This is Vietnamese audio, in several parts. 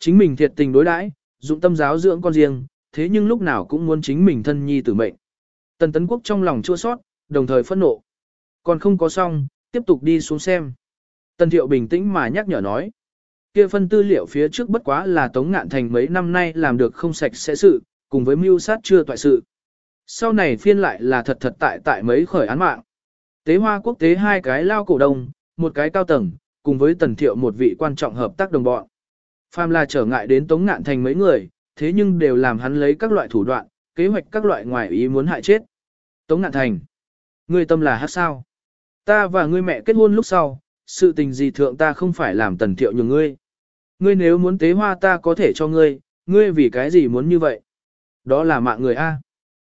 Chính mình thiệt tình đối đãi, dụng tâm giáo dưỡng con riêng, thế nhưng lúc nào cũng muốn chính mình thân nhi tử mệnh. Tần Tấn Quốc trong lòng chua sót, đồng thời phẫn nộ. Còn không có xong, tiếp tục đi xuống xem. Tần Thiệu bình tĩnh mà nhắc nhở nói. Kia phân tư liệu phía trước bất quá là Tống Ngạn Thành mấy năm nay làm được không sạch sẽ sự, cùng với mưu sát chưa toại sự. Sau này phiên lại là thật thật tại tại mấy khởi án mạng. Tế hoa quốc tế hai cái lao cổ đông, một cái cao tầng, cùng với Tần Thiệu một vị quan trọng hợp tác đồng bọn. Phàm là trở ngại đến Tống Ngạn Thành mấy người, thế nhưng đều làm hắn lấy các loại thủ đoạn, kế hoạch các loại ngoài ý muốn hại chết. Tống Ngạn Thành, ngươi tâm là hát sao? Ta và ngươi mẹ kết hôn lúc sau, sự tình gì thượng ta không phải làm tần thiệu nhường ngươi. Ngươi nếu muốn tế hoa ta có thể cho ngươi, ngươi vì cái gì muốn như vậy? Đó là mạng người A.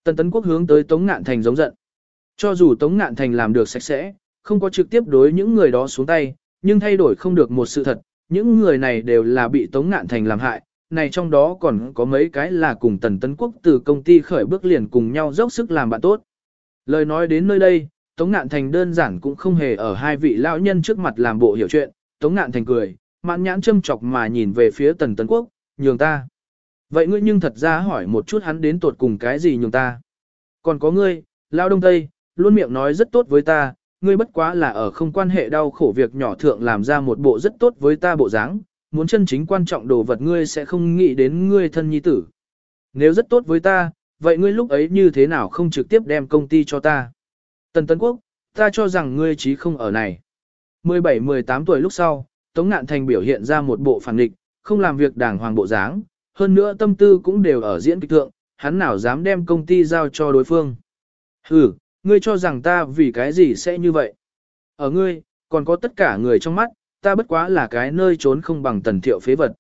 Tần Tấn Quốc hướng tới Tống Ngạn Thành giống giận. Cho dù Tống Ngạn Thành làm được sạch sẽ, không có trực tiếp đối những người đó xuống tay, nhưng thay đổi không được một sự thật, những người này đều là bị Tống Ngạn Thành làm hại, này trong đó còn có mấy cái là cùng Tần Tấn Quốc từ công ty khởi bước liền cùng nhau dốc sức làm bạn tốt. Lời nói đến nơi đây, Tống Ngạn Thành đơn giản cũng không hề ở hai vị lão nhân trước mặt làm bộ hiểu chuyện, Tống Ngạn Thành cười, mãn nhãn châm chọc mà nhìn về phía Tần Tấn Quốc, nhường ta. Vậy ngươi nhưng thật ra hỏi một chút hắn đến tuột cùng cái gì nhường ta. Còn có ngươi, Lao Đông Tây, luôn miệng nói rất tốt với ta, ngươi bất quá là ở không quan hệ đau khổ việc nhỏ thượng làm ra một bộ rất tốt với ta bộ dáng, muốn chân chính quan trọng đồ vật ngươi sẽ không nghĩ đến ngươi thân nhi tử. Nếu rất tốt với ta, vậy ngươi lúc ấy như thế nào không trực tiếp đem công ty cho ta? Tần Tấn Quốc, ta cho rằng ngươi trí không ở này. 17-18 tuổi lúc sau, Tống Ngạn Thành biểu hiện ra một bộ phản nghịch, không làm việc đàng hoàng bộ dáng, hơn nữa tâm tư cũng đều ở diễn kịch thượng, hắn nào dám đem công ty giao cho đối phương. Ừ, ngươi cho rằng ta vì cái gì sẽ như vậy? Ở ngươi, còn có tất cả người trong mắt, ta bất quá là cái nơi trốn không bằng tần thiệu phế vật.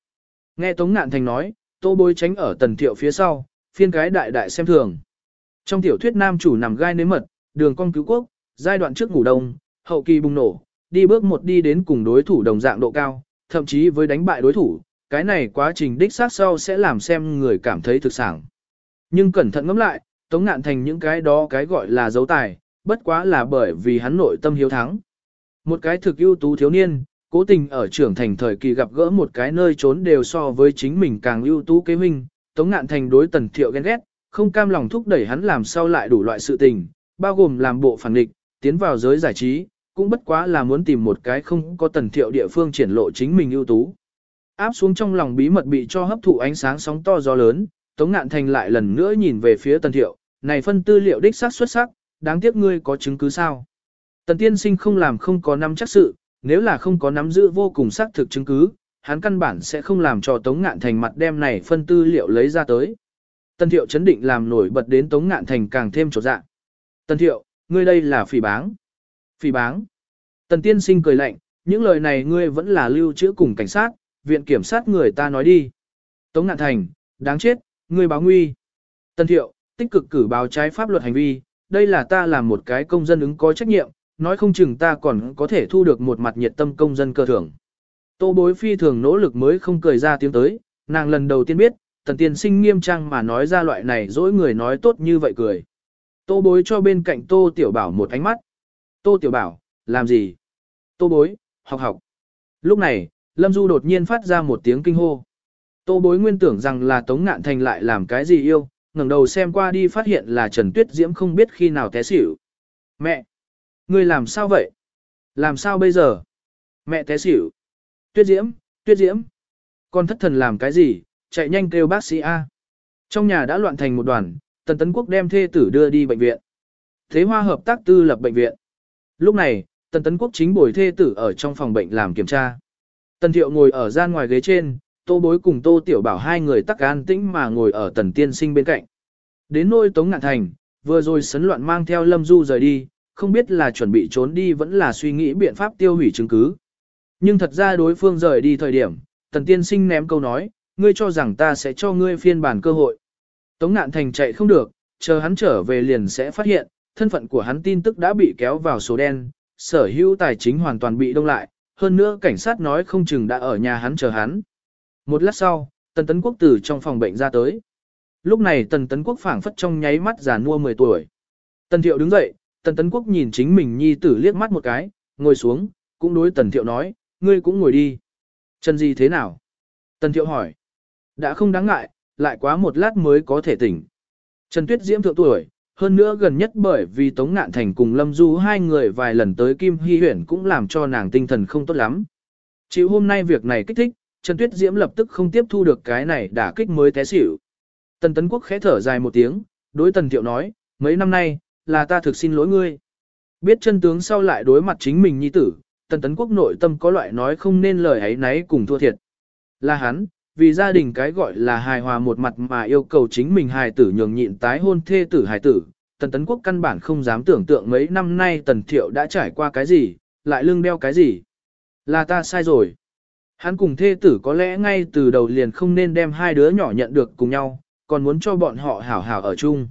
Nghe Tống Ngạn Thành nói, tô bối tránh ở tần thiệu phía sau, phiên cái đại đại xem thường. Trong tiểu thuyết nam chủ nằm gai nếm mật, đường cong cứu quốc, giai đoạn trước ngủ đông, hậu kỳ bùng nổ, đi bước một đi đến cùng đối thủ đồng dạng độ cao, thậm chí với đánh bại đối thủ, cái này quá trình đích xác sau sẽ làm xem người cảm thấy thực sản. Nhưng cẩn thận ngẫm lại, Tống Ngạn Thành những cái đó cái gọi là dấu tài, bất quá là bởi vì hắn nội tâm hiếu thắng. Một cái thực ưu tú thiếu niên, cố tình ở trưởng thành thời kỳ gặp gỡ một cái nơi trốn đều so với chính mình càng ưu tú kế huynh, Tống Ngạn Thành đối Tần Thiệu ghen ghét, không cam lòng thúc đẩy hắn làm sao lại đủ loại sự tình, bao gồm làm bộ phản nghịch, tiến vào giới giải trí, cũng bất quá là muốn tìm một cái không có Tần Thiệu địa phương triển lộ chính mình ưu tú. Áp xuống trong lòng bí mật bị cho hấp thụ ánh sáng sóng to gió lớn, Tống Ngạn Thành lại lần nữa nhìn về phía Tần Thiệu, này phân tư liệu đích xác xuất sắc, đáng tiếc ngươi có chứng cứ sao? Tần Tiên Sinh không làm không có nắm chắc sự, nếu là không có nắm giữ vô cùng xác thực chứng cứ, hắn căn bản sẽ không làm cho Tống Ngạn Thành mặt đem này phân tư liệu lấy ra tới. Tần Thiệu chấn định làm nổi bật đến Tống Ngạn Thành càng thêm trột dạ. Tần Thiệu, ngươi đây là phỉ báng. Phỉ báng. Tần Tiên Sinh cười lạnh, những lời này ngươi vẫn là lưu trữ cùng cảnh sát, viện kiểm sát người ta nói đi. Tống Ngạn Thành, đáng chết, ngươi báo nguy. Tần Thiệu, tích cực cử báo trái pháp luật hành vi, đây là ta làm một cái công dân ứng có trách nhiệm, nói không chừng ta còn có thể thu được một mặt nhiệt tâm công dân cơ thưởng. Tô bối phi thường nỗ lực mới không cười ra tiếng tới, nàng lần đầu tiên biết, tần tiên sinh nghiêm trang mà nói ra loại này dỗi người nói tốt như vậy cười. Tô bối cho bên cạnh tô tiểu bảo một ánh mắt. Tô tiểu bảo, làm gì? Tô bối, học học. Lúc này, Lâm Du đột nhiên phát ra một tiếng kinh hô. Tô bối nguyên tưởng rằng là Tống Ngạn Thành lại làm cái gì yêu, ngẩng đầu xem qua đi phát hiện là Trần Tuyết Diễm không biết khi nào té xỉu. Mẹ! Ngươi làm sao vậy? Làm sao bây giờ? Mẹ té xỉu. Tuyết Diễm, Tuyết Diễm. Con thất thần làm cái gì? Chạy nhanh kêu bác sĩ A. Trong nhà đã loạn thành một đoàn, Tần Tấn Quốc đem thê tử đưa đi bệnh viện. Thế Hoa hợp tác tư lập bệnh viện. Lúc này, Tần Tấn Quốc chính bồi thê tử ở trong phòng bệnh làm kiểm tra. Tần Thiệu ngồi ở gian ngoài ghế trên, Tô Bối cùng Tô Tiểu Bảo hai người tắc an tĩnh mà ngồi ở Tần Tiên Sinh bên cạnh. Đến nôi Tống Ngạn Thành, vừa rồi sấn loạn mang theo Lâm Du rời đi, không biết là chuẩn bị trốn đi vẫn là suy nghĩ biện pháp tiêu hủy chứng cứ. Nhưng thật ra đối phương rời đi thời điểm, Tần Tiên Sinh ném câu nói, ngươi cho rằng ta sẽ cho ngươi phiên bản cơ hội. Tống Ngạn Thành chạy không được, chờ hắn trở về liền sẽ phát hiện, thân phận của hắn tin tức đã bị kéo vào số đen, sở hữu tài chính hoàn toàn bị đông lại, hơn nữa cảnh sát nói không chừng đã ở nhà hắn chờ hắn. Một lát sau, Tần Tấn Quốc từ trong phòng bệnh ra tới. Lúc này Tần Tấn Quốc phảng phất trong nháy mắt già nua 10 tuổi. Tần Thiệu đứng dậy, Tần Tấn Quốc nhìn chính mình nhi tử liếc mắt một cái, ngồi xuống, cũng đối Tần Thiệu nói, ngươi cũng ngồi đi. Chân gì thế nào? Tần Thiệu hỏi. Đã không đáng ngại, lại quá một lát mới có thể tỉnh. Trần Tuyết Diễm thượng tuổi, hơn nữa gần nhất bởi vì Tống Ngạn Thành cùng Lâm Du hai người vài lần tới Kim Hy huyện cũng làm cho nàng tinh thần không tốt lắm. Chịu hôm nay việc này kích thích, Trần Tuyết Diễm lập tức không tiếp thu được cái này đả kích mới té xỉu. Tần Tấn Quốc khẽ thở dài một tiếng, đối Tần Thiệu nói, mấy năm nay, là ta thực xin lỗi ngươi. Biết chân tướng sau lại đối mặt chính mình nhi tử, Tần Tấn Quốc nội tâm có loại nói không nên lời ấy nấy cùng thua thiệt. Là hắn, vì gia đình cái gọi là hài hòa một mặt mà yêu cầu chính mình hài tử nhường nhịn tái hôn thê tử hài tử. Tần Tấn Quốc căn bản không dám tưởng tượng mấy năm nay Tần Thiệu đã trải qua cái gì, lại lưng đeo cái gì. Là ta sai rồi. Hắn cùng thê tử có lẽ ngay từ đầu liền không nên đem hai đứa nhỏ nhận được cùng nhau, còn muốn cho bọn họ hảo hảo ở chung.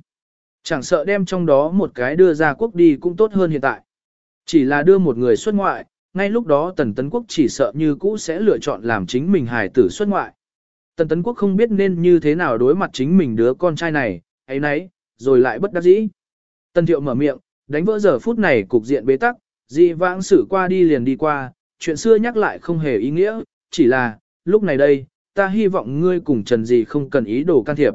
Chẳng sợ đem trong đó một cái đưa ra quốc đi cũng tốt hơn hiện tại. Chỉ là đưa một người xuất ngoại, ngay lúc đó Tần Tấn Quốc chỉ sợ như cũ sẽ lựa chọn làm chính mình hài tử xuất ngoại. Tần Tấn Quốc không biết nên như thế nào đối mặt chính mình đứa con trai này, ấy nấy, rồi lại bất đắc dĩ. Tần Thiệu mở miệng, đánh vỡ giờ phút này cục diện bế tắc, dị vãng sự qua đi liền đi qua, chuyện xưa nhắc lại không hề ý nghĩa, chỉ là, lúc này đây, ta hy vọng ngươi cùng Trần Dì không cần ý đồ can thiệp.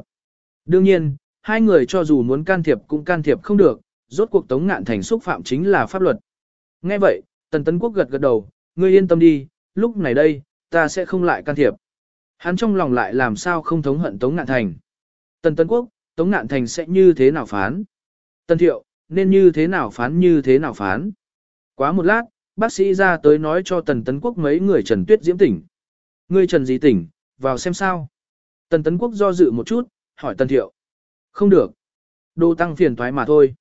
Đương nhiên, hai người cho dù muốn can thiệp cũng can thiệp không được, rốt cuộc tống ngạn thành xúc phạm chính là pháp luật. Nghe vậy, Tần Tấn Quốc gật gật đầu, ngươi yên tâm đi, lúc này đây, ta sẽ không lại can thiệp. Hắn trong lòng lại làm sao không thống hận Tống Ngạn Thành. Tần Tấn Quốc, Tống Ngạn Thành sẽ như thế nào phán? Tần Thiệu, nên như thế nào phán như thế nào phán? Quá một lát, bác sĩ ra tới nói cho Tần Tấn Quốc mấy người Trần Tuyết Diễm tỉnh. Ngươi Trần gì tỉnh, vào xem sao. Tần Tấn Quốc do dự một chút, hỏi Tần Thiệu. Không được. Đô tăng phiền thoái mà thôi.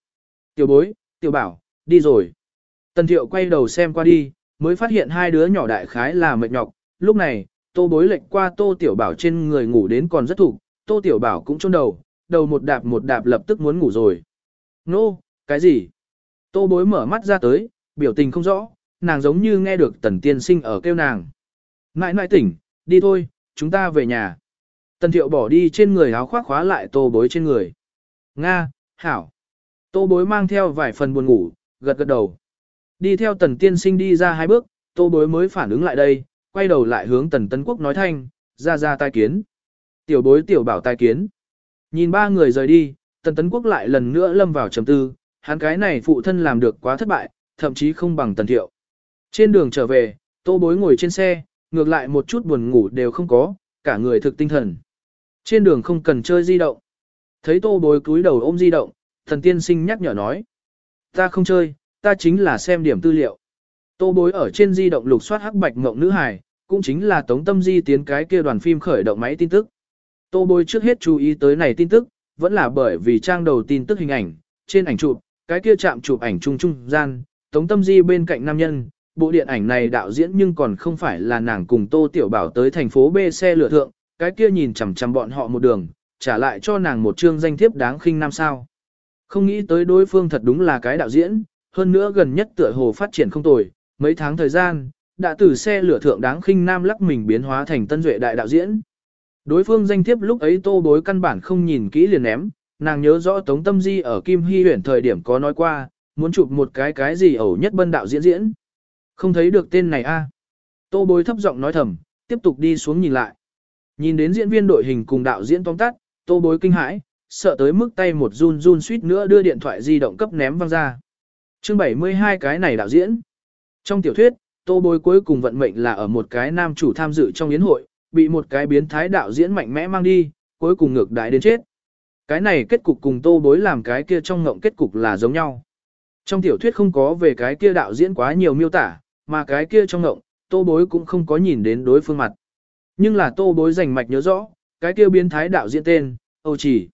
Tiểu bối, tiểu bảo, đi rồi. Tần Thiệu quay đầu xem qua đi, mới phát hiện hai đứa nhỏ đại khái là mệt nhọc. Lúc này, tô bối lệnh qua tô tiểu bảo trên người ngủ đến còn rất thục, tô tiểu bảo cũng trôn đầu, đầu một đạp một đạp lập tức muốn ngủ rồi. Nô, no, cái gì? Tô bối mở mắt ra tới, biểu tình không rõ, nàng giống như nghe được tần tiên sinh ở kêu nàng. Nãi nãi tỉnh, đi thôi, chúng ta về nhà. Tần thiệu bỏ đi trên người áo khoác khóa lại tô bối trên người. Nga, hảo. Tô bối mang theo vài phần buồn ngủ, gật gật đầu. Đi theo tần tiên sinh đi ra hai bước, tô bối mới phản ứng lại đây, quay đầu lại hướng tần tấn quốc nói thanh, ra ra tai kiến. Tiểu bối tiểu bảo tai kiến. Nhìn ba người rời đi, tần tấn quốc lại lần nữa lâm vào trầm tư, hắn cái này phụ thân làm được quá thất bại, thậm chí không bằng tần thiệu. Trên đường trở về, tô bối ngồi trên xe, ngược lại một chút buồn ngủ đều không có, cả người thực tinh thần. Trên đường không cần chơi di động. Thấy tô bối cúi đầu ôm di động, thần tiên sinh nhắc nhở nói. Ta không chơi, ta chính là xem điểm tư liệu. Tô bối ở trên di động lục soát hắc bạch ngộng nữ hải, cũng chính là tống tâm di tiến cái kia đoàn phim khởi động máy tin tức. Tô bối trước hết chú ý tới này tin tức, vẫn là bởi vì trang đầu tin tức hình ảnh, trên ảnh chụp, cái kia chạm chụp ảnh trung trung gian, tống tâm di bên cạnh nam nhân. Bộ điện ảnh này đạo diễn nhưng còn không phải là nàng cùng Tô Tiểu Bảo tới thành phố B xe lửa thượng, cái kia nhìn chằm chằm bọn họ một đường, trả lại cho nàng một chương danh thiếp đáng khinh năm sao. Không nghĩ tới đối phương thật đúng là cái đạo diễn, hơn nữa gần nhất tựa hồ phát triển không tồi, mấy tháng thời gian, đã từ xe lửa thượng đáng khinh nam lắc mình biến hóa thành tân duệ đại đạo diễn. Đối phương danh thiếp lúc ấy tô bối căn bản không nhìn kỹ liền ném, nàng nhớ rõ Tống Tâm Di ở Kim Hy huyện thời điểm có nói qua, muốn chụp một cái cái gì ẩu nhất bân đạo diễn diễn. Không thấy được tên này a à? Tô bối thấp giọng nói thầm, tiếp tục đi xuống nhìn lại. Nhìn đến diễn viên đội hình cùng đạo diễn tóm tắt, tô bối kinh hãi, sợ tới mức tay một run run suýt nữa đưa điện thoại di động cấp ném văng ra. chương 72 cái này đạo diễn. Trong tiểu thuyết, tô bối cuối cùng vận mệnh là ở một cái nam chủ tham dự trong yến hội, bị một cái biến thái đạo diễn mạnh mẽ mang đi, cuối cùng ngược đại đến chết. Cái này kết cục cùng tô bối làm cái kia trong ngộng kết cục là giống nhau. Trong tiểu thuyết không có về cái kia đạo diễn quá nhiều miêu tả, mà cái kia trong ngộng, tô bối cũng không có nhìn đến đối phương mặt. Nhưng là tô bối rành mạch nhớ rõ, cái kia biến thái đạo diễn tên, Âu Chỉ.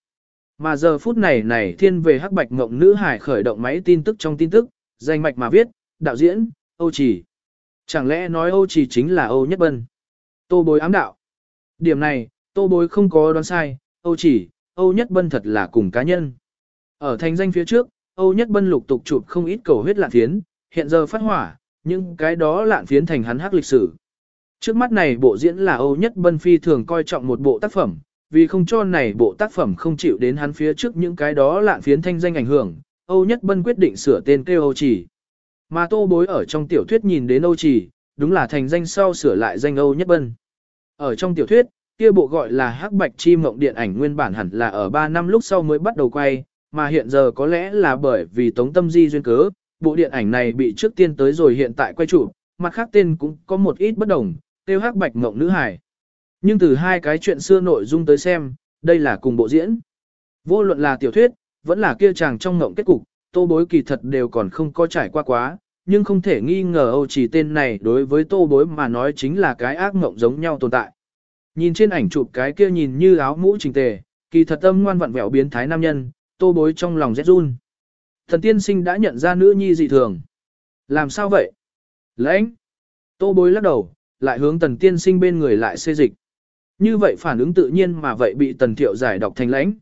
Mà giờ phút này này thiên về hắc bạch ngộng nữ hải khởi động máy tin tức trong tin tức, rành mạch mà viết, đạo diễn, Âu Chỉ. Chẳng lẽ nói Âu Chỉ chính là Âu Nhất Bân? Tô bối ám đạo. Điểm này, tô bối không có đoán sai, Âu Chỉ, Âu Nhất Bân thật là cùng cá nhân. Ở thành danh phía trước, Âu Nhất Bân lục tục chụp không ít cầu huyết lạn thiến, hiện giờ phát hỏa, nhưng cái đó lạn phiến thành hắn hắc lịch sử. Trước mắt này bộ diễn là Âu Nhất Bân phi thường coi trọng một bộ tác phẩm, vì không cho này bộ tác phẩm không chịu đến hắn phía trước những cái đó lạn phiến thanh danh ảnh hưởng, Âu Nhất Bân quyết định sửa tên kêu Âu Chỉ. Mà tô bối ở trong tiểu thuyết nhìn đến Âu Chỉ, đúng là thành danh sau sửa lại danh Âu Nhất Bân. Ở trong tiểu thuyết, kia bộ gọi là Hắc Bạch Chi Mộng điện ảnh nguyên bản hẳn là ở 3 năm lúc sau mới bắt đầu quay, mà hiện giờ có lẽ là bởi vì Tống Tâm Di duyên cớ, bộ điện ảnh này bị trước tiên tới rồi hiện tại quay chụp, mặt khác tên cũng có một ít bất đồng, tiêu Hắc Bạch ngộng nữ hải. Nhưng từ hai cái chuyện xưa nội dung tới xem, đây là cùng bộ diễn. Vô luận là tiểu thuyết, vẫn là kia chàng trong ngộng kết cục, tô bối kỳ thật đều còn không có trải qua quá, nhưng không thể nghi ngờ Âu chỉ tên này đối với tô bối mà nói chính là cái ác ngộng giống nhau tồn tại. Nhìn trên ảnh chụp cái kia nhìn như áo mũ trình tề, kỳ thật âm ngoan vặn vẹo biến thái nam nhân, tô bối trong lòng rét run. Thần tiên sinh đã nhận ra nữ nhi dị thường. Làm sao vậy? Lãnh! Tô bối lắc đầu, lại hướng tần tiên sinh bên người lại xê dịch. Như vậy phản ứng tự nhiên mà vậy bị tần thiệu giải đọc thành lãnh.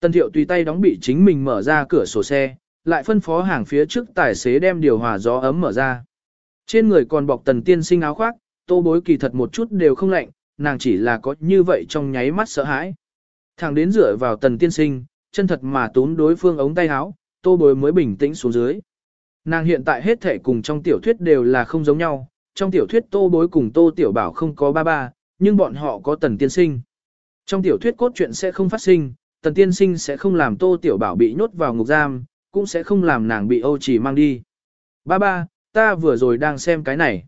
Tần thiệu tùy tay đóng bị chính mình mở ra cửa sổ xe, lại phân phó hàng phía trước tài xế đem điều hòa gió ấm mở ra. Trên người còn bọc tần tiên sinh áo khoác, tô bối kỳ thật một chút đều không lạnh, nàng chỉ là có như vậy trong nháy mắt sợ hãi. Thằng đến dựa vào tần tiên sinh, chân thật mà tún đối phương ống tay áo, tô bối mới bình tĩnh xuống dưới. Nàng hiện tại hết thể cùng trong tiểu thuyết đều là không giống nhau, trong tiểu thuyết tô bối cùng tô tiểu bảo không có ba ba, nhưng bọn họ có tần tiên sinh. Trong tiểu thuyết cốt truyện sẽ không phát sinh, tần tiên sinh sẽ không làm tô tiểu bảo bị nhốt vào ngục giam, cũng sẽ không làm nàng bị Âu Chỉ mang đi. Ba ba, ta vừa rồi đang xem cái này.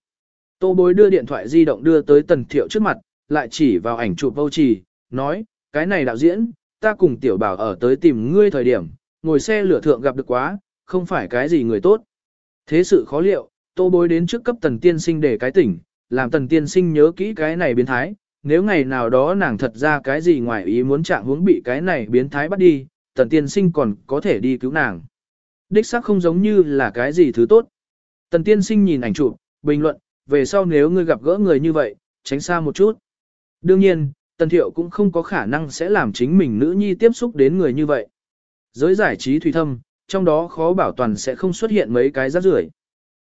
Tô bối đưa điện thoại di động đưa tới tần thiệu trước mặt, lại chỉ vào ảnh chụp Âu Chỉ, nói, cái này đạo diễn, ta cùng tiểu bảo ở tới tìm ngươi thời điểm, ngồi xe lửa thượng gặp được quá, không phải cái gì người tốt. Thế sự khó liệu, tô bối đến trước cấp tần tiên sinh để cái tỉnh, làm tần tiên sinh nhớ kỹ cái này biến thái, nếu ngày nào đó nàng thật ra cái gì ngoài ý muốn trạng hướng bị cái này biến thái bắt đi, tần tiên sinh còn có thể đi cứu nàng. Đích xác không giống như là cái gì thứ tốt. Tần tiên sinh nhìn ảnh chụp, bình luận, về sau nếu ngươi gặp gỡ người như vậy, tránh xa một chút. Đương nhiên, tần thiệu cũng không có khả năng sẽ làm chính mình nữ nhi tiếp xúc đến người như vậy. Giới giải trí thủy thâm, trong đó khó bảo toàn sẽ không xuất hiện mấy cái rác rưởi.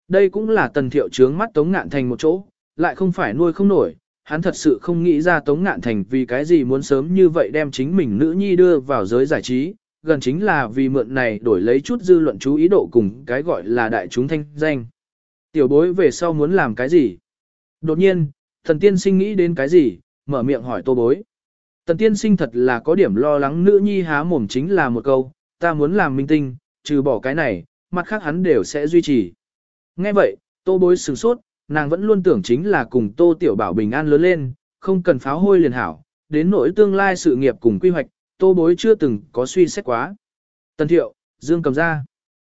Đây cũng là tần thiệu trướng mắt tống ngạn thành một chỗ, lại không phải nuôi không nổi, hắn thật sự không nghĩ ra Tống Ngạn Thành vì cái gì muốn sớm như vậy đem chính mình nữ nhi đưa vào giới giải trí, gần chính là vì mượn này đổi lấy chút dư luận chú ý độ cùng cái gọi là đại chúng thanh danh. Tiểu bối về sau muốn làm cái gì? Đột nhiên, thần tiên sinh nghĩ đến cái gì, mở miệng hỏi tô bối. Thần tiên sinh thật là có điểm lo lắng nữ nhi há mồm chính là một câu, ta muốn làm minh tinh, trừ bỏ cái này, mặt khác hắn đều sẽ duy trì. Nghe vậy, tô bối sửng sốt, nàng vẫn luôn tưởng chính là cùng Tô Tiểu Bảo bình an lớn lên, không cần pháo hôi liền hảo, đến nỗi tương lai sự nghiệp cùng quy hoạch, Tô Bối chưa từng có suy xét quá. Tân Thiệu, Dương cầm ra.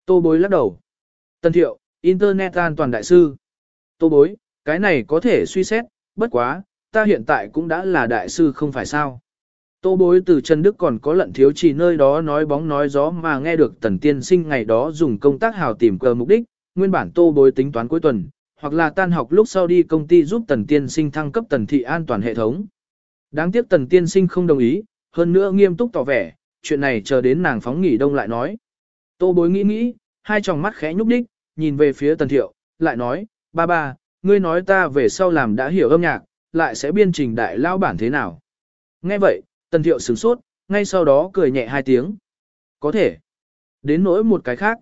Tô Bối lắc đầu. Tân Thiệu, Internet an toàn đại sư. Tô Bối, cái này có thể suy xét, bất quá, ta hiện tại cũng đã là đại sư không phải sao. Tô bối từ Trần Đức còn có lận thiếu chỉ nơi đó nói bóng nói gió mà nghe được tần tiên sinh ngày đó dùng công tác hào tìm cờ mục đích, nguyên bản tô bối tính toán cuối tuần, hoặc là tan học lúc sau đi công ty giúp tần tiên sinh thăng cấp tần thị an toàn hệ thống. Đáng tiếc tần tiên sinh không đồng ý, hơn nữa nghiêm túc tỏ vẻ, chuyện này chờ đến nàng phóng nghỉ đông lại nói. Tô bối nghĩ nghĩ, hai tròng mắt khẽ nhúc đích, nhìn về phía tần thiệu, lại nói, ba ba, ngươi nói ta về sau làm đã hiểu âm nhạc, lại sẽ biên trình đại lao bản thế nào. Nghe vậy, tần thiệu sửng sốt, ngay sau đó cười nhẹ hai tiếng. Có thể. Đến nỗi một cái khác.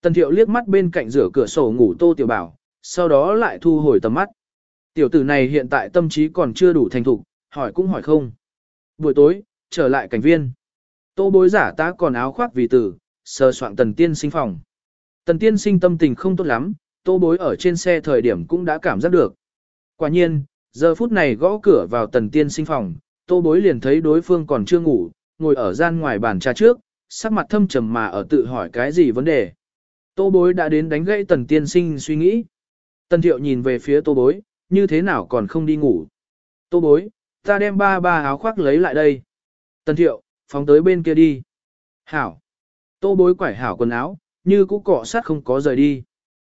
Tần thiệu liếc mắt bên cạnh rửa cửa sổ ngủ tô tiểu bảo, sau đó lại thu hồi tầm mắt. Tiểu tử này hiện tại tâm trí còn chưa đủ thành thục, hỏi cũng hỏi không. Buổi tối, trở lại cảnh viên. Tô bối giả ta còn áo khoác vì tử, sờ soạn tần tiên sinh phòng. Tần tiên sinh tâm tình không tốt lắm, tô bối ở trên xe thời điểm cũng đã cảm giác được. Quả nhiên, giờ phút này gõ cửa vào tần tiên sinh phòng, tô bối liền thấy đối phương còn chưa ngủ, ngồi ở gian ngoài bàn trà trước, sắc mặt thâm trầm mà ở tự hỏi cái gì vấn đề. Tô bối đã đến đánh gãy tần tiên sinh suy nghĩ. Tần thiệu nhìn về phía tô bối, như thế nào còn không đi ngủ. Tô bối, ta đem ba ba áo khoác lấy lại đây. Tần thiệu, phóng tới bên kia đi. Hảo. Tô bối quải hảo quần áo, như cũ cọ sát không có rời đi.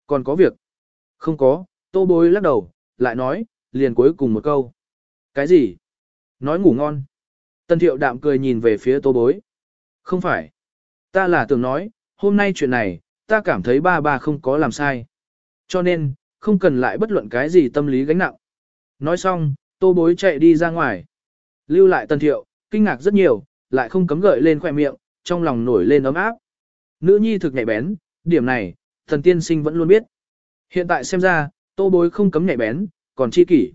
Còn có việc. Không có, tô bối lắc đầu, lại nói, liền cuối cùng một câu. Cái gì? Nói ngủ ngon. Tần thiệu đạm cười nhìn về phía tô bối. Không phải. Ta là tưởng nói, hôm nay chuyện này, ta cảm thấy ba ba không có làm sai. Cho nên, không cần lại bất luận cái gì tâm lý gánh nặng. Nói xong, tô bối chạy đi ra ngoài. Lưu lại tần thiệu, kinh ngạc rất nhiều, lại không cấm gợi lên khỏe miệng, trong lòng nổi lên ấm áp. Nữ nhi thực nhạy bén, điểm này, thần tiên sinh vẫn luôn biết. Hiện tại xem ra, tô bối không cấm nhạy bén, còn chi kỷ.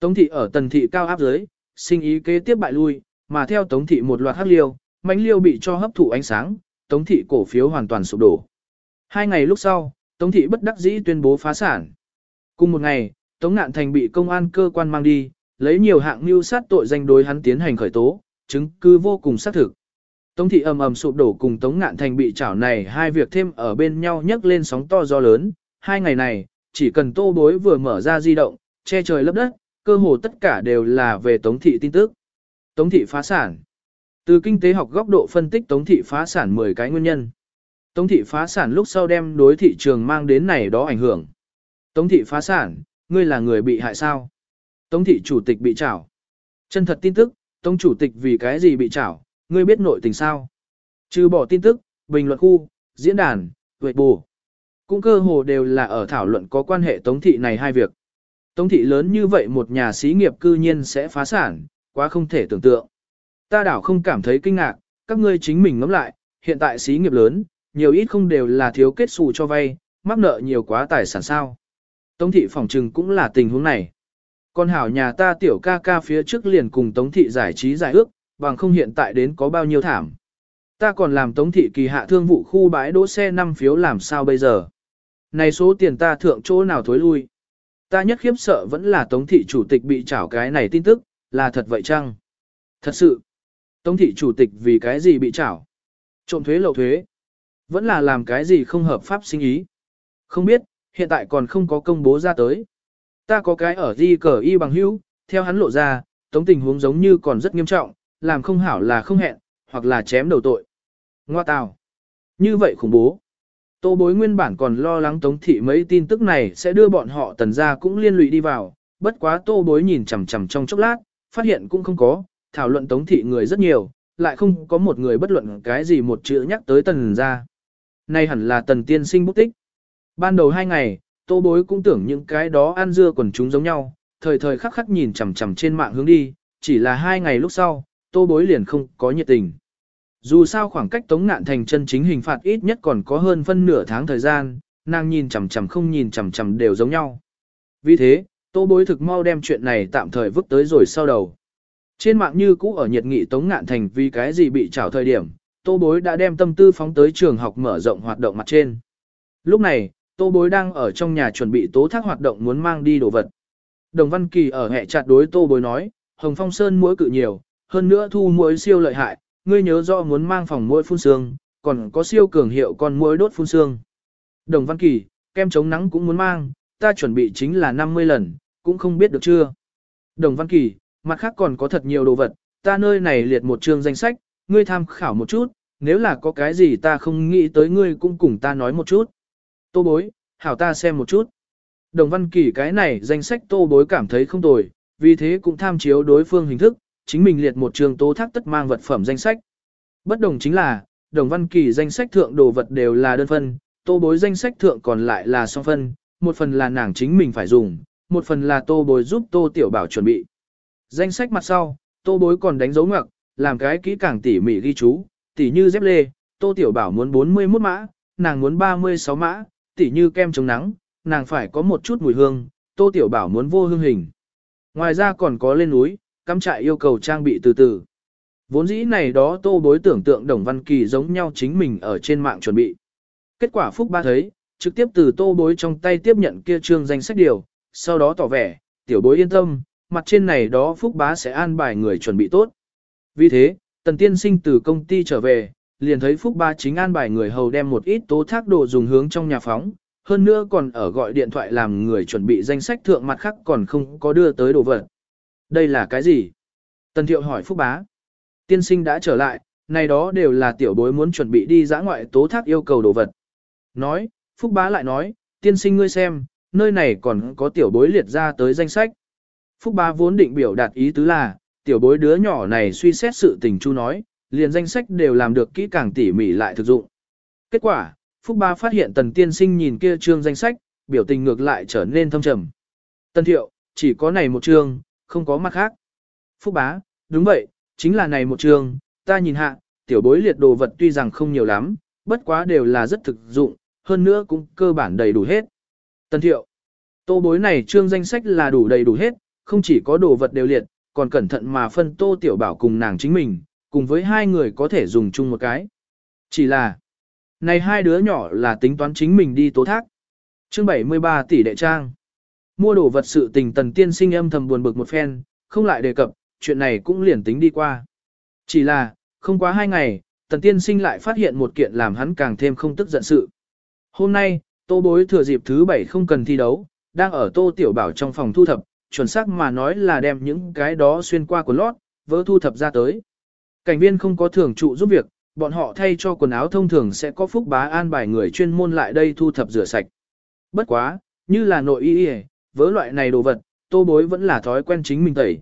Tống thị ở tần thị cao áp dưới, sinh ý kế tiếp bại lui, mà theo tống thị một loạt hắc liêu, mãnh liêu bị cho hấp thụ ánh sáng, tống thị cổ phiếu hoàn toàn sụp đổ. Hai ngày lúc sau, tống thị bất đắc dĩ tuyên bố phá sản. Cùng một ngày, tống ngạn thành bị công an cơ quan mang đi, lấy nhiều hạng mưu sát tội danh đối hắn tiến hành khởi tố, chứng cứ vô cùng xác thực. Tống thị ầm ầm sụp đổ cùng Tống Ngạn Thành bị chảo này hai việc thêm ở bên nhau nhấc lên sóng to gió lớn, hai ngày này, chỉ cần tô bối vừa mở ra di động, che trời lấp đất, cơ hồ tất cả đều là về Tống thị tin tức. Tống thị phá sản. Từ kinh tế học góc độ phân tích Tống thị phá sản 10 cái nguyên nhân. Tống thị phá sản lúc sau đem đối thị trường mang đến này đó ảnh hưởng. Tống thị phá sản, ngươi là người bị hại sao? Tống thị chủ tịch bị trảo. Chân thật tin tức, Tống chủ tịch vì cái gì bị trảo, ngươi biết nội tình sao? Trừ bỏ tin tức, bình luận khu, diễn đàn, tuệ bù. Cũng cơ hồ đều là ở thảo luận có quan hệ Tống thị này hai việc. Tống thị lớn như vậy một nhà xí nghiệp cư nhiên sẽ phá sản, quá không thể tưởng tượng. Ta đảo không cảm thấy kinh ngạc, các ngươi chính mình ngẫm lại, hiện tại xí nghiệp lớn, nhiều ít không đều là thiếu kết xù cho vay, mắc nợ nhiều quá tài sản sao. Tống thị phòng trừng cũng là tình huống này. Con hảo nhà ta tiểu ca ca phía trước liền cùng Tống thị giải trí giải ước, bằng không hiện tại đến có bao nhiêu thảm. Ta còn làm Tống thị kỳ hạ thương vụ khu bãi đỗ xe 5 phiếu làm sao bây giờ. Này số tiền ta thượng chỗ nào thối lui. Ta nhất khiếp sợ vẫn là Tống thị chủ tịch bị trảo cái này tin tức, là thật vậy chăng? Thật sự. Tống thị chủ tịch vì cái gì bị trảo? Trộm thuế lậu thuế. Vẫn là làm cái gì không hợp pháp sinh ý. Không biết, hiện tại còn không có công bố ra tới. Ta có cái ở di cờ y bằng hữu, theo hắn lộ ra, tống tình huống giống như còn rất nghiêm trọng, làm không hảo là không hẹn, hoặc là chém đầu tội. Ngoa tào. Như vậy khủng bố. Tô bối nguyên bản còn lo lắng tống thị mấy tin tức này sẽ đưa bọn họ tần ra cũng liên lụy đi vào, bất quá tô bối nhìn chằm chằm trong chốc lát, phát hiện cũng không có, thảo luận tống thị người rất nhiều, lại không có một người bất luận cái gì một chữ nhắc tới tần ra. Nay hẳn là tần tiên sinh bút tích. Ban đầu hai ngày, tô bối cũng tưởng những cái đó ăn dưa quần chúng giống nhau, thời thời khắc khắc nhìn chằm chằm trên mạng hướng đi, chỉ là hai ngày lúc sau, tô bối liền không có nhiệt tình. Dù sao khoảng cách tống ngạn thành chân chính hình phạt ít nhất còn có hơn phân nửa tháng thời gian, nàng nhìn chằm chằm không nhìn chằm chằm đều giống nhau. Vì thế, tô bối thực mau đem chuyện này tạm thời vứt tới rồi sau đầu. Trên mạng như cũ ở nhiệt nghị tống ngạn thành vì cái gì bị trảo thời điểm, tô bối đã đem tâm tư phóng tới trường học mở rộng hoạt động mặt trên. Lúc này, tô bối đang ở trong nhà chuẩn bị tố thác hoạt động muốn mang đi đồ vật. Đồng Văn Kỳ ở hệ chặt đối tô bối nói, Hồng Phong Sơn muối cự nhiều, hơn nữa thu muối siêu lợi hại, ngươi nhớ rõ muốn mang phòng muối phun xương, còn có siêu cường hiệu con muối đốt phun xương. Đồng Văn Kỳ, kem chống nắng cũng muốn mang, ta chuẩn bị chính là 50 lần, cũng không biết được chưa. Đồng Văn Kỳ, mặt khác còn có thật nhiều đồ vật, ta nơi này liệt một chương danh sách, ngươi tham khảo một chút, nếu là có cái gì ta không nghĩ tới ngươi cũng cùng ta nói một chút. Tô bối, hảo ta xem một chút. Đồng Văn Kỳ cái này danh sách tô bối cảm thấy không tồi, vì thế cũng tham chiếu đối phương hình thức, chính mình liệt một trường tố thác tất mang vật phẩm danh sách. Bất đồng chính là, đồng văn kỳ danh sách thượng đồ vật đều là đơn phân, tô bối danh sách thượng còn lại là song phân, một phần là nàng chính mình phải dùng, một phần là tô bối giúp tô tiểu bảo chuẩn bị. Danh sách mặt sau, tô bối còn đánh dấu ngoặc, làm cái kỹ càng tỉ mỉ ghi chú, tỉ như dép lê, tô tiểu bảo muốn 41 mã, nàng muốn 36 mã, tỉ như kem chống nắng, nàng phải có một chút mùi hương, tô tiểu bảo muốn vô hương hình. Ngoài ra còn có lên núi, cắm trại yêu cầu trang bị từ từ. Vốn dĩ này đó tô bối tưởng tượng Đồng Văn Kỳ giống nhau chính mình ở trên mạng chuẩn bị. Kết quả Phúc Ba thấy, trực tiếp từ tô bối trong tay tiếp nhận kia trương danh sách điều, sau đó tỏ vẻ, tiểu bối yên tâm, mặt trên này đó Phúc Bá sẽ an bài người chuẩn bị tốt. Vì thế, Tần Tiên Sinh từ công ty trở về, liền thấy Phúc ba chính an bài người hầu đem một ít tố thác đồ dùng hướng trong nhà phóng, hơn nữa còn ở gọi điện thoại làm người chuẩn bị danh sách thượng mặt khác còn không có đưa tới đồ vật. Đây là cái gì? Tần thiệu hỏi Phúc Bá. Tiên sinh đã trở lại, này đó đều là tiểu bối muốn chuẩn bị đi giã ngoại tố thác yêu cầu đồ vật. Nói, Phúc Bá lại nói, tiên sinh ngươi xem, nơi này còn có tiểu bối liệt ra tới danh sách. Phúc Bá vốn định biểu đạt ý tứ là, tiểu bối đứa nhỏ này suy xét sự tình chu nói, liền danh sách đều làm được kỹ càng tỉ mỉ lại thực dụng. Kết quả, Phúc Bá phát hiện tần tiên sinh nhìn kia trương danh sách, biểu tình ngược lại trở nên thâm trầm. Tần thiệu, chỉ có này một trương, không có mặt khác. Phúc bá, đúng vậy, chính là này một trường, ta nhìn hạ, tiểu bối liệt đồ vật tuy rằng không nhiều lắm, bất quá đều là rất thực dụng, hơn nữa cũng cơ bản đầy đủ hết. Tân thiệu, tô bối này trương danh sách là đủ đầy đủ hết, không chỉ có đồ vật đều liệt, còn cẩn thận mà phân tô tiểu bảo cùng nàng chính mình, cùng với hai người có thể dùng chung một cái. Chỉ là, này hai đứa nhỏ là tính toán chính mình đi tố thác. Chương 73 tỷ đệ trang. Mua đồ vật sự tình tần tiên sinh âm thầm buồn bực một phen, không lại đề cập, chuyện này cũng liền tính đi qua. Chỉ là, không quá hai ngày, tần tiên sinh lại phát hiện một kiện làm hắn càng thêm không tức giận sự. Hôm nay, tô bối thừa dịp thứ bảy không cần thi đấu, đang ở tô tiểu bảo trong phòng thu thập, chuẩn xác mà nói là đem những cái đó xuyên qua của lót, vỡ thu thập ra tới. Cảnh viên không có thường trụ giúp việc, bọn họ thay cho quần áo thông thường sẽ có phúc bá an bài người chuyên môn lại đây thu thập rửa sạch. Bất quá, như là nội y y, với loại này đồ vật, tô bối vẫn là thói quen chính mình tẩy.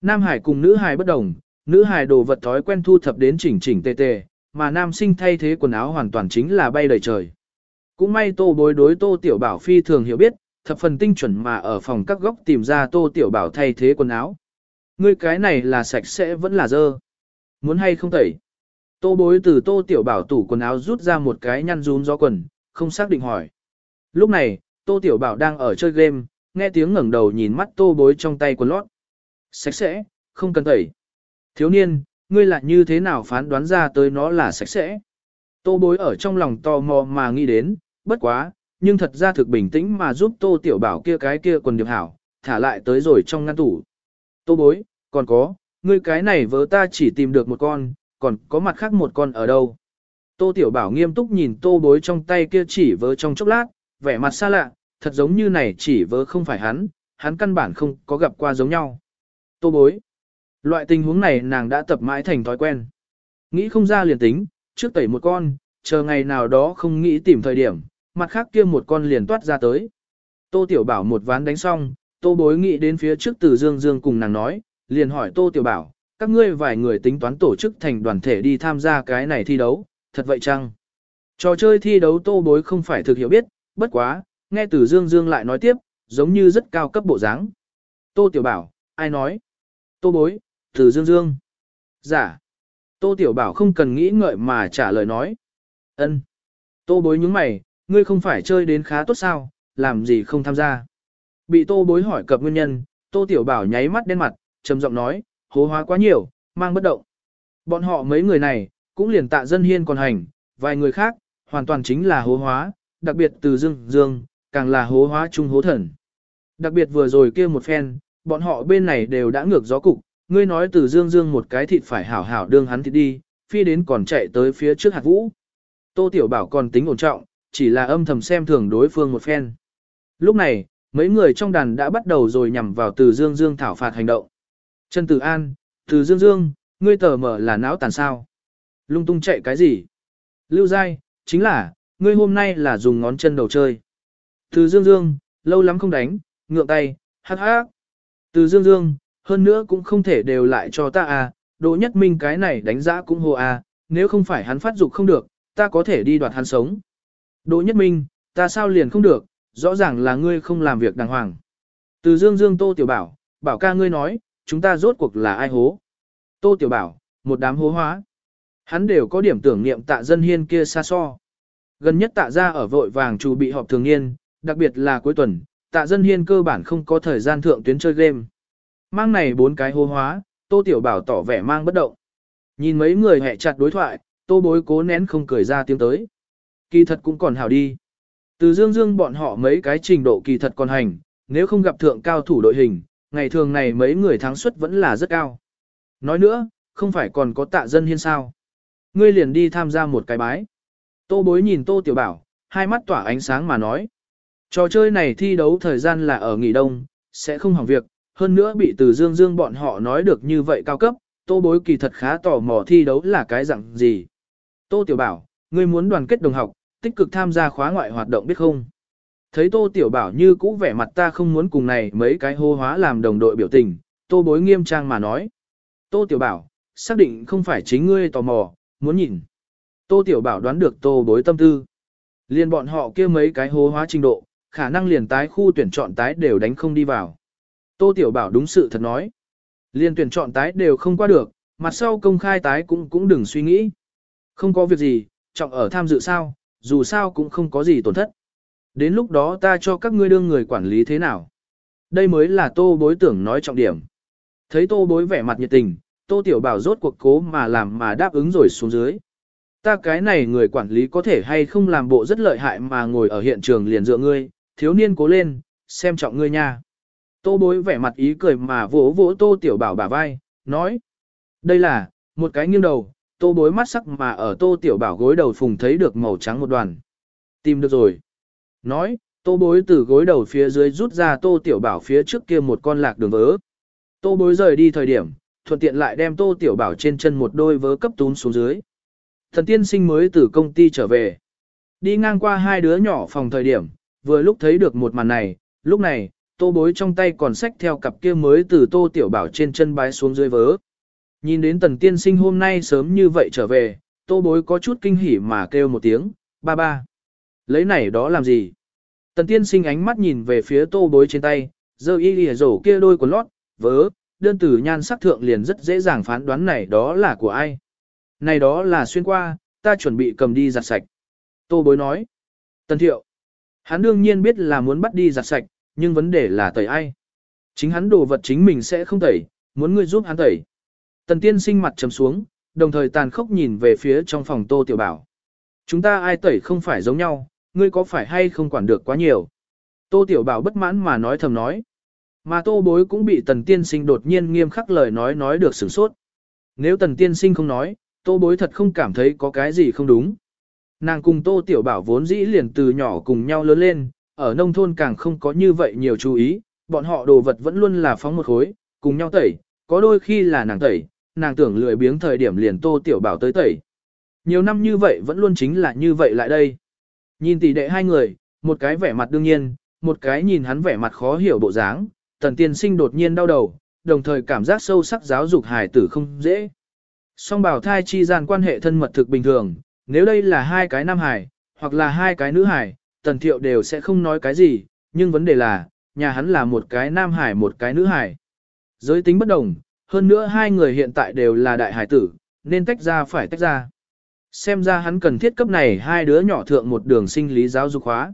Nam Hải cùng nữ Hải bất đồng, nữ Hải đồ vật thói quen thu thập đến chỉnh chỉnh tề tề, mà nam sinh thay thế quần áo hoàn toàn chính là bay đầy trời. Cũng may tô bối đối tô tiểu bảo phi thường hiểu biết, thập phần tinh chuẩn mà ở phòng các góc tìm ra tô tiểu bảo thay thế quần áo. Ngươi cái này là sạch sẽ vẫn là dơ. Muốn hay không tẩy? Tô bối từ tô tiểu bảo tủ quần áo rút ra một cái nhăn rún gió quần, không xác định hỏi. Lúc này, tô tiểu bảo đang ở chơi game, nghe tiếng ngẩng đầu nhìn mắt tô bối trong tay quần lót. Sạch sẽ, không cần tẩy. Thiếu niên, ngươi lại như thế nào phán đoán ra tới nó là sạch sẽ? Tô bối ở trong lòng tò mò mà nghĩ đến, bất quá, nhưng thật ra thực bình tĩnh mà giúp tô tiểu bảo kia cái kia quần điệp hảo, thả lại tới rồi trong ngăn tủ. Tô bối, còn có, ngươi cái này vớ ta chỉ tìm được một con, còn có mặt khác một con ở đâu. Tô tiểu bảo nghiêm túc nhìn tô bối trong tay kia chỉ vớ trong chốc lát, vẻ mặt xa lạ, thật giống như này chỉ vớ không phải hắn, hắn căn bản không có gặp qua giống nhau. Tô bối. Loại tình huống này nàng đã tập mãi thành thói quen. Nghĩ không ra liền tính, trước tẩy một con, chờ ngày nào đó không nghĩ tìm thời điểm, mặt khác kia một con liền toát ra tới. Tô Tiểu Bảo một ván đánh xong, Tô Bối nghĩ đến phía trước từ Dương Dương cùng nàng nói, liền hỏi Tô Tiểu Bảo, các ngươi vài người tính toán tổ chức thành đoàn thể đi tham gia cái này thi đấu, thật vậy chăng? Trò chơi thi đấu Tô Bối không phải thực hiểu biết, bất quá, nghe từ Dương Dương lại nói tiếp, giống như rất cao cấp bộ dáng. Tô Tiểu Bảo, ai nói? Tô Bối, từ Dương Dương. Giả. Dạ. Tô Tiểu Bảo không cần nghĩ ngợi mà trả lời nói. ân. Tô Bối nhướng mày, ngươi không phải chơi đến khá tốt sao, làm gì không tham gia. Bị tô bối hỏi cập nguyên nhân, tô tiểu bảo nháy mắt đen mặt, trầm giọng nói, hố hóa quá nhiều, mang bất động. Bọn họ mấy người này, cũng liền tạ dân hiên còn hành, vài người khác, hoàn toàn chính là hố hóa, đặc biệt từ dương dương, càng là hố hóa trung hố thần. Đặc biệt vừa rồi kia một phen, bọn họ bên này đều đã ngược gió cục, ngươi nói từ dương dương một cái thịt phải hảo hảo đương hắn thịt đi, phi đến còn chạy tới phía trước hạt vũ. Tô Tiểu Bảo còn tính ổn trọng, chỉ là âm thầm xem thường đối phương một phen. Lúc này, mấy người trong đàn đã bắt đầu rồi nhằm vào từ Dương Dương thảo phạt hành động. Trần Tử An, từ Dương Dương, ngươi tờ mở là não tàn sao? Lung tung chạy cái gì? Lưu dai, chính là, ngươi hôm nay là dùng ngón chân đầu chơi. Từ Dương Dương, lâu lắm không đánh, ngượng tay, hát hát. Từ Dương Dương, hơn nữa cũng không thể đều lại cho ta à, Đỗ Nhất Minh cái này đánh giá cũng hồ à, nếu không phải hắn phát dục không được, ta có thể đi đoạt hắn sống. Đỗ Nhất Minh, ta sao liền không được, rõ ràng là ngươi không làm việc đàng hoàng. Từ Dương Dương Tô Tiểu Bảo, bảo ca ngươi nói, chúng ta rốt cuộc là ai hố. Tô Tiểu Bảo, một đám hố hóa. Hắn đều có điểm tưởng niệm tạ dân hiên kia xa xo. Gần nhất tạ ra ở vội vàng chủ bị họp thường niên, đặc biệt là cuối tuần, tạ dân hiên cơ bản không có thời gian thượng tuyến chơi game. Mang này bốn cái hô hóa, Tô Tiểu Bảo tỏ vẻ mang bất động. Nhìn mấy người hẹ chặt đối thoại, Tô bối cố nén không cười ra tiếng tới. Kỳ thật cũng còn hảo đi. Từ dương dương bọn họ mấy cái trình độ kỳ thật còn hành, nếu không gặp thượng cao thủ đội hình, ngày thường này mấy người thắng suất vẫn là rất cao. Nói nữa, không phải còn có tạ dân hiên sao. Ngươi liền đi tham gia một cái bái. Tô bối nhìn tô tiểu bảo, hai mắt tỏa ánh sáng mà nói. Trò chơi này thi đấu thời gian là ở nghỉ đông, sẽ không hỏng việc, hơn nữa bị từ dương dương bọn họ nói được như vậy cao cấp, tô bối kỳ thật khá tò mò thi đấu là cái dạng gì. Tô tiểu bảo, ngươi muốn đoàn kết đồng học, tích cực tham gia khóa ngoại hoạt động biết không? Thấy Tô Tiểu Bảo như cũ vẻ mặt ta không muốn cùng này mấy cái hô hóa làm đồng đội biểu tình, Tô Bối nghiêm trang mà nói. Tô Tiểu Bảo, xác định không phải chính ngươi tò mò, muốn nhìn. Tô Tiểu Bảo đoán được Tô Bối tâm tư. Liên bọn họ kia mấy cái hô hóa trình độ, khả năng liền tái khu tuyển chọn tái đều đánh không đi vào. Tô Tiểu Bảo đúng sự thật nói. Liên tuyển chọn tái đều không qua được, mặt sau công khai tái cũng cũng đừng suy nghĩ. Không có việc gì, trọng ở tham dự sao, dù sao cũng không có gì tổn thất. Đến lúc đó ta cho các ngươi đương người quản lý thế nào. Đây mới là tô bối tưởng nói trọng điểm. Thấy tô bối vẻ mặt nhiệt tình, tô tiểu bảo rốt cuộc cố mà làm mà đáp ứng rồi xuống dưới. Ta cái này người quản lý có thể hay không làm bộ rất lợi hại mà ngồi ở hiện trường liền dựa ngươi, thiếu niên cố lên, xem trọng ngươi nha. Tô bối vẻ mặt ý cười mà vỗ vỗ tô tiểu bảo bả vai, nói. Đây là, một cái nghiêng đầu, tô bối mắt sắc mà ở tô tiểu bảo gối đầu phùng thấy được màu trắng một đoàn. Tìm được rồi. Nói, tô bối từ gối đầu phía dưới rút ra tô tiểu bảo phía trước kia một con lạc đường vớ. Tô bối rời đi thời điểm, thuận tiện lại đem tô tiểu bảo trên chân một đôi vớ cấp tún xuống dưới. Thần tiên sinh mới từ công ty trở về. Đi ngang qua hai đứa nhỏ phòng thời điểm, vừa lúc thấy được một màn này, lúc này, tô bối trong tay còn xách theo cặp kia mới từ tô tiểu bảo trên chân bái xuống dưới vớ. Nhìn đến tần tiên sinh hôm nay sớm như vậy trở về, tô bối có chút kinh hỉ mà kêu một tiếng, ba ba. Lấy này đó làm gì? Tần tiên sinh ánh mắt nhìn về phía tô bối trên tay, dơ y lìa rổ kia đôi quần lót, vớ, đơn tử nhan sắc thượng liền rất dễ dàng phán đoán này đó là của ai. Này đó là xuyên qua, ta chuẩn bị cầm đi giặt sạch. Tô bối nói. Tần thiệu. Hắn đương nhiên biết là muốn bắt đi giặt sạch, nhưng vấn đề là tẩy ai. Chính hắn đồ vật chính mình sẽ không tẩy, muốn ngươi giúp hắn tẩy. Tần tiên sinh mặt trầm xuống, đồng thời tàn khốc nhìn về phía trong phòng tô tiểu bảo. Chúng ta ai tẩy không phải giống nhau, ngươi có phải hay không quản được quá nhiều. Tô tiểu bảo bất mãn mà nói thầm nói. Mà tô bối cũng bị tần tiên sinh đột nhiên nghiêm khắc lời nói nói được sửng sốt. Nếu tần tiên sinh không nói, tô bối thật không cảm thấy có cái gì không đúng. Nàng cùng tô tiểu bảo vốn dĩ liền từ nhỏ cùng nhau lớn lên, ở nông thôn càng không có như vậy nhiều chú ý, bọn họ đồ vật vẫn luôn là phóng một khối, cùng nhau tẩy, có đôi khi là nàng tẩy, nàng tưởng lười biếng thời điểm liền tô tiểu bảo tới tẩy. Nhiều năm như vậy vẫn luôn chính là như vậy lại đây. Nhìn tỷ đệ hai người, một cái vẻ mặt đương nhiên, một cái nhìn hắn vẻ mặt khó hiểu bộ dáng, tần tiên sinh đột nhiên đau đầu, đồng thời cảm giác sâu sắc giáo dục hài tử không dễ. Song bảo thai chi gian quan hệ thân mật thực bình thường, nếu đây là hai cái nam hải hoặc là hai cái nữ hải tần thiệu đều sẽ không nói cái gì, nhưng vấn đề là, nhà hắn là một cái nam hải một cái nữ hải Giới tính bất đồng, hơn nữa hai người hiện tại đều là đại hải tử, nên tách ra phải tách ra. Xem ra hắn cần thiết cấp này hai đứa nhỏ thượng một đường sinh lý giáo dục khóa.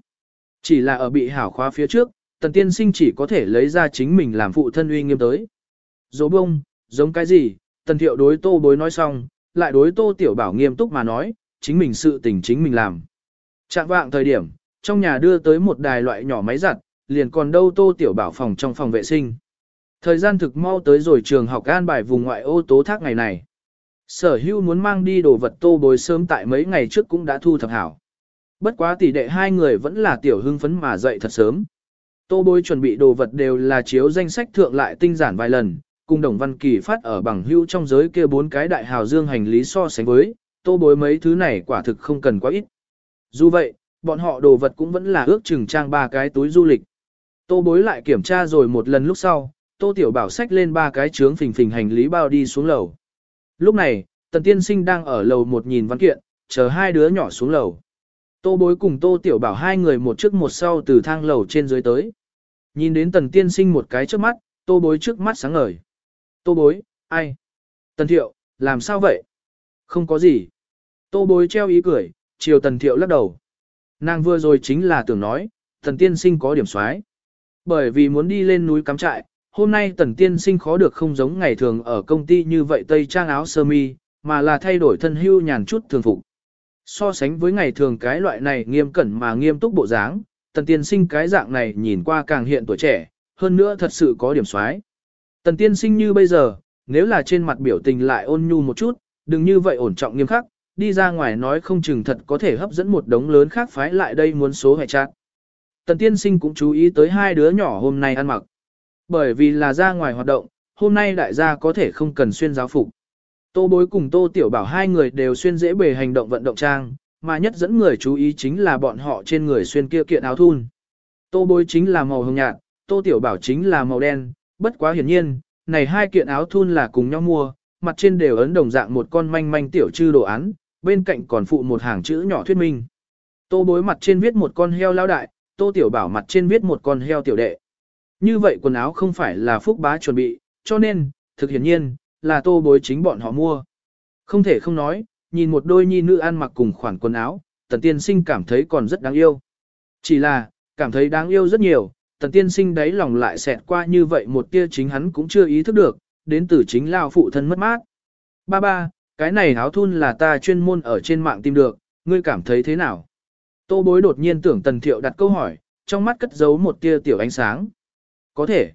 Chỉ là ở bị hảo khóa phía trước, tần tiên sinh chỉ có thể lấy ra chính mình làm phụ thân uy nghiêm tới. Dỗ bông, giống cái gì, tần thiệu đối tô bối nói xong, lại đối tô tiểu bảo nghiêm túc mà nói, chính mình sự tình chính mình làm. Chạm vạng thời điểm, trong nhà đưa tới một đài loại nhỏ máy giặt, liền còn đâu tô tiểu bảo phòng trong phòng vệ sinh. Thời gian thực mau tới rồi trường học an bài vùng ngoại ô tố thác ngày này. Sở Hưu muốn mang đi đồ vật tô bối sớm tại mấy ngày trước cũng đã thu thập hảo. Bất quá tỷ đệ hai người vẫn là tiểu hưng phấn mà dậy thật sớm. Tô bối chuẩn bị đồ vật đều là chiếu danh sách thượng lại tinh giản vài lần, cùng đồng văn kỳ phát ở bằng hưu trong giới kia bốn cái đại hào dương hành lý so sánh với, tô bối mấy thứ này quả thực không cần quá ít. Dù vậy, bọn họ đồ vật cũng vẫn là ước chừng trang ba cái túi du lịch. Tô bối lại kiểm tra rồi một lần lúc sau, tô tiểu bảo sách lên ba cái trướng phình phình hành lý bao đi xuống lầu. Lúc này, tần tiên sinh đang ở lầu một nhìn văn kiện, chờ hai đứa nhỏ xuống lầu. Tô bối cùng tô tiểu bảo hai người một trước một sau từ thang lầu trên dưới tới. Nhìn đến tần tiên sinh một cái trước mắt, tô bối trước mắt sáng ngời. Tô bối, ai? Tần thiệu, làm sao vậy? Không có gì. Tô bối treo ý cười, chiều tần thiệu lắc đầu. Nàng vừa rồi chính là tưởng nói, tần tiên sinh có điểm xoái. Bởi vì muốn đi lên núi cắm trại, hôm nay tần tiên sinh khó được không giống ngày thường ở công ty như vậy tây trang áo sơ mi, mà là thay đổi thân hưu nhàn chút thường phục. So sánh với ngày thường cái loại này nghiêm cẩn mà nghiêm túc bộ dáng, tần tiên sinh cái dạng này nhìn qua càng hiện tuổi trẻ, hơn nữa thật sự có điểm xoái. Tần tiên sinh như bây giờ, nếu là trên mặt biểu tình lại ôn nhu một chút, đừng như vậy ổn trọng nghiêm khắc, đi ra ngoài nói không chừng thật có thể hấp dẫn một đống lớn khác phái lại đây muốn số hệ chát. Tần tiên sinh cũng chú ý tới hai đứa nhỏ hôm nay ăn mặc. Bởi vì là ra ngoài hoạt động, hôm nay đại gia có thể không cần xuyên giáo phục. Tô bối cùng tô tiểu bảo hai người đều xuyên dễ bề hành động vận động trang, mà nhất dẫn người chú ý chính là bọn họ trên người xuyên kia kiện áo thun. Tô bối chính là màu hồng nhạt, tô tiểu bảo chính là màu đen, bất quá hiển nhiên, này hai kiện áo thun là cùng nhau mua, mặt trên đều ấn đồng dạng một con manh manh tiểu trư đồ án, bên cạnh còn phụ một hàng chữ nhỏ thuyết minh. Tô bối mặt trên viết một con heo lao đại, tô tiểu bảo mặt trên viết một con heo tiểu đệ. Như vậy quần áo không phải là phúc bá chuẩn bị, cho nên, thực hiển nhiên, là tô bối chính bọn họ mua. Không thể không nói, nhìn một đôi nhi nữ ăn mặc cùng khoản quần áo, tần tiên sinh cảm thấy còn rất đáng yêu. Chỉ là, cảm thấy đáng yêu rất nhiều, tần tiên sinh đấy lòng lại xẹt qua như vậy một tia chính hắn cũng chưa ý thức được, đến từ chính lao phụ thân mất mát. Ba ba, cái này áo thun là ta chuyên môn ở trên mạng tìm được, ngươi cảm thấy thế nào? Tô bối đột nhiên tưởng tần thiệu đặt câu hỏi, trong mắt cất giấu một tia tiểu ánh sáng. Có thể.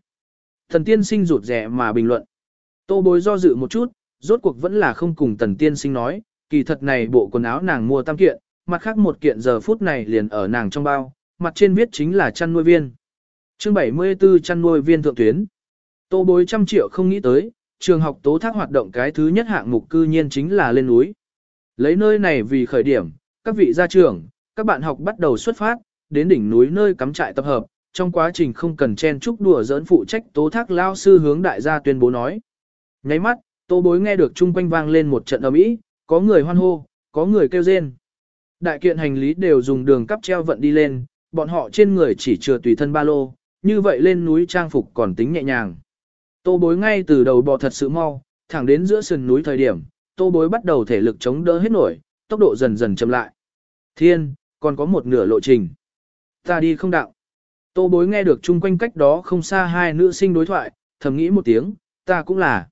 Thần tiên sinh rụt rẻ mà bình luận. Tô bối do dự một chút, rốt cuộc vẫn là không cùng tần tiên sinh nói, kỳ thật này bộ quần áo nàng mua tam kiện, mặt khác một kiện giờ phút này liền ở nàng trong bao, mặt trên viết chính là chăn nuôi viên. chương 74 chăn nuôi viên thượng tuyến. Tô bối trăm triệu không nghĩ tới, trường học tố thác hoạt động cái thứ nhất hạng mục cư nhiên chính là lên núi. Lấy nơi này vì khởi điểm, các vị gia trưởng, các bạn học bắt đầu xuất phát, đến đỉnh núi nơi cắm trại tập hợp, trong quá trình không cần chen chúc đùa giỡn phụ trách tố thác lao sư hướng đại gia tuyên bố nói. Nháy mắt, tố bối nghe được chung quanh vang lên một trận ầm ĩ, có người hoan hô, có người kêu rên. Đại kiện hành lý đều dùng đường cắp treo vận đi lên, bọn họ trên người chỉ chừa tùy thân ba lô, như vậy lên núi trang phục còn tính nhẹ nhàng. Tô bối ngay từ đầu bò thật sự mau, thẳng đến giữa sườn núi thời điểm, tô bối bắt đầu thể lực chống đỡ hết nổi, tốc độ dần dần chậm lại. Thiên, còn có một nửa lộ trình. Ta đi không đạo. Tô bối nghe được chung quanh cách đó không xa hai nữ sinh đối thoại, thầm nghĩ một tiếng, ta cũng là.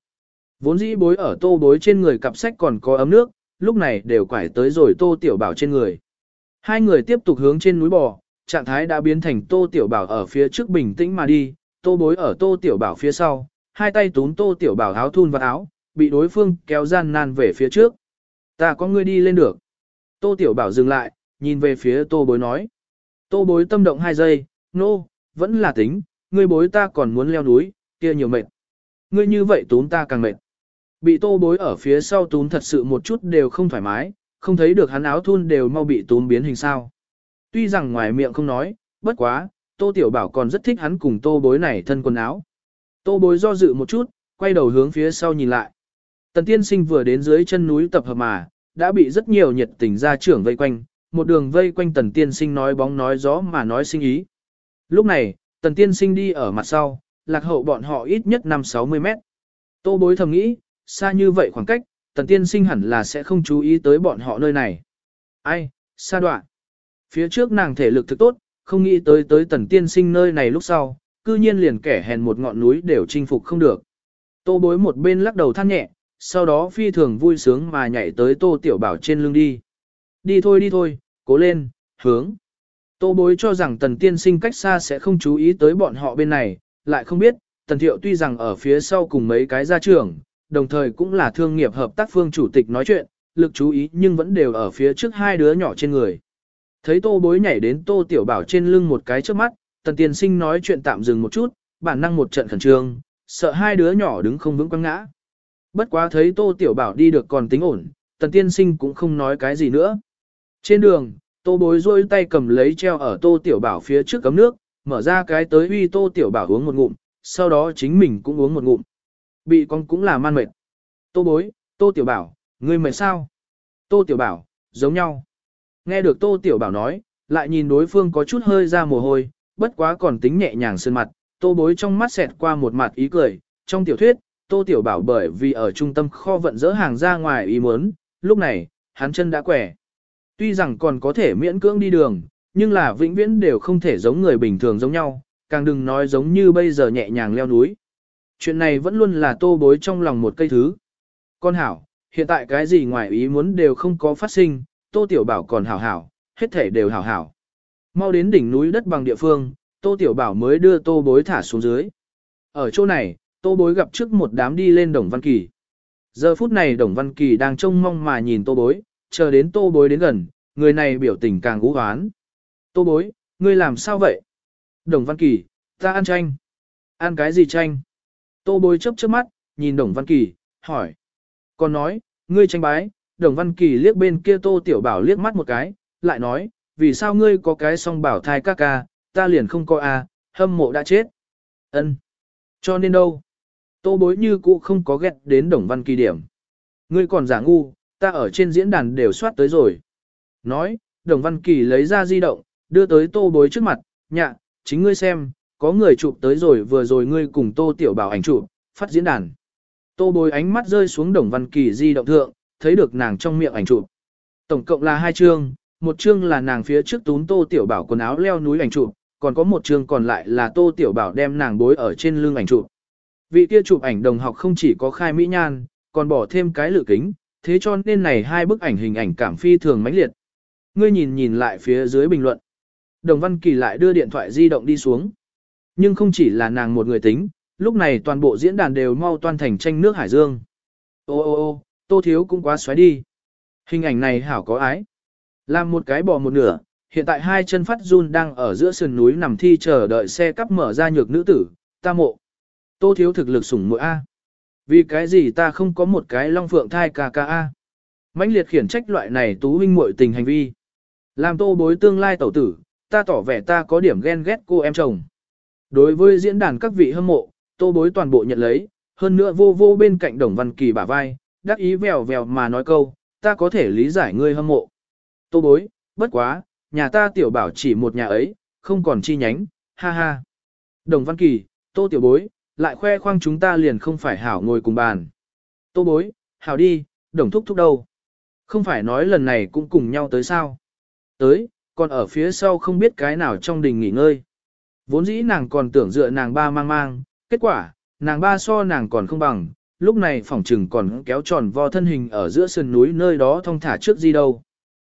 Vốn dĩ bối ở tô bối trên người cặp sách còn có ấm nước, lúc này đều quải tới rồi tô tiểu bảo trên người. Hai người tiếp tục hướng trên núi bò, trạng thái đã biến thành tô tiểu bảo ở phía trước bình tĩnh mà đi, tô bối ở tô tiểu bảo phía sau, hai tay túm tô tiểu bảo áo thun và áo, bị đối phương kéo gian nan về phía trước. Ta có ngươi đi lên được. Tô tiểu bảo dừng lại, nhìn về phía tô bối nói. Tô bối tâm động hai giây, nô, no, vẫn là tính, ngươi bối ta còn muốn leo núi, kia nhiều mệt. Ngươi như vậy túm ta càng mệt. Bị tô bối ở phía sau túm thật sự một chút đều không thoải mái, không thấy được hắn áo thun đều mau bị túm biến hình sao. Tuy rằng ngoài miệng không nói, bất quá, tô tiểu bảo còn rất thích hắn cùng tô bối này thân quần áo. Tô bối do dự một chút, quay đầu hướng phía sau nhìn lại. Tần tiên sinh vừa đến dưới chân núi tập hợp mà, đã bị rất nhiều nhiệt tình gia trưởng vây quanh, một đường vây quanh tần tiên sinh nói bóng nói gió mà nói sinh ý. Lúc này, tần tiên sinh đi ở mặt sau, lạc hậu bọn họ ít nhất 5-60 mét. Tô bối thầm nghĩ, xa như vậy khoảng cách, tần tiên sinh hẳn là sẽ không chú ý tới bọn họ nơi này. Ai, xa đoạn. Phía trước nàng thể lực thực tốt, không nghĩ tới tới tần tiên sinh nơi này lúc sau, cư nhiên liền kẻ hèn một ngọn núi đều chinh phục không được. Tô bối một bên lắc đầu than nhẹ, sau đó phi thường vui sướng mà nhảy tới tô tiểu bảo trên lưng đi. Đi thôi đi thôi, cố lên, hướng. Tô bối cho rằng tần tiên sinh cách xa sẽ không chú ý tới bọn họ bên này, lại không biết, tần thiệu tuy rằng ở phía sau cùng mấy cái gia trưởng, đồng thời cũng là thương nghiệp hợp tác phương chủ tịch nói chuyện, lực chú ý nhưng vẫn đều ở phía trước hai đứa nhỏ trên người. Thấy tô bối nhảy đến tô tiểu bảo trên lưng một cái trước mắt, tần tiên sinh nói chuyện tạm dừng một chút, bản năng một trận khẩn trương, sợ hai đứa nhỏ đứng không vững quăng ngã. Bất quá thấy tô tiểu bảo đi được còn tính ổn, tần tiên sinh cũng không nói cái gì nữa. Trên đường, tô bối rôi tay cầm lấy treo ở tô tiểu bảo phía trước cấm nước, mở ra cái tới uy tô tiểu bảo uống một ngụm, sau đó chính mình cũng uống một ngụm. Bị con cũng là man mệt. Tô bối, tô tiểu bảo, ngươi mệt sao? Tô tiểu bảo, giống nhau. Nghe được tô tiểu bảo nói, lại nhìn đối phương có chút hơi ra mồ hôi, bất quá còn tính nhẹ nhàng sơn mặt, tô bối trong mắt xẹt qua một mặt ý cười. Trong tiểu thuyết, tô tiểu bảo bởi vì ở trung tâm kho vận dỡ hàng ra ngoài ý muốn, lúc này, hắn chân đã quẻ. Tuy rằng còn có thể miễn cưỡng đi đường, nhưng là vĩnh viễn đều không thể giống người bình thường giống nhau, càng đừng nói giống như bây giờ nhẹ nhàng leo núi. Chuyện này vẫn luôn là tô bối trong lòng một cây thứ. Con hảo, hiện tại cái gì ngoài ý muốn đều không có phát sinh, tô tiểu bảo còn hảo hảo, hết thể đều hảo hảo. Mau đến đỉnh núi đất bằng địa phương, tô tiểu bảo mới đưa tô bối thả xuống dưới. Ở chỗ này, tô bối gặp trước một đám đi lên đồng văn kỳ. Giờ phút này đồng văn kỳ đang trông mong mà nhìn tô bối, chờ đến tô bối đến gần, người này biểu tình càng gũ hoán. Tô bối, ngươi làm sao vậy? Đồng Văn Kỳ, ta ăn chanh. Ăn cái gì chanh? Tô bối chấp trước mắt, nhìn Đồng Văn Kỳ, hỏi. Còn nói, ngươi tranh bái, Đồng Văn Kỳ liếc bên kia Tô Tiểu Bảo liếc mắt một cái, lại nói, vì sao ngươi có cái song bảo thai ca ca, ta liền không có a, hâm mộ đã chết. Ân. Cho nên đâu? Tô bối như cũ không có ghét đến Đồng Văn Kỳ điểm. Ngươi còn giả ngu, ta ở trên diễn đàn đều soát tới rồi. Nói, Đồng Văn Kỳ lấy ra di động, đưa tới tô bối trước mặt, nhạ, chính ngươi xem, có người chụp tới rồi vừa rồi ngươi cùng tô tiểu bảo ảnh chụp, phát diễn đàn. Tô bối ánh mắt rơi xuống Đồng Văn Kỳ di động thượng, thấy được nàng trong miệng ảnh chụp. Tổng cộng là hai chương, một chương là nàng phía trước tún tô tiểu bảo quần áo leo núi ảnh chụp, còn có một chương còn lại là Tô Tiểu Bảo đem nàng bối ở trên lưng ảnh chụp. Vị kia chụp ảnh đồng học không chỉ có khai mỹ nhan, còn bỏ thêm cái lự kính, thế cho nên này hai bức ảnh hình ảnh cảm phi thường mãnh liệt. Ngươi nhìn nhìn lại phía dưới bình luận. Đồng Văn Kỳ lại đưa điện thoại di động đi xuống. Nhưng không chỉ là nàng một người tính, lúc này toàn bộ diễn đàn đều mau toan thành tranh nước Hải Dương. Ô ô ô, Tô Thiếu cũng quá xoáy đi. Hình ảnh này hảo có ái. Làm một cái bò một nửa, hiện tại hai chân phát run đang ở giữa sườn núi nằm thi chờ đợi xe cắp mở ra nhược nữ tử, ta mộ. Tô Thiếu thực lực sủng mũi A. Vì cái gì ta không có một cái long phượng thai ca ca A. mãnh liệt khiển trách loại này tú huynh muội tình hành vi. Làm tô bối tương lai tẩu tử, ta tỏ vẻ ta có điểm ghen ghét cô em chồng. Đối với diễn đàn các vị hâm mộ, tô bối toàn bộ nhận lấy, hơn nữa vô vô bên cạnh đồng văn kỳ bả vai, đắc ý vèo vèo mà nói câu, ta có thể lý giải ngươi hâm mộ. Tô bối, bất quá, nhà ta tiểu bảo chỉ một nhà ấy, không còn chi nhánh, ha ha. Đồng văn kỳ, tô tiểu bối, lại khoe khoang chúng ta liền không phải hảo ngồi cùng bàn. Tô bối, hảo đi, đồng thúc thúc đâu. Không phải nói lần này cũng cùng nhau tới sao. Tới, còn ở phía sau không biết cái nào trong đình nghỉ ngơi. Vốn dĩ nàng còn tưởng dựa nàng ba mang mang, kết quả, nàng ba so nàng còn không bằng, lúc này phỏng trừng còn kéo tròn vo thân hình ở giữa sườn núi nơi đó thong thả trước gì đâu.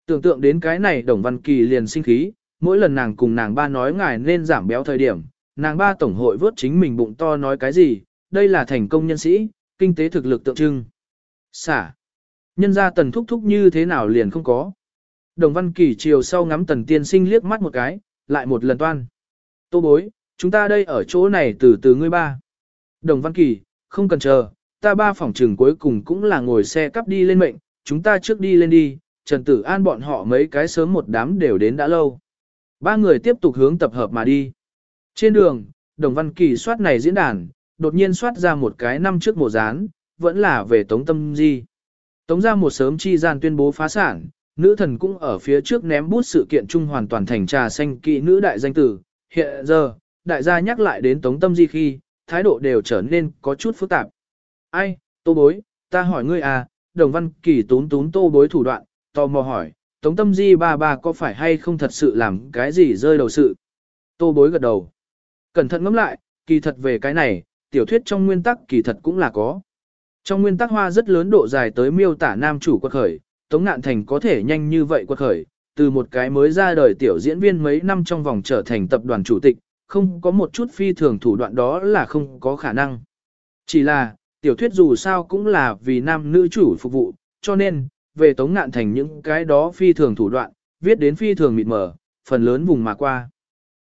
Tưởng tượng đến cái này Đồng Văn Kỳ liền sinh khí, mỗi lần nàng cùng nàng ba nói ngài nên giảm béo thời điểm, nàng ba tổng hội vớt chính mình bụng to nói cái gì, đây là thành công nhân sĩ, kinh tế thực lực tượng trưng. Xả. Nhân ra tần thúc thúc như thế nào liền không có. Đồng Văn Kỳ chiều sau ngắm tần tiên sinh liếc mắt một cái, lại một lần toan. Tô bối, chúng ta đây ở chỗ này từ từ ngươi ba. Đồng Văn Kỳ, không cần chờ, ta ba phòng trường cuối cùng cũng là ngồi xe cắp đi lên mệnh, chúng ta trước đi lên đi, Trần Tử An bọn họ mấy cái sớm một đám đều đến đã lâu. Ba người tiếp tục hướng tập hợp mà đi. Trên đường, Đồng Văn Kỳ soát này diễn đàn, đột nhiên soát ra một cái năm trước mùa gián, vẫn là về Tống Tâm Di. Tống ra một sớm chi gian tuyên bố phá sản, nữ thần cũng ở phía trước ném bút sự kiện chung hoàn toàn thành trà xanh kỵ nữ đại danh tử. Hiện giờ, đại gia nhắc lại đến Tống Tâm Di khi, thái độ đều trở nên có chút phức tạp. Ai, tô bối, ta hỏi ngươi à, Đồng Văn Kỳ tún tún tô bối thủ đoạn, tò mò hỏi, Tống Tâm Di ba ba có phải hay không thật sự làm cái gì rơi đầu sự? Tô bối gật đầu. Cẩn thận ngẫm lại, kỳ thật về cái này, tiểu thuyết trong nguyên tắc kỳ thật cũng là có. Trong nguyên tắc hoa rất lớn độ dài tới miêu tả nam chủ quật khởi, Tống Ngạn Thành có thể nhanh như vậy quật khởi, từ một cái mới ra đời tiểu diễn viên mấy năm trong vòng trở thành tập đoàn chủ tịch, không có một chút phi thường thủ đoạn đó là không có khả năng. Chỉ là, tiểu thuyết dù sao cũng là vì nam nữ chủ phục vụ, cho nên, về Tống Ngạn Thành những cái đó phi thường thủ đoạn, viết đến phi thường mịt mờ, phần lớn vùng mà qua.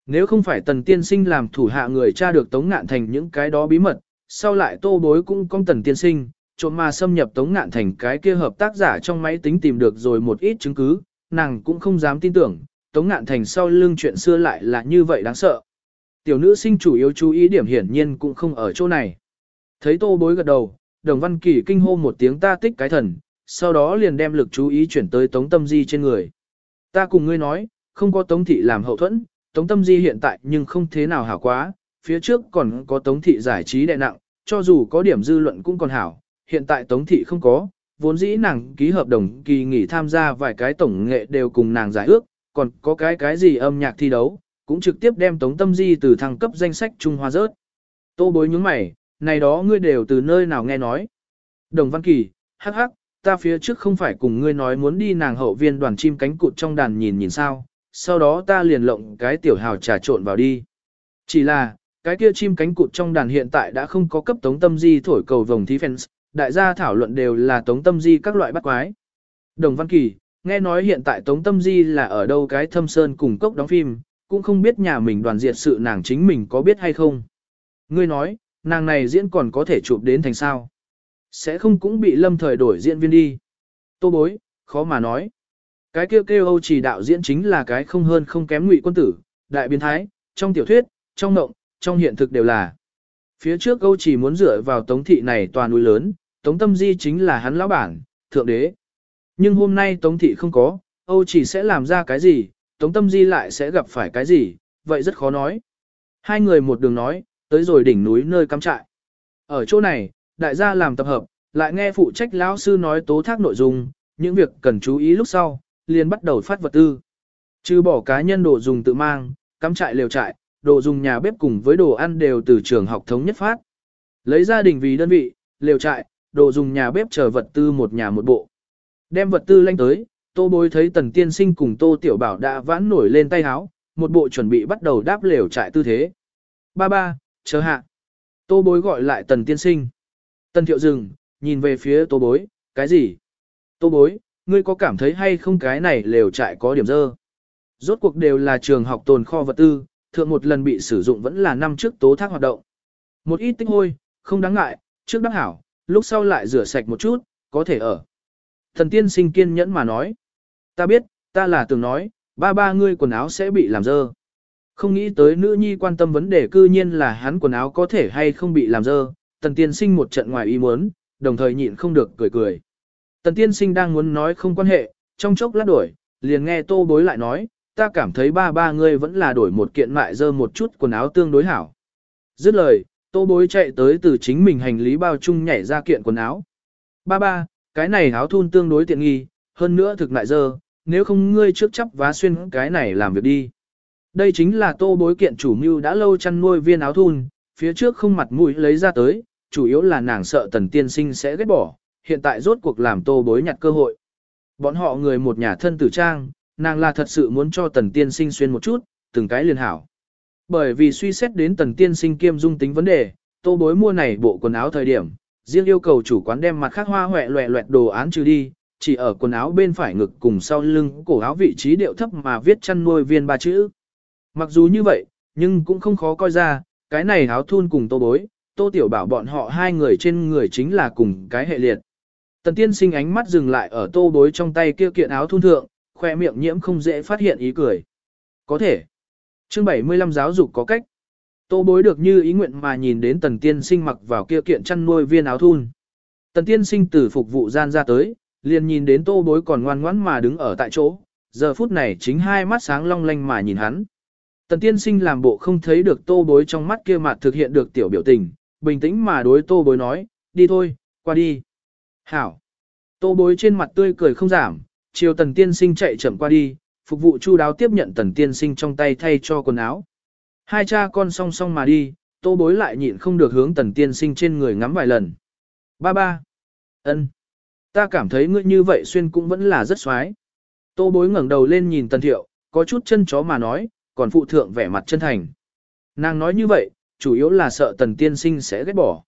Nếu không phải tần tiên sinh làm thủ hạ người tra được Tống Ngạn Thành những cái đó bí mật, sau lại tô bối cũng công tần tiên sinh, trộm mà xâm nhập Tống Ngạn Thành cái kia hợp tác giả trong máy tính tìm được rồi một ít chứng cứ, nàng cũng không dám tin tưởng, Tống Ngạn Thành sau lưng chuyện xưa lại là như vậy đáng sợ. Tiểu nữ sinh chủ yếu chú ý điểm hiển nhiên cũng không ở chỗ này. Thấy tô bối gật đầu, đồng văn kỳ kinh hô một tiếng ta tích cái thần, sau đó liền đem lực chú ý chuyển tới Tống Tâm Di trên người. Ta cùng ngươi nói, không có Tống Thị làm hậu thuẫn, Tống Tâm Di hiện tại nhưng không thế nào hảo quá, phía trước còn có Tống Thị giải trí đại nặng, cho dù có điểm dư luận cũng còn hảo, hiện tại Tống Thị không có, vốn dĩ nàng ký hợp đồng kỳ nghỉ tham gia vài cái tổng nghệ đều cùng nàng giải ước, còn có cái cái gì âm nhạc thi đấu, cũng trực tiếp đem Tống Tâm Di từ thăng cấp danh sách Trung Hoa rớt. Tô bối nhướng mày, này đó ngươi đều từ nơi nào nghe nói. Đồng Văn Kỳ, hắc hắc, ta phía trước không phải cùng ngươi nói muốn đi nàng hậu viên đoàn chim cánh cụt trong đàn nhìn nhìn sao, sau đó ta liền lộng cái tiểu hào trà trộn vào đi. Chỉ là, cái kia chim cánh cụt trong đàn hiện tại đã không có cấp tống tâm di thổi cầu vòng thí fans, đại gia thảo luận đều là tống tâm di các loại bắt quái. Đồng Văn Kỳ, nghe nói hiện tại tống tâm di là ở đâu cái thâm sơn cùng cốc đóng phim, cũng không biết nhà mình đoàn diệt sự nàng chính mình có biết hay không. Ngươi nói, nàng này diễn còn có thể chụp đến thành sao. Sẽ không cũng bị lâm thời đổi diễn viên đi. Tô bối, khó mà nói. Cái kêu kêu Âu chỉ đạo diễn chính là cái không hơn không kém ngụy quân tử, đại biến thái, trong tiểu thuyết, trong ngộng, trong hiện thực đều là. Phía trước Âu chỉ muốn dựa vào tống thị này toàn núi lớn, tống tâm di chính là hắn lão bản, thượng đế. Nhưng hôm nay tống thị không có, Âu chỉ sẽ làm ra cái gì, tống tâm di lại sẽ gặp phải cái gì, vậy rất khó nói. Hai người một đường nói, tới rồi đỉnh núi nơi cắm trại. Ở chỗ này, đại gia làm tập hợp, lại nghe phụ trách lão sư nói tố thác nội dung, những việc cần chú ý lúc sau, liền bắt đầu phát vật tư. Trừ bỏ cá nhân đồ dùng tự mang, cắm trại lều trại, đồ dùng nhà bếp cùng với đồ ăn đều từ trường học thống nhất phát. Lấy gia đình vì đơn vị, lều trại, đồ dùng nhà bếp chờ vật tư một nhà một bộ. Đem vật tư lanh tới, tô bối thấy tần tiên sinh cùng tô tiểu bảo đã vãn nổi lên tay háo, một bộ chuẩn bị bắt đầu đáp lều trại tư thế. Ba ba, chờ hạ. Tô bối gọi lại tần tiên sinh. Tân thiệu dừng, nhìn về phía tô bối, cái gì? Tô bối, ngươi có cảm thấy hay không cái này lều trại có điểm dơ? Rốt cuộc đều là trường học tồn kho vật tư, thượng một lần bị sử dụng vẫn là năm trước tố thác hoạt động. Một ít tinh hôi, không đáng ngại, trước đắc hảo, lúc sau lại rửa sạch một chút, có thể ở. Thần tiên sinh kiên nhẫn mà nói. Ta biết, ta là từng nói, ba ba ngươi quần áo sẽ bị làm dơ. Không nghĩ tới nữ nhi quan tâm vấn đề cư nhiên là hắn quần áo có thể hay không bị làm dơ. Tần tiên sinh một trận ngoài ý muốn, đồng thời nhịn không được cười cười. Tần tiên sinh đang muốn nói không quan hệ, trong chốc lát đổi, liền nghe tô bối lại nói, ta cảm thấy ba ba ngươi vẫn là đổi một kiện mại dơ một chút quần áo tương đối hảo. Dứt lời, tô bối chạy tới từ chính mình hành lý bao chung nhảy ra kiện quần áo. Ba ba, cái này áo thun tương đối tiện nghi, hơn nữa thực mại dơ, nếu không ngươi trước chấp vá xuyên cái này làm việc đi. Đây chính là tô bối kiện chủ mưu đã lâu chăn nuôi viên áo thun, phía trước không mặt mũi lấy ra tới, chủ yếu là nàng sợ tần tiên sinh sẽ ghét bỏ, hiện tại rốt cuộc làm tô bối nhặt cơ hội. Bọn họ người một nhà thân tử trang, nàng là thật sự muốn cho tần tiên sinh xuyên một chút, từng cái liền hảo. Bởi vì suy xét đến tần tiên sinh kiêm dung tính vấn đề, tô bối mua này bộ quần áo thời điểm, riêng yêu cầu chủ quán đem mặt khác hoa hoẹ loẹ loẹt đồ án trừ đi, chỉ ở quần áo bên phải ngực cùng sau lưng cổ áo vị trí điệu thấp mà viết chăn nuôi viên ba chữ. Mặc dù như vậy, nhưng cũng không khó coi ra, cái này áo thun cùng tô bối, tô tiểu bảo bọn họ hai người trên người chính là cùng cái hệ liệt. Tần tiên sinh ánh mắt dừng lại ở tô bối trong tay kia kiện áo thun thượng, khoe miệng nhiễm không dễ phát hiện ý cười. Có thể. Chương 75 giáo dục có cách. Tô bối được như ý nguyện mà nhìn đến tần tiên sinh mặc vào kia kiện chăn nuôi viên áo thun. Tần tiên sinh từ phục vụ gian ra tới, liền nhìn đến tô bối còn ngoan ngoãn mà đứng ở tại chỗ, giờ phút này chính hai mắt sáng long lanh mà nhìn hắn. Tần tiên sinh làm bộ không thấy được tô bối trong mắt kia mặt thực hiện được tiểu biểu tình, bình tĩnh mà đối tô bối nói, đi thôi, qua đi. Hảo. Tô bối trên mặt tươi cười không giảm, chiều tần tiên sinh chạy chậm qua đi, phục vụ chu đáo tiếp nhận tần tiên sinh trong tay thay cho quần áo. Hai cha con song song mà đi, tô bối lại nhịn không được hướng tần tiên sinh trên người ngắm vài lần. Ba ba. ân, Ta cảm thấy ngươi như vậy xuyên cũng vẫn là rất xoái. Tô bối ngẩng đầu lên nhìn tần thiệu, có chút chân chó mà nói, còn phụ thượng vẻ mặt chân thành. Nàng nói như vậy, chủ yếu là sợ tần tiên sinh sẽ ghét bỏ.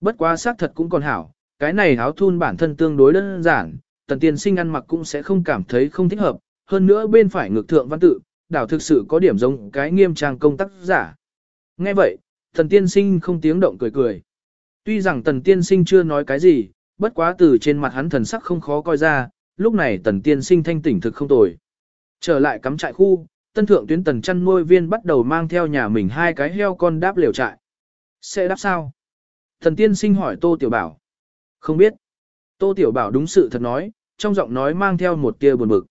Bất quá xác thật cũng còn hảo, cái này áo thun bản thân tương đối đơn giản, tần tiên sinh ăn mặc cũng sẽ không cảm thấy không thích hợp, hơn nữa bên phải ngược thượng văn tự, đảo thực sự có điểm giống cái nghiêm trang công tác giả. Nghe vậy, tần tiên sinh không tiếng động cười cười. Tuy rằng tần tiên sinh chưa nói cái gì, bất quá từ trên mặt hắn thần sắc không khó coi ra, lúc này tần tiên sinh thanh tỉnh thực không tồi. Trở lại cắm trại khu, tân thượng tuyến tần chăn nuôi viên bắt đầu mang theo nhà mình hai cái heo con đáp liều trại. Sẽ đáp sao? Thần tiên sinh hỏi Tô Tiểu Bảo. Không biết. Tô Tiểu Bảo đúng sự thật nói, trong giọng nói mang theo một tia buồn bực.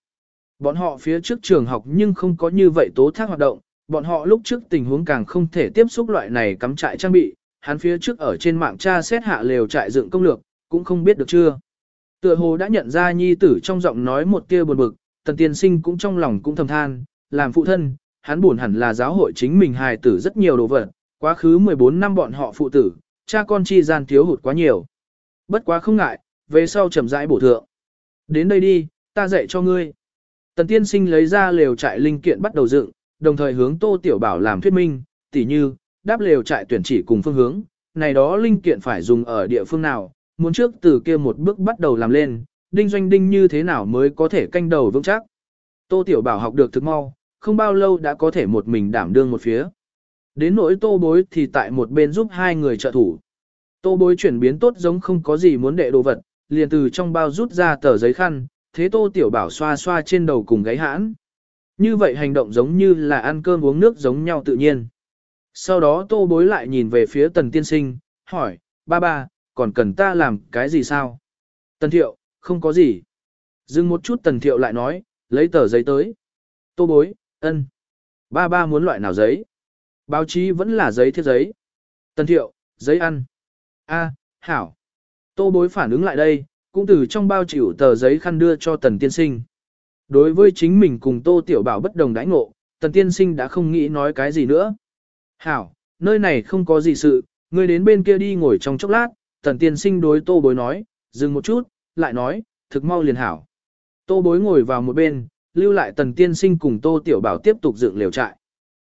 Bọn họ phía trước trường học nhưng không có như vậy tố thác hoạt động, bọn họ lúc trước tình huống càng không thể tiếp xúc loại này cắm trại trang bị, hắn phía trước ở trên mạng tra xét hạ lều trại dựng công lược, cũng không biết được chưa. Tựa hồ đã nhận ra nhi tử trong giọng nói một tia buồn bực, tần tiên sinh cũng trong lòng cũng thầm than, làm phụ thân, hắn buồn hẳn là giáo hội chính mình hài tử rất nhiều đồ vật, quá khứ 14 năm bọn họ phụ tử, cha con chi gian thiếu hụt quá nhiều. Bất quá không ngại, về sau chậm rãi bổ thượng. Đến đây đi, ta dạy cho ngươi. Tần tiên sinh lấy ra lều trại linh kiện bắt đầu dựng, đồng thời hướng Tô Tiểu Bảo làm thuyết minh, tỉ như, đáp lều trại tuyển chỉ cùng phương hướng, này đó linh kiện phải dùng ở địa phương nào, muốn trước từ kia một bước bắt đầu làm lên, đinh doanh đinh như thế nào mới có thể canh đầu vững chắc. Tô Tiểu Bảo học được thực mau, không bao lâu đã có thể một mình đảm đương một phía. Đến nỗi tô bối thì tại một bên giúp hai người trợ thủ. Tô bối chuyển biến tốt giống không có gì muốn đệ đồ vật, liền từ trong bao rút ra tờ giấy khăn, thế tô tiểu bảo xoa xoa trên đầu cùng gáy hãn. Như vậy hành động giống như là ăn cơm uống nước giống nhau tự nhiên. Sau đó tô bối lại nhìn về phía tần tiên sinh, hỏi, ba ba, còn cần ta làm cái gì sao? Tần thiệu, không có gì. Dừng một chút tần thiệu lại nói, lấy tờ giấy tới. Tô bối, ân. Ba ba muốn loại nào giấy? Báo chí vẫn là giấy thiết giấy. Tần thiệu, giấy ăn. A, hảo. Tô bối phản ứng lại đây, cũng từ trong bao chịu tờ giấy khăn đưa cho tần tiên sinh. Đối với chính mình cùng tô tiểu bảo bất đồng đãi ngộ, tần tiên sinh đã không nghĩ nói cái gì nữa. Hảo, nơi này không có gì sự, ngươi đến bên kia đi ngồi trong chốc lát, tần tiên sinh đối tô bối nói, dừng một chút, lại nói, thực mau liền hảo. Tô bối ngồi vào một bên, lưu lại tần tiên sinh cùng tô tiểu bảo tiếp tục dựng liều trại.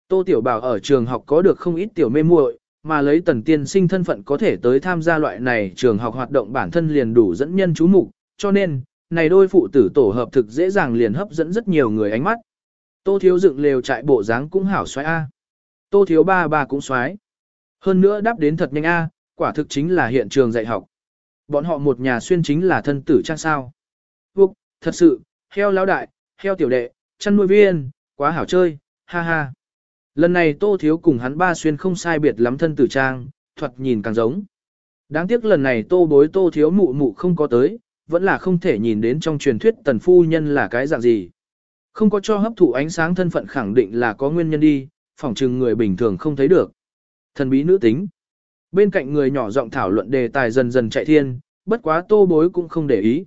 Tô tiểu bảo ở trường học có được không ít tiểu mê muội, mà lấy tần tiên sinh thân phận có thể tới tham gia loại này trường học hoạt động bản thân liền đủ dẫn nhân chú mục, cho nên, này đôi phụ tử tổ hợp thực dễ dàng liền hấp dẫn rất nhiều người ánh mắt. Tô thiếu dựng lều trại bộ dáng cũng hảo xoái A. Tô thiếu ba ba cũng xoái. Hơn nữa đáp đến thật nhanh A, quả thực chính là hiện trường dạy học. Bọn họ một nhà xuyên chính là thân tử trang sao. Vục, thật sự, heo lão đại, heo tiểu đệ, chăn nuôi viên, quá hảo chơi, ha ha. Lần này tô thiếu cùng hắn ba xuyên không sai biệt lắm thân tử trang, thuật nhìn càng giống. Đáng tiếc lần này tô bối tô thiếu mụ mụ không có tới, vẫn là không thể nhìn đến trong truyền thuyết tần phu nhân là cái dạng gì. Không có cho hấp thụ ánh sáng thân phận khẳng định là có nguyên nhân đi, phỏng chừng người bình thường không thấy được. Thần bí nữ tính. Bên cạnh người nhỏ giọng thảo luận đề tài dần dần chạy thiên, bất quá tô bối cũng không để ý.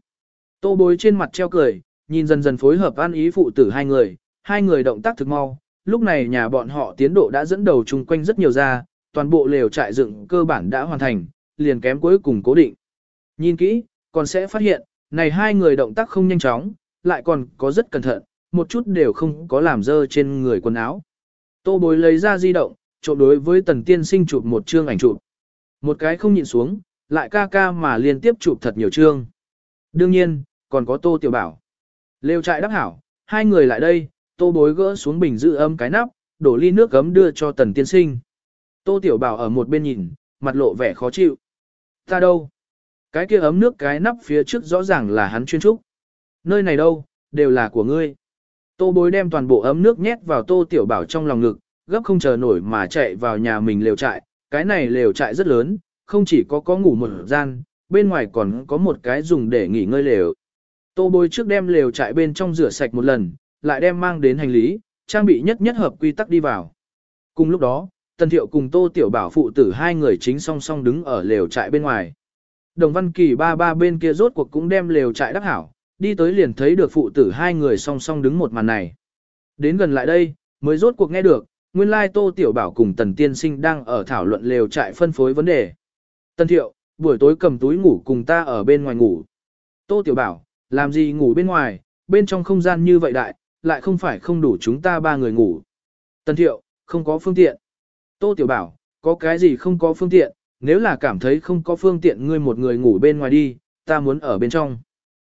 Tô bối trên mặt treo cười, nhìn dần dần phối hợp ăn ý phụ tử hai người, hai người động tác thực mau. Lúc này nhà bọn họ tiến độ đã dẫn đầu chung quanh rất nhiều ra, toàn bộ lều trại dựng cơ bản đã hoàn thành, liền kém cuối cùng cố định. Nhìn kỹ, còn sẽ phát hiện, này hai người động tác không nhanh chóng, lại còn có rất cẩn thận, một chút đều không có làm dơ trên người quần áo. Tô bối lấy ra di động, trộm đối với tần tiên sinh chụp một chương ảnh chụp. Một cái không nhìn xuống, lại ca ca mà liên tiếp chụp thật nhiều chương. Đương nhiên, còn có tô tiểu bảo. Lêu trại đắc hảo, hai người lại đây, tô bối gỡ xuống bình giữ âm cái nắp, đổ ly nước gấm đưa cho tần tiên sinh. Tô tiểu bảo ở một bên nhìn, mặt lộ vẻ khó chịu. Ta đâu? Cái kia ấm nước cái nắp phía trước rõ ràng là hắn chuyên trúc. Nơi này đâu, đều là của ngươi. Tô bối đem toàn bộ ấm nước nhét vào tô tiểu bảo trong lòng ngực, gấp không chờ nổi mà chạy vào nhà mình lều trại. Cái này lều trại rất lớn, không chỉ có có ngủ một gian, bên ngoài còn có một cái dùng để nghỉ ngơi lều. Tô bối trước đem lều trại bên trong rửa sạch một lần, lại đem mang đến hành lý, trang bị nhất nhất hợp quy tắc đi vào. Cùng lúc đó, Tần Thiệu cùng Tô Tiểu Bảo phụ tử hai người chính song song đứng ở lều trại bên ngoài. Đồng Văn Kỳ ba ba bên kia rốt cuộc cũng đem lều trại đắc hảo, đi tới liền thấy được phụ tử hai người song song đứng một màn này. Đến gần lại đây, mới rốt cuộc nghe được, nguyên lai Tô Tiểu Bảo cùng Tần Tiên Sinh đang ở thảo luận lều trại phân phối vấn đề. Tần Thiệu, buổi tối cầm túi ngủ cùng ta ở bên ngoài ngủ. Tô Tiểu Bảo, làm gì ngủ bên ngoài, bên trong không gian như vậy đại, lại không phải không đủ chúng ta ba người ngủ. Tần Thiệu, không có phương tiện. Tô Tiểu Bảo, có cái gì không có phương tiện, nếu là cảm thấy không có phương tiện ngươi một người ngủ bên ngoài đi, ta muốn ở bên trong.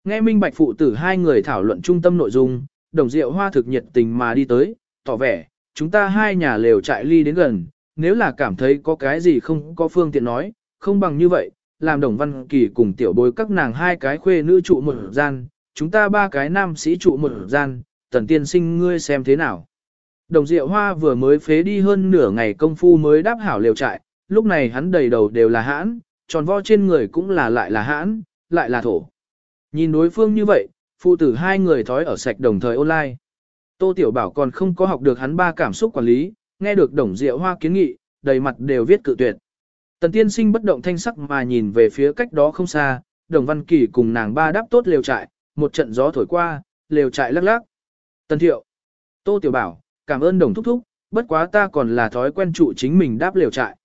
Nghe minh bạch phụ tử hai người thảo luận trung tâm nội dung, đồng diệu hoa thực nhiệt tình mà đi tới, tỏ vẻ, chúng ta hai nhà lều trại ly đến gần, nếu là cảm thấy có cái gì không có phương tiện nói, không bằng như vậy, làm đồng văn kỳ cùng tiểu bối các nàng hai cái khuê nữ trụ một gian, chúng ta ba cái nam sĩ trụ một gian, tần tiên sinh ngươi xem thế nào. Đồng diệu hoa vừa mới phế đi hơn nửa ngày công phu mới đáp hảo liều trại, lúc này hắn đầy đầu đều là hãn, tròn vo trên người cũng là lại là hãn, lại là thổ. Nhìn đối phương như vậy, phụ tử hai người thói ở sạch đồng thời online. Tô Tiểu Bảo còn không có học được hắn ba cảm xúc quản lý, nghe được đồng diệu hoa kiến nghị, đầy mặt đều viết cự tuyệt. Tần tiên sinh bất động thanh sắc mà nhìn về phía cách đó không xa, đồng văn kỳ cùng nàng ba đáp tốt lều trại, một trận gió thổi qua, lều trại lắc lắc. Tần thiệu, tô tiểu bảo, cảm ơn đồng thúc thúc, bất quá ta còn là thói quen trụ chính mình đáp lều trại.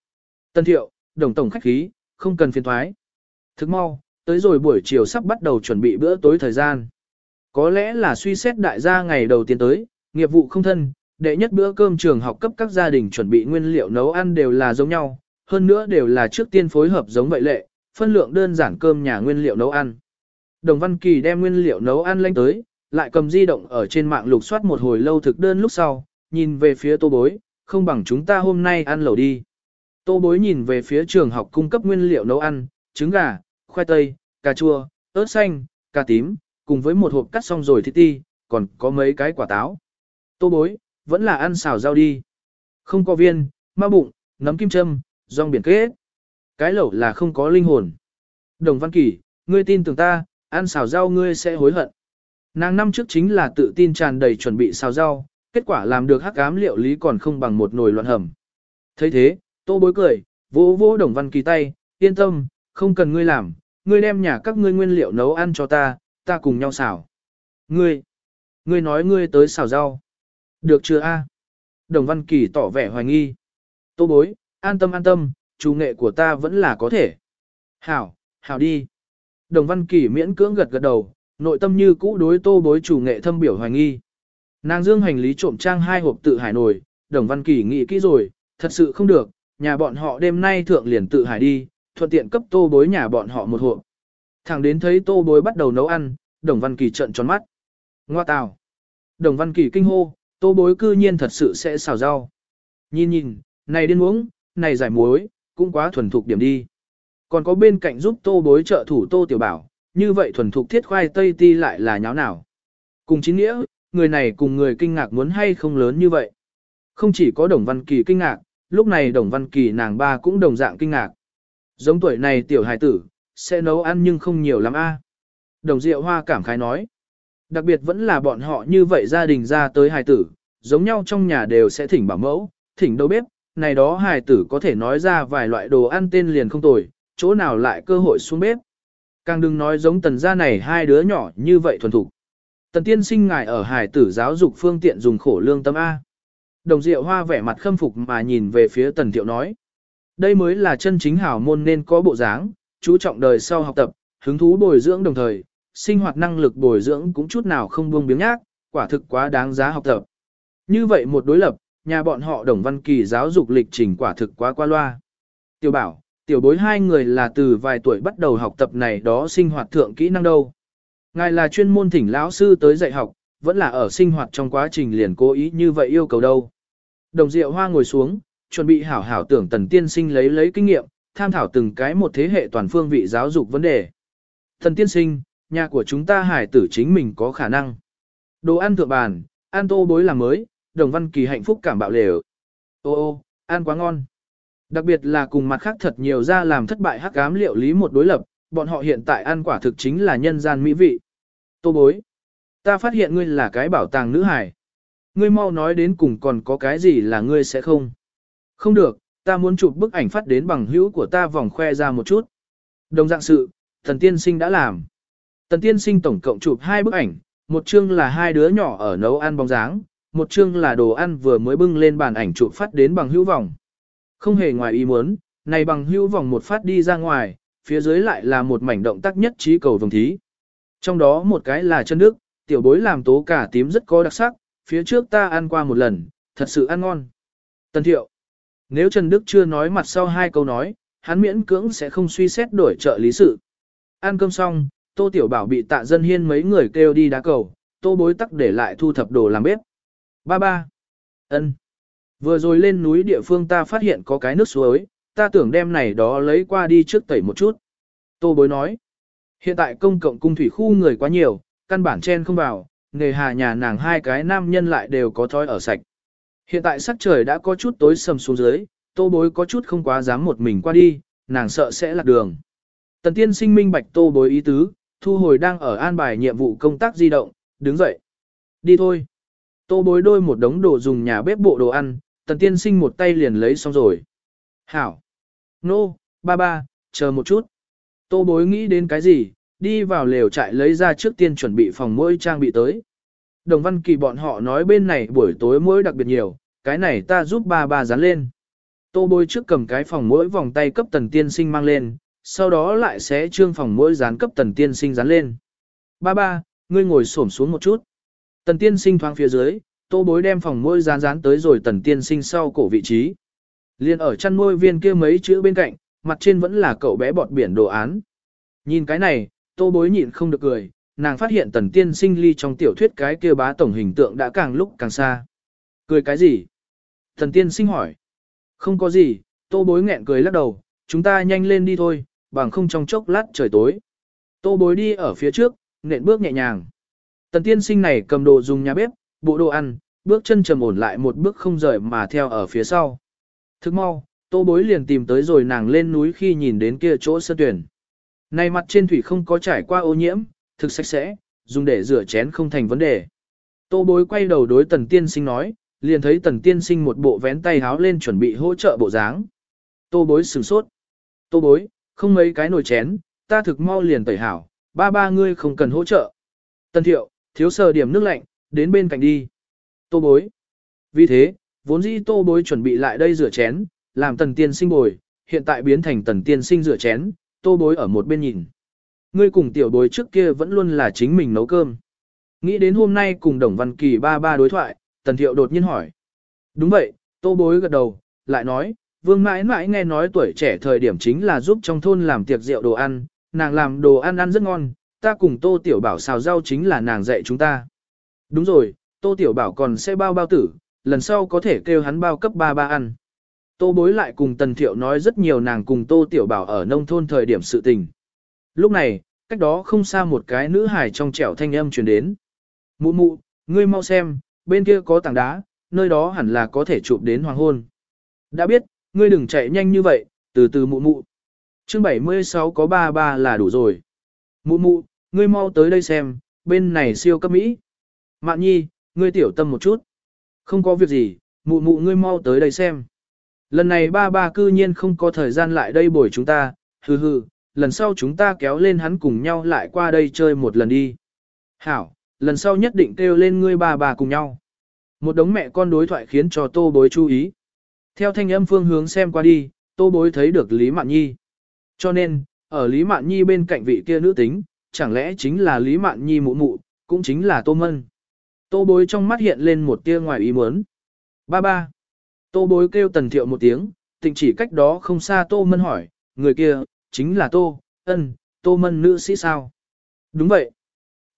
Tần thiệu, đồng tổng khách khí, không cần phiền thoái. Thức mau, tới rồi buổi chiều sắp bắt đầu chuẩn bị bữa tối thời gian. Có lẽ là suy xét đại gia ngày đầu tiên tới, nghiệp vụ không thân, đệ nhất bữa cơm trường học cấp các gia đình chuẩn bị nguyên liệu nấu ăn đều là giống nhau, hơn nữa đều là trước tiên phối hợp giống vậy lệ, phân lượng đơn giản cơm nhà nguyên liệu nấu ăn. Đồng Văn Kỳ đem nguyên liệu nấu ăn lên tới, lại cầm di động ở trên mạng lục soát một hồi lâu thực đơn lúc sau, nhìn về phía tô bối, không bằng chúng ta hôm nay ăn lẩu đi. Tô bối nhìn về phía trường học cung cấp nguyên liệu nấu ăn, trứng gà, khoai tây, cà chua, ớt xanh, cà tím, cùng với một hộp cắt xong rồi thịt ti, còn có mấy cái quả táo. Tô bối, vẫn là ăn xào rau đi. Không có viên, ma bụng, nấm kim châm, rong biển kết. Cái lẩu là không có linh hồn. Đồng Văn Kỳ, ngươi tin tưởng ta, ăn xào rau ngươi sẽ hối hận. Nàng năm trước chính là tự tin tràn đầy chuẩn bị xào rau, kết quả làm được hắc ám liệu lý còn không bằng một nồi loạn hầm. thấy thế, tô bối cười, vỗ vỗ Đồng Văn Kỳ tay, yên tâm, không cần ngươi làm, ngươi đem nhà các ngươi nguyên liệu nấu ăn cho ta, ta cùng nhau xào. Ngươi, ngươi nói ngươi tới xào rau. Được chưa a? Đồng Văn Kỳ tỏ vẻ hoài nghi. Tô bối, an tâm an tâm, chủ nghệ của ta vẫn là có thể. Hảo, hảo đi. Đồng Văn Kỳ miễn cưỡng gật gật đầu, nội tâm như cũ đối tô bối chủ nghệ thâm biểu hoài nghi. Nàng dương hành lý trộm trang hai hộp tự hải nổi, Đồng Văn Kỳ nghĩ kỹ rồi, thật sự không được, nhà bọn họ đêm nay thượng liền tự hải đi, thuận tiện cấp tô bối nhà bọn họ một hộp. Thẳng đến thấy tô bối bắt đầu nấu ăn, Đồng Văn Kỳ trợn tròn mắt. Ngoa tào. Đồng Văn Kỳ kinh hô, tô bối cư nhiên thật sự sẽ xào rau. Nhìn nhìn, này điên uống, này giải muối, cũng quá thuần thục điểm đi. Còn có bên cạnh giúp tô bối trợ thủ tô tiểu bảo, như vậy thuần thục thiết khoai tây ti lại là nháo nào. Cùng chính nghĩa, người này cùng người kinh ngạc muốn hay không lớn như vậy. Không chỉ có Đồng Văn Kỳ kinh ngạc, lúc này Đồng Văn Kỳ nàng ba cũng đồng dạng kinh ngạc. Giống tuổi này tiểu hài tử, sẽ nấu ăn nhưng không nhiều lắm a. Đồng Diệu Hoa cảm khái nói. Đặc biệt vẫn là bọn họ như vậy gia đình ra tới hài tử, giống nhau trong nhà đều sẽ thỉnh bảo mẫu, thỉnh đâu bếp, này đó hài tử có thể nói ra vài loại đồ ăn tên liền không tồi, chỗ nào lại cơ hội xuống bếp. Càng đừng nói giống tần gia này hai đứa nhỏ như vậy thuần thục. Tần tiên sinh ngài ở hài tử giáo dục phương tiện dùng khổ lương tâm A. Đồng diệu hoa vẻ mặt khâm phục mà nhìn về phía tần thiệu nói. Đây mới là chân chính hảo môn nên có bộ dáng, chú trọng đời sau học tập, hứng thú bồi dưỡng đồng thời, sinh hoạt năng lực bồi dưỡng cũng chút nào không buông biếng nhác, quả thực quá đáng giá học tập. Như vậy một đối lập, nhà bọn họ Đồng Văn Kỳ giáo dục lịch trình quả thực quá qua loa. Tiểu bảo, tiểu bối hai người là từ vài tuổi bắt đầu học tập này đó sinh hoạt thượng kỹ năng đâu. Ngài là chuyên môn thỉnh lão sư tới dạy học, vẫn là ở sinh hoạt trong quá trình liền cố ý như vậy yêu cầu đâu. Đồng Diệu Hoa ngồi xuống, chuẩn bị hảo hảo tưởng tần tiên sinh lấy lấy kinh nghiệm, tham thảo từng cái một thế hệ toàn phương vị giáo dục vấn đề. Thần tiên sinh, nhà của chúng ta hải tử chính mình có khả năng. Đồ ăn thượng bàn, ăn tô bối làm mới, đồng văn kỳ hạnh phúc cảm bạo lều. Ô ô, ăn quá ngon. Đặc biệt là cùng mặt khác thật nhiều ra làm thất bại hắc ám liệu lý một đối lập, bọn họ hiện tại ăn quả thực chính là nhân gian mỹ vị. Tô bối. Ta phát hiện ngươi là cái bảo tàng nữ hải. Ngươi mau nói đến cùng còn có cái gì là ngươi sẽ không. Không được, ta muốn chụp bức ảnh phát đến bằng hữu của ta vòng khoe ra một chút. Đồng dạng sự, thần tiên sinh đã làm. Tần tiên sinh tổng cộng chụp hai bức ảnh, một chương là hai đứa nhỏ ở nấu ăn bóng dáng, một chương là đồ ăn vừa mới bưng lên bàn ảnh chụp phát đến bằng hữu vòng. Không hề ngoài ý muốn, này bằng hữu vòng một phát đi ra ngoài, phía dưới lại là một mảnh động tác nhất trí cầu vồng thí. Trong đó một cái là chân nước, tiểu bối làm tố cả tím rất có đặc sắc, phía trước ta ăn qua một lần, thật sự ăn ngon. Tân thiệu, nếu Trần Đức chưa nói mặt sau hai câu nói, hắn miễn cưỡng sẽ không suy xét đổi trợ lý sự. Ăn cơm xong, Tô Tiểu Bảo bị tạ dân hiên mấy người kêu đi đá cầu, Tô bối tắc để lại thu thập đồ làm bếp. Ba ba. ân. Vừa rồi lên núi địa phương ta phát hiện có cái nước suối, ta tưởng đem này đó lấy qua đi trước tẩy một chút. Tô bối nói. Hiện tại công cộng cung thủy khu người quá nhiều, căn bản chen không vào, nghề hà nhà nàng hai cái nam nhân lại đều có thói ở sạch. Hiện tại sắc trời đã có chút tối sầm xuống dưới, tô bối có chút không quá dám một mình qua đi, nàng sợ sẽ lạc đường. Tần tiên sinh minh bạch tô bối ý tứ, thu hồi đang ở an bài nhiệm vụ công tác di động, đứng dậy. Đi thôi. Tô bối đôi một đống đồ dùng nhà bếp bộ đồ ăn, tần tiên sinh một tay liền lấy xong rồi. Hảo. Nô, no, ba ba, chờ một chút. Tô bối nghĩ đến cái gì, đi vào lều trại lấy ra trước tiên chuẩn bị phòng mỗi trang bị tới. Đồng văn kỳ bọn họ nói bên này buổi tối mỗi đặc biệt nhiều, cái này ta giúp ba ba dán lên. Tô bối trước cầm cái phòng mỗi vòng tay cấp tần tiên sinh mang lên, sau đó lại sẽ trương phòng mỗi dán cấp tần tiên sinh dán lên. Ba ba, ngươi ngồi xổm xuống một chút. Tần tiên sinh thoáng phía dưới, tô bối đem phòng môi dán dán tới rồi tần tiên sinh sau cổ vị trí. Liên ở chăn nuôi viên kia mấy chữ bên cạnh, mặt trên vẫn là cậu bé bọt biển đồ án. Nhìn cái này, tô bối nhịn không được cười, nàng phát hiện tần tiên sinh ly trong tiểu thuyết cái kia bá tổng hình tượng đã càng lúc càng xa. Cười cái gì? Tần tiên sinh hỏi. Không có gì, tô bối nghẹn cười lắc đầu, chúng ta nhanh lên đi thôi, bằng không trong chốc lát trời tối. Tô bối đi ở phía trước, nện bước nhẹ nhàng. Tần tiên sinh này cầm đồ dùng nhà bếp, bộ đồ ăn, bước chân trầm ổn lại một bước không rời mà theo ở phía sau. Thức mau, tô bối liền tìm tới rồi nàng lên núi khi nhìn đến kia chỗ sơ tuyển. Này mặt trên thủy không có trải qua ô nhiễm, thực sạch sẽ, dùng để rửa chén không thành vấn đề. Tô bối quay đầu đối tần tiên sinh nói, liền thấy tần tiên sinh một bộ vén tay háo lên chuẩn bị hỗ trợ bộ dáng. Tô bối sửng sốt. Tô bối, không mấy cái nồi chén, ta thực mau liền tẩy hảo, ba ba ngươi không cần hỗ trợ. Tần thiệu, thiếu sờ điểm nước lạnh, đến bên cạnh đi. Tô bối. Vì thế, vốn dĩ tô bối chuẩn bị lại đây rửa chén, làm tần tiên sinh bồi, hiện tại biến thành tần tiên sinh rửa chén, tô bối ở một bên nhìn. Ngươi cùng tiểu bối trước kia vẫn luôn là chính mình nấu cơm. Nghĩ đến hôm nay cùng Đồng Văn Kỳ ba ba đối thoại, tần thiệu đột nhiên hỏi. Đúng vậy, tô bối gật đầu, lại nói, vương mãi mãi nghe nói tuổi trẻ thời điểm chính là giúp trong thôn làm tiệc rượu đồ ăn, nàng làm đồ ăn ăn rất ngon, ta cùng tô tiểu bảo xào rau chính là nàng dạy chúng ta. Đúng rồi, tô tiểu bảo còn sẽ bao bao tử, lần sau có thể kêu hắn bao cấp ba ba ăn. Tô bối lại cùng Tần Thiệu nói rất nhiều nàng cùng Tô Tiểu Bảo ở nông thôn thời điểm sự tình. Lúc này, cách đó không xa một cái nữ hài trong trẻo thanh âm truyền đến. Mụ mụ, ngươi mau xem, bên kia có tảng đá, nơi đó hẳn là có thể chụp đến hoàng hôn. Đã biết, ngươi đừng chạy nhanh như vậy, từ từ mụ mụ. Chương 76 có ba ba là đủ rồi. Mụ mụ, ngươi mau tới đây xem, bên này siêu cấp Mỹ. Mạn nhi, ngươi tiểu tâm một chút. Không có việc gì, mụ mụ ngươi mau tới đây xem. Lần này ba ba cư nhiên không có thời gian lại đây bồi chúng ta, hừ hừ, lần sau chúng ta kéo lên hắn cùng nhau lại qua đây chơi một lần đi. Hảo, lần sau nhất định kêu lên ngươi ba bà cùng nhau. Một đống mẹ con đối thoại khiến cho tô bối chú ý. Theo thanh âm phương hướng xem qua đi, tô bối thấy được Lý Mạn Nhi. Cho nên, ở Lý Mạn Nhi bên cạnh vị kia nữ tính, chẳng lẽ chính là Lý Mạn Nhi mụ mụ, cũng chính là Tô Mân. Tô bối trong mắt hiện lên một tia ngoài ý muốn. Ba ba. Tô bối kêu tần thiệu một tiếng, tịnh chỉ cách đó không xa Tô Mân hỏi, người kia, chính là Tô, ân, Tô Mân nữ sĩ sao? Đúng vậy.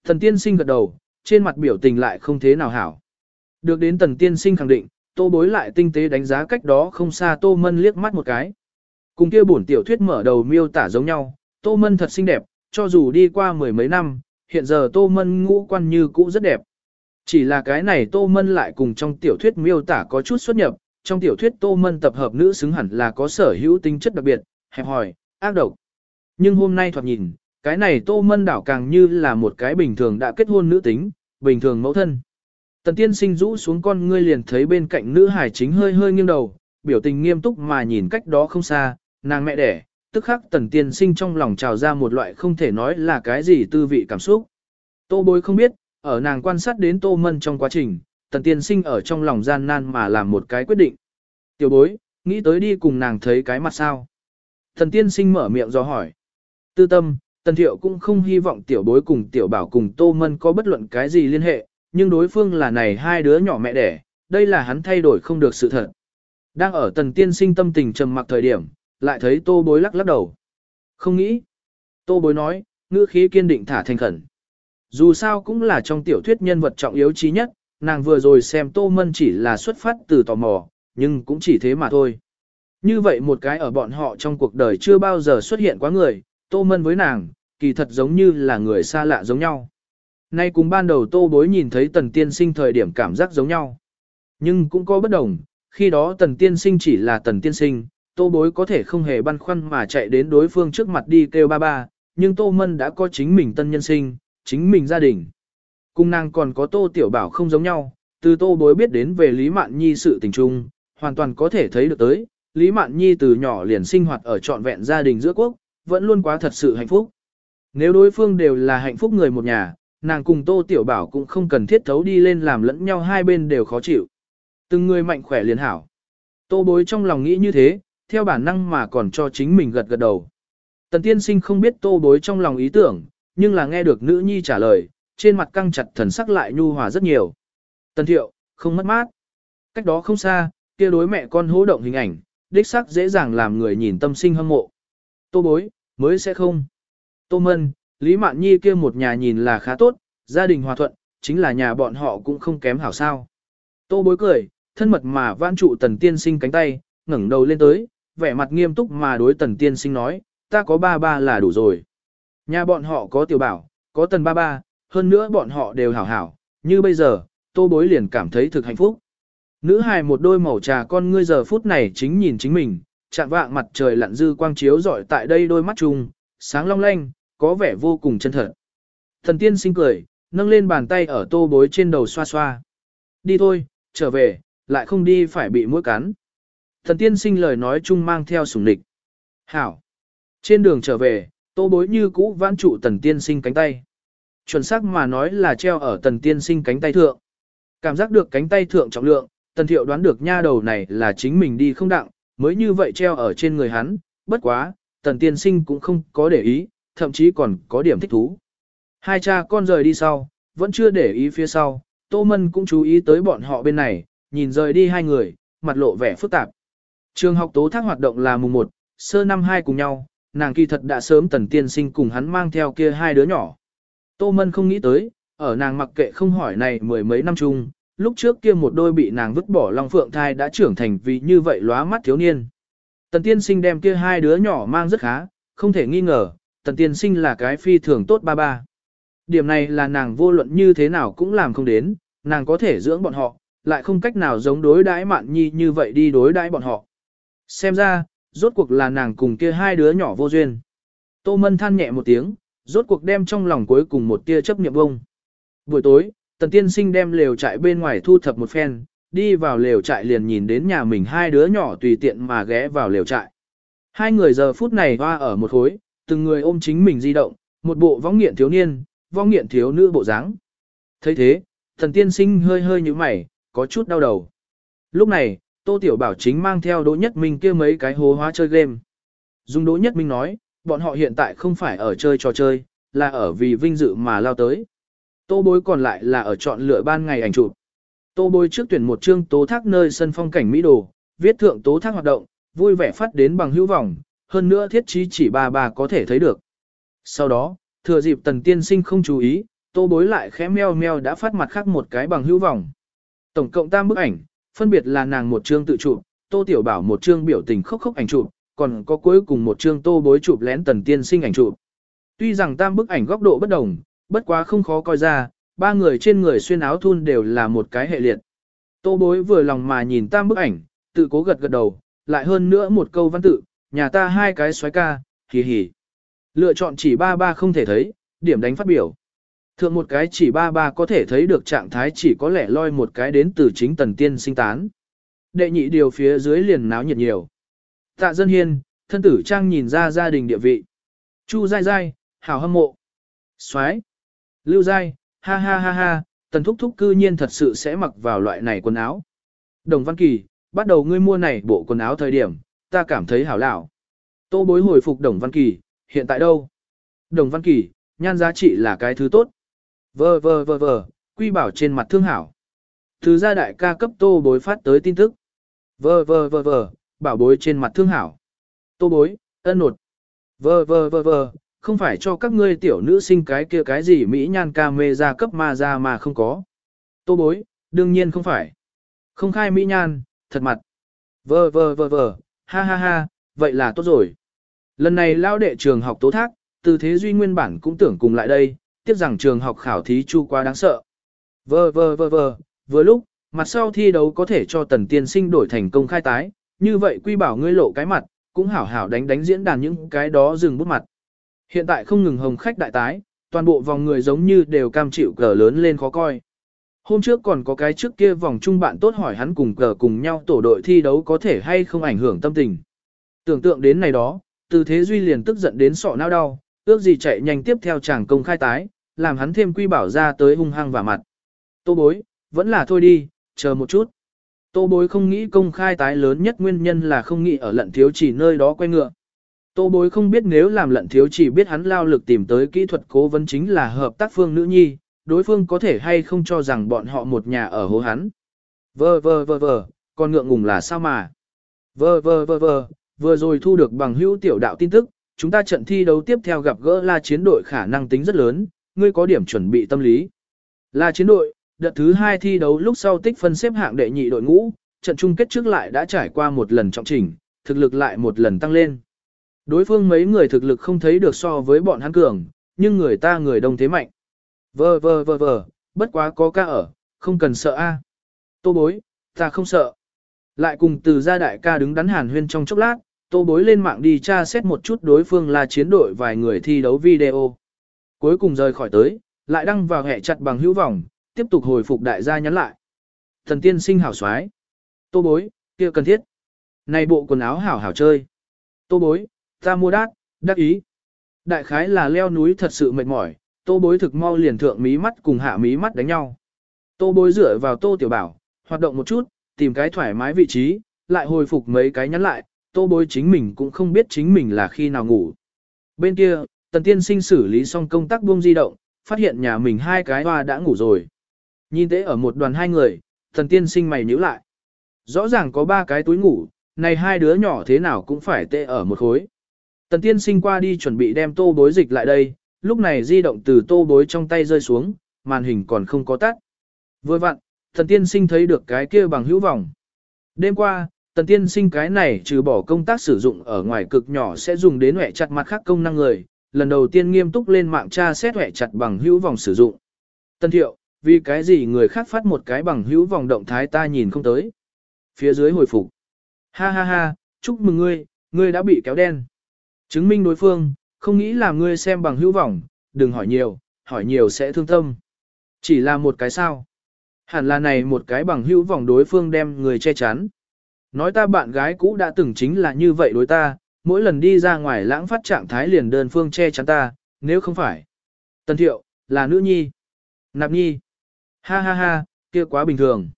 Thần tiên sinh gật đầu, trên mặt biểu tình lại không thế nào hảo. Được đến tần tiên sinh khẳng định, Tô bối lại tinh tế đánh giá cách đó không xa Tô Mân liếc mắt một cái. Cùng kia bổn tiểu thuyết mở đầu miêu tả giống nhau, Tô Mân thật xinh đẹp, cho dù đi qua mười mấy năm, hiện giờ Tô Mân ngũ quan như cũ rất đẹp. Chỉ là cái này Tô Mân lại cùng trong tiểu thuyết miêu tả có chút xuất nhập, trong tiểu thuyết Tô Mân tập hợp nữ xứng hẳn là có sở hữu tính chất đặc biệt, hẹp hòi, ác độc. Nhưng hôm nay thoạt nhìn, cái này Tô Mân đảo càng như là một cái bình thường đã kết hôn nữ tính, bình thường mẫu thân. Tần tiên sinh rũ xuống con ngươi liền thấy bên cạnh nữ hải chính hơi hơi nghiêng đầu, biểu tình nghiêm túc mà nhìn cách đó không xa, nàng mẹ đẻ, tức khắc tần tiên sinh trong lòng trào ra một loại không thể nói là cái gì tư vị cảm xúc. Tô bối không biết, ở nàng quan sát đến tô mân trong quá trình, tần tiên sinh ở trong lòng gian nan mà làm một cái quyết định. Tiểu bối, nghĩ tới đi cùng nàng thấy cái mặt sao. Tần tiên sinh mở miệng do hỏi. Tư tâm, tần thiệu cũng không hy vọng tiểu bối cùng tiểu bảo cùng tô mân có bất luận cái gì liên hệ, nhưng đối phương là này hai đứa nhỏ mẹ đẻ, đây là hắn thay đổi không được sự thật. Đang ở tần tiên sinh tâm tình trầm mặc thời điểm, lại thấy tô bối lắc lắc đầu. Không nghĩ. Tô bối nói, ngữ khí kiên định thả thành khẩn. Dù sao cũng là trong tiểu thuyết nhân vật trọng yếu trí nhất, nàng vừa rồi xem Tô Mân chỉ là xuất phát từ tò mò, nhưng cũng chỉ thế mà thôi. Như vậy một cái ở bọn họ trong cuộc đời chưa bao giờ xuất hiện quá người, Tô Mân với nàng, kỳ thật giống như là người xa lạ giống nhau. Nay cùng ban đầu Tô Bối nhìn thấy Tần Tiên Sinh thời điểm cảm giác giống nhau. Nhưng cũng có bất đồng, khi đó Tần Tiên Sinh chỉ là Tần Tiên Sinh, Tô Bối có thể không hề băn khoăn mà chạy đến đối phương trước mặt đi kêu ba ba, nhưng Tô Mân đã có chính mình tân nhân sinh, chính mình gia đình. Cung nàng còn có Tô Tiểu Bảo không giống nhau, từ Tô Bối biết đến về Lý Mạn Nhi sự tình trung, hoàn toàn có thể thấy được tới, Lý Mạn Nhi từ nhỏ liền sinh hoạt ở trọn vẹn gia đình giữa quốc, vẫn luôn quá thật sự hạnh phúc. Nếu đối phương đều là hạnh phúc người một nhà, nàng cùng Tô Tiểu Bảo cũng không cần thiết thấu đi lên làm lẫn nhau hai bên đều khó chịu. Từng người mạnh khỏe liền hảo. Tô bối trong lòng nghĩ như thế, theo bản năng mà còn cho chính mình gật gật đầu. Tần tiên sinh không biết tô bối trong lòng ý tưởng, nhưng là nghe được nữ nhi trả lời, trên mặt căng chặt thần sắc lại nhu hòa rất nhiều. Tần thiệu, không mất mát. Cách đó không xa, kia đối mẹ con hố động hình ảnh, đích sắc dễ dàng làm người nhìn tâm sinh hâm mộ. Tô bối, mới sẽ không. Tô mân, Lý Mạn Nhi kia một nhà nhìn là khá tốt, gia đình hòa thuận, chính là nhà bọn họ cũng không kém hảo sao. Tô bối cười, thân mật mà vãn trụ tần tiên sinh cánh tay, ngẩng đầu lên tới, vẻ mặt nghiêm túc mà đối tần tiên sinh nói, ta có ba ba là đủ rồi. Nhà bọn họ có tiểu bảo, có tần ba ba, hơn nữa bọn họ đều hảo hảo, như bây giờ, tô bối liền cảm thấy thực hạnh phúc. Nữ hài một đôi màu trà con ngươi giờ phút này chính nhìn chính mình, chạm vạng mặt trời lặn dư quang chiếu rọi tại đây đôi mắt chung, sáng long lanh, có vẻ vô cùng chân thật. Thần tiên sinh cười, nâng lên bàn tay ở tô bối trên đầu xoa xoa. Đi thôi, trở về, lại không đi phải bị mũi cắn. Thần tiên sinh lời nói chung mang theo sủng địch. Hảo. Trên đường trở về, tô bối như cũ vãn trụ tần tiên sinh cánh tay. Chuẩn xác mà nói là treo ở tần tiên sinh cánh tay thượng. Cảm giác được cánh tay thượng trọng lượng, tần thiệu đoán được nha đầu này là chính mình đi không đặng, mới như vậy treo ở trên người hắn, bất quá, tần tiên sinh cũng không có để ý, thậm chí còn có điểm thích thú. Hai cha con rời đi sau, vẫn chưa để ý phía sau, Tô Mân cũng chú ý tới bọn họ bên này, nhìn rời đi hai người, mặt lộ vẻ phức tạp. Trường học tố thác hoạt động là mùng 1, sơ năm hai cùng nhau, nàng kỳ thật đã sớm tần tiên sinh cùng hắn mang theo kia hai đứa nhỏ. Tô Mân không nghĩ tới, ở nàng mặc kệ không hỏi này mười mấy năm chung, lúc trước kia một đôi bị nàng vứt bỏ Long Phượng thai đã trưởng thành vì như vậy lóa mắt thiếu niên. Tần tiên sinh đem kia hai đứa nhỏ mang rất khá, không thể nghi ngờ, tần tiên sinh là cái phi thường tốt ba ba. Điểm này là nàng vô luận như thế nào cũng làm không đến, nàng có thể dưỡng bọn họ, lại không cách nào giống đối đãi mạn nhi như vậy đi đối đãi bọn họ. Xem ra, rốt cuộc là nàng cùng kia hai đứa nhỏ vô duyên. Tô Mân than nhẹ một tiếng, rốt cuộc đem trong lòng cuối cùng một tia chấp niệm bông. Buổi tối, Tần Tiên Sinh đem lều trại bên ngoài thu thập một phen, đi vào lều trại liền nhìn đến nhà mình hai đứa nhỏ tùy tiện mà ghé vào lều trại. Hai người giờ phút này hoa ở một khối, từng người ôm chính mình di động, một bộ vong nghiện thiếu niên, vong nghiện thiếu nữ bộ dáng. thấy thế, Tần Tiên Sinh hơi hơi như mày, có chút đau đầu. Lúc này, Tô Tiểu Bảo chính mang theo Đỗ Nhất Minh kia mấy cái hố hóa chơi game. Dung Đỗ Nhất Minh nói, bọn họ hiện tại không phải ở chơi trò chơi, là ở vì vinh dự mà lao tới. Tô bối còn lại là ở chọn lựa ban ngày ảnh chụp. Tô bối trước tuyển một chương tố thác nơi sân phong cảnh Mỹ Đồ, viết thượng tố thác hoạt động, vui vẻ phát đến bằng hữu vọng, hơn nữa thiết trí chỉ bà bà có thể thấy được. Sau đó, thừa dịp tần tiên sinh không chú ý, tô bối lại khẽ meo meo đã phát mặt khác một cái bằng hữu vọng. Tổng cộng tam bức ảnh, phân biệt là nàng một chương tự chụp, tô tiểu bảo một chương biểu tình khốc khốc ảnh chụp, còn có cuối cùng một chương tô bối chụp lén tần tiên sinh ảnh chụp. Tuy rằng tam bức ảnh góc độ bất đồng, bất quá không khó coi ra, ba người trên người xuyên áo thun đều là một cái hệ liệt. Tô bối vừa lòng mà nhìn tam bức ảnh, tự cố gật gật đầu, lại hơn nữa một câu văn tự, nhà ta hai cái xoái ca, hì hì. Lựa chọn chỉ ba ba không thể thấy, điểm đánh phát biểu. Thượng một cái chỉ ba ba có thể thấy được trạng thái chỉ có lẽ loi một cái đến từ chính tần tiên sinh tán. Đệ nhị điều phía dưới liền náo nhiệt nhiều. Tạ dân hiên, thân tử trang nhìn ra gia đình địa vị. Chu dai dai, hảo hâm mộ. soái Lưu dai, ha ha ha ha, tần thúc thúc cư nhiên thật sự sẽ mặc vào loại này quần áo. Đồng Văn Kỳ, bắt đầu ngươi mua này bộ quần áo thời điểm, ta cảm thấy hảo lão. Tô bối hồi phục Đồng Văn Kỳ, hiện tại đâu? Đồng Văn Kỳ, nhan giá trị là cái thứ tốt. Vờ vờ vờ vờ, quy bảo trên mặt thương hảo. từ gia đại ca cấp tô bối phát tới tin tức. Vờ vờ vờ vờ, bảo bối trên mặt thương hảo. Tô bối, ân nột. Vờ vờ vờ vờ, không phải cho các ngươi tiểu nữ sinh cái kia cái gì Mỹ nhan ca mê ra cấp ma ra mà không có. Tô bối, đương nhiên không phải. Không khai Mỹ nhan, thật mặt. Vờ vờ vờ vờ, ha ha ha, vậy là tốt rồi. Lần này lao đệ trường học tố thác, từ thế duy nguyên bản cũng tưởng cùng lại đây, tiếc rằng trường học khảo thí chu quá đáng sợ. Vơ vơ vơ vơ, vừa lúc, mặt sau thi đấu có thể cho tần tiên sinh đổi thành công khai tái, như vậy quy bảo ngươi lộ cái mặt, cũng hảo hảo đánh đánh diễn đàn những cái đó dừng bút mặt. Hiện tại không ngừng hồng khách đại tái, toàn bộ vòng người giống như đều cam chịu cờ lớn lên khó coi. Hôm trước còn có cái trước kia vòng trung bạn tốt hỏi hắn cùng cờ cùng nhau tổ đội thi đấu có thể hay không ảnh hưởng tâm tình. Tưởng tượng đến này đó, từ thế duy liền tức giận đến sọ não đau, ước gì chạy nhanh tiếp theo chàng công khai tái, làm hắn thêm quy bảo ra tới hung hăng và mặt. Tô bối, vẫn là thôi đi, chờ một chút. Tô bối không nghĩ công khai tái lớn nhất nguyên nhân là không nghĩ ở lận thiếu chỉ nơi đó quay ngựa. Tô bối không biết nếu làm lận thiếu chỉ biết hắn lao lực tìm tới kỹ thuật cố vấn chính là hợp tác phương nữ nhi, đối phương có thể hay không cho rằng bọn họ một nhà ở hố hắn. Vơ vơ vơ vơ, con ngượng ngùng là sao mà. Vơ vơ vơ vơ, vừa rồi thu được bằng hữu tiểu đạo tin tức, chúng ta trận thi đấu tiếp theo gặp gỡ la chiến đội khả năng tính rất lớn, ngươi có điểm chuẩn bị tâm lý. La chiến đội, đợt thứ hai thi đấu lúc sau tích phân xếp hạng đệ nhị đội ngũ, trận chung kết trước lại đã trải qua một lần trọng trình, thực lực lại một lần tăng lên. Đối phương mấy người thực lực không thấy được so với bọn hắn cường, nhưng người ta người đông thế mạnh. Vờ vờ vờ vờ, bất quá có ca ở, không cần sợ a. Tô bối, ta không sợ. Lại cùng từ gia đại ca đứng đắn hàn huyên trong chốc lát, tô bối lên mạng đi tra xét một chút đối phương là chiến đội vài người thi đấu video. Cuối cùng rời khỏi tới, lại đăng vào hệ chặt bằng hữu vọng, tiếp tục hồi phục đại gia nhắn lại. Thần tiên sinh hảo xoái. Tô bối, kia cần thiết. Này bộ quần áo hảo hảo chơi. Tô bối, ta mua đắt, đắc ý. Đại khái là leo núi thật sự mệt mỏi, tô bối thực mau liền thượng mí mắt cùng hạ mí mắt đánh nhau. Tô bối dựa vào tô tiểu bảo, hoạt động một chút, tìm cái thoải mái vị trí, lại hồi phục mấy cái nhắn lại, tô bối chính mình cũng không biết chính mình là khi nào ngủ. Bên kia, tần tiên sinh xử lý xong công tác buông di động, phát hiện nhà mình hai cái hoa đã ngủ rồi. Nhìn tế ở một đoàn hai người, tần tiên sinh mày nhíu lại. Rõ ràng có ba cái túi ngủ, này hai đứa nhỏ thế nào cũng phải tệ ở một khối. Tần tiên sinh qua đi chuẩn bị đem tô bối dịch lại đây, lúc này di động từ tô bối trong tay rơi xuống, màn hình còn không có tắt. Vừa vặn, tần tiên sinh thấy được cái kia bằng hữu vọng. Đêm qua, tần tiên sinh cái này trừ bỏ công tác sử dụng ở ngoài cực nhỏ sẽ dùng đến hẹ chặt mặt khác công năng người, lần đầu tiên nghiêm túc lên mạng tra xét hệ chặt bằng hữu vòng sử dụng. Tân thiệu, vì cái gì người khác phát một cái bằng hữu vòng động thái ta nhìn không tới. Phía dưới hồi phục. Ha ha ha, chúc mừng ngươi, ngươi đã bị kéo đen. Chứng minh đối phương, không nghĩ là ngươi xem bằng hữu vòng, đừng hỏi nhiều, hỏi nhiều sẽ thương tâm. Chỉ là một cái sao. Hẳn là này một cái bằng hữu vòng đối phương đem người che chắn. Nói ta bạn gái cũ đã từng chính là như vậy đối ta, mỗi lần đi ra ngoài lãng phát trạng thái liền đơn phương che chắn ta, nếu không phải. Tân thiệu, là nữ nhi. Nạp nhi. Ha ha ha, kia quá bình thường.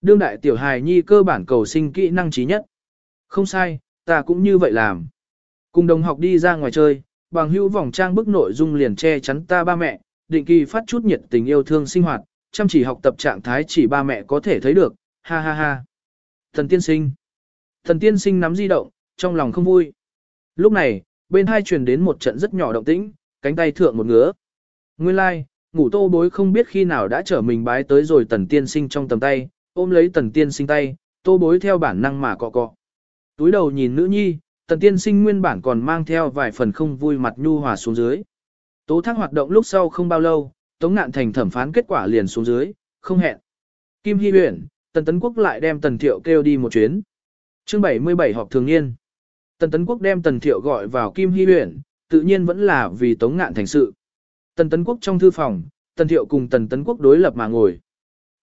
Đương đại tiểu hài nhi cơ bản cầu sinh kỹ năng trí nhất. Không sai, ta cũng như vậy làm. Cùng đồng học đi ra ngoài chơi, bằng hữu vòng trang bức nội dung liền che chắn ta ba mẹ, định kỳ phát chút nhiệt tình yêu thương sinh hoạt, chăm chỉ học tập trạng thái chỉ ba mẹ có thể thấy được, ha ha ha. Thần tiên sinh. Thần tiên sinh nắm di động, trong lòng không vui. Lúc này, bên hai truyền đến một trận rất nhỏ động tĩnh, cánh tay thượng một ngứa. Nguyên lai, like, ngủ tô bối không biết khi nào đã trở mình bái tới rồi tần tiên sinh trong tầm tay, ôm lấy tần tiên sinh tay, tô bối theo bản năng mà cọ cọ. Túi đầu nhìn nữ nhi, tần tiên sinh nguyên bản còn mang theo vài phần không vui mặt nhu hòa xuống dưới. Tố thác hoạt động lúc sau không bao lâu, tống ngạn thành thẩm phán kết quả liền xuống dưới, không hẹn. Kim Hy Huyền, tần tấn quốc lại đem tần thiệu kêu đi một chuyến. chương 77 họp thường niên. Tần tấn quốc đem tần thiệu gọi vào Kim Hy huyện, tự nhiên vẫn là vì tống ngạn thành sự. Tần tấn quốc trong thư phòng, tần thiệu cùng tần tấn quốc đối lập mà ngồi.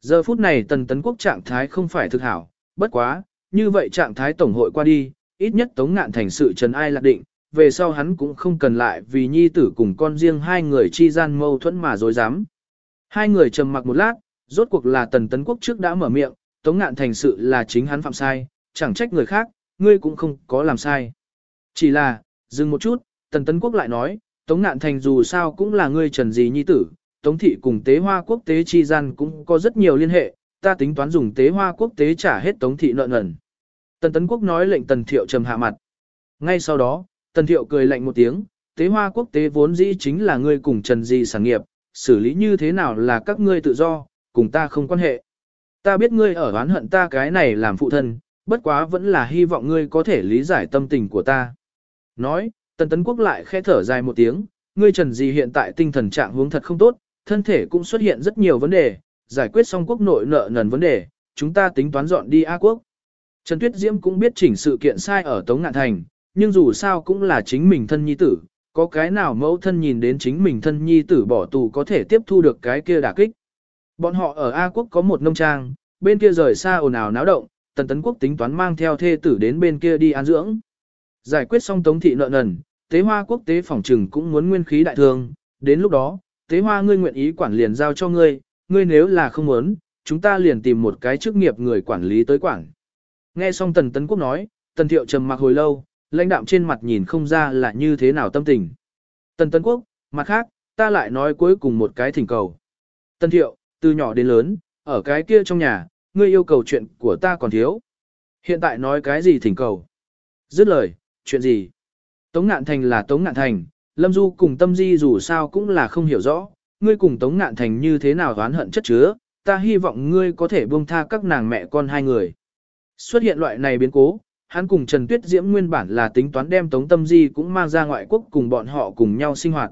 Giờ phút này tần tấn quốc trạng thái không phải thực hảo, bất quá, như vậy trạng thái tổng hội qua đi, ít nhất tống ngạn thành sự trần ai lạc định, về sau hắn cũng không cần lại vì nhi tử cùng con riêng hai người chi gian mâu thuẫn mà dối dám. Hai người trầm mặc một lát, rốt cuộc là tần tấn quốc trước đã mở miệng, tống ngạn thành sự là chính hắn phạm sai, chẳng trách người khác, ngươi cũng không có làm sai. Chỉ là, dừng một chút, tần tấn quốc lại nói, tống ngạn thành dù sao cũng là ngươi trần gì nhi tử, Tống thị cùng tế hoa quốc tế chi gian cũng có rất nhiều liên hệ, ta tính toán dùng tế hoa quốc tế trả hết Tống thị nợ nần. Tần Tấn Quốc nói lệnh Tần Thiệu trầm hạ mặt. Ngay sau đó, Tần Thiệu cười lạnh một tiếng, tế hoa quốc tế vốn dĩ chính là ngươi cùng Trần gì sản nghiệp, xử lý như thế nào là các ngươi tự do, cùng ta không quan hệ. Ta biết ngươi ở oán hận ta cái này làm phụ thân, bất quá vẫn là hy vọng ngươi có thể lý giải tâm tình của ta. Nói, Tần Tấn Quốc lại khẽ thở dài một tiếng, ngươi Trần gì hiện tại tinh thần trạng huống thật không tốt, thân thể cũng xuất hiện rất nhiều vấn đề, giải quyết xong quốc nội nợ nần vấn đề, chúng ta tính toán dọn đi A quốc. Trần Tuyết Diễm cũng biết chỉnh sự kiện sai ở Tống Ngạn Thành, nhưng dù sao cũng là chính mình thân nhi tử, có cái nào mẫu thân nhìn đến chính mình thân nhi tử bỏ tù có thể tiếp thu được cái kia đả kích. Bọn họ ở A quốc có một nông trang, bên kia rời xa ồn ào náo động, Tần Tấn Quốc tính toán mang theo thê tử đến bên kia đi an dưỡng. Giải quyết xong Tống thị nợ nần, tế hoa quốc tế phòng trừng cũng muốn nguyên khí đại thương, đến lúc đó, tế hoa ngươi nguyện ý quản liền giao cho ngươi, ngươi nếu là không muốn, chúng ta liền tìm một cái chức nghiệp người quản lý tới quản. Nghe xong Tần Tấn Quốc nói, Tần Thiệu trầm mặc hồi lâu, lãnh đạm trên mặt nhìn không ra là như thế nào tâm tình. Tần Tấn Quốc, mặt khác, ta lại nói cuối cùng một cái thỉnh cầu. Tần Thiệu, từ nhỏ đến lớn, ở cái kia trong nhà, ngươi yêu cầu chuyện của ta còn thiếu. Hiện tại nói cái gì thỉnh cầu? Dứt lời, chuyện gì? Tống Ngạn Thành là Tống Ngạn Thành, Lâm Du cùng Tâm Di dù sao cũng là không hiểu rõ, ngươi cùng Tống Ngạn Thành như thế nào oán hận chất chứa, ta hy vọng ngươi có thể buông tha các nàng mẹ con hai người. Xuất hiện loại này biến cố, hắn cùng Trần Tuyết Diễm nguyên bản là tính toán đem Tống Tâm Di cũng mang ra ngoại quốc cùng bọn họ cùng nhau sinh hoạt.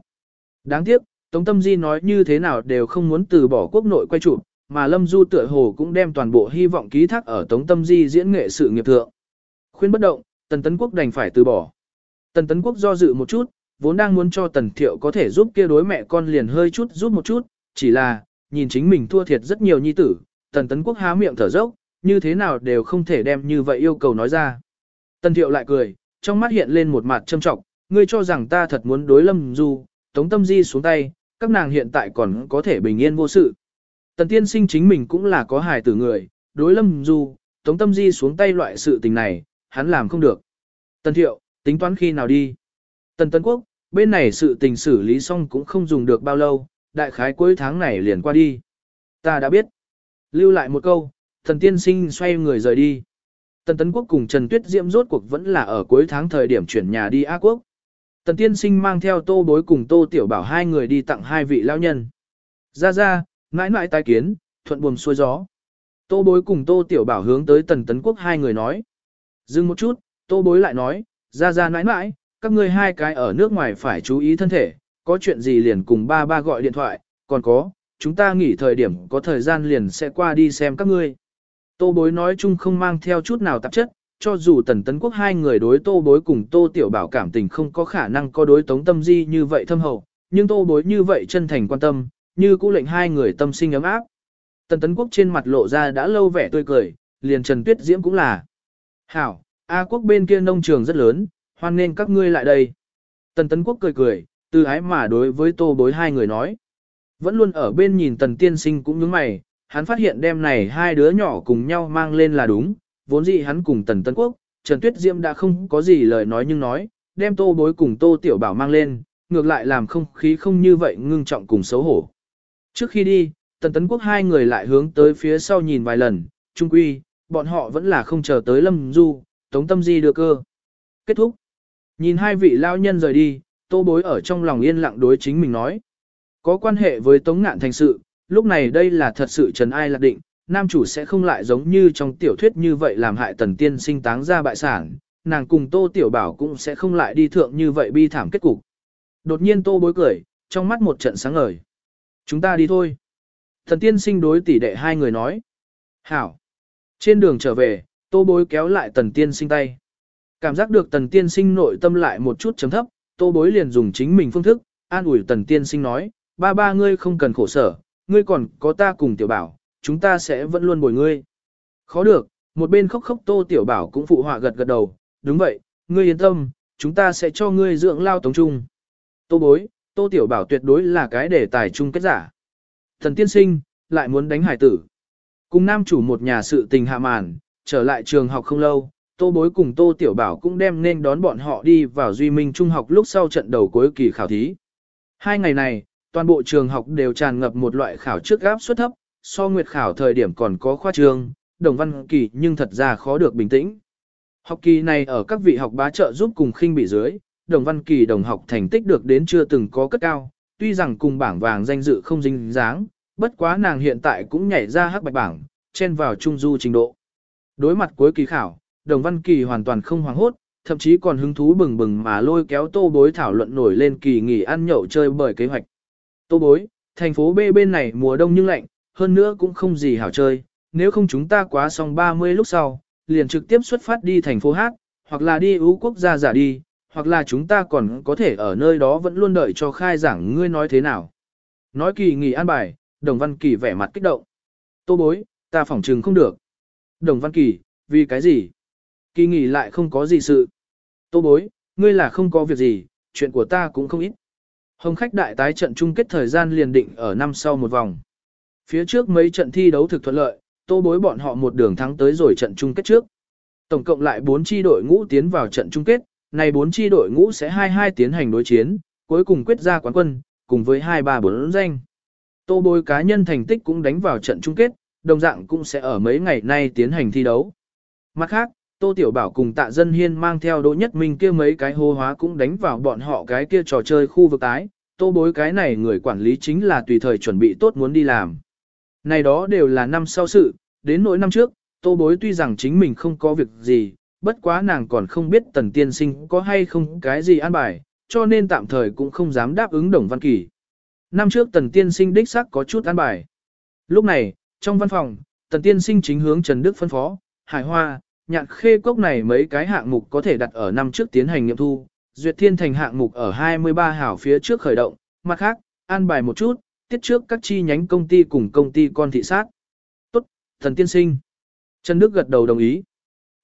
Đáng tiếc, Tống Tâm Di nói như thế nào đều không muốn từ bỏ quốc nội quay chụp, mà Lâm Du tựa hồ cũng đem toàn bộ hy vọng ký thác ở Tống Tâm Di diễn nghệ sự nghiệp thượng. Khuyên bất động, Tần Tấn Quốc đành phải từ bỏ. Tần Tấn Quốc do dự một chút, vốn đang muốn cho Tần Thiệu có thể giúp kia đối mẹ con liền hơi chút giúp một chút, chỉ là, nhìn chính mình thua thiệt rất nhiều nhi tử, Tần Tấn Quốc há miệng thở dốc, như thế nào đều không thể đem như vậy yêu cầu nói ra. Tần Thiệu lại cười, trong mắt hiện lên một mặt châm trọng, ngươi cho rằng ta thật muốn đối lâm du, tống tâm di xuống tay, các nàng hiện tại còn có thể bình yên vô sự. Tần tiên sinh chính mình cũng là có hài tử người, đối lâm du, Tống Tâm Di xuống tay loại sự tình này, hắn làm không được. Tần Thiệu, tính toán khi nào đi. Tần Tân Quốc, bên này sự tình xử lý xong cũng không dùng được bao lâu, đại khái cuối tháng này liền qua đi. Ta đã biết. Lưu lại một câu, thần tiên sinh xoay người rời đi. Tần Tấn Quốc cùng Trần Tuyết Diễm rốt cuộc vẫn là ở cuối tháng thời điểm chuyển nhà đi Á Quốc. Tần Tiên Sinh mang theo Tô Bối cùng Tô Tiểu Bảo hai người đi tặng hai vị lao nhân. Ra ra, mãi mãi tái kiến, thuận buồm xuôi gió. Tô Bối cùng Tô Tiểu Bảo hướng tới Tần Tấn Quốc hai người nói. Dừng một chút, Tô Bối lại nói, ra ra mãi mãi, các ngươi hai cái ở nước ngoài phải chú ý thân thể, có chuyện gì liền cùng ba ba gọi điện thoại, còn có, chúng ta nghỉ thời điểm có thời gian liền sẽ qua đi xem các ngươi. Tô bối nói chung không mang theo chút nào tạp chất, cho dù tần tấn quốc hai người đối tô bối cùng tô tiểu bảo cảm tình không có khả năng có đối tống tâm di như vậy thâm hậu, nhưng tô bối như vậy chân thành quan tâm, như cũ lệnh hai người tâm sinh ấm áp. Tần tấn quốc trên mặt lộ ra đã lâu vẻ tươi cười, liền trần tuyết diễm cũng là. Hảo, A quốc bên kia nông trường rất lớn, hoan nên các ngươi lại đây. Tần tấn quốc cười cười, từ ái mà đối với tô bối hai người nói. Vẫn luôn ở bên nhìn tần tiên sinh cũng nhướng mày, hắn phát hiện đêm này hai đứa nhỏ cùng nhau mang lên là đúng, vốn dĩ hắn cùng tần tấn quốc, Trần Tuyết Diễm đã không có gì lời nói nhưng nói, đem tô bối cùng tô tiểu bảo mang lên, ngược lại làm không khí không như vậy ngưng trọng cùng xấu hổ. Trước khi đi, tần tấn quốc hai người lại hướng tới phía sau nhìn vài lần, trung quy, bọn họ vẫn là không chờ tới lâm du, tống tâm di đưa cơ. Kết thúc. Nhìn hai vị lao nhân rời đi, tô bối ở trong lòng yên lặng đối chính mình nói. Có quan hệ với tống ngạn thành sự, lúc này đây là thật sự trần ai lạc định, nam chủ sẽ không lại giống như trong tiểu thuyết như vậy làm hại tần tiên sinh táng ra bại sản, nàng cùng tô tiểu bảo cũng sẽ không lại đi thượng như vậy bi thảm kết cục. Đột nhiên tô bối cười, trong mắt một trận sáng ngời. Chúng ta đi thôi. Thần tiên sinh đối tỷ đệ hai người nói. Hảo. Trên đường trở về, tô bối kéo lại tần tiên sinh tay. Cảm giác được tần tiên sinh nội tâm lại một chút chấm thấp, tô bối liền dùng chính mình phương thức, an ủi tần tiên sinh nói, ba ba ngươi không cần khổ sở, ngươi còn có ta cùng tiểu bảo, chúng ta sẽ vẫn luôn bồi ngươi. Khó được, một bên khóc khóc tô tiểu bảo cũng phụ họa gật gật đầu, đúng vậy, ngươi yên tâm, chúng ta sẽ cho ngươi dưỡng lao tống trung. Tô bối, tô tiểu bảo tuyệt đối là cái đề tài chung kết giả. Thần tiên sinh, lại muốn đánh hải tử. Cùng nam chủ một nhà sự tình hạ màn, trở lại trường học không lâu, tô bối cùng tô tiểu bảo cũng đem nên đón bọn họ đi vào duy minh trung học lúc sau trận đầu cuối kỳ khảo thí. Hai ngày này, toàn bộ trường học đều tràn ngập một loại khảo trước gáp suất thấp, so nguyệt khảo thời điểm còn có khoa trường, đồng văn kỳ nhưng thật ra khó được bình tĩnh. Học kỳ này ở các vị học bá trợ giúp cùng khinh bị dưới, đồng văn kỳ đồng học thành tích được đến chưa từng có cất cao, tuy rằng cùng bảng vàng danh dự không dính dáng, bất quá nàng hiện tại cũng nhảy ra hắc bạch bảng, chen vào trung du trình độ. Đối mặt cuối kỳ khảo, đồng văn kỳ hoàn toàn không hoảng hốt, thậm chí còn hứng thú bừng bừng mà lôi kéo tô bối thảo luận nổi lên kỳ nghỉ ăn nhậu chơi bởi kế hoạch. Tô bối, thành phố B bên này mùa đông nhưng lạnh, hơn nữa cũng không gì hảo chơi, nếu không chúng ta quá xong 30 lúc sau, liền trực tiếp xuất phát đi thành phố Hát, hoặc là đi ưu quốc gia giả đi, hoặc là chúng ta còn có thể ở nơi đó vẫn luôn đợi cho khai giảng ngươi nói thế nào. Nói kỳ nghỉ an bài, Đồng Văn Kỳ vẻ mặt kích động. Tô bối, ta phỏng trừng không được. Đồng Văn Kỳ, vì cái gì? Kỳ nghỉ lại không có gì sự. Tô bối, ngươi là không có việc gì, chuyện của ta cũng không ít. Hồng khách đại tái trận chung kết thời gian liền định ở năm sau một vòng. Phía trước mấy trận thi đấu thực thuận lợi, tô bối bọn họ một đường thắng tới rồi trận chung kết trước. Tổng cộng lại 4 chi đội ngũ tiến vào trận chung kết, này bốn chi đội ngũ sẽ 2-2 tiến hành đối chiến, cuối cùng quyết ra quán quân, cùng với 2-3-4 danh. Tô bối cá nhân thành tích cũng đánh vào trận chung kết, đồng dạng cũng sẽ ở mấy ngày nay tiến hành thi đấu. Mặt khác, Tô Tiểu Bảo cùng Tạ Dân Hiên mang theo Đỗ Nhất Minh kia mấy cái hô hóa cũng đánh vào bọn họ cái kia trò chơi khu vực tái, tô bối cái này người quản lý chính là tùy thời chuẩn bị tốt muốn đi làm. Này đó đều là năm sau sự, đến nỗi năm trước, tô bối tuy rằng chính mình không có việc gì, bất quá nàng còn không biết tần tiên sinh có hay không cái gì an bài, cho nên tạm thời cũng không dám đáp ứng đồng văn kỳ. Năm trước tần tiên sinh đích xác có chút an bài. Lúc này, trong văn phòng, tần tiên sinh chính hướng Trần Đức phân phó, hải hoa, nhạn khê cốc này mấy cái hạng mục có thể đặt ở năm trước tiến hành nghiệm thu, duyệt thiên thành hạng mục ở 23 hảo phía trước khởi động, mặt khác, an bài một chút, tiết trước các chi nhánh công ty cùng công ty con thị sát. Tốt, thần tiên sinh. Trần Đức gật đầu đồng ý.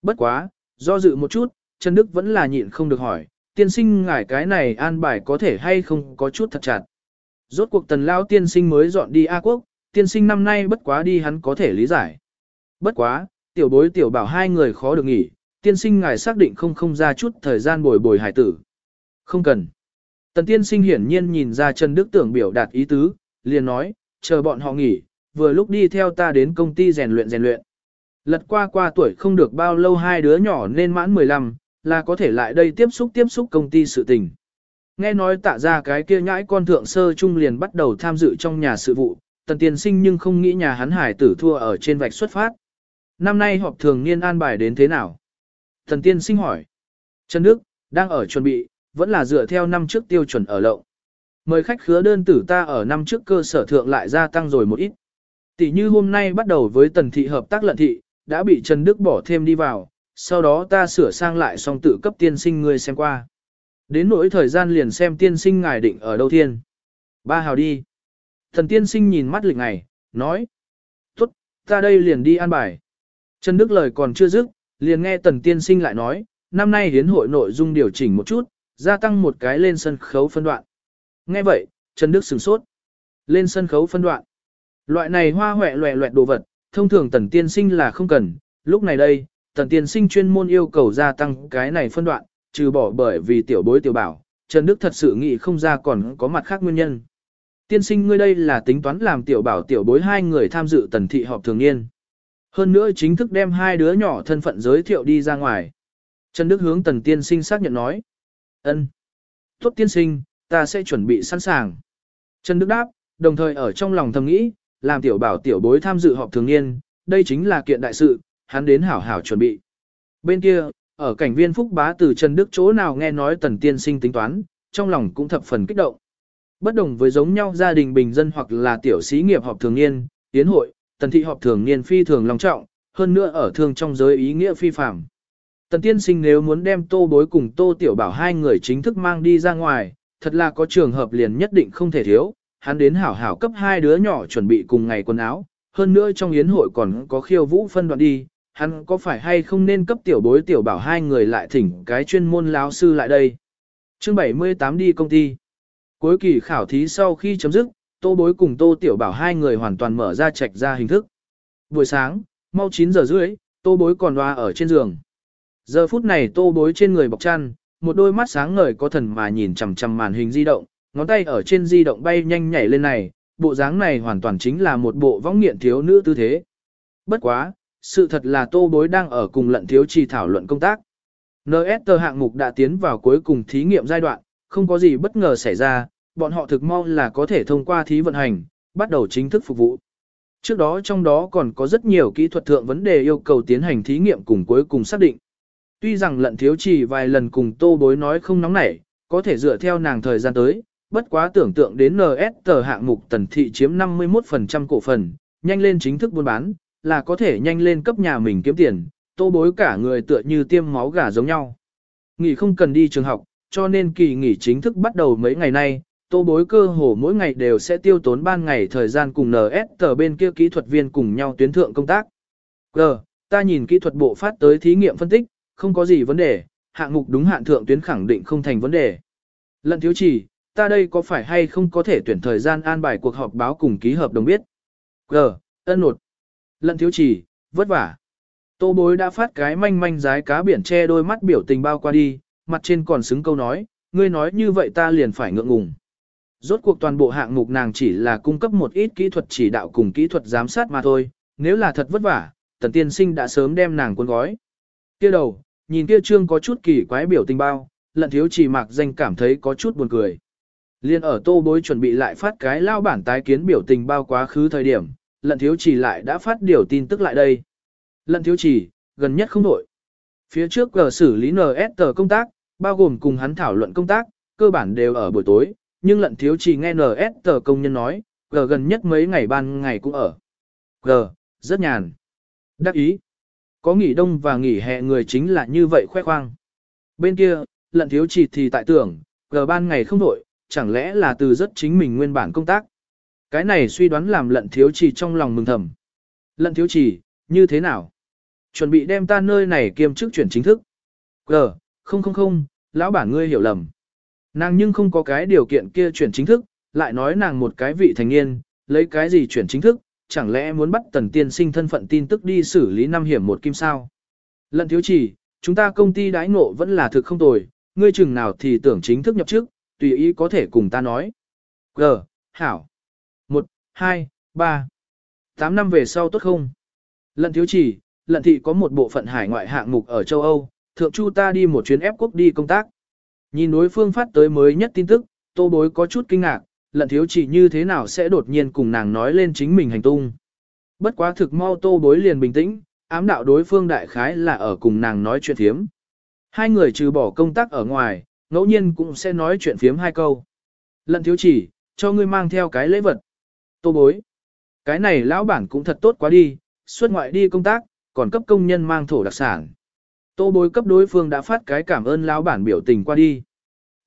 Bất quá, do dự một chút, Trần Đức vẫn là nhịn không được hỏi, tiên sinh ngài cái này an bài có thể hay không có chút thật chặt. Rốt cuộc tần lao tiên sinh mới dọn đi A quốc, tiên sinh năm nay bất quá đi hắn có thể lý giải. Bất quá, tiểu bối tiểu bảo hai người khó được nghỉ, tiên sinh ngài xác định không không ra chút thời gian bồi bồi hải tử. Không cần. Tần tiên sinh hiển nhiên nhìn ra Trần Đức Tưởng biểu đạt ý tứ, liền nói, chờ bọn họ nghỉ, vừa lúc đi theo ta đến công ty rèn luyện rèn luyện. Lật qua qua tuổi không được bao lâu hai đứa nhỏ nên mãn 15, là có thể lại đây tiếp xúc tiếp xúc công ty sự tình. Nghe nói tạ ra cái kia nhãi con thượng sơ trung liền bắt đầu tham dự trong nhà sự vụ, tần tiên sinh nhưng không nghĩ nhà hắn hải tử thua ở trên vạch xuất phát. Năm nay họp thường niên an bài đến thế nào? Tần tiên sinh hỏi. Trần Đức, đang ở chuẩn bị, vẫn là dựa theo năm trước tiêu chuẩn ở lậu. Mời khách khứa đơn tử ta ở năm trước cơ sở thượng lại gia tăng rồi một ít. Tỷ như hôm nay bắt đầu với tần thị hợp tác lận thị, đã bị Trần Đức bỏ thêm đi vào, sau đó ta sửa sang lại xong tự cấp tiên sinh ngươi xem qua. Đến nỗi thời gian liền xem tiên sinh ngài định ở đâu thiên. Ba hào đi. Thần tiên sinh nhìn mắt lịch ngày, nói. Tốt, ta đây liền đi an bài. Trần Đức lời còn chưa dứt, liền nghe tần tiên sinh lại nói, năm nay hiến hội nội dung điều chỉnh một chút, gia tăng một cái lên sân khấu phân đoạn. Nghe vậy, Trần Đức sửng sốt. Lên sân khấu phân đoạn. Loại này hoa hoẹ loẹ loẹt đồ vật, thông thường tần tiên sinh là không cần, lúc này đây, tần tiên sinh chuyên môn yêu cầu gia tăng cái này phân đoạn, trừ bỏ bởi vì tiểu bối tiểu bảo, Trần Đức thật sự nghĩ không ra còn có mặt khác nguyên nhân. Tiên sinh ngươi đây là tính toán làm tiểu bảo tiểu bối hai người tham dự tần thị họp thường niên. Hơn nữa chính thức đem hai đứa nhỏ thân phận giới thiệu đi ra ngoài. Trần Đức hướng tần tiên sinh xác nhận nói. ân, Tốt tiên sinh, ta sẽ chuẩn bị sẵn sàng. Trần Đức đáp, đồng thời ở trong lòng thầm nghĩ, làm tiểu bảo tiểu bối tham dự họp thường niên, đây chính là kiện đại sự, hắn đến hảo hảo chuẩn bị. Bên kia, ở cảnh viên Phúc Bá từ Trần Đức chỗ nào nghe nói tần tiên sinh tính toán, trong lòng cũng thập phần kích động. Bất đồng với giống nhau gia đình bình dân hoặc là tiểu sĩ nghiệp họp thường niên, tiến hội, tần thị họp thường niên phi thường long trọng, hơn nữa ở thường trong giới ý nghĩa phi phạm. Tần tiên sinh nếu muốn đem tô bối cùng tô tiểu bảo hai người chính thức mang đi ra ngoài, thật là có trường hợp liền nhất định không thể thiếu, hắn đến hảo hảo cấp hai đứa nhỏ chuẩn bị cùng ngày quần áo, hơn nữa trong yến hội còn có khiêu vũ phân đoạn đi, hắn có phải hay không nên cấp tiểu bối tiểu bảo hai người lại thỉnh cái chuyên môn lão sư lại đây. Chương 78 đi công ty. Cuối kỳ khảo thí sau khi chấm dứt, tô bối cùng tô tiểu bảo hai người hoàn toàn mở ra trạch ra hình thức. Buổi sáng, mau 9 giờ rưỡi, tô bối còn loa ở trên giường. Giờ phút này tô bối trên người bọc chăn, một đôi mắt sáng ngời có thần mà nhìn chằm chằm màn hình di động, ngón tay ở trên di động bay nhanh nhảy lên này, bộ dáng này hoàn toàn chính là một bộ võng nghiện thiếu nữ tư thế. Bất quá, sự thật là tô bối đang ở cùng lận thiếu trì thảo luận công tác. NST hạng mục đã tiến vào cuối cùng thí nghiệm giai đoạn, không có gì bất ngờ xảy ra, bọn họ thực mong là có thể thông qua thí vận hành, bắt đầu chính thức phục vụ. Trước đó trong đó còn có rất nhiều kỹ thuật thượng vấn đề yêu cầu tiến hành thí nghiệm cùng cuối cùng xác định. Tuy rằng lận thiếu trì vài lần cùng tô bối nói không nóng nảy, có thể dựa theo nàng thời gian tới, bất quá tưởng tượng đến NS tờ hạng mục tần thị chiếm 51% cổ phần, nhanh lên chính thức buôn bán, là có thể nhanh lên cấp nhà mình kiếm tiền, tô bối cả người tựa như tiêm máu gà giống nhau. Nghỉ không cần đi trường học, cho nên kỳ nghỉ chính thức bắt đầu mấy ngày nay, tô bối cơ hồ mỗi ngày đều sẽ tiêu tốn ban ngày thời gian cùng NS tờ bên kia kỹ thuật viên cùng nhau tuyến thượng công tác. G, ta nhìn kỹ thuật bộ phát tới thí nghiệm phân tích, không có gì vấn đề, hạng mục đúng hạn thượng tuyến khẳng định không thành vấn đề. Lận thiếu chỉ, ta đây có phải hay không có thể tuyển thời gian an bài cuộc họp báo cùng ký hợp đồng biết? G, ân nột. Lận thiếu chỉ, vất vả. Tô bối đã phát cái manh manh rái cá biển che đôi mắt biểu tình bao qua đi, mặt trên còn xứng câu nói, ngươi nói như vậy ta liền phải ngượng ngùng. Rốt cuộc toàn bộ hạng mục nàng chỉ là cung cấp một ít kỹ thuật chỉ đạo cùng kỹ thuật giám sát mà thôi, nếu là thật vất vả, tần tiên sinh đã sớm đem nàng cuốn gói. Kia đầu, nhìn kia trương có chút kỳ quái biểu tình bao, lận thiếu chỉ mạc danh cảm thấy có chút buồn cười. Liên ở tô bối chuẩn bị lại phát cái lao bản tái kiến biểu tình bao quá khứ thời điểm, lận thiếu chỉ lại đã phát điều tin tức lại đây. Lận thiếu chỉ, gần nhất không đổi. Phía trước gờ xử lý NS tờ công tác, bao gồm cùng hắn thảo luận công tác, cơ bản đều ở buổi tối, nhưng lận thiếu chỉ nghe NS tờ công nhân nói, gờ gần nhất mấy ngày ban ngày cũng ở. Gờ, rất nhàn. Đắc ý. Có nghỉ đông và nghỉ hè người chính là như vậy khoe khoang. Bên kia, lận thiếu chỉ thì tại tưởng, gờ ban ngày không đổi, chẳng lẽ là từ rất chính mình nguyên bản công tác. Cái này suy đoán làm lận thiếu trì trong lòng mừng thầm. Lận thiếu trì như thế nào? Chuẩn bị đem ta nơi này kiêm chức chuyển chính thức. Gờ, không không không, lão bản ngươi hiểu lầm. Nàng nhưng không có cái điều kiện kia chuyển chính thức, lại nói nàng một cái vị thành niên, lấy cái gì chuyển chính thức, chẳng lẽ muốn bắt tần tiên sinh thân phận tin tức đi xử lý năm hiểm một kim sao? Lận thiếu chỉ, chúng ta công ty đãi ngộ vẫn là thực không tồi, ngươi chừng nào thì tưởng chính thức nhập chức, tùy ý có thể cùng ta nói. G, hảo. 1, 2, 3. 8 năm về sau tốt không? Lận thiếu chỉ, lận thị có một bộ phận hải ngoại hạng mục ở châu Âu, thượng chu ta đi một chuyến ép quốc đi công tác. Nhìn đối phương phát tới mới nhất tin tức, tô bối có chút kinh ngạc, lận thiếu chỉ như thế nào sẽ đột nhiên cùng nàng nói lên chính mình hành tung. Bất quá thực mau tô bối liền bình tĩnh, ám đạo đối phương đại khái là ở cùng nàng nói chuyện thiếm. Hai người trừ bỏ công tác ở ngoài, ngẫu nhiên cũng sẽ nói chuyện phiếm hai câu. Lận thiếu chỉ, cho ngươi mang theo cái lễ vật. Tô bối. Cái này lão bản cũng thật tốt quá đi, xuất ngoại đi công tác, còn cấp công nhân mang thổ đặc sản. Tô bối cấp đối phương đã phát cái cảm ơn lão bản biểu tình qua đi.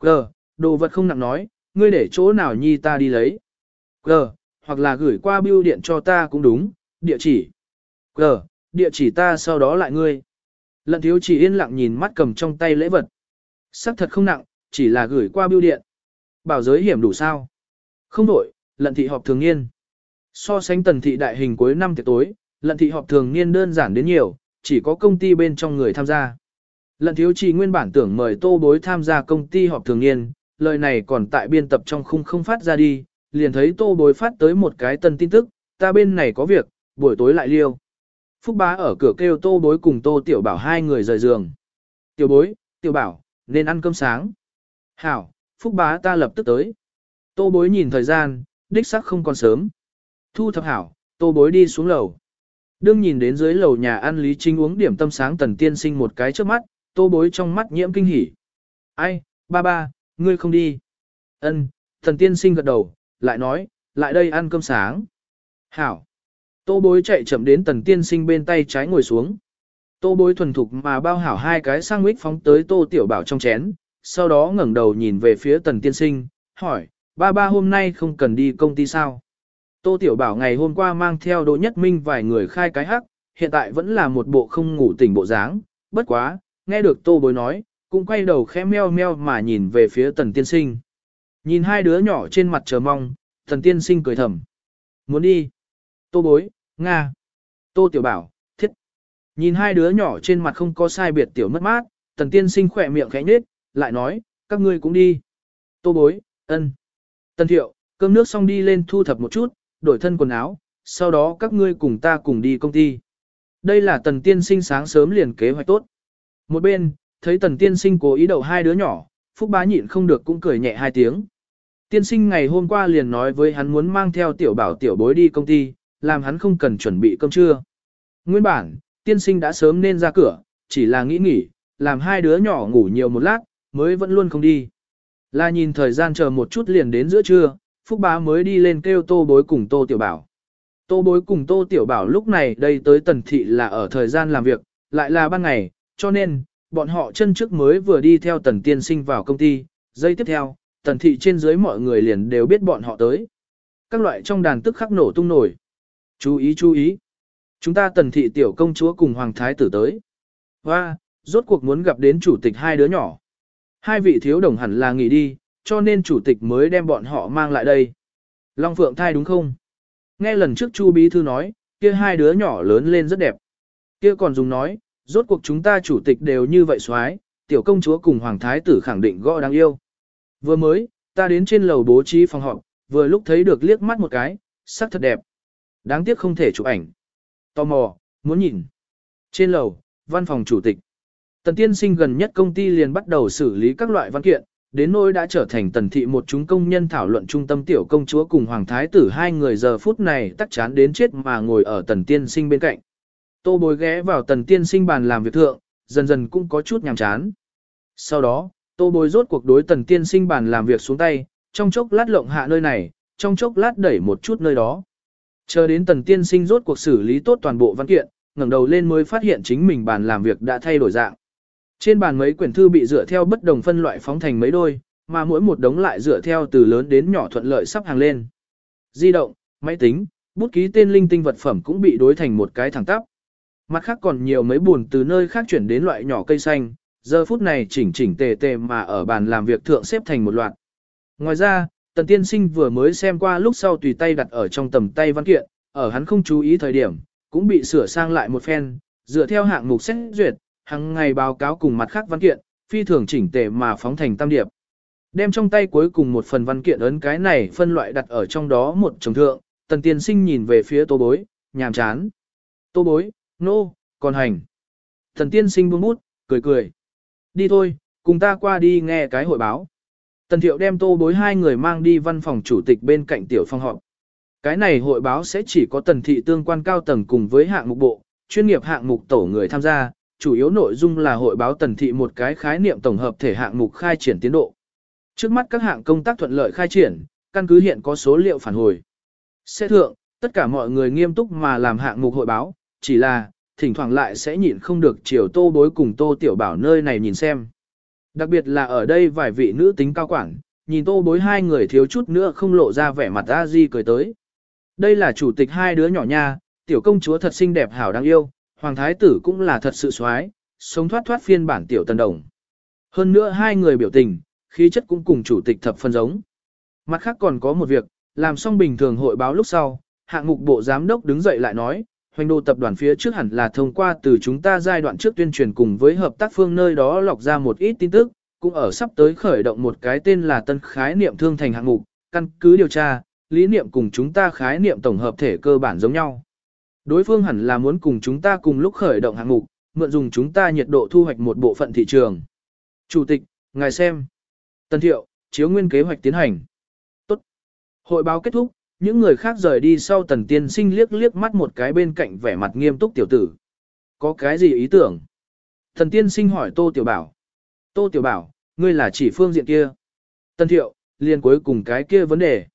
Gờ, đồ vật không nặng nói, ngươi để chỗ nào nhi ta đi lấy. Gờ, hoặc là gửi qua bưu điện cho ta cũng đúng, địa chỉ. Gờ, địa chỉ ta sau đó lại ngươi. Lận thiếu chỉ yên lặng nhìn mắt cầm trong tay lễ vật. Sắc thật không nặng, chỉ là gửi qua bưu điện. Bảo giới hiểm đủ sao? Không đổi, lận thị họp thường niên. So sánh tần thị đại hình cuối năm tiệc tối, lận thị họp thường niên đơn giản đến nhiều, chỉ có công ty bên trong người tham gia. Lận thiếu trì nguyên bản tưởng mời tô bối tham gia công ty họp thường niên, lời này còn tại biên tập trong khung không phát ra đi, liền thấy tô bối phát tới một cái tân tin tức, ta bên này có việc, buổi tối lại liêu. Phúc bá ở cửa kêu tô bối cùng tô tiểu bảo hai người rời giường. Tiểu bối, tiểu bảo, nên ăn cơm sáng. Hảo, phúc bá ta lập tức tới. Tô bối nhìn thời gian, đích sắc không còn sớm. Thu thập hảo, tô bối đi xuống lầu. Đương nhìn đến dưới lầu nhà ăn Lý Trinh uống điểm tâm sáng tần tiên sinh một cái trước mắt, tô bối trong mắt nhiễm kinh hỉ. Ai, ba ba, ngươi không đi. Ân, thần tiên sinh gật đầu, lại nói, lại đây ăn cơm sáng. Hảo. Tô bối chạy chậm đến tần tiên sinh bên tay trái ngồi xuống. Tô bối thuần thục mà bao hảo hai cái sang mít phóng tới tô tiểu bảo trong chén, sau đó ngẩng đầu nhìn về phía tần tiên sinh, hỏi, ba ba hôm nay không cần đi công ty sao? Tô tiểu bảo ngày hôm qua mang theo Đỗ Nhất Minh vài người khai cái hắc, hiện tại vẫn là một bộ không ngủ tỉnh bộ dáng, bất quá, nghe được tô bối nói, cũng quay đầu khẽ meo meo mà nhìn về phía tần tiên sinh. Nhìn hai đứa nhỏ trên mặt chờ mong, tần tiên sinh cười thầm. Muốn đi. Tô bối, Nga. Tô tiểu bảo. Nhìn hai đứa nhỏ trên mặt không có sai biệt tiểu mất mát, tần tiên sinh khỏe miệng khẽ nhết, lại nói, các ngươi cũng đi. Tô bối, ân. Tần thiệu, cơm nước xong đi lên thu thập một chút, đổi thân quần áo, sau đó các ngươi cùng ta cùng đi công ty. Đây là tần tiên sinh sáng sớm liền kế hoạch tốt. Một bên, thấy tần tiên sinh cố ý đậu hai đứa nhỏ, Phúc bá nhịn không được cũng cười nhẹ hai tiếng. Tiên sinh ngày hôm qua liền nói với hắn muốn mang theo tiểu bảo tiểu bối đi công ty, làm hắn không cần chuẩn bị cơm trưa. Nguyên bản, tiên sinh đã sớm nên ra cửa, chỉ là nghĩ nghỉ, làm hai đứa nhỏ ngủ nhiều một lát, mới vẫn luôn không đi. Là nhìn thời gian chờ một chút liền đến giữa trưa, Phúc bá mới đi lên kêu tô bối cùng tô tiểu bảo. Tô bối cùng tô tiểu bảo lúc này đây tới tần thị là ở thời gian làm việc, lại là ban ngày, cho nên, bọn họ chân trước mới vừa đi theo tần tiên sinh vào công ty, giây tiếp theo, tần thị trên dưới mọi người liền đều biết bọn họ tới. Các loại trong đàn tức khắc nổ tung nổi. Chú ý chú ý. Chúng ta tần thị tiểu công chúa cùng hoàng thái tử tới. Và, rốt cuộc muốn gặp đến chủ tịch hai đứa nhỏ. Hai vị thiếu đồng hẳn là nghỉ đi, cho nên chủ tịch mới đem bọn họ mang lại đây. Long Phượng thai đúng không? Nghe lần trước Chu Bí Thư nói, kia hai đứa nhỏ lớn lên rất đẹp. Kia còn dùng nói, rốt cuộc chúng ta chủ tịch đều như vậy xoái, tiểu công chúa cùng hoàng thái tử khẳng định gõ đáng yêu. Vừa mới, ta đến trên lầu bố trí phòng họp, vừa lúc thấy được liếc mắt một cái, sắc thật đẹp. Đáng tiếc không thể chụp ảnh. Tò mò, muốn nhìn. Trên lầu, văn phòng chủ tịch. Tần tiên sinh gần nhất công ty liền bắt đầu xử lý các loại văn kiện, đến nỗi đã trở thành tần thị một chúng công nhân thảo luận trung tâm tiểu công chúa cùng hoàng thái tử hai người giờ phút này tắc chán đến chết mà ngồi ở tần tiên sinh bên cạnh. Tô bối ghé vào tần tiên sinh bàn làm việc thượng, dần dần cũng có chút nhàm chán. Sau đó, tô bối rốt cuộc đối tần tiên sinh bàn làm việc xuống tay, trong chốc lát lộng hạ nơi này, trong chốc lát đẩy một chút nơi đó. Chờ đến tần tiên sinh rốt cuộc xử lý tốt toàn bộ văn kiện, ngẩng đầu lên mới phát hiện chính mình bàn làm việc đã thay đổi dạng. Trên bàn mấy quyển thư bị dựa theo bất đồng phân loại phóng thành mấy đôi, mà mỗi một đống lại dựa theo từ lớn đến nhỏ thuận lợi sắp hàng lên. Di động, máy tính, bút ký tên linh tinh vật phẩm cũng bị đối thành một cái thẳng tắp. Mặt khác còn nhiều mấy buồn từ nơi khác chuyển đến loại nhỏ cây xanh, giờ phút này chỉnh chỉnh tề tề mà ở bàn làm việc thượng xếp thành một loạt. Ngoài ra, Tần Tiên Sinh vừa mới xem qua lúc sau tùy tay đặt ở trong tầm tay văn kiện, ở hắn không chú ý thời điểm, cũng bị sửa sang lại một phen, dựa theo hạng mục xét duyệt, hàng ngày báo cáo cùng mặt khác văn kiện, phi thường chỉnh tề mà phóng thành tam điệp. Đem trong tay cuối cùng một phần văn kiện ấn cái này phân loại đặt ở trong đó một chồng thượng, tần tiên sinh nhìn về phía tô bối, nhàm chán. Tô bối, nô, no, còn hành. Tần tiên sinh buông bút, cười cười. Đi thôi, cùng ta qua đi nghe cái hội báo. Tần thiệu đem tô bối hai người mang đi văn phòng chủ tịch bên cạnh tiểu phong họp. Cái này hội báo sẽ chỉ có tần thị tương quan cao tầng cùng với hạng mục bộ, chuyên nghiệp hạng mục tổ người tham gia, chủ yếu nội dung là hội báo tần thị một cái khái niệm tổng hợp thể hạng mục khai triển tiến độ. Trước mắt các hạng công tác thuận lợi khai triển, căn cứ hiện có số liệu phản hồi. Sẽ thượng, tất cả mọi người nghiêm túc mà làm hạng mục hội báo, chỉ là, thỉnh thoảng lại sẽ nhịn không được chiều tô bối cùng tô tiểu bảo nơi này nhìn xem. Đặc biệt là ở đây vài vị nữ tính cao quản, nhìn tô bối hai người thiếu chút nữa không lộ ra vẻ mặt a di cười tới. Đây là chủ tịch hai đứa nhỏ nha, tiểu công chúa thật xinh đẹp hảo đáng yêu, hoàng thái tử cũng là thật sự soái, sống thoát thoát phiên bản tiểu tần đồng. Hơn nữa hai người biểu tình, khí chất cũng cùng chủ tịch thập phân giống. Mặt khác còn có một việc, làm xong bình thường hội báo lúc sau, hạng mục bộ giám đốc đứng dậy lại nói, hoành đồ tập đoàn phía trước hẳn là thông qua từ chúng ta giai đoạn trước tuyên truyền cùng với hợp tác phương nơi đó lọc ra một ít tin tức, cũng ở sắp tới khởi động một cái tên là tân khái niệm thương thành hạng mục, căn cứ điều tra, lý niệm cùng chúng ta khái niệm tổng hợp thể cơ bản giống nhau. Đối phương hẳn là muốn cùng chúng ta cùng lúc khởi động hạng mục, mượn dùng chúng ta nhiệt độ thu hoạch một bộ phận thị trường. Chủ tịch, ngài xem. Tân thiệu, chiếu nguyên kế hoạch tiến hành. Tốt. Hội báo kết thúc, những người khác rời đi sau tần tiên sinh liếc liếc mắt một cái bên cạnh vẻ mặt nghiêm túc tiểu tử. Có cái gì ý tưởng? Thần tiên sinh hỏi Tô Tiểu Bảo. Tô Tiểu Bảo, ngươi là chỉ phương diện kia. Tần thiệu, liền cuối cùng cái kia vấn đề.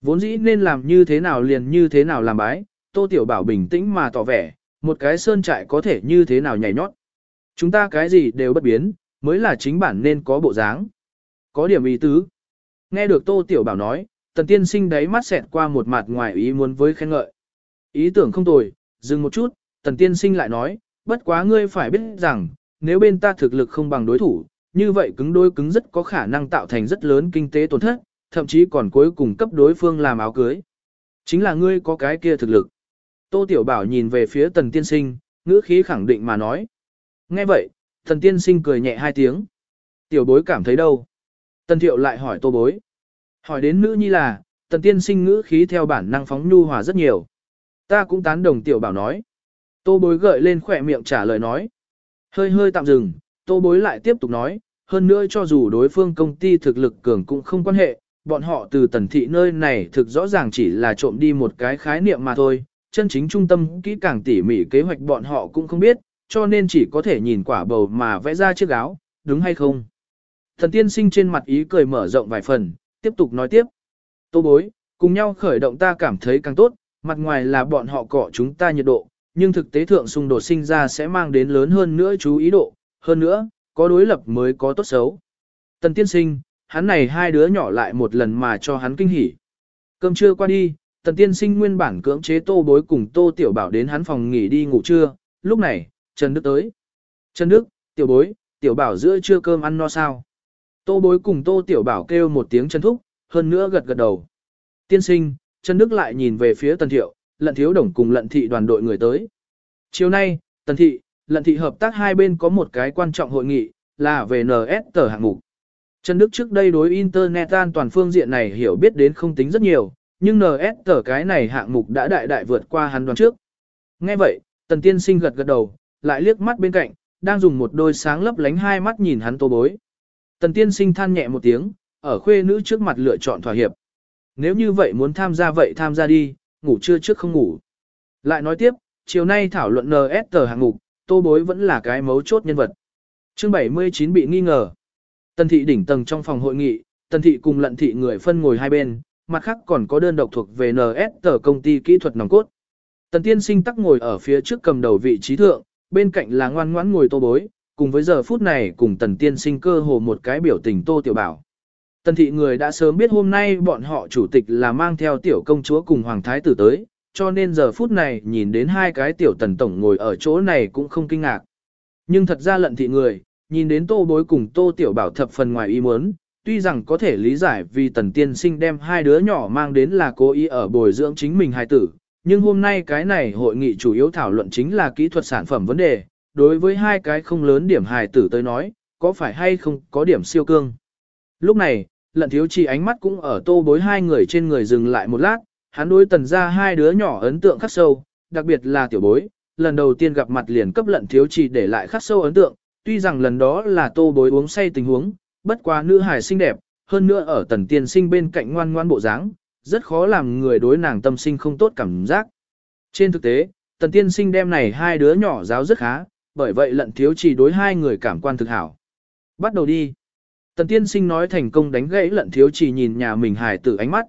Vốn dĩ nên làm như thế nào liền như thế nào làm bái, Tô Tiểu Bảo bình tĩnh mà tỏ vẻ, một cái sơn trại có thể như thế nào nhảy nhót. Chúng ta cái gì đều bất biến, mới là chính bản nên có bộ dáng. Có điểm ý tứ. Nghe được Tô Tiểu Bảo nói, tần tiên sinh đáy mắt xẹt qua một mặt ngoài ý muốn với khen ngợi. Ý tưởng không tồi, dừng một chút, tần tiên sinh lại nói, bất quá ngươi phải biết rằng, nếu bên ta thực lực không bằng đối thủ, như vậy cứng đối cứng rất có khả năng tạo thành rất lớn kinh tế tổn thất, thậm chí còn cuối cùng cấp đối phương làm áo cưới. Chính là ngươi có cái kia thực lực. Tô Tiểu Bảo nhìn về phía tần tiên sinh, ngữ khí khẳng định mà nói. Nghe vậy, tần tiên sinh cười nhẹ hai tiếng. Tiểu bối cảm thấy đâu? Tần thiệu lại hỏi tô bối. Hỏi đến nữ nhi là, tần tiên sinh ngữ khí theo bản năng phóng nhu hòa rất nhiều. Ta cũng tán đồng tiểu bảo nói. Tô bối gợi lên khỏe miệng trả lời nói. Hơi hơi tạm dừng, tô bối lại tiếp tục nói, hơn nữa cho dù đối phương công ty thực lực cường cũng không quan hệ, bọn họ từ tần thị nơi này thực rõ ràng chỉ là trộm đi một cái khái niệm mà thôi, chân chính trung tâm kỹ càng tỉ mỉ kế hoạch bọn họ cũng không biết, cho nên chỉ có thể nhìn quả bầu mà vẽ ra chiếc áo, đúng hay không? Thần tiên sinh trên mặt ý cười mở rộng vài phần, tiếp tục nói tiếp. Tô bối, cùng nhau khởi động ta cảm thấy càng tốt, mặt ngoài là bọn họ cọ chúng ta nhiệt độ, nhưng thực tế thượng xung đột sinh ra sẽ mang đến lớn hơn nữa chú ý độ, hơn nữa, có đối lập mới có tốt xấu. Tần tiên sinh, hắn này hai đứa nhỏ lại một lần mà cho hắn kinh hỉ. Cơm trưa qua đi, tần tiên sinh nguyên bản cưỡng chế tô bối cùng tô tiểu bảo đến hắn phòng nghỉ đi ngủ trưa, lúc này, Trần Đức tới. Trần Đức, tiểu bối, tiểu bảo giữa trưa cơm ăn no sao? Tô bối cùng tô tiểu bảo kêu một tiếng chân thúc, hơn nữa gật gật đầu. Tiên sinh, Trần Đức lại nhìn về phía Tần Thiệu, lận thiếu đồng cùng lận thị đoàn đội người tới. Chiều nay, Tần Thị, lận thị hợp tác hai bên có một cái quan trọng hội nghị, là về NS tờ hạng mục. Trần Đức trước đây đối Internet an toàn phương diện này hiểu biết đến không tính rất nhiều, nhưng NS tờ cái này hạng mục đã đại đại vượt qua hắn đoán trước. Nghe vậy, Tần Tiên sinh gật gật đầu, lại liếc mắt bên cạnh, đang dùng một đôi sáng lấp lánh hai mắt nhìn hắn tô bối. Tần tiên sinh than nhẹ một tiếng, ở khuê nữ trước mặt lựa chọn thỏa hiệp. Nếu như vậy muốn tham gia vậy tham gia đi, ngủ trưa trước không ngủ. Lại nói tiếp, chiều nay thảo luận NS tờ hạng mục, tô bối vẫn là cái mấu chốt nhân vật. Chương 79 bị nghi ngờ. Tần thị đỉnh tầng trong phòng hội nghị, tần thị cùng lận thị người phân ngồi hai bên, mặt khác còn có đơn độc thuộc về NS tờ công ty kỹ thuật nòng cốt. Tần tiên sinh tắc ngồi ở phía trước cầm đầu vị trí thượng, bên cạnh là ngoan ngoãn ngồi tô bối, cùng với giờ phút này cùng tần tiên sinh cơ hồ một cái biểu tình tô tiểu bảo. Tần thị người đã sớm biết hôm nay bọn họ chủ tịch là mang theo tiểu công chúa cùng hoàng thái tử tới, cho nên giờ phút này nhìn đến hai cái tiểu tần tổng ngồi ở chỗ này cũng không kinh ngạc. Nhưng thật ra lận thị người, nhìn đến tô bối cùng tô tiểu bảo thập phần ngoài ý muốn, tuy rằng có thể lý giải vì tần tiên sinh đem hai đứa nhỏ mang đến là cố ý ở bồi dưỡng chính mình hài tử, nhưng hôm nay cái này hội nghị chủ yếu thảo luận chính là kỹ thuật sản phẩm vấn đề, đối với hai cái không lớn điểm hài tử tới nói, có phải hay không có điểm siêu cương. Lúc này, lận thiếu chỉ ánh mắt cũng ở tô bối hai người trên người dừng lại một lát, hắn đối tần ra hai đứa nhỏ ấn tượng khắc sâu, đặc biệt là tiểu bối, lần đầu tiên gặp mặt liền cấp lận thiếu chỉ để lại khắc sâu ấn tượng, tuy rằng lần đó là tô bối uống say tình huống, bất quá nữ hài xinh đẹp, hơn nữa ở tần tiên sinh bên cạnh ngoan ngoan bộ dáng, rất khó làm người đối nàng tâm sinh không tốt cảm giác. Trên thực tế, tần tiên sinh đem này hai đứa nhỏ giáo rất khá, bởi vậy lận thiếu chỉ đối hai người cảm quan thực hảo. Bắt đầu đi. Tần tiên sinh nói thành công đánh gãy lận thiếu chỉ nhìn nhà mình hài tử ánh mắt.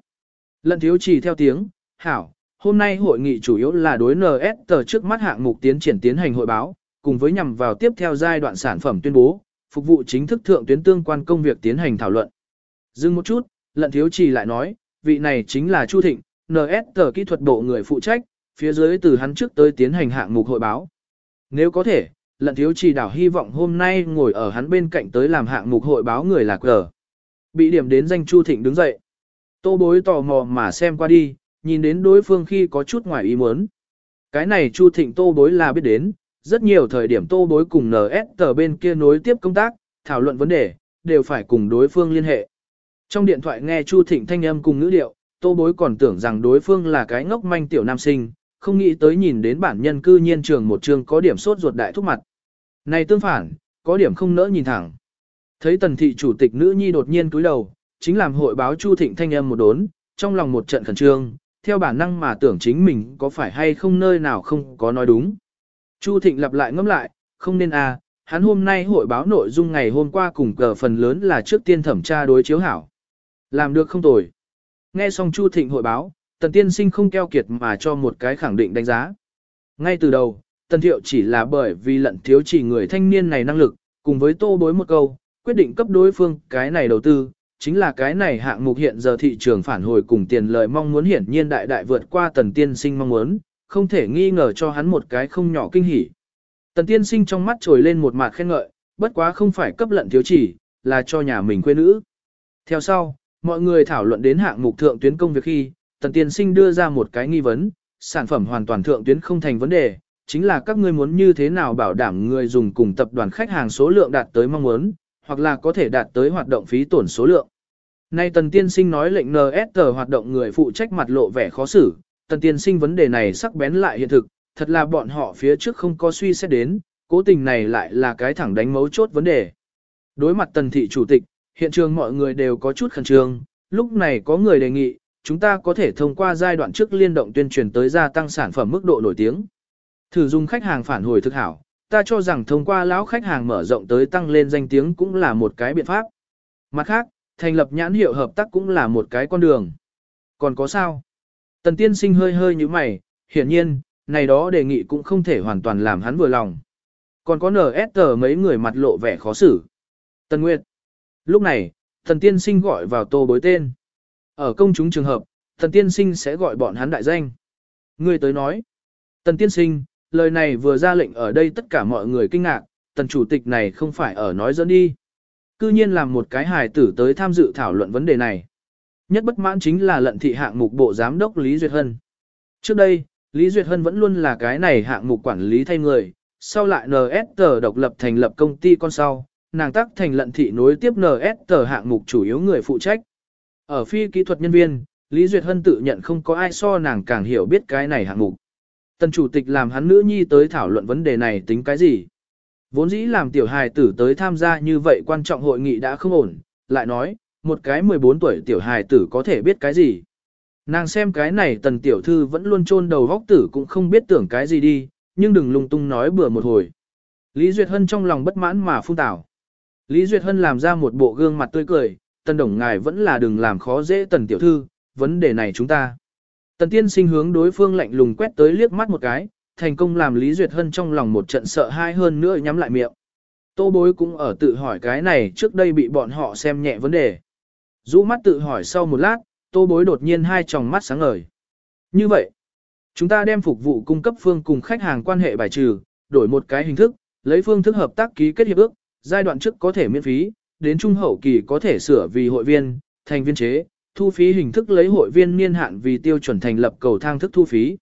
Lận thiếu chỉ theo tiếng, hảo, hôm nay hội nghị chủ yếu là đối NS tờ trước mắt hạng mục tiến triển tiến hành hội báo, cùng với nhằm vào tiếp theo giai đoạn sản phẩm tuyên bố, phục vụ chính thức thượng tuyến tương quan công việc tiến hành thảo luận. Dừng một chút, lận thiếu chỉ lại nói, vị này chính là Chu Thịnh, NS tờ kỹ thuật bộ người phụ trách, phía dưới từ hắn trước tới tiến hành hạng mục hội báo. Nếu có thể, lận thiếu chỉ đảo hy vọng hôm nay ngồi ở hắn bên cạnh tới làm hạng mục hội báo người là cờ. Bị điểm đến danh Chu Thịnh đứng dậy. Tô bối tò mò mà xem qua đi, nhìn đến đối phương khi có chút ngoài ý muốn. Cái này Chu Thịnh tô bối là biết đến, rất nhiều thời điểm tô bối cùng NS tờ bên kia nối tiếp công tác, thảo luận vấn đề, đều phải cùng đối phương liên hệ. Trong điện thoại nghe Chu Thịnh thanh âm cùng ngữ điệu, tô bối còn tưởng rằng đối phương là cái ngốc manh tiểu nam sinh, không nghĩ tới nhìn đến bản nhân cư nhiên trường một trường có điểm sốt ruột đại thúc mặt. Này tương phản, có điểm không nỡ nhìn thẳng. Thấy tần thị chủ tịch nữ nhi đột nhiên cúi đầu, chính làm hội báo Chu Thịnh thanh âm một đốn, trong lòng một trận khẩn trương, theo bản năng mà tưởng chính mình có phải hay không nơi nào không có nói đúng. Chu Thịnh lặp lại ngẫm lại, không nên à, hắn hôm nay hội báo nội dung ngày hôm qua cùng cờ phần lớn là trước tiên thẩm tra đối chiếu hảo. Làm được không tồi. Nghe xong Chu Thịnh hội báo, Tần Tiên Sinh không keo kiệt mà cho một cái khẳng định đánh giá. Ngay từ đầu, Tần Thiệu chỉ là bởi vì lận thiếu chỉ người thanh niên này năng lực, cùng với tô bối một câu, quyết định cấp đối phương cái này đầu tư, chính là cái này hạng mục hiện giờ thị trường phản hồi cùng tiền lời mong muốn hiển nhiên đại đại vượt qua Tần Tiên Sinh mong muốn, không thể nghi ngờ cho hắn một cái không nhỏ kinh hỉ. Tần Tiên Sinh trong mắt trồi lên một mặt khen ngợi, bất quá không phải cấp lận thiếu chỉ, là cho nhà mình quê nữ. Theo sau, mọi người thảo luận đến hạng mục thượng tuyến công việc khi, Tần Tiên Sinh đưa ra một cái nghi vấn, sản phẩm hoàn toàn thượng tuyến không thành vấn đề, chính là các ngươi muốn như thế nào bảo đảm người dùng cùng tập đoàn khách hàng số lượng đạt tới mong muốn, hoặc là có thể đạt tới hoạt động phí tổn số lượng. Nay Tần Tiên Sinh nói lệnh NST hoạt động người phụ trách mặt lộ vẻ khó xử, Tần Tiên Sinh vấn đề này sắc bén lại hiện thực, thật là bọn họ phía trước không có suy xét đến, cố tình này lại là cái thẳng đánh mấu chốt vấn đề. Đối mặt Tần Thị Chủ tịch, hiện trường mọi người đều có chút khẩn trương, lúc này có người đề nghị, chúng ta có thể thông qua giai đoạn trước liên động tuyên truyền tới gia tăng sản phẩm mức độ nổi tiếng. Thử dùng khách hàng phản hồi thực hảo, ta cho rằng thông qua lão khách hàng mở rộng tới tăng lên danh tiếng cũng là một cái biện pháp. Mặt khác, thành lập nhãn hiệu hợp tác cũng là một cái con đường. Còn có sao? Tần tiên sinh hơi hơi như mày, hiển nhiên, này đó đề nghị cũng không thể hoàn toàn làm hắn vừa lòng. Còn có NST mấy người mặt lộ vẻ khó xử. Tần Nguyệt. Lúc này, thần tiên sinh gọi vào tô bối tên. Ở công chúng trường hợp, thần tiên sinh sẽ gọi bọn hắn đại danh. Người tới nói. Tần tiên sinh, lời này vừa ra lệnh ở đây tất cả mọi người kinh ngạc, tần chủ tịch này không phải ở nói dẫn đi. Cư nhiên làm một cái hài tử tới tham dự thảo luận vấn đề này. Nhất bất mãn chính là lận thị hạng mục bộ giám đốc Lý Duyệt Hân. Trước đây, Lý Duyệt Hân vẫn luôn là cái này hạng mục quản lý thay người, sau lại NST độc lập thành lập công ty con sau, nàng tác thành lận thị nối tiếp NST hạng mục chủ yếu người phụ trách. Ở phi kỹ thuật nhân viên, Lý Duyệt Hân tự nhận không có ai so nàng càng hiểu biết cái này hạng mục. Tần chủ tịch làm hắn nữ nhi tới thảo luận vấn đề này tính cái gì? Vốn dĩ làm tiểu hài tử tới tham gia như vậy quan trọng hội nghị đã không ổn, lại nói, một cái 14 tuổi tiểu hài tử có thể biết cái gì? Nàng xem cái này tần tiểu thư vẫn luôn chôn đầu góc tử cũng không biết tưởng cái gì đi, nhưng đừng lung tung nói bừa một hồi. Lý Duyệt Hân trong lòng bất mãn mà phun tảo. Lý Duyệt Hân làm ra một bộ gương mặt tươi cười, tần đồng ngài vẫn là đừng làm khó dễ tần tiểu thư, vấn đề này chúng ta. Tần tiên sinh hướng đối phương lạnh lùng quét tới liếc mắt một cái, thành công làm Lý Duyệt Hân trong lòng một trận sợ hai hơn nữa nhắm lại miệng. Tô bối cũng ở tự hỏi cái này trước đây bị bọn họ xem nhẹ vấn đề. Rũ mắt tự hỏi sau một lát, tô bối đột nhiên hai tròng mắt sáng ngời. Như vậy, chúng ta đem phục vụ cung cấp phương cùng khách hàng quan hệ bài trừ, đổi một cái hình thức, lấy phương thức hợp tác ký kết hiệp ước, giai đoạn trước có thể miễn phí, đến trung hậu kỳ có thể sửa vì hội viên, thành viên chế, thu phí hình thức lấy hội viên niên hạn vì tiêu chuẩn thành lập cầu thang thức thu phí.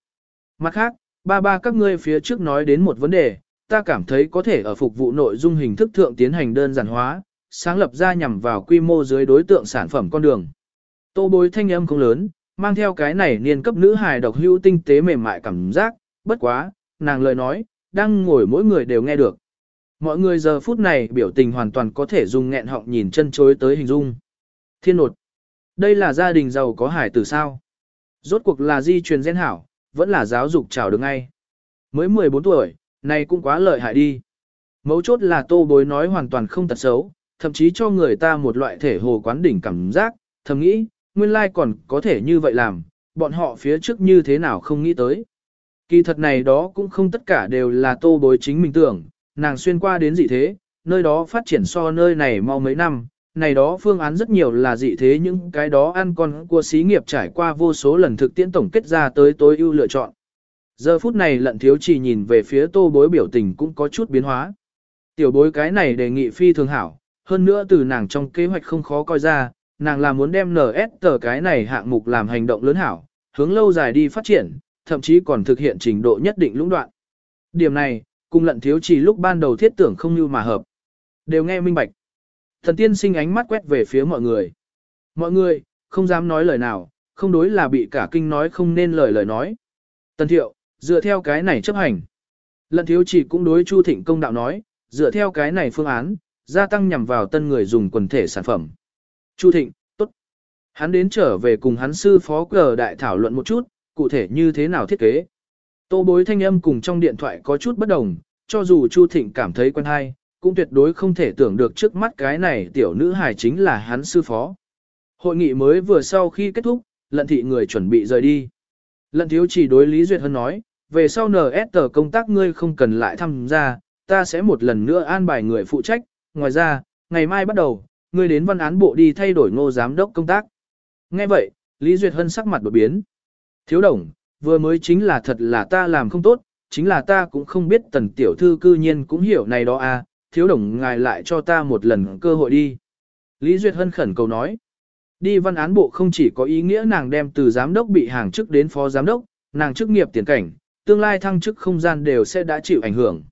Mặt khác, ba ba các ngươi phía trước nói đến một vấn đề, ta cảm thấy có thể ở phục vụ nội dung hình thức thượng tiến hành đơn giản hóa, sáng lập ra nhằm vào quy mô dưới đối tượng sản phẩm con đường. Tô bối thanh âm không lớn, mang theo cái này niên cấp nữ hài độc hữu tinh tế mềm mại cảm giác, bất quá, nàng lời nói, đang ngồi mỗi người đều nghe được. Mọi người giờ phút này biểu tình hoàn toàn có thể dùng nghẹn họng nhìn chân chối tới hình dung. Thiên nột. Đây là gia đình giàu có hải tử sao? Rốt cuộc là di truyền gen hảo, vẫn là giáo dục chào được ngay. Mới 14 tuổi, này cũng quá lợi hại đi. Mấu chốt là tô bối nói hoàn toàn không tật xấu, thậm chí cho người ta một loại thể hồ quán đỉnh cảm giác, thầm nghĩ, nguyên lai còn có thể như vậy làm, bọn họ phía trước như thế nào không nghĩ tới. Kỳ thật này đó cũng không tất cả đều là tô bối chính mình tưởng, nàng xuyên qua đến dị thế, nơi đó phát triển so nơi này mau mấy năm, này đó phương án rất nhiều là dị thế những cái đó ăn con của xí nghiệp trải qua vô số lần thực tiễn tổng kết ra tới tối ưu lựa chọn. Giờ phút này lận thiếu chỉ nhìn về phía tô bối biểu tình cũng có chút biến hóa. Tiểu bối cái này đề nghị phi thường hảo, hơn nữa từ nàng trong kế hoạch không khó coi ra, nàng là muốn đem NS tờ cái này hạng mục làm hành động lớn hảo, hướng lâu dài đi phát triển, thậm chí còn thực hiện trình độ nhất định lũng đoạn. Điểm này, cùng lận thiếu chỉ lúc ban đầu thiết tưởng không như mà hợp. Đều nghe minh bạch. Thần tiên sinh ánh mắt quét về phía mọi người. Mọi người, không dám nói lời nào, không đối là bị cả kinh nói không nên lời lời nói. Tần thiệu, dựa theo cái này chấp hành. Lận thiếu chỉ cũng đối Chu Thịnh công đạo nói, dựa theo cái này phương án, gia tăng nhằm vào tân người dùng quần thể sản phẩm. Chu Thịnh, tốt. Hắn đến trở về cùng hắn sư phó cờ đại thảo luận một chút, cụ thể như thế nào thiết kế. Tô bối thanh âm cùng trong điện thoại có chút bất đồng, cho dù Chu Thịnh cảm thấy quen hay, cũng tuyệt đối không thể tưởng được trước mắt cái này tiểu nữ hài chính là hắn sư phó. Hội nghị mới vừa sau khi kết thúc, lận thị người chuẩn bị rời đi. Lận thiếu chỉ đối Lý Duyệt Hân nói, về sau NS tờ công tác ngươi không cần lại tham gia, ta sẽ một lần nữa an bài người phụ trách, ngoài ra, ngày mai bắt đầu, ngươi đến văn án bộ đi thay đổi ngô giám đốc công tác. Nghe vậy, Lý Duyệt Hân sắc mặt đột biến. Thiếu đồng, vừa mới chính là thật là ta làm không tốt, chính là ta cũng không biết tần tiểu thư cư nhiên cũng hiểu này đó à, thiếu đồng ngài lại cho ta một lần cơ hội đi. Lý Duyệt Hân khẩn cầu nói. Đi văn án bộ không chỉ có ý nghĩa nàng đem từ giám đốc bị hàng chức đến phó giám đốc, nàng chức nghiệp tiền cảnh, tương lai thăng chức không gian đều sẽ đã chịu ảnh hưởng.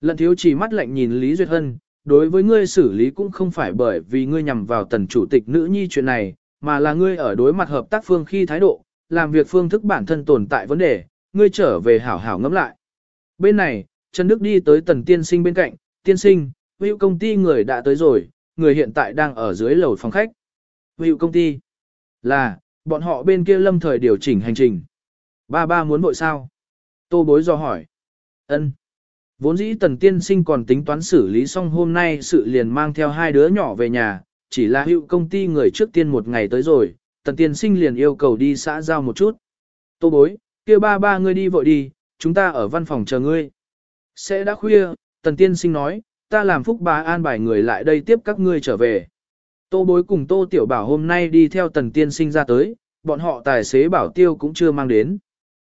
Lận thiếu chỉ mắt lạnh nhìn Lý Duyệt Hân, đối với ngươi xử lý cũng không phải bởi vì ngươi nhằm vào tần chủ tịch nữ nhi chuyện này, mà là ngươi ở đối mặt hợp tác phương khi thái độ, làm việc phương thức bản thân tồn tại vấn đề, ngươi trở về hảo hảo ngẫm lại. Bên này, Trần Đức đi tới tần tiên sinh bên cạnh, tiên sinh, hữu công ty người đã tới rồi, người hiện tại đang ở dưới lầu phòng khách. Hữu công ty là, bọn họ bên kia lâm thời điều chỉnh hành trình. Ba ba muốn vội sao? Tô bối do hỏi. ân Vốn dĩ tần tiên sinh còn tính toán xử lý xong hôm nay sự liền mang theo hai đứa nhỏ về nhà, chỉ là hữu công ty người trước tiên một ngày tới rồi, tần tiên sinh liền yêu cầu đi xã giao một chút. Tô bối, kia ba ba ngươi đi vội đi, chúng ta ở văn phòng chờ ngươi. Sẽ đã khuya, tần tiên sinh nói, ta làm phúc bá an bài người lại đây tiếp các ngươi trở về. Tô bối cùng tô tiểu bảo hôm nay đi theo tần tiên sinh ra tới, bọn họ tài xế bảo tiêu cũng chưa mang đến.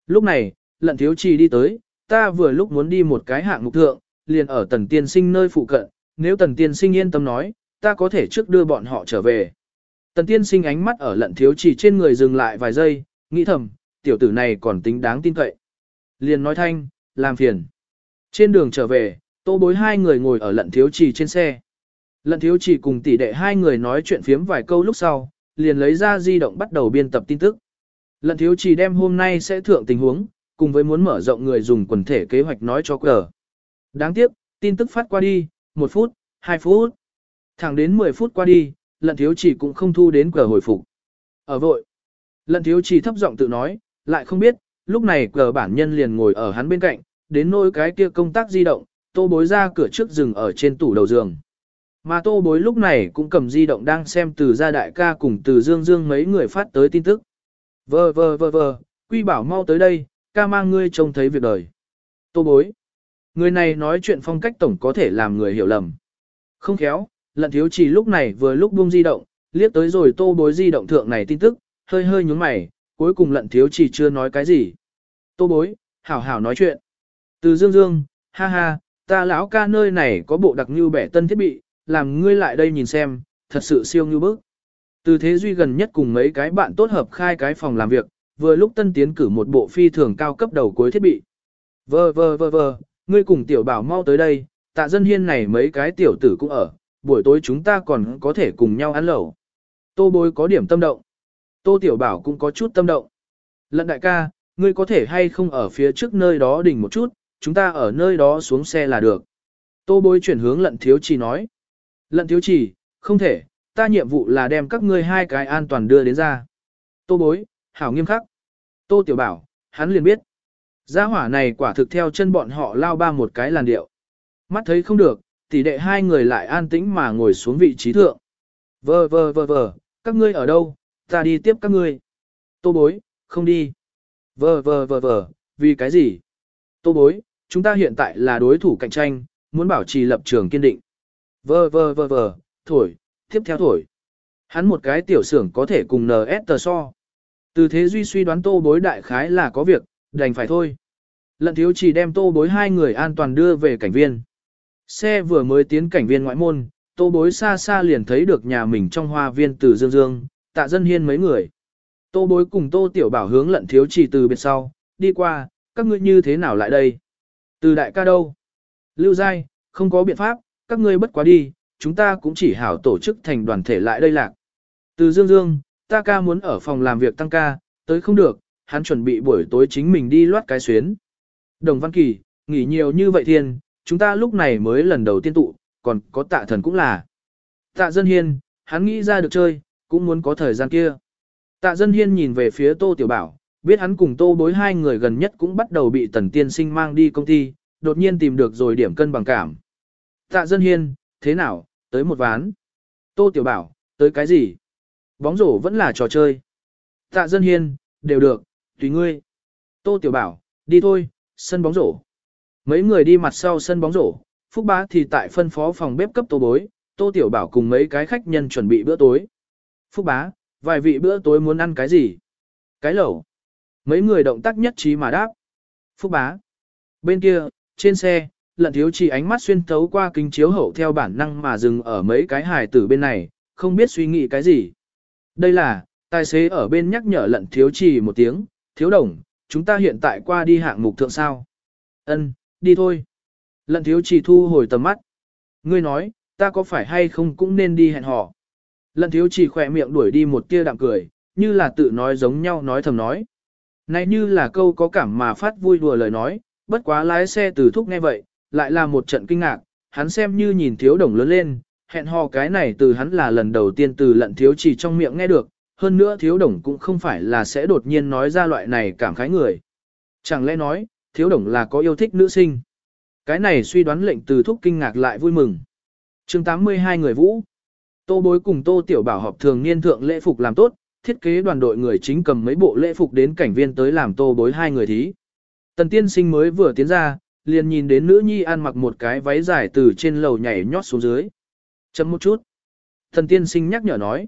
Lúc này, lận thiếu trì đi tới, ta vừa lúc muốn đi một cái hạng mục thượng, liền ở tần tiên sinh nơi phụ cận, nếu tần tiên sinh yên tâm nói, ta có thể trước đưa bọn họ trở về. Tần tiên sinh ánh mắt ở lận thiếu Chỉ trên người dừng lại vài giây, nghĩ thầm, tiểu tử này còn tính đáng tin cậy. Liền nói thanh, làm phiền. Trên đường trở về, tô bối hai người ngồi ở lận thiếu trì trên xe. Lận thiếu trì cùng tỷ đệ hai người nói chuyện phiếm vài câu lúc sau, liền lấy ra di động bắt đầu biên tập tin tức. Lận thiếu trì đem hôm nay sẽ thượng tình huống, cùng với muốn mở rộng người dùng quần thể kế hoạch nói cho cờ. Đáng tiếc, tin tức phát qua đi, 1 phút, 2 phút. Thẳng đến 10 phút qua đi, lận thiếu chỉ cũng không thu đến cờ hồi phục. Ở vội. Lận thiếu chỉ thấp giọng tự nói, lại không biết, lúc này cờ bản nhân liền ngồi ở hắn bên cạnh, đến nỗi cái kia công tác di động, tô bối ra cửa trước rừng ở trên tủ đầu giường. Mà tô bối lúc này cũng cầm di động đang xem từ gia đại ca cùng từ dương dương mấy người phát tới tin tức. Vờ vờ vờ vờ, quy bảo mau tới đây, ca mang ngươi trông thấy việc đời. Tô bối. Người này nói chuyện phong cách tổng có thể làm người hiểu lầm. Không khéo, lận thiếu chỉ lúc này vừa lúc buông di động, liếc tới rồi tô bối di động thượng này tin tức, hơi hơi nhúng mày, cuối cùng lận thiếu chỉ chưa nói cái gì. Tô bối, hảo hảo nói chuyện. Từ dương dương, ha ha, ta lão ca nơi này có bộ đặc như bẻ tân thiết bị, làm ngươi lại đây nhìn xem, thật sự siêu như bức. Từ thế duy gần nhất cùng mấy cái bạn tốt hợp khai cái phòng làm việc, vừa lúc tân tiến cử một bộ phi thường cao cấp đầu cuối thiết bị. Vờ vờ vờ vờ, ngươi cùng tiểu bảo mau tới đây, tạ dân hiên này mấy cái tiểu tử cũng ở, buổi tối chúng ta còn có thể cùng nhau ăn lẩu. Tô bối có điểm tâm động. Tô tiểu bảo cũng có chút tâm động. Lận đại ca, ngươi có thể hay không ở phía trước nơi đó đỉnh một chút, chúng ta ở nơi đó xuống xe là được. Tô bối chuyển hướng lận thiếu chỉ nói. Lận thiếu chỉ, không thể, ta nhiệm vụ là đem các ngươi hai cái an toàn đưa đến ra. Tô bối, hảo nghiêm khắc. Tô tiểu bảo, hắn liền biết. Gia hỏa này quả thực theo chân bọn họ lao ba một cái làn điệu. Mắt thấy không được, tỷ đệ hai người lại an tĩnh mà ngồi xuống vị trí thượng. Vờ vờ vờ vờ, các ngươi ở đâu, ta đi tiếp các ngươi. Tô bối, không đi. Vờ vờ vờ vờ, vì cái gì? Tô bối, chúng ta hiện tại là đối thủ cạnh tranh, muốn bảo trì lập trường kiên định. Vờ vờ vờ vờ, thổi, tiếp theo thổi. Hắn một cái tiểu xưởng có thể cùng NS tờ so. Từ thế duy suy đoán tô bối đại khái là có việc, đành phải thôi. Lận thiếu chỉ đem tô bối hai người an toàn đưa về cảnh viên. Xe vừa mới tiến cảnh viên ngoại môn, tô bối xa xa liền thấy được nhà mình trong hoa viên từ dương dương, tạ dân hiên mấy người. Tô bối cùng tô tiểu bảo hướng lận thiếu chỉ từ biệt sau, đi qua, các ngươi như thế nào lại đây? Từ đại ca đâu? Lưu giai, không có biện pháp, các ngươi bất quá đi, chúng ta cũng chỉ hảo tổ chức thành đoàn thể lại đây lạc. Từ dương dương, ta ca muốn ở phòng làm việc tăng ca, tới không được, hắn chuẩn bị buổi tối chính mình đi loát cái xuyến. Đồng Văn Kỳ, nghỉ nhiều như vậy thiên, chúng ta lúc này mới lần đầu tiên tụ, còn có tạ thần cũng là. Tạ dân hiên, hắn nghĩ ra được chơi, cũng muốn có thời gian kia. Tạ dân hiên nhìn về phía tô tiểu bảo, biết hắn cùng tô bối hai người gần nhất cũng bắt đầu bị tần tiên sinh mang đi công ty, đột nhiên tìm được rồi điểm cân bằng cảm. Tạ dân hiên, thế nào, tới một ván. Tô tiểu bảo, tới cái gì? Bóng rổ vẫn là trò chơi. Tạ dân hiên, đều được, tùy ngươi. Tô tiểu bảo, đi thôi, sân bóng rổ. Mấy người đi mặt sau sân bóng rổ, Phúc Bá thì tại phân phó phòng bếp cấp tô bối, Tô Tiểu Bảo cùng mấy cái khách nhân chuẩn bị bữa tối. Phúc Bá, vài vị bữa tối muốn ăn cái gì? Cái lẩu. Mấy người động tác nhất trí mà đáp. Phúc Bá. Bên kia, trên xe, lận thiếu chỉ ánh mắt xuyên thấu qua kính chiếu hậu theo bản năng mà dừng ở mấy cái hài tử bên này, không biết suy nghĩ cái gì. Đây là, tài xế ở bên nhắc nhở lận thiếu trì một tiếng, thiếu đồng, chúng ta hiện tại qua đi hạng mục thượng sao. Ân, đi thôi. Lận thiếu chỉ thu hồi tầm mắt. Ngươi nói, ta có phải hay không cũng nên đi hẹn hò. Lận thiếu chỉ khỏe miệng đuổi đi một tia đạm cười, như là tự nói giống nhau nói thầm nói. Này như là câu có cảm mà phát vui đùa lời nói, bất quá lái xe từ thúc nghe vậy, lại là một trận kinh ngạc, hắn xem như nhìn thiếu đồng lớn lên, hẹn hò cái này từ hắn là lần đầu tiên từ lận thiếu chỉ trong miệng nghe được, hơn nữa thiếu đồng cũng không phải là sẽ đột nhiên nói ra loại này cảm khái người. Chẳng lẽ nói, thiếu đồng là có yêu thích nữ sinh. Cái này suy đoán lệnh từ thúc kinh ngạc lại vui mừng. chương 82 người vũ. Tô bối cùng tô tiểu bảo họp thường niên thượng lễ phục làm tốt, thiết kế đoàn đội người chính cầm mấy bộ lễ phục đến cảnh viên tới làm tô bối hai người thí. Tần tiên sinh mới vừa tiến ra, liền nhìn đến nữ nhi ăn mặc một cái váy dài từ trên lầu nhảy nhót xuống dưới. Chấm một chút. Tần tiên sinh nhắc nhở nói.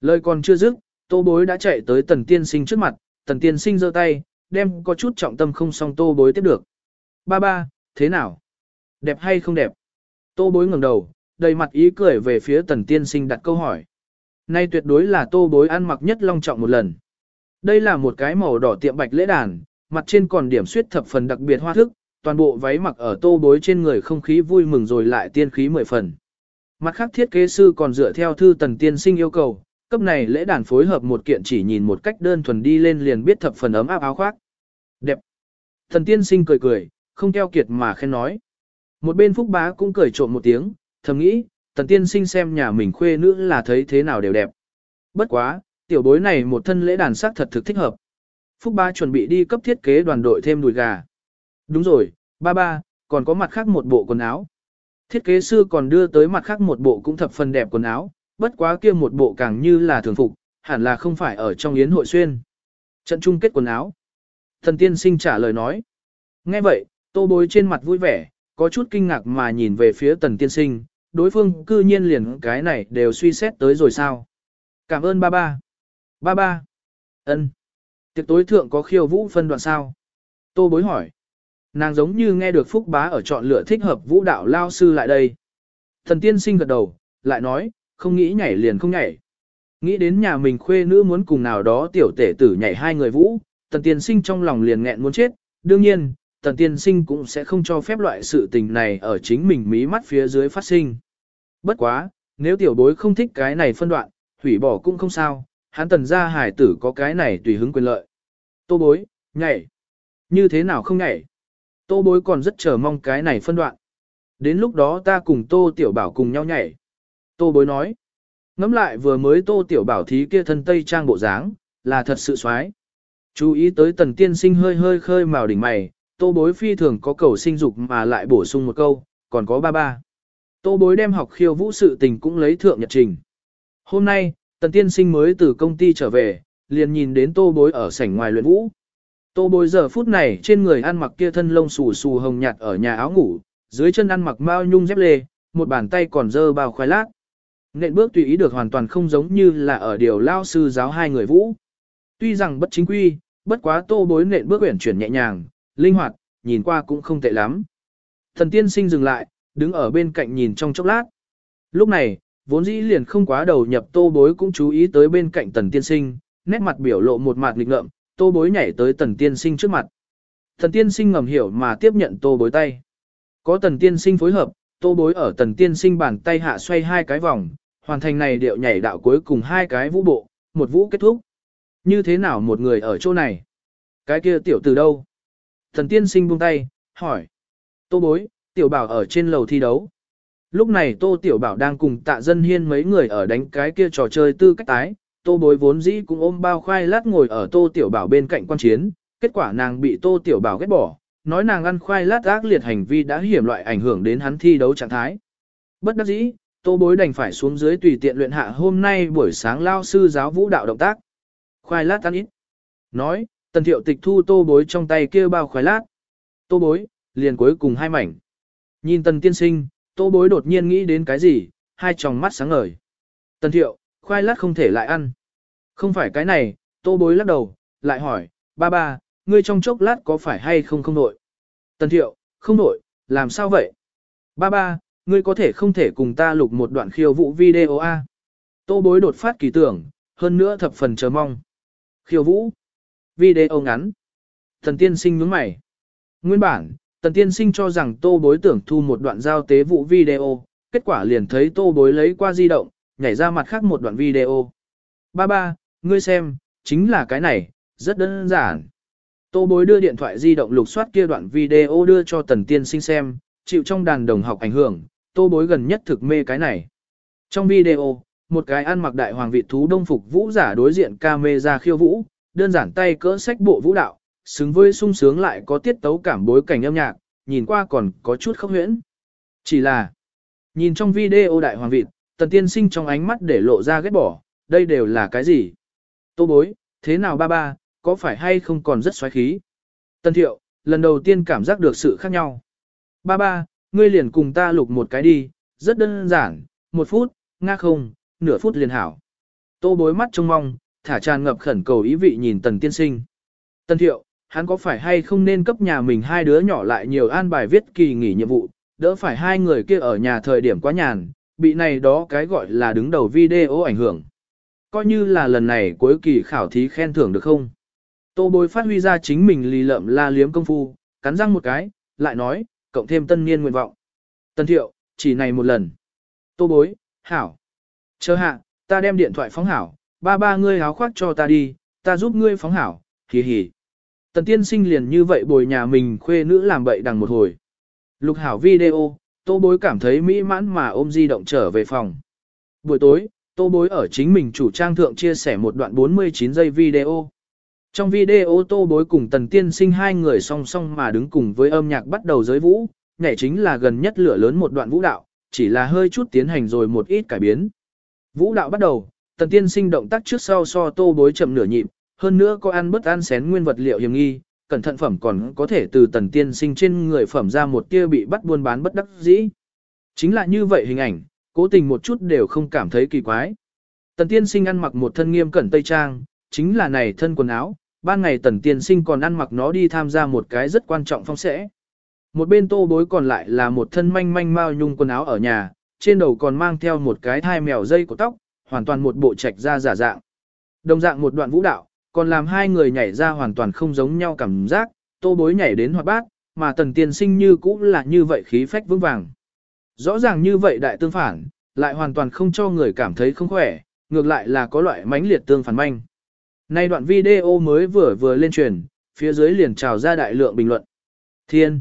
Lời còn chưa dứt, tô bối đã chạy tới tần tiên sinh trước mặt, tần tiên sinh giơ tay, đem có chút trọng tâm không song tô bối tiếp được. Ba ba, thế nào? Đẹp hay không đẹp? Tô bối ngẩng đầu, đầy mặt ý cười về phía tần tiên sinh đặt câu hỏi. Nay tuyệt đối là tô bối ăn mặc nhất long trọng một lần. Đây là một cái màu đỏ tiệm bạch lễ đàn, mặt trên còn điểm suyết thập phần đặc biệt hoa thức, toàn bộ váy mặc ở tô bối trên người không khí vui mừng rồi lại tiên khí mười phần. Mặt khác thiết kế sư còn dựa theo thư tần tiên sinh yêu cầu, cấp này lễ đàn phối hợp một kiện chỉ nhìn một cách đơn thuần đi lên liền biết thập phần ấm áp áo khoác. Đẹp. Thần tiên sinh cười cười, không keo kiệt mà khen nói. Một bên phúc bá cũng cười trộm một tiếng, thầm nghĩ, thần tiên sinh xem nhà mình khuê nữ là thấy thế nào đều đẹp. Bất quá, tiểu bối này một thân lễ đàn sắc thật thực thích hợp. Phúc bá chuẩn bị đi cấp thiết kế đoàn đội thêm đùi gà. Đúng rồi, ba ba, còn có mặt khác một bộ quần áo. Thiết kế sư còn đưa tới mặt khác một bộ cũng thập phần đẹp quần áo, bất quá kia một bộ càng như là thường phục, hẳn là không phải ở trong yến hội xuyên. Trận chung kết quần áo. Thần tiên sinh trả lời nói. Nghe vậy, tô bối trên mặt vui vẻ, có chút kinh ngạc mà nhìn về phía tần tiên sinh, đối phương cư nhiên liền cái này đều suy xét tới rồi sao. Cảm ơn ba ba. Ba ba. ân Tiệc tối thượng có khiêu vũ phân đoạn sao? Tô bối hỏi. Nàng giống như nghe được Phúc Bá ở chọn lựa thích hợp vũ đạo lao sư lại đây. Thần tiên sinh gật đầu, lại nói, không nghĩ nhảy liền không nhảy. Nghĩ đến nhà mình khuê nữ muốn cùng nào đó tiểu tể tử nhảy hai người vũ, tần tiên sinh trong lòng liền nghẹn muốn chết, đương nhiên, tần tiên sinh cũng sẽ không cho phép loại sự tình này ở chính mình mí mắt phía dưới phát sinh. Bất quá, nếu tiểu bối không thích cái này phân đoạn, hủy bỏ cũng không sao, hắn tần gia hải tử có cái này tùy hứng quyền lợi. Tô bối, nhảy. Như thế nào không nhảy? Tô bối còn rất chờ mong cái này phân đoạn. Đến lúc đó ta cùng tô tiểu bảo cùng nhau nhảy. Tô bối nói. Ngắm lại vừa mới tô tiểu bảo thí kia thân tây trang bộ dáng, là thật sự xoái. Chú ý tới tần tiên sinh hơi hơi khơi màu đỉnh mày, tô bối phi thường có cầu sinh dục mà lại bổ sung một câu, còn có ba ba. Tô bối đem học khiêu vũ sự tình cũng lấy thượng nhật trình. Hôm nay, tần tiên sinh mới từ công ty trở về, liền nhìn đến tô bối ở sảnh ngoài luyện vũ. Tô bối giờ phút này trên người ăn mặc kia thân lông xù xù hồng nhạt ở nhà áo ngủ, dưới chân ăn mặc mao nhung dép lê, một bàn tay còn dơ bao khoai lát. Nện bước tùy ý được hoàn toàn không giống như là ở điều lao sư giáo hai người vũ. Tuy rằng bất chính quy, bất quá tô bối nện bước uyển chuyển nhẹ nhàng, linh hoạt, nhìn qua cũng không tệ lắm. Thần tiên sinh dừng lại, đứng ở bên cạnh nhìn trong chốc lát. Lúc này, vốn dĩ liền không quá đầu nhập tô bối cũng chú ý tới bên cạnh tần tiên sinh, nét mặt biểu lộ một mặt nghịch ngợm, tô bối nhảy tới tần tiên sinh trước mặt. Thần tiên sinh ngầm hiểu mà tiếp nhận tô bối tay. Có tần tiên sinh phối hợp, tô bối ở tần tiên sinh bàn tay hạ xoay hai cái vòng, hoàn thành này điệu nhảy đạo cuối cùng hai cái vũ bộ, một vũ kết thúc. Như thế nào một người ở chỗ này? Cái kia tiểu từ đâu? Thần tiên sinh buông tay, hỏi. Tô bối, tiểu bảo ở trên lầu thi đấu. Lúc này tô tiểu bảo đang cùng tạ dân hiên mấy người ở đánh cái kia trò chơi tư cách tái. Tô bối vốn dĩ cũng ôm bao khoai lát ngồi ở tô tiểu bảo bên cạnh quan chiến. Kết quả nàng bị tô tiểu bảo ghét bỏ, nói nàng ăn khoai lát ác liệt hành vi đã hiểm loại ảnh hưởng đến hắn thi đấu trạng thái. Bất đắc dĩ, tô bối đành phải xuống dưới tùy tiện luyện hạ hôm nay buổi sáng lao sư giáo vũ đạo động tác. Khoai lát ăn ít. Nói, tần thiệu tịch thu tô bối trong tay kia bao khoai lát. Tô bối, liền cuối cùng hai mảnh. Nhìn tần tiên sinh, tô bối đột nhiên nghĩ đến cái gì, hai tròng mắt sáng ngời. Tần thiệu, khoai lát không thể lại ăn. Không phải cái này, tô bối lắc đầu, lại hỏi, ba ba, ngươi trong chốc lát có phải hay không không nội? Tần thiệu, không nội, làm sao vậy? Ba ba, ngươi có thể không thể cùng ta lục một đoạn khiêu vũ video A. Tô bối đột phát kỳ tưởng, hơn nữa thập phần chờ mong. Khiêu vũ. Video ngắn. Thần tiên sinh nhướng mày. Nguyên bản, tần tiên sinh cho rằng tô bối tưởng thu một đoạn giao tế vụ video, kết quả liền thấy tô bối lấy qua di động, nhảy ra mặt khác một đoạn video. Ba ba, ngươi xem, chính là cái này, rất đơn giản. Tô bối đưa điện thoại di động lục soát kia đoạn video đưa cho tần tiên sinh xem, chịu trong đàn đồng học ảnh hưởng, tô bối gần nhất thực mê cái này. Trong video, một cái ăn mặc đại hoàng vị thú đông phục vũ giả đối diện camera khiêu vũ, đơn giản tay cỡ sách bộ vũ đạo, xứng với sung sướng lại có tiết tấu cảm bối cảnh âm nhạc, nhìn qua còn có chút khốc huyễn. Chỉ là, nhìn trong video đại hoàng vị, tần tiên sinh trong ánh mắt để lộ ra ghét bỏ, đây đều là cái gì? Tô bối, thế nào ba ba, có phải hay không còn rất xoáy khí? Tần thiệu, lần đầu tiên cảm giác được sự khác nhau. Ba ba, ngươi liền cùng ta lục một cái đi, rất đơn giản, một phút, nga không, nửa phút liền hảo. Tô bối mắt trông mong, thả tràn ngập khẩn cầu ý vị nhìn tần tiên sinh. Tần thiệu, hắn có phải hay không nên cấp nhà mình hai đứa nhỏ lại nhiều an bài viết kỳ nghỉ nhiệm vụ, đỡ phải hai người kia ở nhà thời điểm quá nhàn, bị này đó cái gọi là đứng đầu video ảnh hưởng. Coi như là lần này cuối kỳ khảo thí khen thưởng được không? Tô bối phát huy ra chính mình lì lợm la liếm công phu, cắn răng một cái, lại nói, cộng thêm tân niên nguyện vọng. Tân thiệu, chỉ này một lần. Tô bối, hảo. Chờ hạ, ta đem điện thoại phóng hảo, ba ba ngươi háo khoác cho ta đi, ta giúp ngươi phóng hảo, hì hì. Tần tiên sinh liền như vậy bồi nhà mình khuê nữ làm bậy đằng một hồi. Lục hảo video, tô bối cảm thấy mỹ mãn mà ôm di động trở về phòng. Buổi tối, tô bối ở chính mình chủ trang thượng chia sẻ một đoạn 49 giây video. Trong video tô bối cùng tần tiên sinh hai người song song mà đứng cùng với âm nhạc bắt đầu giới vũ, nhảy chính là gần nhất lửa lớn một đoạn vũ đạo, chỉ là hơi chút tiến hành rồi một ít cải biến. Vũ đạo bắt đầu, tần tiên sinh động tác trước sau so tô bối chậm nửa nhịp, hơn nữa có ăn bất ăn xén nguyên vật liệu hiểm nghi, cẩn thận phẩm còn có thể từ tần tiên sinh trên người phẩm ra một tia bị bắt buôn bán bất đắc dĩ. Chính là như vậy hình ảnh, cố tình một chút đều không cảm thấy kỳ quái. Tần tiên sinh ăn mặc một thân nghiêm cẩn tây trang, chính là này thân quần áo, ban ngày tần tiên sinh còn ăn mặc nó đi tham gia một cái rất quan trọng phong sẽ. Một bên tô bối còn lại là một thân manh manh mao nhung quần áo ở nhà, trên đầu còn mang theo một cái thai mèo dây của tóc, hoàn toàn một bộ trạch ra giả dạng. Đồng dạng một đoạn vũ đạo, còn làm hai người nhảy ra hoàn toàn không giống nhau cảm giác, tô bối nhảy đến hoạt bát, mà tần tiên sinh như cũ là như vậy khí phách vững vàng. Rõ ràng như vậy đại tương phản, lại hoàn toàn không cho người cảm thấy không khỏe, ngược lại là có loại mãnh liệt tương phản manh. Nay đoạn video mới vừa vừa lên truyền, phía dưới liền trào ra đại lượng bình luận. Thiên!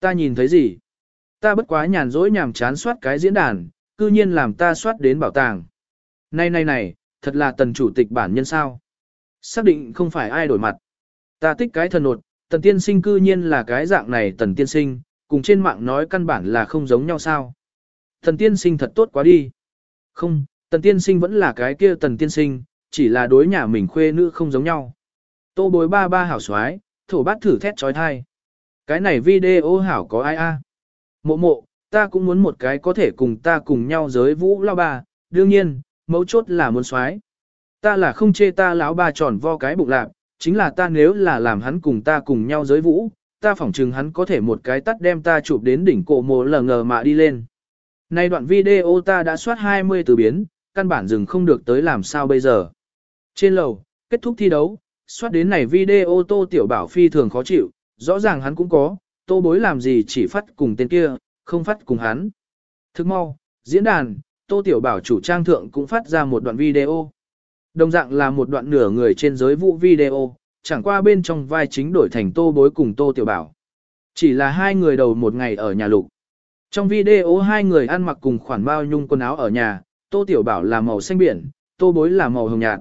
Ta nhìn thấy gì? Ta bất quá nhàn rỗi nhàm chán soát cái diễn đàn, cư nhiên làm ta soát đến bảo tàng. Này này này, thật là tần chủ tịch bản nhân sao? Xác định không phải ai đổi mặt. Ta tích cái thần nột, tần tiên sinh cư nhiên là cái dạng này tần tiên sinh, cùng trên mạng nói căn bản là không giống nhau sao. Tần tiên sinh thật tốt quá đi. Không, tần tiên sinh vẫn là cái kia tần tiên sinh, chỉ là đối nhà mình khuê nữ không giống nhau. Tô bối ba ba hảo xoái, thổ bát thử thét trói thai. Cái này video hảo có ai a? Mộ mộ, ta cũng muốn một cái có thể cùng ta cùng nhau giới vũ lao ba, đương nhiên, mấu chốt là muốn xoái. Ta là không chê ta lão ba tròn vo cái bụng lạc, chính là ta nếu là làm hắn cùng ta cùng nhau giới vũ, ta phỏng chừng hắn có thể một cái tắt đem ta chụp đến đỉnh cổ mồ lờ ngờ mà đi lên. Nay đoạn video ta đã soát 20 từ biến, căn bản dừng không được tới làm sao bây giờ. Trên lầu, kết thúc thi đấu, soát đến này video tô tiểu bảo phi thường khó chịu, rõ ràng hắn cũng có, tô bối làm gì chỉ phát cùng tên kia, không phát cùng hắn. Thức mau, diễn đàn, tô tiểu bảo chủ trang thượng cũng phát ra một đoạn video. Đồng dạng là một đoạn nửa người trên giới vụ video, chẳng qua bên trong vai chính đổi thành tô bối cùng tô tiểu bảo. Chỉ là hai người đầu một ngày ở nhà lục. Trong video hai người ăn mặc cùng khoản bao nhung quần áo ở nhà, tô tiểu bảo là màu xanh biển, tô bối là màu hồng nhạt.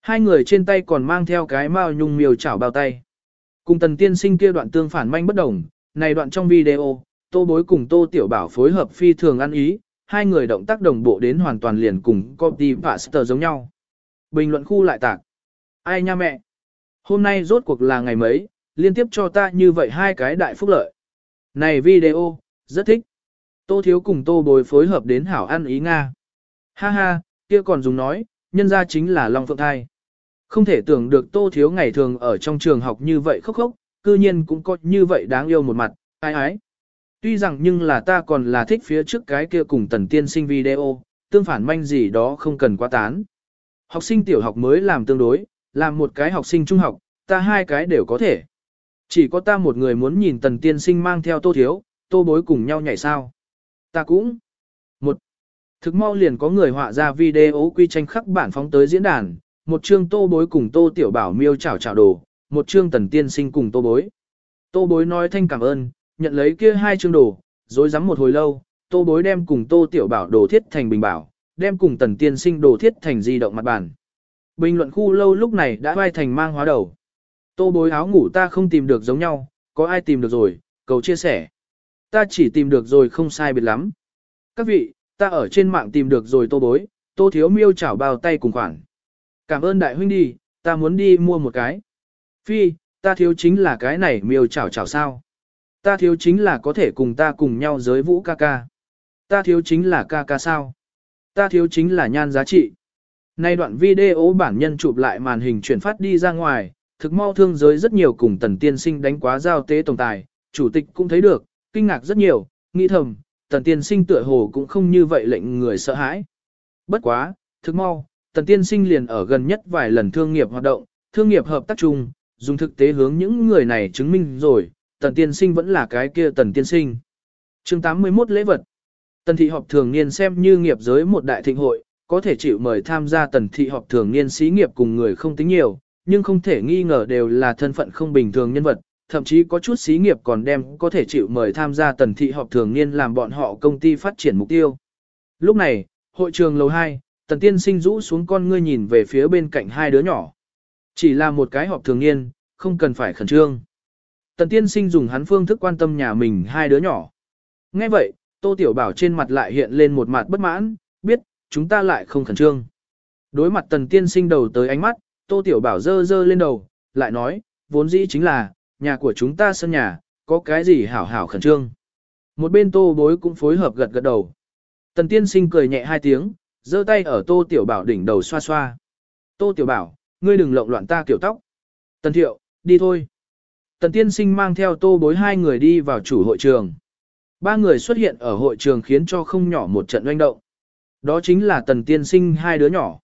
Hai người trên tay còn mang theo cái mao nhung miêu chảo bao tay. Cùng tần tiên sinh kia đoạn tương phản manh bất đồng, này đoạn trong video, tô bối cùng tô tiểu bảo phối hợp phi thường ăn ý, hai người động tác đồng bộ đến hoàn toàn liền cùng copy pastor giống nhau. Bình luận khu lại tạc. Ai nha mẹ? Hôm nay rốt cuộc là ngày mấy, liên tiếp cho ta như vậy hai cái đại phúc lợi. Này video, rất thích. Tô thiếu cùng tô bối phối hợp đến hảo ăn ý Nga. Ha ha, kia còn dùng nói, nhân ra chính là Long Phượng Thai. Không thể tưởng được tô thiếu ngày thường ở trong trường học như vậy khóc khóc, cư nhiên cũng có như vậy đáng yêu một mặt, ai ái. Tuy rằng nhưng là ta còn là thích phía trước cái kia cùng tần tiên sinh video, tương phản manh gì đó không cần quá tán. Học sinh tiểu học mới làm tương đối, làm một cái học sinh trung học, ta hai cái đều có thể. Chỉ có ta một người muốn nhìn tần tiên sinh mang theo tô thiếu, tô bối cùng nhau nhảy sao. Ta cũng. Thực mau liền có người họa ra video quy tranh khắc bản phóng tới diễn đàn, một chương tô bối cùng tô tiểu bảo miêu chảo chảo đồ, một chương tần tiên sinh cùng tô bối. Tô bối nói thanh cảm ơn, nhận lấy kia hai chương đồ, rồi rắm một hồi lâu, tô bối đem cùng tô tiểu bảo đồ thiết thành bình bảo, đem cùng tần tiên sinh đồ thiết thành di động mặt bản. Bình luận khu lâu lúc này đã vai thành mang hóa đầu. Tô bối áo ngủ ta không tìm được giống nhau, có ai tìm được rồi, cầu chia sẻ. Ta chỉ tìm được rồi không sai biệt lắm. Các vị, ta ở trên mạng tìm được rồi tô bối, tô thiếu miêu chảo bao tay cùng khoản. Cảm ơn đại huynh đi, ta muốn đi mua một cái. Phi, ta thiếu chính là cái này miêu chảo chảo sao. Ta thiếu chính là có thể cùng ta cùng nhau giới vũ ca ca. Ta thiếu chính là ca ca sao. Ta thiếu chính là nhan giá trị. Nay đoạn video bản nhân chụp lại màn hình chuyển phát đi ra ngoài, thực mau thương giới rất nhiều cùng tần tiên sinh đánh quá giao tế tổng tài, chủ tịch cũng thấy được, kinh ngạc rất nhiều, nghĩ thầm, tần tiên sinh tựa hồ cũng không như vậy lệnh người sợ hãi. Bất quá, thực mau, tần tiên sinh liền ở gần nhất vài lần thương nghiệp hoạt động, thương nghiệp hợp tác chung, dùng thực tế hướng những người này chứng minh rồi, tần tiên sinh vẫn là cái kia tần tiên sinh. chương 81 lễ vật Tần thị họp thường niên xem như nghiệp giới một đại thịnh hội, có thể chịu mời tham gia tần thị họp thường niên xí nghiệp cùng người không tính nhiều, nhưng không thể nghi ngờ đều là thân phận không bình thường nhân vật, thậm chí có chút xí nghiệp còn đem có thể chịu mời tham gia tần thị họp thường niên làm bọn họ công ty phát triển mục tiêu. Lúc này, hội trường lầu 2, tần tiên sinh rũ xuống con ngươi nhìn về phía bên cạnh hai đứa nhỏ. Chỉ là một cái họp thường niên, không cần phải khẩn trương. Tần tiên sinh dùng hắn phương thức quan tâm nhà mình hai đứa nhỏ. Nghe vậy, Tô Tiểu Bảo trên mặt lại hiện lên một mặt bất mãn, biết, chúng ta lại không khẩn trương. Đối mặt tần tiên sinh đầu tới ánh mắt, Tô Tiểu Bảo dơ dơ lên đầu, lại nói, vốn dĩ chính là, nhà của chúng ta sân nhà, có cái gì hảo hảo khẩn trương. Một bên Tô Bối cũng phối hợp gật gật đầu. Tần tiên sinh cười nhẹ hai tiếng, giơ tay ở Tô Tiểu Bảo đỉnh đầu xoa xoa. Tô Tiểu Bảo, ngươi đừng lộn loạn ta kiểu tóc. Tần Thiệu, đi thôi. Tần tiên sinh mang theo Tô Bối hai người đi vào chủ hội trường. Ba người xuất hiện ở hội trường khiến cho không nhỏ một trận oanh động. Đó chính là tần tiên sinh hai đứa nhỏ.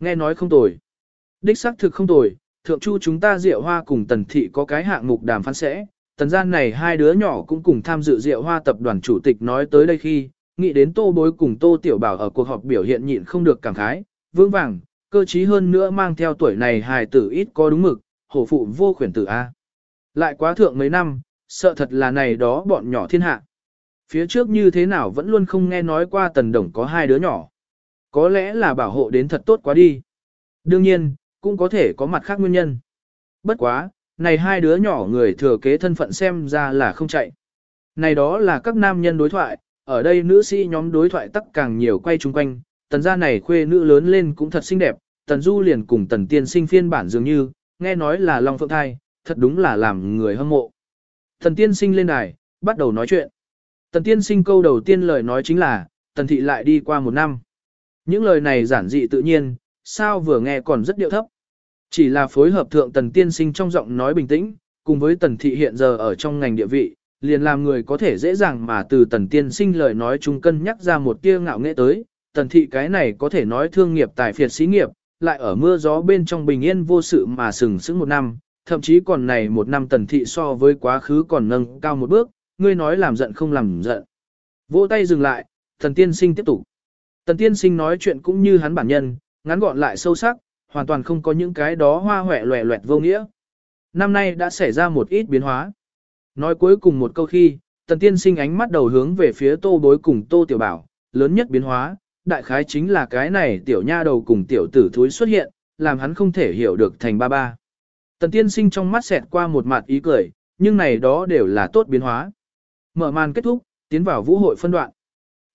Nghe nói không tồi. Đích xác thực không tồi, thượng chu chúng ta rượu Hoa cùng Tần Thị có cái hạng mục đàm phán sẽ, tần gian này hai đứa nhỏ cũng cùng tham dự rượu Hoa tập đoàn chủ tịch nói tới đây khi, nghĩ đến Tô Bối cùng Tô Tiểu Bảo ở cuộc họp biểu hiện nhịn không được cảm khái, vương vàng, cơ trí hơn nữa mang theo tuổi này hài tử ít có đúng mực, hổ phụ vô khuyển tử A. Lại quá thượng mấy năm, sợ thật là này đó bọn nhỏ thiên hạ. Phía trước như thế nào vẫn luôn không nghe nói qua tần đồng có hai đứa nhỏ. Có lẽ là bảo hộ đến thật tốt quá đi. Đương nhiên, cũng có thể có mặt khác nguyên nhân. Bất quá, này hai đứa nhỏ người thừa kế thân phận xem ra là không chạy. Này đó là các nam nhân đối thoại, ở đây nữ sĩ nhóm đối thoại tắc càng nhiều quay chung quanh, tần gia này khuê nữ lớn lên cũng thật xinh đẹp, tần du liền cùng tần tiên sinh phiên bản dường như, nghe nói là Long Phượng Thai, thật đúng là làm người hâm mộ. Tần tiên sinh lên đài, bắt đầu nói chuyện. Tần tiên sinh câu đầu tiên lời nói chính là, tần thị lại đi qua một năm. Những lời này giản dị tự nhiên, sao vừa nghe còn rất điệu thấp. Chỉ là phối hợp thượng tần tiên sinh trong giọng nói bình tĩnh, cùng với tần thị hiện giờ ở trong ngành địa vị, liền làm người có thể dễ dàng mà từ tần tiên sinh lời nói chung cân nhắc ra một tia ngạo nghệ tới, tần thị cái này có thể nói thương nghiệp tài phiệt xí nghiệp, lại ở mưa gió bên trong bình yên vô sự mà sừng sững một năm, thậm chí còn này một năm tần thị so với quá khứ còn nâng cao một bước, ngươi nói làm giận không làm giận. Vỗ tay dừng lại, tần tiên sinh tiếp tục. Tần tiên sinh nói chuyện cũng như hắn bản nhân, ngắn gọn lại sâu sắc, hoàn toàn không có những cái đó hoa hoẹ loẹ loẹt vô nghĩa. Năm nay đã xảy ra một ít biến hóa. Nói cuối cùng một câu khi, tần tiên sinh ánh mắt đầu hướng về phía tô bối cùng tô tiểu bảo, lớn nhất biến hóa, đại khái chính là cái này tiểu nha đầu cùng tiểu tử thúi xuất hiện, làm hắn không thể hiểu được thành ba ba. Tần tiên sinh trong mắt xẹt qua một mặt ý cười, nhưng này đó đều là tốt biến hóa. Mở màn kết thúc, tiến vào vũ hội phân đoạn.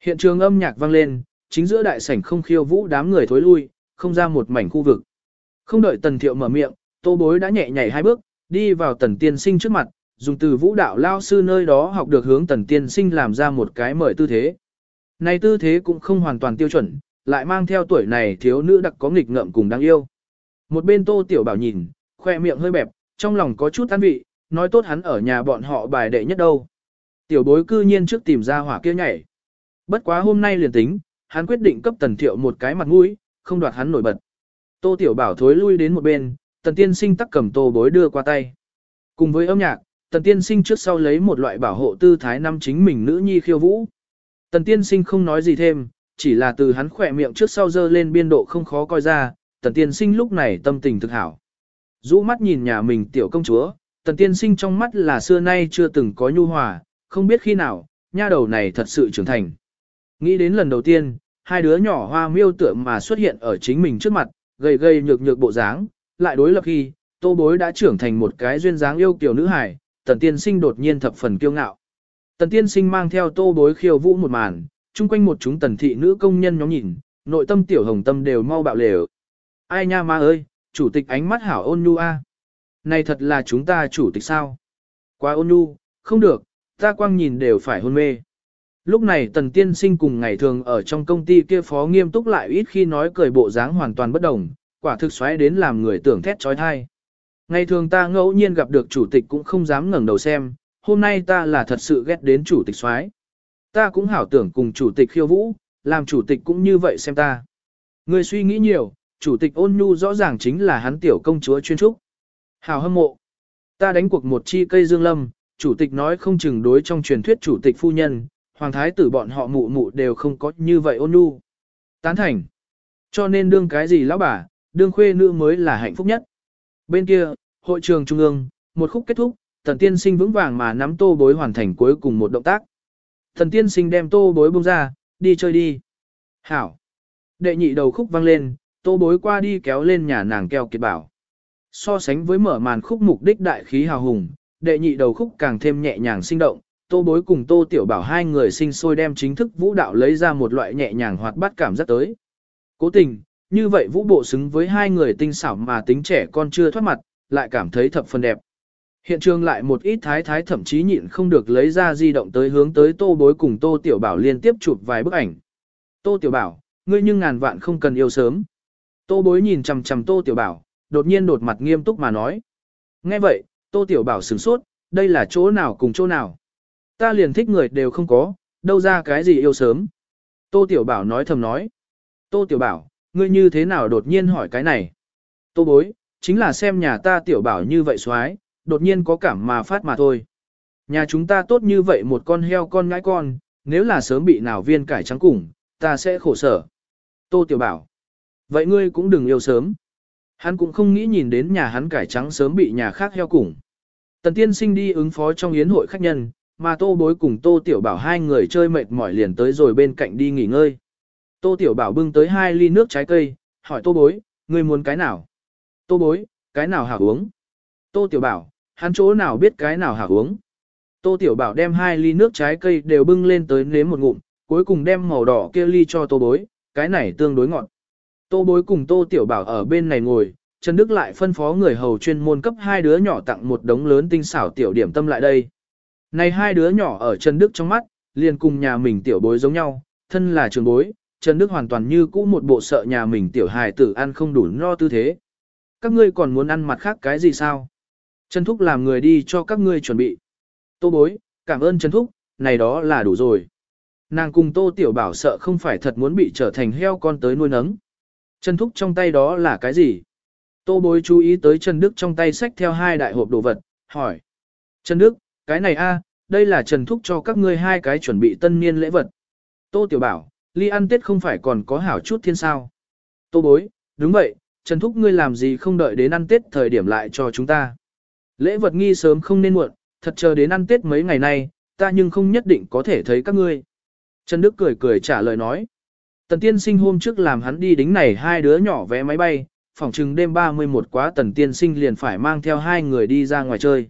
Hiện trường âm nhạc vang lên, chính giữa đại sảnh không khiêu vũ đám người thối lui, không ra một mảnh khu vực. Không đợi tần thiệu mở miệng, tô bối đã nhẹ nhảy hai bước, đi vào tần tiên sinh trước mặt, dùng từ vũ đạo lao sư nơi đó học được hướng tần tiên sinh làm ra một cái mời tư thế. Này tư thế cũng không hoàn toàn tiêu chuẩn, lại mang theo tuổi này thiếu nữ đặc có nghịch ngợm cùng đáng yêu. Một bên tô tiểu bảo nhìn, khoe miệng hơi bẹp, trong lòng có chút tan vị, nói tốt hắn ở nhà bọn họ bài đệ nhất đâu. Tiểu bối cư nhiên trước tìm ra hỏa kia nhảy. Bất quá hôm nay liền tính, hắn quyết định cấp tần thiệu một cái mặt mũi, không đoạt hắn nổi bật. Tô tiểu bảo thối lui đến một bên, tần tiên sinh tắc cầm tô bối đưa qua tay. Cùng với âm nhạc, tần tiên sinh trước sau lấy một loại bảo hộ tư thái năm chính mình nữ nhi khiêu vũ. Tần tiên sinh không nói gì thêm, chỉ là từ hắn khỏe miệng trước sau dơ lên biên độ không khó coi ra, tần tiên sinh lúc này tâm tình thực hảo. Rũ mắt nhìn nhà mình tiểu công chúa, tần tiên sinh trong mắt là xưa nay chưa từng có nhu hòa, không biết khi nào, nha đầu này thật sự trưởng thành. Nghĩ đến lần đầu tiên, hai đứa nhỏ hoa miêu tượng mà xuất hiện ở chính mình trước mặt, gầy gầy nhược nhược bộ dáng, lại đối lập khi, tô bối đã trưởng thành một cái duyên dáng yêu kiều nữ hài, tần tiên sinh đột nhiên thập phần kiêu ngạo. Tần tiên sinh mang theo tô bối khiêu vũ một màn, chung quanh một chúng tần thị nữ công nhân nhóm nhìn, nội tâm tiểu hồng tâm đều mau bạo lều. Ai nha ma ơi, chủ tịch ánh mắt hảo ôn nhu a. Này thật là chúng ta chủ tịch sao? Quá ôn nhu, không được, ta quang nhìn đều phải hôn mê. Lúc này tần tiên sinh cùng ngày thường ở trong công ty kia phó nghiêm túc lại ít khi nói cười bộ dáng hoàn toàn bất đồng, quả thực xoáy đến làm người tưởng thét trói thai. Ngày thường ta ngẫu nhiên gặp được chủ tịch cũng không dám ngẩng đầu xem, hôm nay ta là thật sự ghét đến chủ tịch xoáy. Ta cũng hảo tưởng cùng chủ tịch khiêu vũ, làm chủ tịch cũng như vậy xem ta. Người suy nghĩ nhiều, chủ tịch ôn nhu rõ ràng chính là hắn tiểu công chúa chuyên trúc. Hảo hâm mộ. Ta đánh cuộc một chi cây dương lâm, chủ tịch nói không chừng đối trong truyền thuyết chủ tịch phu nhân, hoàng thái tử bọn họ mụ mụ đều không có như vậy ôn nhu. Tán thành. Cho nên đương cái gì lão bà, đương khuê nữ mới là hạnh phúc nhất. Bên kia, hội trường trung ương, một khúc kết thúc, thần tiên sinh vững vàng mà nắm tô bối hoàn thành cuối cùng một động tác. Thần tiên sinh đem tô bối bông ra, đi chơi đi. Hảo. Đệ nhị đầu khúc vang lên, tô bối qua đi kéo lên nhà nàng keo kiệt bảo. So sánh với mở màn khúc mục đích đại khí hào hùng, đệ nhị đầu khúc càng thêm nhẹ nhàng sinh động, tô bối cùng tô tiểu bảo hai người sinh sôi đem chính thức vũ đạo lấy ra một loại nhẹ nhàng hoạt bát cảm giác tới. Cố tình, như vậy vũ bộ xứng với hai người tinh xảo mà tính trẻ con chưa thoát mặt, lại cảm thấy thập phần đẹp. Hiện trường lại một ít thái thái thậm chí nhịn không được lấy ra di động tới hướng tới tô bối cùng tô tiểu bảo liên tiếp chụp vài bức ảnh. Tô tiểu bảo, ngươi nhưng ngàn vạn không cần yêu sớm. Tô bối nhìn chằm chằm tô tiểu bảo, đột nhiên đột mặt nghiêm túc mà nói. Nghe vậy, tô tiểu bảo sửng sốt, đây là chỗ nào cùng chỗ nào. Ta liền thích người đều không có, đâu ra cái gì yêu sớm. Tô Tiểu Bảo nói thầm nói. Tô Tiểu Bảo, ngươi như thế nào đột nhiên hỏi cái này? Tô bối, chính là xem nhà ta Tiểu Bảo như vậy xoái, đột nhiên có cảm mà phát mà thôi. Nhà chúng ta tốt như vậy một con heo con ngãi con, nếu là sớm bị nào viên cải trắng cùng, ta sẽ khổ sở. Tô Tiểu Bảo, vậy ngươi cũng đừng yêu sớm. Hắn cũng không nghĩ nhìn đến nhà hắn cải trắng sớm bị nhà khác heo cùng. Tần tiên sinh đi ứng phó trong yến hội khách nhân, mà tô bối cùng tô tiểu bảo hai người chơi mệt mỏi liền tới rồi bên cạnh đi nghỉ ngơi. Tô tiểu bảo bưng tới hai ly nước trái cây, hỏi tô bối, ngươi muốn cái nào? Tô bối, cái nào hảo uống? Tô tiểu bảo, hắn chỗ nào biết cái nào hảo uống? Tô tiểu bảo đem hai ly nước trái cây đều bưng lên tới nếm một ngụm, cuối cùng đem màu đỏ kia ly cho tô bối, cái này tương đối ngọt. Tô bối cùng tô tiểu bảo ở bên này ngồi, Trần Đức lại phân phó người hầu chuyên môn cấp hai đứa nhỏ tặng một đống lớn tinh xảo tiểu điểm tâm lại đây. Này hai đứa nhỏ ở Trần Đức trong mắt, liền cùng nhà mình tiểu bối giống nhau, thân là trường bối, Trần Đức hoàn toàn như cũ một bộ sợ nhà mình tiểu hài tử ăn không đủ no tư thế. Các ngươi còn muốn ăn mặt khác cái gì sao? Trần Thúc làm người đi cho các ngươi chuẩn bị. Tô bối, cảm ơn Trần Thúc, này đó là đủ rồi. Nàng cùng Tô Tiểu Bảo sợ không phải thật muốn bị trở thành heo con tới nuôi nấng. Trần Thúc trong tay đó là cái gì? Tô bối chú ý tới Trần Đức trong tay xách theo hai đại hộp đồ vật, hỏi. Trần Đức, cái này a, đây là Trần Thúc cho các ngươi hai cái chuẩn bị tân niên lễ vật. Tô Tiểu Bảo, ly ăn Tết không phải còn có hảo chút thiên sao. Tô bối, đúng vậy, Trần Thúc ngươi làm gì không đợi đến ăn Tết thời điểm lại cho chúng ta. Lễ vật nghi sớm không nên muộn, thật chờ đến ăn Tết mấy ngày nay, ta nhưng không nhất định có thể thấy các ngươi. Trần Đức cười cười trả lời nói. Tần tiên sinh hôm trước làm hắn đi đính này hai đứa nhỏ vé máy bay, phỏng chừng đêm 31 quá tần tiên sinh liền phải mang theo hai người đi ra ngoài chơi.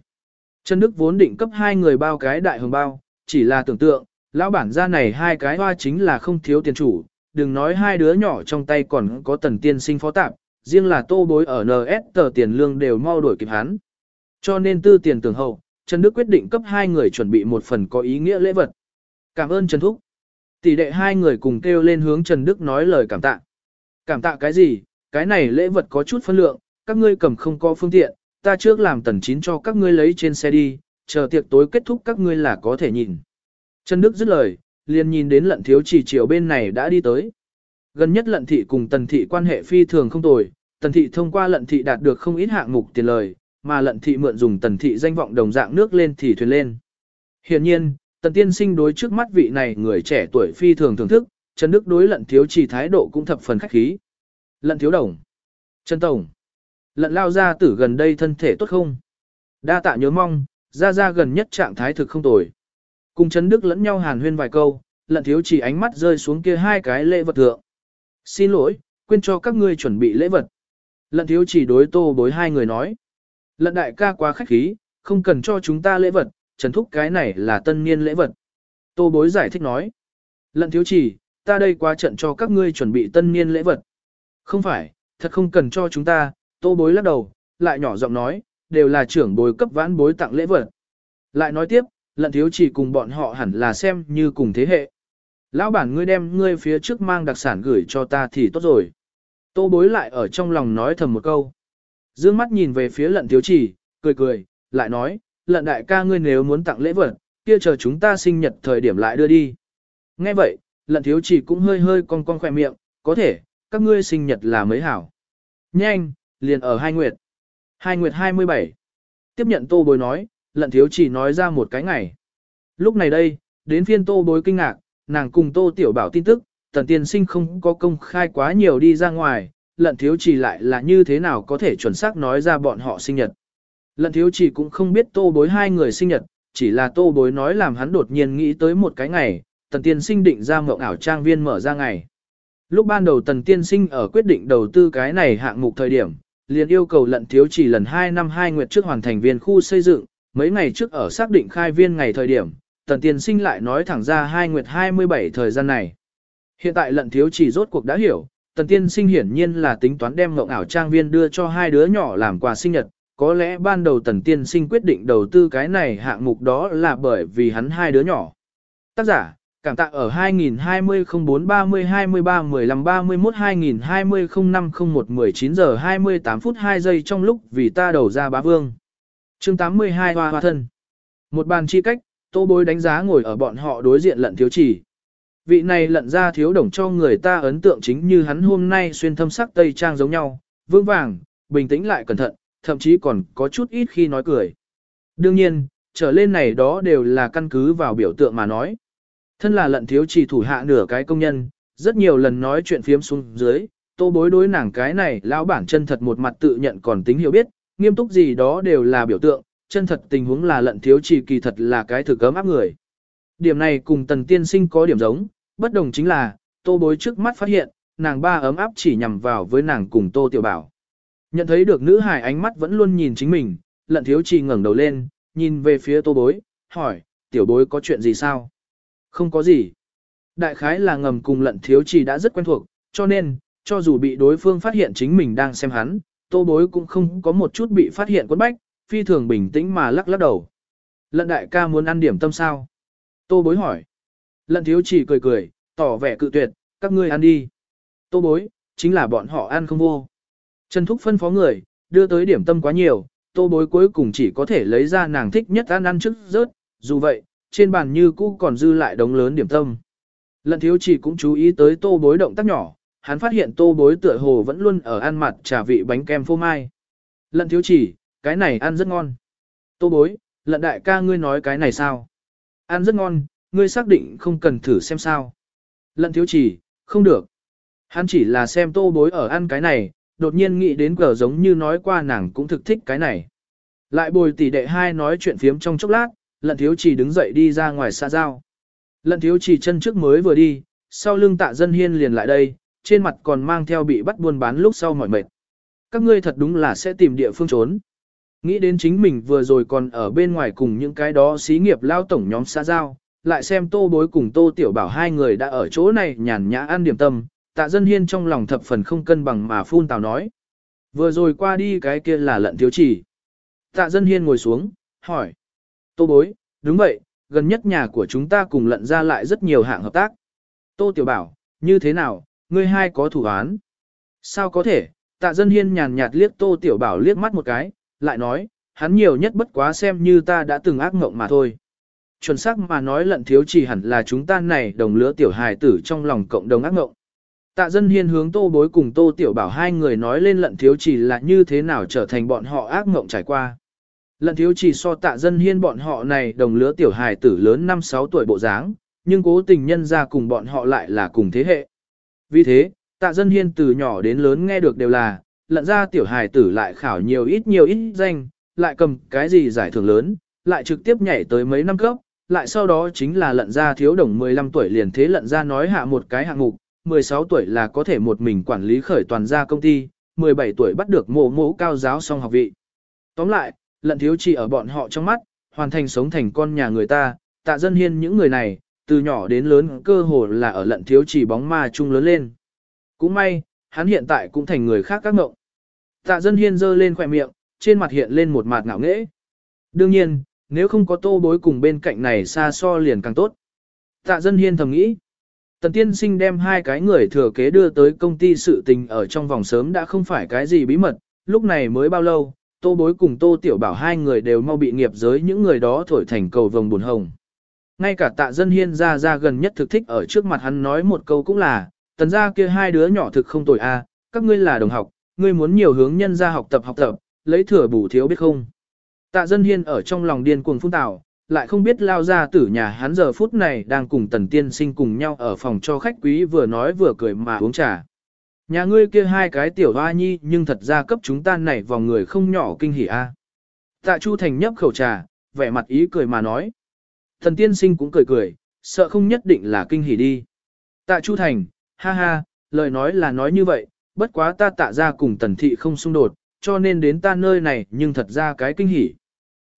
Trần Đức vốn định cấp hai người bao cái đại hồng bao, chỉ là tưởng tượng, lão bản gia này hai cái hoa chính là không thiếu tiền chủ, đừng nói hai đứa nhỏ trong tay còn có tần tiên sinh phó tạp, riêng là tô bối ở NS tờ tiền lương đều mau đổi kịp hắn. Cho nên tư tiền tưởng hậu, Trần Đức quyết định cấp hai người chuẩn bị một phần có ý nghĩa lễ vật. Cảm ơn Trần Thúc. Tỷ đệ hai người cùng kêu lên hướng Trần Đức nói lời cảm tạ. Cảm tạ cái gì, cái này lễ vật có chút phân lượng, các ngươi cầm không có phương tiện, ta trước làm tần chín cho các ngươi lấy trên xe đi, chờ tiệc tối kết thúc các ngươi là có thể nhìn. Trần Đức dứt lời, liền nhìn đến lận thiếu chỉ chiều bên này đã đi tới. Gần nhất lận thị cùng tần thị quan hệ phi thường không tồi, tần thị thông qua lận thị đạt được không ít hạng mục tiền lời, mà lận thị mượn dùng tần thị danh vọng đồng dạng nước lên thì thuyền lên. Hiện nhiên, tần tiên sinh đối trước mắt vị này người trẻ tuổi phi thường thưởng thức, Trần Đức đối lận thiếu chỉ thái độ cũng thập phần khách khí. Lận thiếu đồng. Trần Tổng. Lận lao ra tử gần đây thân thể tốt không? Đa tạ nhớ mong, ra ra gần nhất trạng thái thực không tồi. Cùng chấn Đức lẫn nhau hàn huyên vài câu, lận thiếu chỉ ánh mắt rơi xuống kia hai cái lễ vật thượng. Xin lỗi, quên cho các ngươi chuẩn bị lễ vật. Lận thiếu chỉ đối tô bối hai người nói. Lận đại ca quá khách khí, không cần cho chúng ta lễ vật, trần thúc cái này là tân niên lễ vật. Tô bối giải thích nói. Lận thiếu chỉ, ta đây quá trận cho các ngươi chuẩn bị tân niên lễ vật. Không phải, thật không cần cho chúng ta, tô bối lắc đầu, lại nhỏ giọng nói, đều là trưởng bối cấp vãn bối tặng lễ vật. Lại nói tiếp, lận thiếu chỉ cùng bọn họ hẳn là xem như cùng thế hệ. Lão bản ngươi đem ngươi phía trước mang đặc sản gửi cho ta thì tốt rồi. Tô bối lại ở trong lòng nói thầm một câu. Dương mắt nhìn về phía lận thiếu chỉ, cười cười, lại nói, lận đại ca ngươi nếu muốn tặng lễ vật, kia chờ chúng ta sinh nhật thời điểm lại đưa đi. Nghe vậy, lận thiếu chỉ cũng hơi hơi cong cong khỏe miệng, có thể, các ngươi sinh nhật là mới hảo. Nhanh, liền ở hai nguyệt. Hai nguyệt 27. Tiếp nhận tô bối nói, lận thiếu chỉ nói ra một cái ngày. Lúc này đây, đến phiên tô bối kinh ngạc, nàng cùng tô tiểu bảo tin tức, tần tiên sinh không có công khai quá nhiều đi ra ngoài, lận thiếu chỉ lại là như thế nào có thể chuẩn xác nói ra bọn họ sinh nhật. Lận thiếu chỉ cũng không biết tô bối hai người sinh nhật, chỉ là tô bối nói làm hắn đột nhiên nghĩ tới một cái ngày, tần tiên sinh định ra mộng ảo trang viên mở ra ngày. Lúc ban đầu tần tiên sinh ở quyết định đầu tư cái này hạng mục thời điểm, liền yêu cầu lận thiếu chỉ lần 2 năm 2 nguyệt trước hoàn thành viên khu xây dựng, mấy ngày trước ở xác định khai viên ngày thời điểm, tần tiên sinh lại nói thẳng ra 2 nguyệt 27 thời gian này. Hiện tại lận thiếu chỉ rốt cuộc đã hiểu, tần tiên sinh hiển nhiên là tính toán đem mộng ảo trang viên đưa cho hai đứa nhỏ làm quà sinh nhật, có lẽ ban đầu tần tiên sinh quyết định đầu tư cái này hạng mục đó là bởi vì hắn hai đứa nhỏ. Tác giả, Cảm tạ ở 2020 04 30 23 15 31 2020 05 01 19 giờ 28 phút 2 giây trong lúc vì ta đầu ra bá vương. chương 82 hoa hoa thân. Một bàn chi cách, tô bối đánh giá ngồi ở bọn họ đối diện lận thiếu chỉ. Vị này lận ra thiếu đồng cho người ta ấn tượng chính như hắn hôm nay xuyên thâm sắc tây trang giống nhau, vương vàng, bình tĩnh lại cẩn thận, thậm chí còn có chút ít khi nói cười. Đương nhiên, trở lên này đó đều là căn cứ vào biểu tượng mà nói. Thân là lận thiếu chỉ thủ hạ nửa cái công nhân, rất nhiều lần nói chuyện phiếm xuống dưới, tô bối đối nàng cái này lão bản chân thật một mặt tự nhận còn tính hiểu biết, nghiêm túc gì đó đều là biểu tượng, chân thật tình huống là lận thiếu chỉ kỳ thật là cái thử cấm áp người. Điểm này cùng tần tiên sinh có điểm giống, bất đồng chính là, tô bối trước mắt phát hiện, nàng ba ấm áp chỉ nhằm vào với nàng cùng tô tiểu bảo. Nhận thấy được nữ hài ánh mắt vẫn luôn nhìn chính mình, lận thiếu chỉ ngẩng đầu lên, nhìn về phía tô bối, hỏi, tiểu bối có chuyện gì sao? Không có gì. Đại khái là ngầm cùng lận thiếu chỉ đã rất quen thuộc, cho nên, cho dù bị đối phương phát hiện chính mình đang xem hắn, tô bối cũng không có một chút bị phát hiện quân bách, phi thường bình tĩnh mà lắc lắc đầu. Lận đại ca muốn ăn điểm tâm sao? Tô bối hỏi. Lận thiếu chỉ cười cười, tỏ vẻ cự tuyệt, các ngươi ăn đi. Tô bối, chính là bọn họ ăn không vô. Trần Thúc phân phó người, đưa tới điểm tâm quá nhiều, tô bối cuối cùng chỉ có thể lấy ra nàng thích nhất ăn ăn trước rớt, dù vậy, trên bàn như cũ còn dư lại đống lớn điểm tâm. Lận thiếu chỉ cũng chú ý tới tô bối động tác nhỏ, hắn phát hiện tô bối tựa hồ vẫn luôn ở ăn mặt trà vị bánh kem phô mai. Lận thiếu chỉ, cái này ăn rất ngon. Tô bối, lận đại ca ngươi nói cái này sao? Ăn rất ngon, ngươi xác định không cần thử xem sao. Lận thiếu chỉ, không được. Hắn chỉ là xem tô bối ở ăn cái này, đột nhiên nghĩ đến cờ giống như nói qua nàng cũng thực thích cái này. Lại bồi tỷ đệ hai nói chuyện phiếm trong chốc lát, lận thiếu chỉ đứng dậy đi ra ngoài xa giao. Lận thiếu chỉ chân trước mới vừa đi, sau lưng tạ dân hiên liền lại đây, trên mặt còn mang theo bị bắt buôn bán lúc sau mỏi mệt. Các ngươi thật đúng là sẽ tìm địa phương trốn. Nghĩ đến chính mình vừa rồi còn ở bên ngoài cùng những cái đó xí nghiệp lao tổng nhóm xã giao, lại xem tô bối cùng tô tiểu bảo hai người đã ở chỗ này nhàn nhã ăn điểm tâm, tạ dân hiên trong lòng thập phần không cân bằng mà phun tào nói. Vừa rồi qua đi cái kia là lận thiếu chỉ. Tạ dân hiên ngồi xuống, hỏi. Tô bối, đúng vậy, gần nhất nhà của chúng ta cùng lận ra lại rất nhiều hạng hợp tác. Tô tiểu bảo, như thế nào, ngươi hai có thủ án? Sao có thể, tạ dân hiên nhàn nhạt liếc tô tiểu bảo liếc mắt một cái, lại nói, hắn nhiều nhất bất quá xem như ta đã từng ác mộng mà thôi. Chuẩn xác mà nói lận thiếu chỉ hẳn là chúng ta này đồng lứa tiểu hài tử trong lòng cộng đồng ác mộng. Tạ dân hiên hướng tô bối cùng tô tiểu bảo hai người nói lên lận thiếu chỉ là như thế nào trở thành bọn họ ác mộng trải qua. Lận thiếu chỉ so tạ dân hiên bọn họ này đồng lứa tiểu hài tử lớn 5-6 tuổi bộ dáng, nhưng cố tình nhân ra cùng bọn họ lại là cùng thế hệ. Vì thế, tạ dân hiên từ nhỏ đến lớn nghe được đều là, lận ra tiểu hài tử lại khảo nhiều ít nhiều ít danh, lại cầm cái gì giải thưởng lớn, lại trực tiếp nhảy tới mấy năm cấp, lại sau đó chính là lận ra thiếu đồng 15 tuổi liền thế lận ra nói hạ một cái hạng mục, 16 tuổi là có thể một mình quản lý khởi toàn gia công ty, 17 tuổi bắt được mộ mộ cao giáo song học vị. Tóm lại, lận thiếu chỉ ở bọn họ trong mắt, hoàn thành sống thành con nhà người ta, tạ dân hiên những người này, từ nhỏ đến lớn cơ hồ là ở lận thiếu chỉ bóng ma chung lớn lên. Cũng may, hắn hiện tại cũng thành người khác các ngộng. Tạ dân hiên giơ lên khỏe miệng, trên mặt hiện lên một mặt ngạo nghễ. Đương nhiên, nếu không có tô bối cùng bên cạnh này xa so liền càng tốt. Tạ dân hiên thầm nghĩ. Tần tiên sinh đem hai cái người thừa kế đưa tới công ty sự tình ở trong vòng sớm đã không phải cái gì bí mật, lúc này mới bao lâu, tô bối cùng tô tiểu bảo hai người đều mau bị nghiệp giới những người đó thổi thành cầu vồng buồn hồng. Ngay cả tạ dân hiên ra ra gần nhất thực thích ở trước mặt hắn nói một câu cũng là, tần ra kia hai đứa nhỏ thực không tội a, các ngươi là đồng học, ngươi muốn nhiều hướng nhân ra học tập học tập, lấy thừa bù thiếu biết không. Tạ dân hiên ở trong lòng điên cuồng phun tạo, lại không biết lao ra tử nhà hắn giờ phút này đang cùng tần tiên sinh cùng nhau ở phòng cho khách quý vừa nói vừa cười mà uống trà. Nhà ngươi kia hai cái tiểu hoa nhi nhưng thật ra cấp chúng ta này vào người không nhỏ kinh hỉ a. Tạ Chu Thành nhấp khẩu trà, vẻ mặt ý cười mà nói. Thần tiên sinh cũng cười cười, sợ không nhất định là kinh hỉ đi. Tạ Chu Thành, ha ha, lời nói là nói như vậy, bất quá ta tạ ra cùng tần thị không xung đột, cho nên đến ta nơi này nhưng thật ra cái kinh hỉ.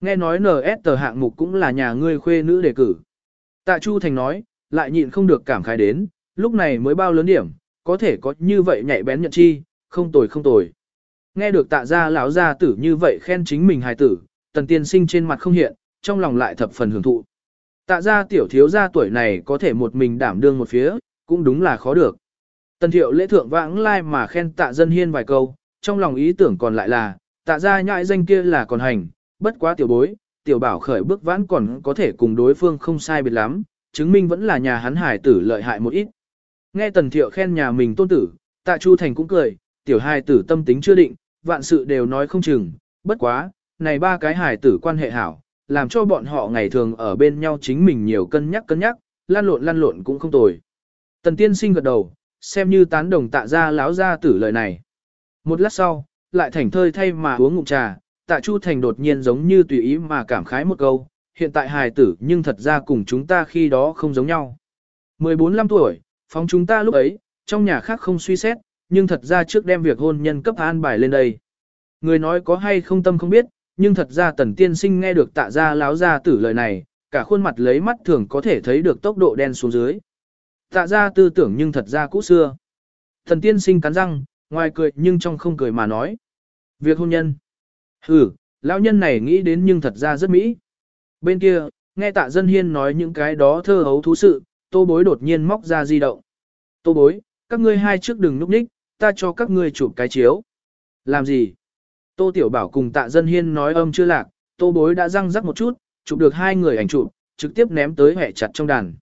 Nghe nói NS tờ hạng mục cũng là nhà ngươi khuê nữ đề cử. Tạ Chu Thành nói, lại nhịn không được cảm khái đến, lúc này mới bao lớn điểm, có thể có như vậy nhạy bén nhận chi, không tồi không tồi. Nghe được tạ gia lão gia tử như vậy khen chính mình hài tử, tần tiên sinh trên mặt không hiện, trong lòng lại thập phần hưởng thụ. Tạ gia tiểu thiếu gia tuổi này có thể một mình đảm đương một phía, cũng đúng là khó được. Tần thiệu lễ thượng vãng lai mà khen tạ dân hiên vài câu, trong lòng ý tưởng còn lại là, tạ gia nhãi danh kia là còn hành, bất quá tiểu bối, tiểu bảo khởi bước vãn còn có thể cùng đối phương không sai biệt lắm, chứng minh vẫn là nhà hắn hải tử lợi hại một ít. Nghe Tần Thiệu khen nhà mình tôn tử, Tạ Chu Thành cũng cười, tiểu hài tử tâm tính chưa định, vạn sự đều nói không chừng, bất quá, này ba cái hài tử quan hệ hảo, làm cho bọn họ ngày thường ở bên nhau chính mình nhiều cân nhắc cân nhắc, lan lộn lan lộn cũng không tồi. Tần tiên sinh gật đầu, xem như tán đồng tạ ra láo ra tử lời này. Một lát sau, lại thành thơi thay mà uống ngụm trà, tạ Chu Thành đột nhiên giống như tùy ý mà cảm khái một câu, hiện tại hài tử nhưng thật ra cùng chúng ta khi đó không giống nhau. 14-15 tuổi, phóng chúng ta lúc ấy, trong nhà khác không suy xét, nhưng thật ra trước đem việc hôn nhân cấp an bài lên đây. Người nói có hay không tâm không biết, nhưng thật ra tần tiên sinh nghe được tạ ra láo ra tử lời này, cả khuôn mặt lấy mắt thường có thể thấy được tốc độ đen xuống dưới. Tạ ra tư tưởng nhưng thật ra cũ xưa. Thần tiên sinh cắn răng, ngoài cười nhưng trong không cười mà nói. Việc hôn nhân. Ừ, lão nhân này nghĩ đến nhưng thật ra rất mỹ. Bên kia, nghe tạ dân hiên nói những cái đó thơ hấu thú sự, tô bối đột nhiên móc ra di động. Tô bối, các ngươi hai trước đừng núp ních, ta cho các ngươi chụp cái chiếu. Làm gì? Tô Tiểu Bảo cùng tạ dân hiên nói âm chưa lạc, tô bối đã răng rắc một chút, chụp được hai người ảnh chụp, trực tiếp ném tới hẹ chặt trong đàn.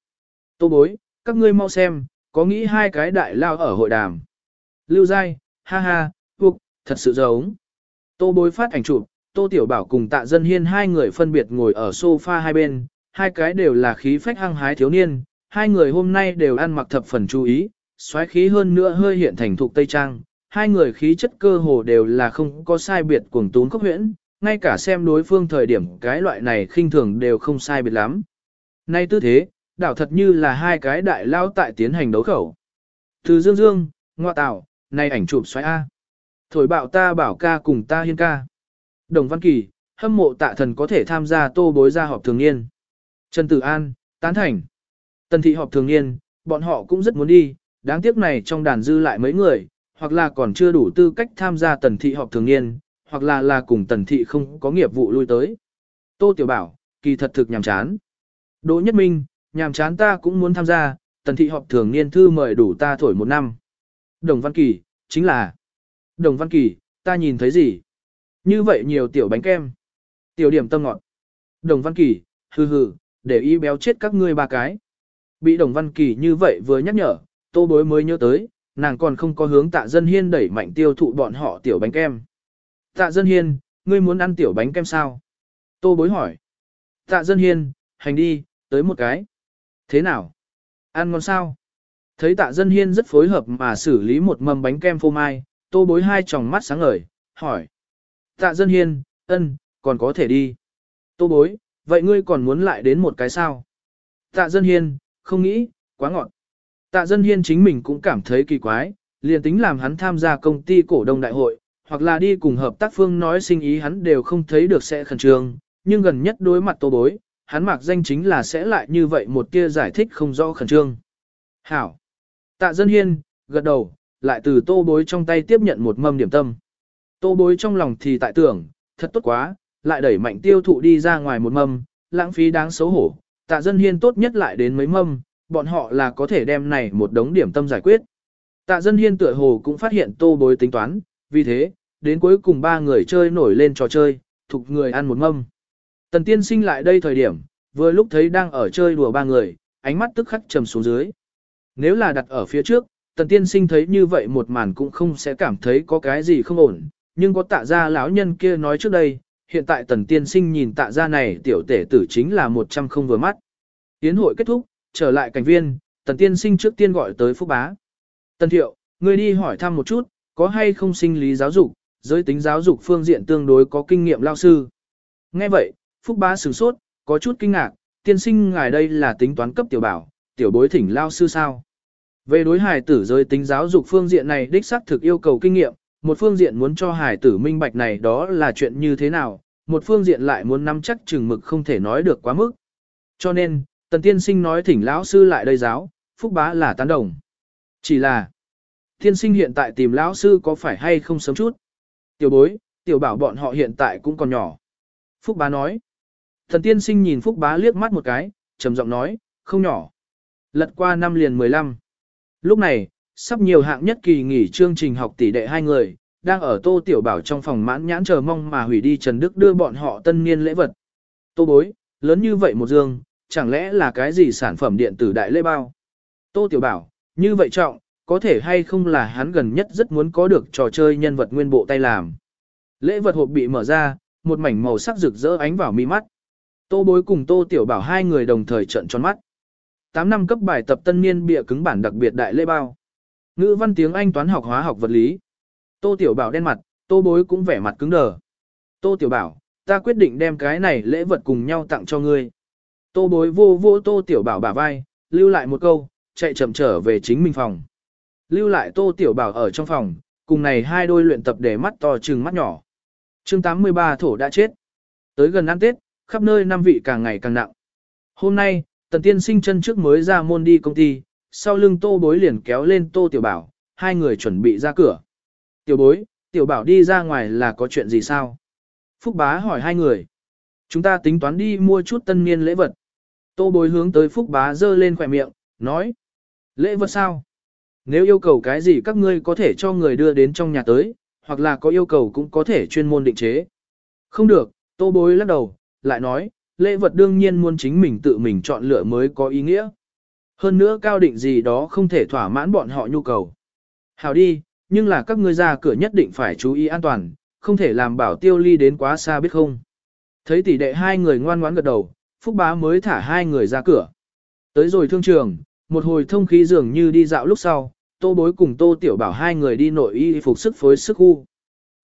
Tô bối, các ngươi mau xem, có nghĩ hai cái đại lao ở hội đàm. Lưu dai, ha ha, buộc, thật sự giống. Tô bối phát ảnh chụp, Tô Tiểu Bảo cùng tạ dân hiên hai người phân biệt ngồi ở sofa hai bên, hai cái đều là khí phách hăng hái thiếu niên, hai người hôm nay đều ăn mặc thập phần chú ý, xoáy khí hơn nữa hơi hiện thành thục Tây Trang, hai người khí chất cơ hồ đều là không có sai biệt cuồng tún khốc huyễn, ngay cả xem đối phương thời điểm cái loại này khinh thường đều không sai biệt lắm. Nay tư thế, đảo thật như là hai cái đại lao tại tiến hành đấu khẩu. Từ dương dương, ngoa tạo, nay ảnh chụp xoáy A. Thổi bạo ta bảo ca cùng ta hiên ca. Đồng Văn Kỳ, hâm mộ tạ thần có thể tham gia tô bối gia họp thường niên. Trần Tử An, tán thành. Tần thị họp thường niên, bọn họ cũng rất muốn đi, đáng tiếc này trong đàn dư lại mấy người, hoặc là còn chưa đủ tư cách tham gia tần thị họp thường niên, hoặc là là cùng tần thị không có nghiệp vụ lui tới. Tô Tiểu Bảo, kỳ thật thực nhàm chán. Đỗ Nhất Minh, nhàm chán ta cũng muốn tham gia, tần thị họp thường niên thư mời đủ ta thổi một năm. Đồng Văn Kỳ, chính là. Đồng Văn Kỳ, ta nhìn thấy gì? Như vậy nhiều tiểu bánh kem. Tiểu điểm tâm ngọt. Đồng Văn Kỳ, hừ hừ, để ý béo chết các ngươi ba cái. Bị Đồng Văn Kỳ như vậy vừa nhắc nhở, tô bối mới nhớ tới, nàng còn không có hướng tạ dân hiên đẩy mạnh tiêu thụ bọn họ tiểu bánh kem. Tạ dân hiên, ngươi muốn ăn tiểu bánh kem sao? Tô bối hỏi. Tạ dân hiên, hành đi, tới một cái. Thế nào? Ăn ngon sao? Thấy tạ dân hiên rất phối hợp mà xử lý một mầm bánh kem phô mai, tô bối hai tròng mắt sáng ngời, hỏi. Tạ dân hiên, ân, còn có thể đi. Tô bối, vậy ngươi còn muốn lại đến một cái sao? Tạ dân hiên, không nghĩ, quá ngọt. Tạ dân hiên chính mình cũng cảm thấy kỳ quái, liền tính làm hắn tham gia công ty cổ đông đại hội, hoặc là đi cùng hợp tác phương nói sinh ý hắn đều không thấy được sẽ khẩn trương, nhưng gần nhất đối mặt tô bối, hắn mặc danh chính là sẽ lại như vậy một tia giải thích không rõ khẩn trương. Hảo! Tạ dân hiên, gật đầu, lại từ tô bối trong tay tiếp nhận một mâm điểm tâm. Tô bối trong lòng thì tại tưởng, thật tốt quá, lại đẩy mạnh tiêu thụ đi ra ngoài một mâm, lãng phí đáng xấu hổ. Tạ dân hiên tốt nhất lại đến mấy mâm, bọn họ là có thể đem này một đống điểm tâm giải quyết. Tạ dân hiên tựa hồ cũng phát hiện tô bối tính toán, vì thế, đến cuối cùng ba người chơi nổi lên trò chơi, thục người ăn một mâm. Tần tiên sinh lại đây thời điểm, vừa lúc thấy đang ở chơi đùa ba người, ánh mắt tức khắc trầm xuống dưới. Nếu là đặt ở phía trước, tần tiên sinh thấy như vậy một màn cũng không sẽ cảm thấy có cái gì không ổn, nhưng có tạ gia lão nhân kia nói trước đây, hiện tại tần tiên sinh nhìn tạ gia này tiểu tể tử chính là một trăm không vừa mắt. Tiến hội kết thúc, trở lại cảnh viên, tần tiên sinh trước tiên gọi tới phúc bá. Tần thiệu, người đi hỏi thăm một chút, có hay không sinh lý giáo dục, giới tính giáo dục phương diện tương đối có kinh nghiệm lao sư. Nghe vậy, phúc bá sửng sốt, có chút kinh ngạc, tiên sinh ngài đây là tính toán cấp tiểu bảo, tiểu bối thỉnh lao sư sao. Về đối hài tử giới tính giáo dục phương diện này đích xác thực yêu cầu kinh nghiệm, một phương diện muốn cho hài tử minh bạch này đó là chuyện như thế nào, một phương diện lại muốn nắm chắc chừng mực không thể nói được quá mức. Cho nên, tần tiên sinh nói thỉnh lão sư lại đây giáo, phúc bá là tán đồng. Chỉ là, tiên sinh hiện tại tìm lão sư có phải hay không sớm chút? Tiểu bối, tiểu bảo bọn họ hiện tại cũng còn nhỏ. Phúc bá nói. Thần tiên sinh nhìn Phúc bá liếc mắt một cái, trầm giọng nói, không nhỏ. Lật qua năm liền 15. Lúc này, sắp nhiều hạng nhất kỳ nghỉ chương trình học tỷ đệ hai người, đang ở tô tiểu bảo trong phòng mãn nhãn chờ mong mà hủy đi Trần Đức đưa bọn họ tân niên lễ vật. Tô bối, lớn như vậy một dương, chẳng lẽ là cái gì sản phẩm điện tử đại lễ bao. Tô Tiểu Bảo, như vậy trọng, có thể hay không là hắn gần nhất rất muốn có được trò chơi nhân vật nguyên bộ tay làm. Lễ vật hộp bị mở ra, một mảnh màu sắc rực rỡ ánh vào mi mắt. Tô bối cùng Tô Tiểu Bảo hai người đồng thời trận tròn mắt. 8 năm cấp bài tập tân niên bịa cứng bản đặc biệt đại lễ bao. Ngữ văn tiếng Anh toán học hóa học vật lý. Tô Tiểu Bảo đen mặt, Tô bối cũng vẻ mặt cứng đờ. Tô Tiểu Bảo, ta quyết định đem cái này lễ vật cùng nhau tặng cho ngươi. Tô bối vô vô Tô Tiểu Bảo bả vai, lưu lại một câu, chạy chậm trở về chính mình phòng. Lưu lại Tô Tiểu Bảo ở trong phòng, cùng này hai đôi luyện tập để mắt to chừng mắt nhỏ. chương 83 thổ đã chết. Tới gần ăn Tết, khắp nơi năm vị càng ngày càng nặng. Hôm nay, Tần Tiên sinh chân trước mới ra môn đi công ty, sau lưng Tô Bối liền kéo lên Tô Tiểu Bảo, hai người chuẩn bị ra cửa. Tiểu Bối, Tiểu Bảo đi ra ngoài là có chuyện gì sao? Phúc Bá hỏi hai người. Chúng ta tính toán đi mua chút tân niên lễ vật. Tô Bối hướng tới Phúc Bá giơ lên khỏe miệng, nói. Lễ vật sao? Nếu yêu cầu cái gì các ngươi có thể cho người đưa đến trong nhà tới, hoặc là có yêu cầu cũng có thể chuyên môn định chế. Không được, Tô Bối lắc đầu, lại nói, lễ vật đương nhiên muốn chính mình tự mình chọn lựa mới có ý nghĩa. Hơn nữa cao định gì đó không thể thỏa mãn bọn họ nhu cầu. Hào đi, nhưng là các ngươi ra cửa nhất định phải chú ý an toàn, không thể làm bảo tiêu ly đến quá xa biết không. Thấy tỷ đệ hai người ngoan ngoãn gật đầu, Phúc Bá mới thả hai người ra cửa. Tới rồi thương trường, một hồi thông khí dường như đi dạo lúc sau, Tô Bối cùng Tô Tiểu Bảo hai người đi nội y phục sức phối sức khu.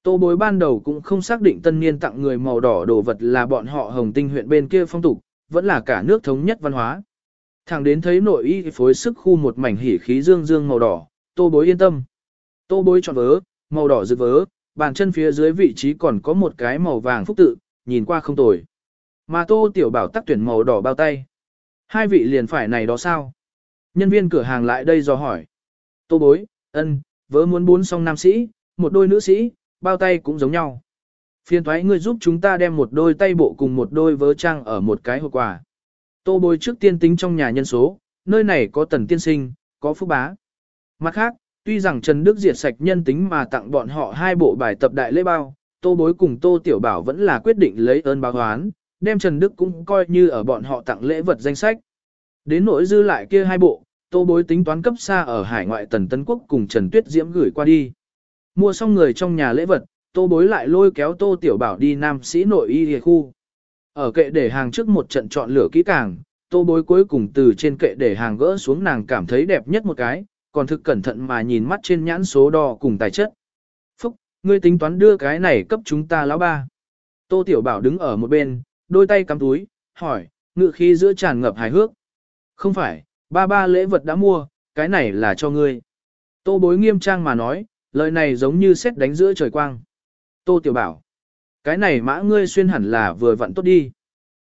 Tô bối ban đầu cũng không xác định tân niên tặng người màu đỏ đồ vật là bọn họ hồng tinh huyện bên kia phong tục, vẫn là cả nước thống nhất văn hóa. Thẳng đến thấy nội y phối sức khu một mảnh hỉ khí dương dương màu đỏ, tô bối yên tâm. Tô bối chọn vớ, màu đỏ rực vớ, bàn chân phía dưới vị trí còn có một cái màu vàng phúc tự, nhìn qua không tồi. Mà tô tiểu bảo tắc tuyển màu đỏ bao tay. Hai vị liền phải này đó sao? Nhân viên cửa hàng lại đây do hỏi. Tô bối, ân, vớ muốn bốn song nam sĩ, một đôi nữ sĩ, bao tay cũng giống nhau. Phiên thoái ngươi giúp chúng ta đem một đôi tay bộ cùng một đôi vớ trang ở một cái hộp quà. Tô bối trước tiên tính trong nhà nhân số, nơi này có tần tiên sinh, có phúc bá. Mặt khác, tuy rằng Trần Đức diệt sạch nhân tính mà tặng bọn họ hai bộ bài tập đại lễ bao, tô bối cùng tô tiểu bảo vẫn là quyết định lấy ơn báo oán, đem Trần Đức cũng coi như ở bọn họ tặng lễ vật danh sách. Đến nỗi dư lại kia hai bộ, tô bối tính toán cấp xa ở hải ngoại tần Tân Quốc cùng Trần Tuyết Diễm gửi qua đi. Mua xong người trong nhà lễ vật, tô bối lại lôi kéo tô tiểu bảo đi nam sĩ nội y hề khu. Ở kệ để hàng trước một trận chọn lửa kỹ càng, tô bối cuối cùng từ trên kệ để hàng gỡ xuống nàng cảm thấy đẹp nhất một cái, còn thực cẩn thận mà nhìn mắt trên nhãn số đo cùng tài chất. Phúc, ngươi tính toán đưa cái này cấp chúng ta lão ba. Tô tiểu bảo đứng ở một bên, đôi tay cắm túi, hỏi, ngự khi giữa tràn ngập hài hước. Không phải, ba ba lễ vật đã mua, cái này là cho ngươi. Tô bối nghiêm trang mà nói, lời này giống như xét đánh giữa trời quang. Tô Tiểu Bảo, cái này mã ngươi xuyên hẳn là vừa vặn tốt đi.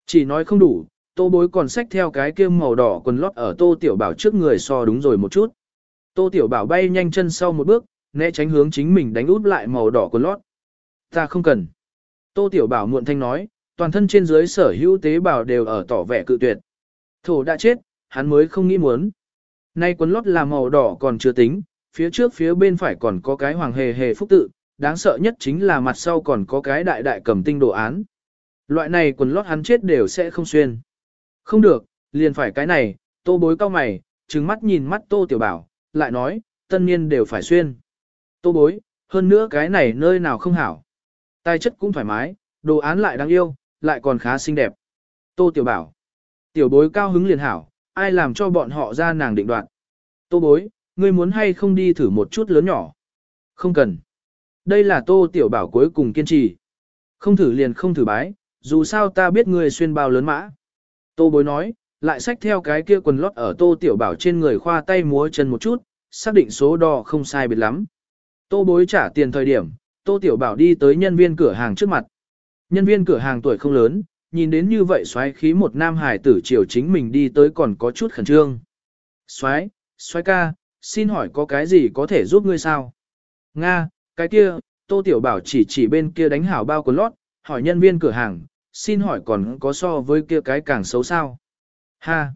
Chỉ nói không đủ, tô bối còn xách theo cái kia màu đỏ quần lót ở Tô Tiểu Bảo trước người so đúng rồi một chút. Tô Tiểu Bảo bay nhanh chân sau một bước, né tránh hướng chính mình đánh út lại màu đỏ của lót. Ta không cần. Tô Tiểu Bảo muộn thanh nói, toàn thân trên dưới sở hữu tế bào đều ở tỏ vẻ cự tuyệt. Thổ đã chết, hắn mới không nghĩ muốn. Nay quần lót là màu đỏ còn chưa tính, phía trước phía bên phải còn có cái hoàng hề hề phúc tự, đáng sợ nhất chính là mặt sau còn có cái đại đại cầm tinh đồ án. Loại này quần lót hắn chết đều sẽ không xuyên. Không được, liền phải cái này, tô bối cao mày, trừng mắt nhìn mắt tô tiểu bảo, lại nói, tân niên đều phải xuyên. Tô bối, hơn nữa cái này nơi nào không hảo. Tài chất cũng thoải mái, đồ án lại đáng yêu, lại còn khá xinh đẹp. Tô tiểu bảo, tiểu bối cao hứng liền hảo, ai làm cho bọn họ ra nàng định đoạt. Tô bối, ngươi muốn hay không đi thử một chút lớn nhỏ? Không cần. Đây là tô tiểu bảo cuối cùng kiên trì. Không thử liền không thử bái, dù sao ta biết ngươi xuyên bao lớn mã. Tô bối nói, lại xách theo cái kia quần lót ở tô tiểu bảo trên người khoa tay múa chân một chút, xác định số đo không sai biệt lắm. Tô bối trả tiền thời điểm, tô tiểu bảo đi tới nhân viên cửa hàng trước mặt. Nhân viên cửa hàng tuổi không lớn, nhìn đến như vậy xoáy khí một nam hải tử chiều chính mình đi tới còn có chút khẩn trương. Xoáy, xoáy ca, xin hỏi có cái gì có thể giúp ngươi sao? Nga, cái kia, Tô Tiểu Bảo chỉ chỉ bên kia đánh hảo bao quần lót, hỏi nhân viên cửa hàng, xin hỏi còn có so với kia cái càng xấu sao? Ha!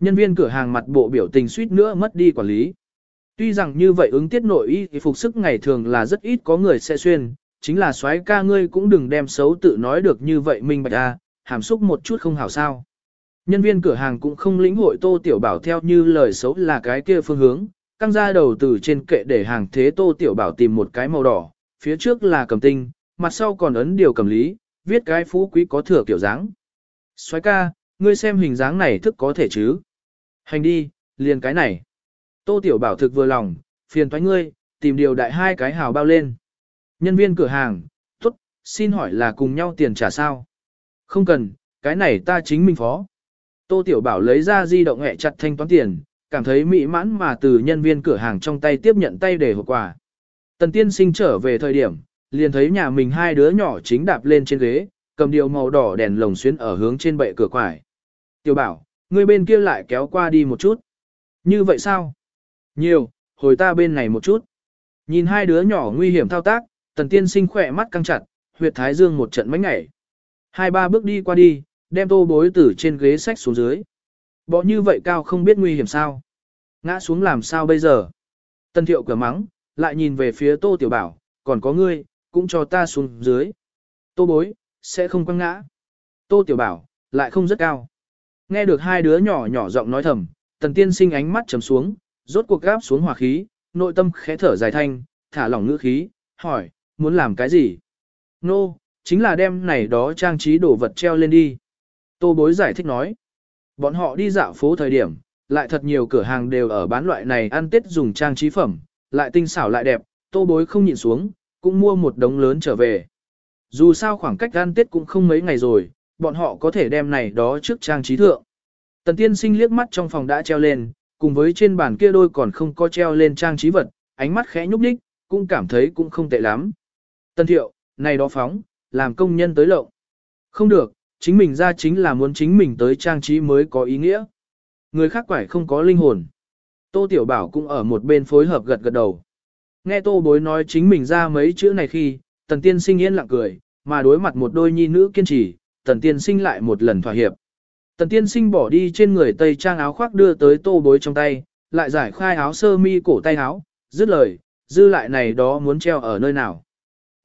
Nhân viên cửa hàng mặt bộ biểu tình suýt nữa mất đi quản lý. Tuy rằng như vậy ứng tiết nội y thì phục sức ngày thường là rất ít có người sẽ xuyên, chính là soái ca ngươi cũng đừng đem xấu tự nói được như vậy minh bạch a, hàm xúc một chút không hảo sao. Nhân viên cửa hàng cũng không lĩnh hội tô tiểu bảo theo như lời xấu là cái kia phương hướng, căng ra đầu từ trên kệ để hàng thế tô tiểu bảo tìm một cái màu đỏ, phía trước là cầm tinh, mặt sau còn ấn điều cầm lý, viết cái phú quý có thừa kiểu dáng. Soái ca, ngươi xem hình dáng này thức có thể chứ? Hành đi, liền cái này. Tô tiểu bảo thực vừa lòng, phiền toái ngươi, tìm điều đại hai cái hào bao lên. Nhân viên cửa hàng, tốt, xin hỏi là cùng nhau tiền trả sao? Không cần, cái này ta chính mình phó. Tô Tiểu Bảo lấy ra di động hẹ chặt thanh toán tiền, cảm thấy mỹ mãn mà từ nhân viên cửa hàng trong tay tiếp nhận tay để hộp quà. Tần tiên sinh trở về thời điểm, liền thấy nhà mình hai đứa nhỏ chính đạp lên trên ghế, cầm điều màu đỏ đèn lồng xuyến ở hướng trên bệ cửa quải. Tiểu Bảo, người bên kia lại kéo qua đi một chút. Như vậy sao? Nhiều, hồi ta bên này một chút. Nhìn hai đứa nhỏ nguy hiểm thao tác, tần tiên sinh khỏe mắt căng chặt, huyệt thái dương một trận mánh ngảy. Hai ba bước đi qua đi, đem tô bối tử trên ghế sách xuống dưới. Bỏ như vậy cao không biết nguy hiểm sao. Ngã xuống làm sao bây giờ. Tân thiệu cửa mắng, lại nhìn về phía tô tiểu bảo, còn có ngươi, cũng cho ta xuống dưới. Tô bối, sẽ không quăng ngã. Tô tiểu bảo, lại không rất cao. Nghe được hai đứa nhỏ nhỏ giọng nói thầm, tần tiên sinh ánh mắt trầm xuống, rốt cuộc gáp xuống hỏa khí, nội tâm khẽ thở dài thanh, thả lỏng ngữ khí, hỏi, muốn làm cái gì? Nô, no, chính là đem này đó trang trí đồ vật treo lên đi. Tô bối giải thích nói. Bọn họ đi dạo phố thời điểm, lại thật nhiều cửa hàng đều ở bán loại này ăn tết dùng trang trí phẩm, lại tinh xảo lại đẹp, tô bối không nhịn xuống, cũng mua một đống lớn trở về. Dù sao khoảng cách ăn tết cũng không mấy ngày rồi, bọn họ có thể đem này đó trước trang trí thượng. Tần tiên sinh liếc mắt trong phòng đã treo lên, cùng với trên bàn kia đôi còn không có treo lên trang trí vật, ánh mắt khẽ nhúc nhích, cũng cảm thấy cũng không tệ lắm. Tần thiệu, này đó phóng, làm công nhân tới lộng. Không được, chính mình ra chính là muốn chính mình tới trang trí mới có ý nghĩa. Người khác quải không có linh hồn. Tô Tiểu Bảo cũng ở một bên phối hợp gật gật đầu. Nghe Tô Bối nói chính mình ra mấy chữ này khi, Tần Tiên Sinh yên lặng cười, mà đối mặt một đôi nhi nữ kiên trì, Tần Tiên Sinh lại một lần thỏa hiệp. Tần Tiên Sinh bỏ đi trên người tây trang áo khoác đưa tới Tô Bối trong tay, lại giải khai áo sơ mi cổ tay áo, dứt lời, dư lại này đó muốn treo ở nơi nào.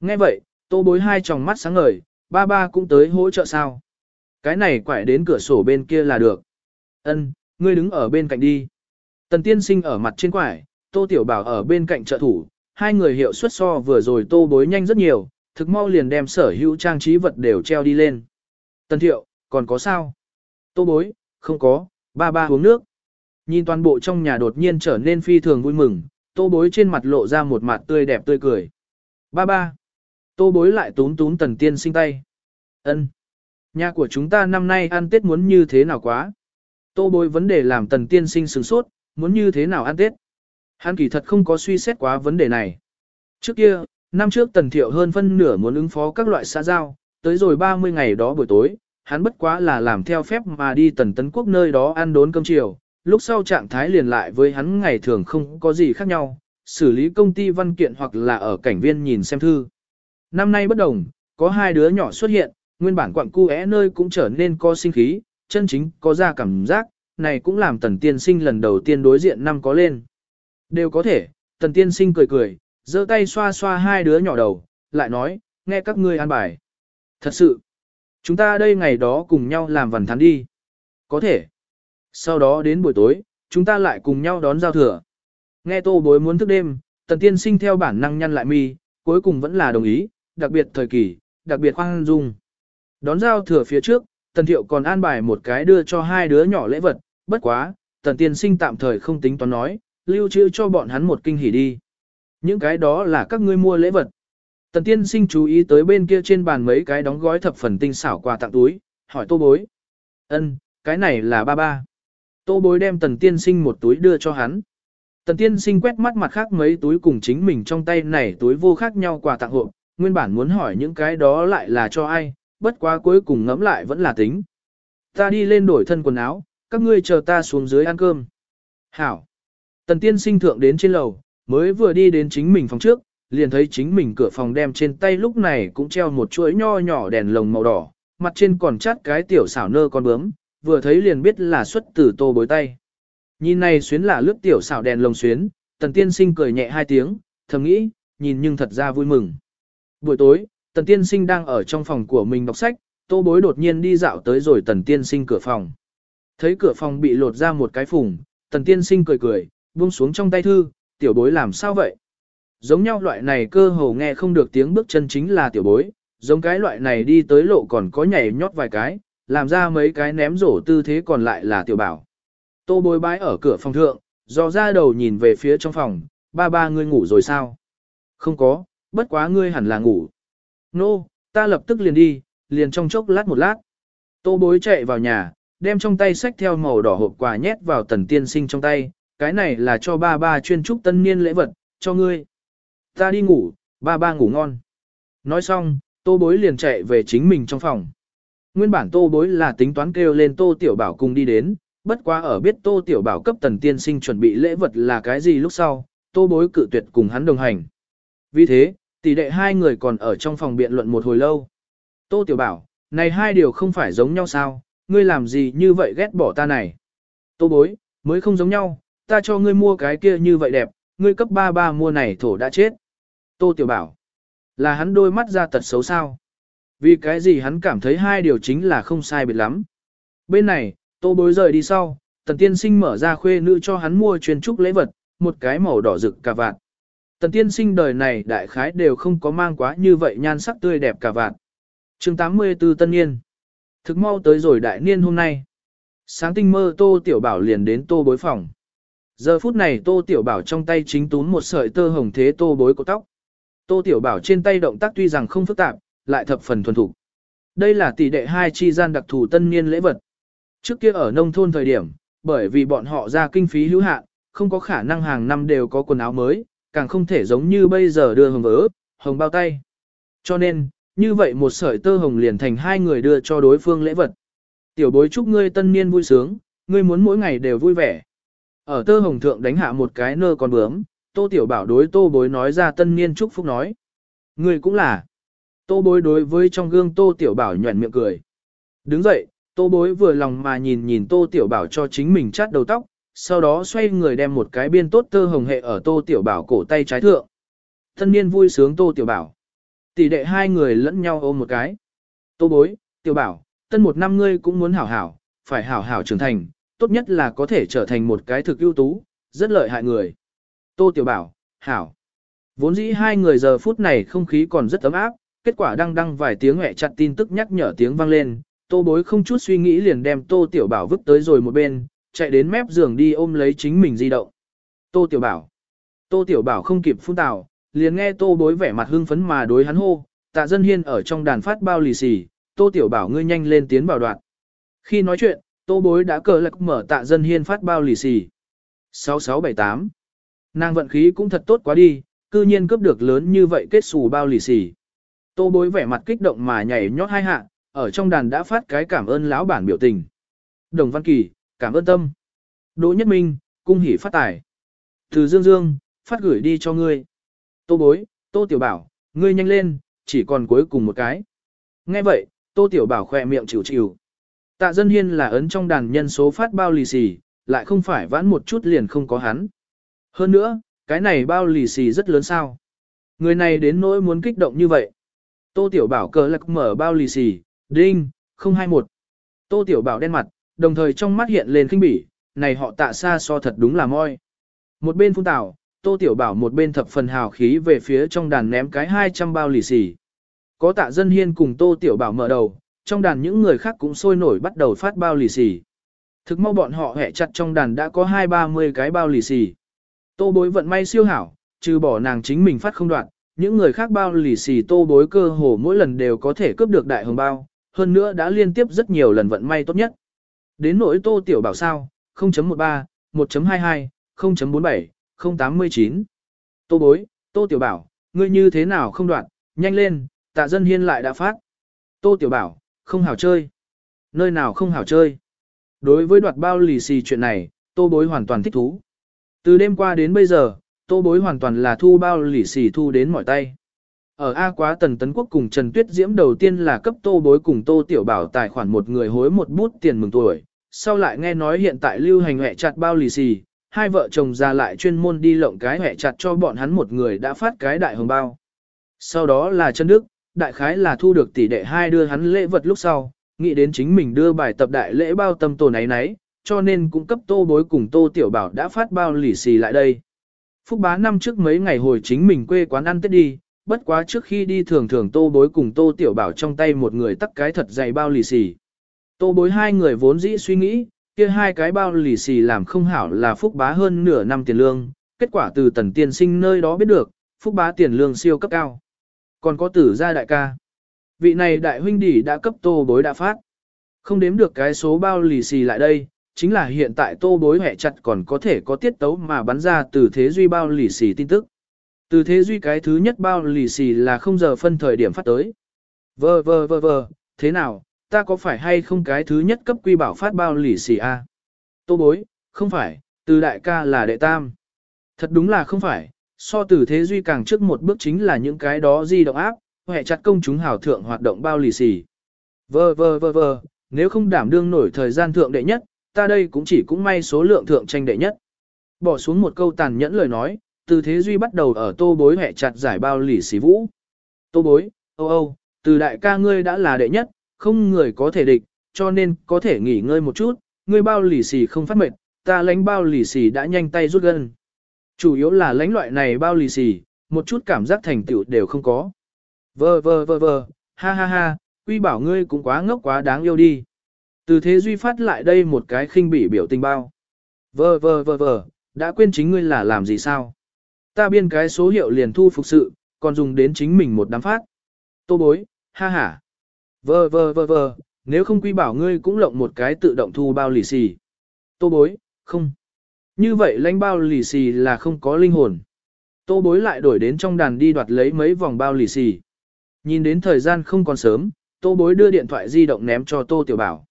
Nghe vậy, Tô Bối hai tròng mắt sáng ngời, ba ba cũng tới hỗ trợ sao. Cái này quải đến cửa sổ bên kia là được. Ân, ngươi đứng ở bên cạnh đi. Tần tiên sinh ở mặt trên quải, tô tiểu bảo ở bên cạnh trợ thủ, hai người hiệu suất so vừa rồi tô bối nhanh rất nhiều, thực mau liền đem sở hữu trang trí vật đều treo đi lên. Tần thiệu, còn có sao? Tô bối, không có, ba ba uống nước. Nhìn toàn bộ trong nhà đột nhiên trở nên phi thường vui mừng, tô bối trên mặt lộ ra một mặt tươi đẹp tươi cười. Ba ba. Tô bối lại tún tún tần tiên sinh tay. ân Nhà của chúng ta năm nay ăn Tết muốn như thế nào quá? Tô bối vấn đề làm tần tiên sinh sửng sốt, muốn như thế nào ăn Tết? Hắn kỳ thật không có suy xét quá vấn đề này. Trước kia, năm trước tần thiệu hơn phân nửa muốn ứng phó các loại xã giao, tới rồi 30 ngày đó buổi tối, hắn bất quá là làm theo phép mà đi tần tấn quốc nơi đó ăn đốn cơm chiều, lúc sau trạng thái liền lại với hắn ngày thường không có gì khác nhau, xử lý công ty văn kiện hoặc là ở cảnh viên nhìn xem thư. Năm nay bất đồng, có hai đứa nhỏ xuất hiện, nguyên bản quặng cu é nơi cũng trở nên có sinh khí, chân chính có ra cảm giác, này cũng làm tần tiên sinh lần đầu tiên đối diện năm có lên. Đều có thể, tần tiên sinh cười cười, giơ tay xoa xoa hai đứa nhỏ đầu, lại nói, nghe các ngươi an bài. Thật sự, chúng ta đây ngày đó cùng nhau làm vần thắn đi. Có thể. Sau đó đến buổi tối, chúng ta lại cùng nhau đón giao thừa. Nghe tô bối muốn thức đêm, tần tiên sinh theo bản năng nhăn lại mi, cuối cùng vẫn là đồng ý, đặc biệt thời kỳ, đặc biệt khoan dung. Đón giao thừa phía trước, Tần Thiệu còn an bài một cái đưa cho hai đứa nhỏ lễ vật, bất quá, Tần Tiên Sinh tạm thời không tính toán nói, lưu trữ cho bọn hắn một kinh hỉ đi. Những cái đó là các ngươi mua lễ vật. Tần Tiên Sinh chú ý tới bên kia trên bàn mấy cái đóng gói thập phần tinh xảo quà tặng túi, hỏi Tô Bối. Ân, cái này là ba ba. Tô Bối đem Tần Tiên Sinh một túi đưa cho hắn. Tần Tiên Sinh quét mắt mặt khác mấy túi cùng chính mình trong tay này túi vô khác nhau quà tặng hộp, nguyên bản muốn hỏi những cái đó lại là cho ai, bất quá cuối cùng ngẫm lại vẫn là tính. Ta đi lên đổi thân quần áo, các ngươi chờ ta xuống dưới ăn cơm. Hảo. Tần tiên sinh thượng đến trên lầu, mới vừa đi đến chính mình phòng trước, liền thấy chính mình cửa phòng đem trên tay lúc này cũng treo một chuỗi nho nhỏ đèn lồng màu đỏ, mặt trên còn chát cái tiểu xảo nơ con bướm, vừa thấy liền biết là xuất từ tô bối tay. Nhìn này xuyến là lướt tiểu xảo đèn lồng xuyến, tần tiên sinh cười nhẹ hai tiếng, thầm nghĩ, nhìn nhưng thật ra vui mừng. Buổi tối, Tần Tiên Sinh đang ở trong phòng của mình đọc sách, Tô Bối đột nhiên đi dạo tới rồi Tần Tiên Sinh cửa phòng. Thấy cửa phòng bị lột ra một cái phùng, tần tiên sinh cười cười, buông xuống trong tay thư, tiểu bối làm sao vậy? Giống nhau loại này cơ hồ nghe không được tiếng bước chân chính là tiểu bối, giống cái loại này đi tới lộ còn có nhảy nhót vài cái, làm ra mấy cái ném rổ tư thế còn lại là tiểu bảo. Tô bối bái ở cửa phòng thượng, dò ra đầu nhìn về phía trong phòng, ba ba ngươi ngủ rồi sao? Không có, bất quá ngươi hẳn là ngủ. Nô, no, ta lập tức liền đi, liền trong chốc lát một lát. Tô bối chạy vào nhà, đem trong tay sách theo màu đỏ hộp quà nhét vào tần tiên sinh trong tay, cái này là cho ba ba chuyên trúc tân niên lễ vật, cho ngươi. Ta đi ngủ, ba ba ngủ ngon. Nói xong, tô bối liền chạy về chính mình trong phòng. Nguyên bản tô bối là tính toán kêu lên tô tiểu bảo cùng đi đến, bất quá ở biết tô tiểu bảo cấp tần tiên sinh chuẩn bị lễ vật là cái gì lúc sau, tô bối cự tuyệt cùng hắn đồng hành. Vì thế, tỷ đệ hai người còn ở trong phòng biện luận một hồi lâu. Tô tiểu bảo, này hai điều không phải giống nhau sao, ngươi làm gì như vậy ghét bỏ ta này. Tô bối, mới không giống nhau, ta cho ngươi mua cái kia như vậy đẹp, ngươi cấp ba ba mua này thổ đã chết. Tô tiểu bảo, là hắn đôi mắt ra tật xấu sao. Vì cái gì hắn cảm thấy hai điều chính là không sai biệt lắm. Bên này, tô bối rời đi sau, tần tiên sinh mở ra khuê nữ cho hắn mua truyền trúc lễ vật, một cái màu đỏ rực cả vạt. Tần tiên sinh đời này đại khái đều không có mang quá như vậy nhan sắc tươi đẹp cả vạt. chương 84 tân niên. Thực mau tới rồi đại niên hôm nay. Sáng tinh mơ tô tiểu bảo liền đến tô bối phòng. Giờ phút này tô tiểu bảo trong tay chính tún một sợi tơ hồng thế tô bối cổ tóc. Tô tiểu bảo trên tay động tác tuy rằng không phức tạp, lại thập phần thuần thục. Đây là tỷ đệ hai chi gian đặc thù tân niên lễ vật. Trước kia ở nông thôn thời điểm, bởi vì bọn họ ra kinh phí hữu hạn, không có khả năng hàng năm đều có quần áo mới, càng không thể giống như bây giờ đưa hồng vỡ, hồng bao tay. Cho nên, như vậy một sợi tơ hồng liền thành hai người đưa cho đối phương lễ vật. Tiểu bối chúc ngươi tân niên vui sướng, ngươi muốn mỗi ngày đều vui vẻ. Ở tơ hồng thượng đánh hạ một cái nơ con bướm, tô tiểu bảo đối tô bối nói ra tân niên chúc phúc nói. người cũng là. Tô bối đối với trong gương tô tiểu bảo nhuẩn miệng cười. Đứng dậy, tô bối vừa lòng mà nhìn nhìn tô tiểu bảo cho chính mình chát đầu tóc, sau đó xoay người đem một cái biên tốt tơ hồng hệ ở tô tiểu bảo cổ tay trái thượng. Tân niên vui sướng tô tiểu bảo. Tỷ đệ hai người lẫn nhau ôm một cái. Tô bối, tiểu bảo, tân một năm ngươi cũng muốn hảo hảo, phải hảo hảo trưởng thành, tốt nhất là có thể trở thành một cái thực ưu tú, rất lợi hại người. Tô tiểu bảo, hảo. Vốn dĩ hai người giờ phút này không khí còn rất ấm áp, kết quả đăng đăng vài tiếng hẹ chặt tin tức nhắc nhở tiếng vang lên, tô bối không chút suy nghĩ liền đem tô tiểu bảo vứt tới rồi một bên, chạy đến mép giường đi ôm lấy chính mình di động. Tô tiểu bảo. Tô tiểu bảo không kịp phun tào, liền nghe tô bối vẻ mặt hưng phấn mà đối hắn hô, tạ dân hiên ở trong đàn phát bao lì xì, tô tiểu bảo ngươi nhanh lên tiến vào đoạn. Khi nói chuyện, tô bối đã cờ lạc mở tạ dân hiên phát bao lì xì. 6678 Nàng vận khí cũng thật tốt quá đi, cư nhiên cướp được lớn như vậy kết xù bao lì xì. Tô bối vẻ mặt kích động mà nhảy nhót hai hạ, ở trong đàn đã phát cái cảm ơn lão bản biểu tình. Đồng Văn Kỳ, cảm ơn tâm. Đỗ Nhất Minh, cung hỉ phát tài. Từ Dương Dương, phát gửi đi cho ngươi. Tô bối, Tô Tiểu Bảo, ngươi nhanh lên, chỉ còn cuối cùng một cái. Nghe vậy, Tô Tiểu Bảo khỏe miệng chịu chịu. Tạ dân hiên là ấn trong đàn nhân số phát bao lì xì, lại không phải vãn một chút liền không có hắn. Hơn nữa, cái này bao lì xì rất lớn sao. Người này đến nỗi muốn kích động như vậy. Tô Tiểu Bảo cờ lạc mở bao lì xì, đinh, 021. Tô Tiểu Bảo đen mặt, đồng thời trong mắt hiện lên khinh bỉ, này họ tạ xa so thật đúng là moi. Một bên phun tảo, Tô Tiểu Bảo một bên thập phần hào khí về phía trong đàn ném cái 200 bao lì xì. Có tạ dân hiên cùng Tô Tiểu Bảo mở đầu, trong đàn những người khác cũng sôi nổi bắt đầu phát bao lì xì. Thực mau bọn họ hẹ chặt trong đàn đã có hai ba mươi cái bao lì xì. Tô bối vận may siêu hảo, trừ bỏ nàng chính mình phát không đoạn, những người khác bao lì xì tô bối cơ hồ mỗi lần đều có thể cướp được đại hồng bao, hơn nữa đã liên tiếp rất nhiều lần vận may tốt nhất. Đến nỗi tô tiểu bảo sao, 0.13, 1.22, 0.47, 0.89. Tô bối, tô tiểu bảo, ngươi như thế nào không đoạn, nhanh lên, tạ dân hiên lại đã phát. Tô tiểu bảo, không hảo chơi. Nơi nào không hảo chơi. Đối với đoạt bao lì xì chuyện này, tô bối hoàn toàn thích thú. Từ đêm qua đến bây giờ, tô bối hoàn toàn là thu bao lì xì thu đến mọi tay. Ở A quá tần tấn quốc cùng Trần Tuyết Diễm đầu tiên là cấp tô bối cùng tô tiểu bảo tài khoản một người hối một bút tiền mừng tuổi, sau lại nghe nói hiện tại lưu hành hẹ chặt bao lì xì, hai vợ chồng ra lại chuyên môn đi lộng cái hẹ chặt cho bọn hắn một người đã phát cái đại hồng bao. Sau đó là Trần Đức, đại khái là thu được tỷ đệ hai đưa hắn lễ vật lúc sau, nghĩ đến chính mình đưa bài tập đại lễ bao tâm tồn ấy nấy, cho nên cũng cấp tô bối cùng tô tiểu bảo đã phát bao lì xì lại đây. Phúc bá năm trước mấy ngày hồi chính mình quê quán ăn tết đi, bất quá trước khi đi thường thường tô bối cùng tô tiểu bảo trong tay một người tắt cái thật dày bao lì xì. Tô bối hai người vốn dĩ suy nghĩ, kia hai cái bao lì xì làm không hảo là phúc bá hơn nửa năm tiền lương, kết quả từ tần tiên sinh nơi đó biết được, phúc bá tiền lương siêu cấp cao. Còn có tử gia đại ca. Vị này đại huynh đỉ đã cấp tô bối đã phát. Không đếm được cái số bao lì xì lại đây, chính là hiện tại tô bối hẹ chặt còn có thể có tiết tấu mà bắn ra từ thế duy bao lì xì tin tức. Từ thế duy cái thứ nhất bao lì xì là không giờ phân thời điểm phát tới. Vờ vờ vờ vờ, thế nào, ta có phải hay không cái thứ nhất cấp quy bảo phát bao lì xì a? Tô bối, không phải, từ đại ca là đệ tam. Thật đúng là không phải, so từ thế duy càng trước một bước chính là những cái đó di động áp, hệ chặt công chúng hảo thượng hoạt động bao lì xì. Vờ vờ vờ vờ, nếu không đảm đương nổi thời gian thượng đệ nhất, ta đây cũng chỉ cũng may số lượng thượng tranh đệ nhất. Bỏ xuống một câu tàn nhẫn lời nói, từ thế duy bắt đầu ở tô bối hệ chặt giải bao lì xì vũ. Tô bối, ô ô, từ đại ca ngươi đã là đệ nhất, không người có thể địch, cho nên có thể nghỉ ngơi một chút, ngươi bao lì xì không phát mệt, ta lánh bao lì xì đã nhanh tay rút gân. Chủ yếu là lánh loại này bao lì xì, một chút cảm giác thành tựu đều không có. Vờ vờ vờ vờ, ha ha ha, quy bảo ngươi cũng quá ngốc quá đáng yêu đi. Từ thế duy phát lại đây một cái khinh bỉ biểu tình bao. Vờ vờ vờ vờ, đã quên chính ngươi là làm gì sao? Ta biên cái số hiệu liền thu phục sự, còn dùng đến chính mình một đám phát. Tô bối, ha ha. Vờ vờ vờ vờ, nếu không quy bảo ngươi cũng lộng một cái tự động thu bao lì xì. Tô bối, không. Như vậy lãnh bao lì xì là không có linh hồn. Tô bối lại đổi đến trong đàn đi đoạt lấy mấy vòng bao lì xì. Nhìn đến thời gian không còn sớm, tô bối đưa điện thoại di động ném cho tô tiểu bảo.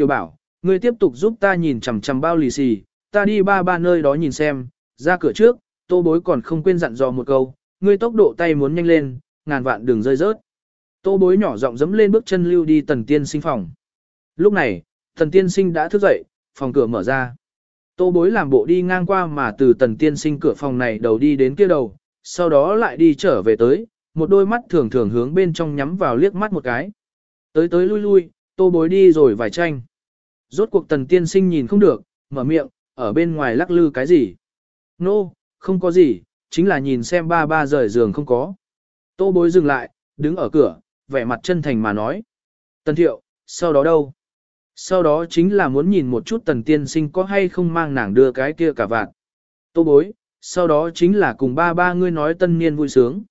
Tiểu bảo, ngươi tiếp tục giúp ta nhìn chằm chằm bao lì xì, ta đi ba ba nơi đó nhìn xem, ra cửa trước, tô bối còn không quên dặn dò một câu, ngươi tốc độ tay muốn nhanh lên, ngàn vạn đừng rơi rớt. Tô bối nhỏ giọng dẫm lên bước chân lưu đi tần tiên sinh phòng. Lúc này, tần tiên sinh đã thức dậy, phòng cửa mở ra. Tô bối làm bộ đi ngang qua mà từ tần tiên sinh cửa phòng này đầu đi đến kia đầu, sau đó lại đi trở về tới, một đôi mắt thường thường hướng bên trong nhắm vào liếc mắt một cái. Tới tới lui lui, tô bối đi rồi vài tranh. Rốt cuộc tần tiên sinh nhìn không được, mở miệng, ở bên ngoài lắc lư cái gì. Nô, no, không có gì, chính là nhìn xem ba ba rời giường không có. Tô bối dừng lại, đứng ở cửa, vẻ mặt chân thành mà nói. Tần thiệu, sau đó đâu? Sau đó chính là muốn nhìn một chút tần tiên sinh có hay không mang nàng đưa cái kia cả vạn. Tô bối, sau đó chính là cùng ba ba ngươi nói tân niên vui sướng.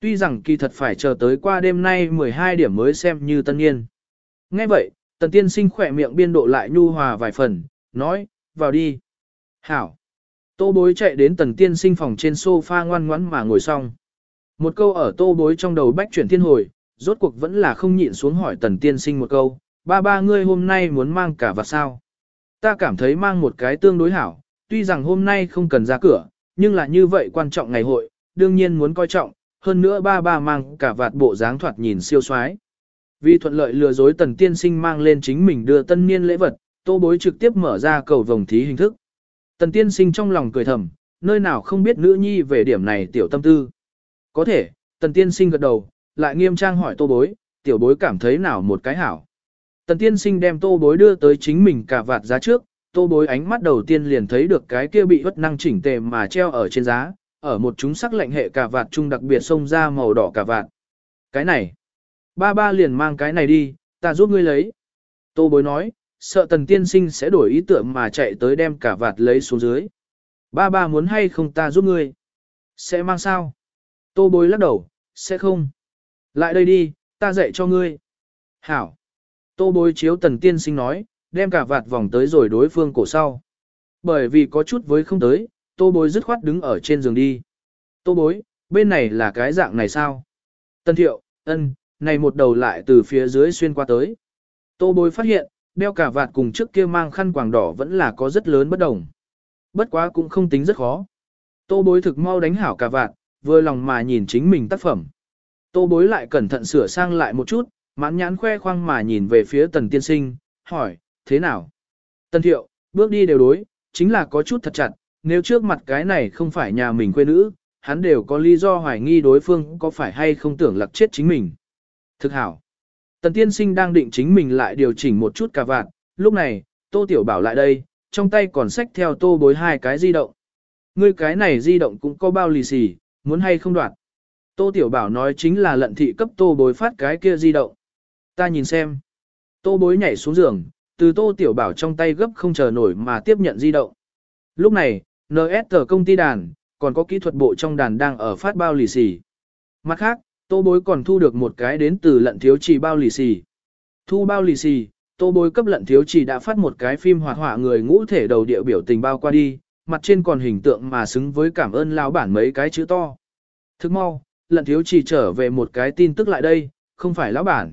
Tuy rằng kỳ thật phải chờ tới qua đêm nay 12 điểm mới xem như tân niên. Nghe vậy, tần tiên sinh khỏe miệng biên độ lại nhu hòa vài phần, nói, vào đi. Hảo. Tô bối chạy đến tần tiên sinh phòng trên sofa ngoan ngoãn mà ngồi xong. Một câu ở tô bối trong đầu bách chuyển thiên hồi, rốt cuộc vẫn là không nhịn xuống hỏi tần tiên sinh một câu, ba ba ngươi hôm nay muốn mang cả vạt sao. Ta cảm thấy mang một cái tương đối hảo, tuy rằng hôm nay không cần ra cửa, nhưng là như vậy quan trọng ngày hội, đương nhiên muốn coi trọng, hơn nữa ba ba mang cả vạt bộ dáng thoạt nhìn siêu xoái. Vì thuận lợi lừa dối tần tiên sinh mang lên chính mình đưa tân niên lễ vật, tô bối trực tiếp mở ra cầu vòng thí hình thức. Tần tiên sinh trong lòng cười thầm, nơi nào không biết nữ nhi về điểm này tiểu tâm tư. Có thể, tần tiên sinh gật đầu, lại nghiêm trang hỏi tô bối, tiểu bối cảm thấy nào một cái hảo. Tần tiên sinh đem tô bối đưa tới chính mình cả vạt giá trước, tô bối ánh mắt đầu tiên liền thấy được cái kia bị bất năng chỉnh tề mà treo ở trên giá, ở một chúng sắc lạnh hệ cả vạt chung đặc biệt xông ra màu đỏ cả vạt. Cái này, ba ba liền mang cái này đi, ta giúp ngươi lấy. Tô bối nói, sợ tần tiên sinh sẽ đổi ý tưởng mà chạy tới đem cả vạt lấy xuống dưới. Ba ba muốn hay không ta giúp ngươi? Sẽ mang sao? Tô bối lắc đầu, sẽ không. Lại đây đi, ta dạy cho ngươi. Hảo. Tô bối chiếu tần tiên sinh nói, đem cả vạt vòng tới rồi đối phương cổ sau. Bởi vì có chút với không tới, tô bối dứt khoát đứng ở trên giường đi. Tô bối, bên này là cái dạng này sao? Tân thiệu, ân, này một đầu lại từ phía dưới xuyên qua tới. Tô bối phát hiện, đeo cả vạt cùng trước kia mang khăn quàng đỏ vẫn là có rất lớn bất đồng. Bất quá cũng không tính rất khó. Tô bối thực mau đánh hảo cả vạt, vừa lòng mà nhìn chính mình tác phẩm. Tô bối lại cẩn thận sửa sang lại một chút, mãn nhãn khoe khoang mà nhìn về phía tần tiên sinh, hỏi, thế nào? Tần thiệu, bước đi đều đối, chính là có chút thật chặt, nếu trước mặt cái này không phải nhà mình quê nữ, hắn đều có lý do hoài nghi đối phương có phải hay không tưởng lặc chết chính mình. Thực hảo. Tần tiên sinh đang định chính mình lại điều chỉnh một chút cả vạn, lúc này, tô tiểu bảo lại đây, trong tay còn xách theo tô bối hai cái di động. Ngươi cái này di động cũng có bao lì xì, muốn hay không đoạt. Tô tiểu bảo nói chính là lận thị cấp tô bối phát cái kia di động. Ta nhìn xem. Tô bối nhảy xuống giường, từ tô tiểu bảo trong tay gấp không chờ nổi mà tiếp nhận di động. Lúc này, NS tờ công ty đàn, còn có kỹ thuật bộ trong đàn đang ở phát bao lì xì. Mặt khác, tô bối còn thu được một cái đến từ lận thiếu trì bao lì xì. Thu bao lì xì, tô bối cấp lận thiếu trì đã phát một cái phim hoạt họa người ngũ thể đầu địa biểu tình bao qua đi, mặt trên còn hình tượng mà xứng với cảm ơn lão bản mấy cái chữ to. Thức mau, lận thiếu trì trở về một cái tin tức lại đây, không phải lão bản.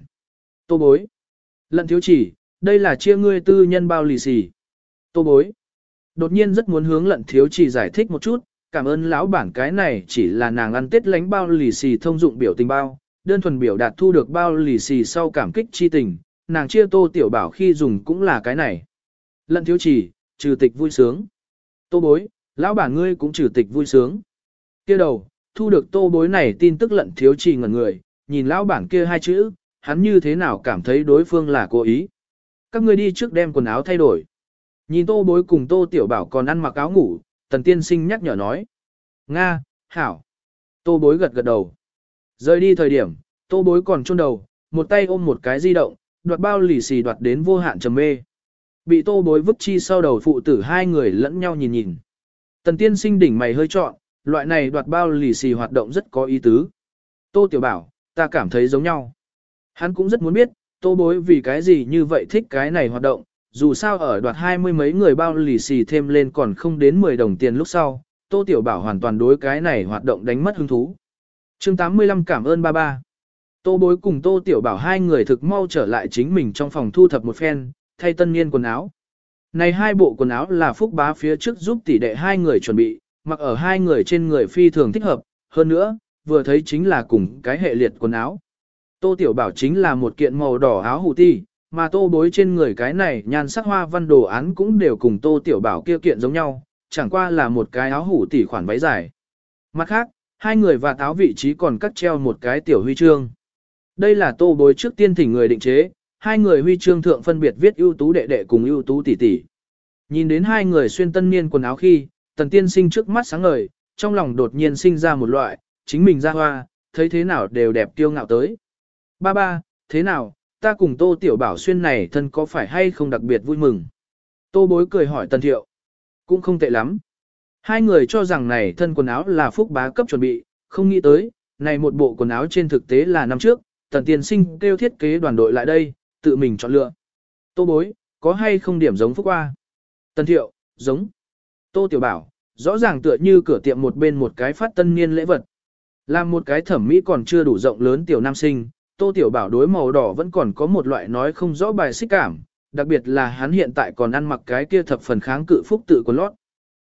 Tô bối. Lận thiếu trì, đây là chia ngươi tư nhân bao lì xì. Tô bối. Đột nhiên rất muốn hướng lận thiếu trì giải thích một chút, cảm ơn lão bản cái này chỉ là nàng ăn tết lánh bao lì xì thông dụng biểu tình bao, đơn thuần biểu đạt thu được bao lì xì sau cảm kích chi tình, nàng chia tô tiểu bảo khi dùng cũng là cái này. Lận thiếu chỉ trừ tịch vui sướng. Tô bối, lão bản ngươi cũng trừ tịch vui sướng. kia đầu, thu được tô bối này tin tức lận thiếu chỉ ngẩn người, nhìn lão bản kia hai chữ, hắn như thế nào cảm thấy đối phương là cố ý. Các ngươi đi trước đem quần áo thay đổi. Nhìn tô bối cùng tô tiểu bảo còn ăn mặc áo ngủ, tần tiên sinh nhắc nhở nói. Nga, hảo. Tô bối gật gật đầu. Rời đi thời điểm, tô bối còn chôn đầu, một tay ôm một cái di động, đoạt bao lì xì đoạt đến vô hạn trầm mê. Bị tô bối vứt chi sau đầu phụ tử hai người lẫn nhau nhìn nhìn. Tần tiên sinh đỉnh mày hơi trọn, loại này đoạt bao lì xì hoạt động rất có ý tứ. Tô tiểu bảo, ta cảm thấy giống nhau. Hắn cũng rất muốn biết, tô bối vì cái gì như vậy thích cái này hoạt động, dù sao ở đoạt hai mươi mấy người bao lì xì thêm lên còn không đến 10 đồng tiền lúc sau, tô tiểu bảo hoàn toàn đối cái này hoạt động đánh mất hứng thú. chương 85 cảm ơn ba ba. Tô bối cùng tô tiểu bảo hai người thực mau trở lại chính mình trong phòng thu thập một phen, thay tân niên quần áo. Này hai bộ quần áo là phúc bá phía trước giúp tỷ đệ hai người chuẩn bị, mặc ở hai người trên người phi thường thích hợp, hơn nữa, vừa thấy chính là cùng cái hệ liệt quần áo. Tô Tiểu Bảo chính là một kiện màu đỏ áo hủ ti, mà tô bối trên người cái này nhan sắc hoa văn đồ án cũng đều cùng Tô Tiểu Bảo kia kiện giống nhau, chẳng qua là một cái áo hủ tỷ khoản váy dài. Mặt khác, hai người và táo vị trí còn cắt treo một cái tiểu huy chương. Đây là tô bối trước tiên thỉnh người định chế, hai người huy chương thượng phân biệt viết ưu tú đệ đệ cùng ưu tú tỷ tỷ. Nhìn đến hai người xuyên tân niên quần áo khi, tần tiên sinh trước mắt sáng ngời, trong lòng đột nhiên sinh ra một loại, chính mình ra hoa, thấy thế nào đều đẹp kiêu ngạo tới. Ba ba, thế nào, ta cùng tô tiểu bảo xuyên này thân có phải hay không đặc biệt vui mừng. Tô bối cười hỏi tần thiệu. Cũng không tệ lắm. Hai người cho rằng này thân quần áo là phúc bá cấp chuẩn bị, không nghĩ tới, này một bộ quần áo trên thực tế là năm trước, tần tiên sinh kêu thiết kế đoàn đội lại đây, tự mình chọn lựa. Tô bối, có hay không điểm giống phúc qua? Tần thiệu, giống. Tô tiểu bảo, rõ ràng tựa như cửa tiệm một bên một cái phát tân niên lễ vật. Làm một cái thẩm mỹ còn chưa đủ rộng lớn tiểu nam sinh, tô tiểu bảo đối màu đỏ vẫn còn có một loại nói không rõ bài xích cảm, đặc biệt là hắn hiện tại còn ăn mặc cái kia thập phần kháng cự phúc tự của lót.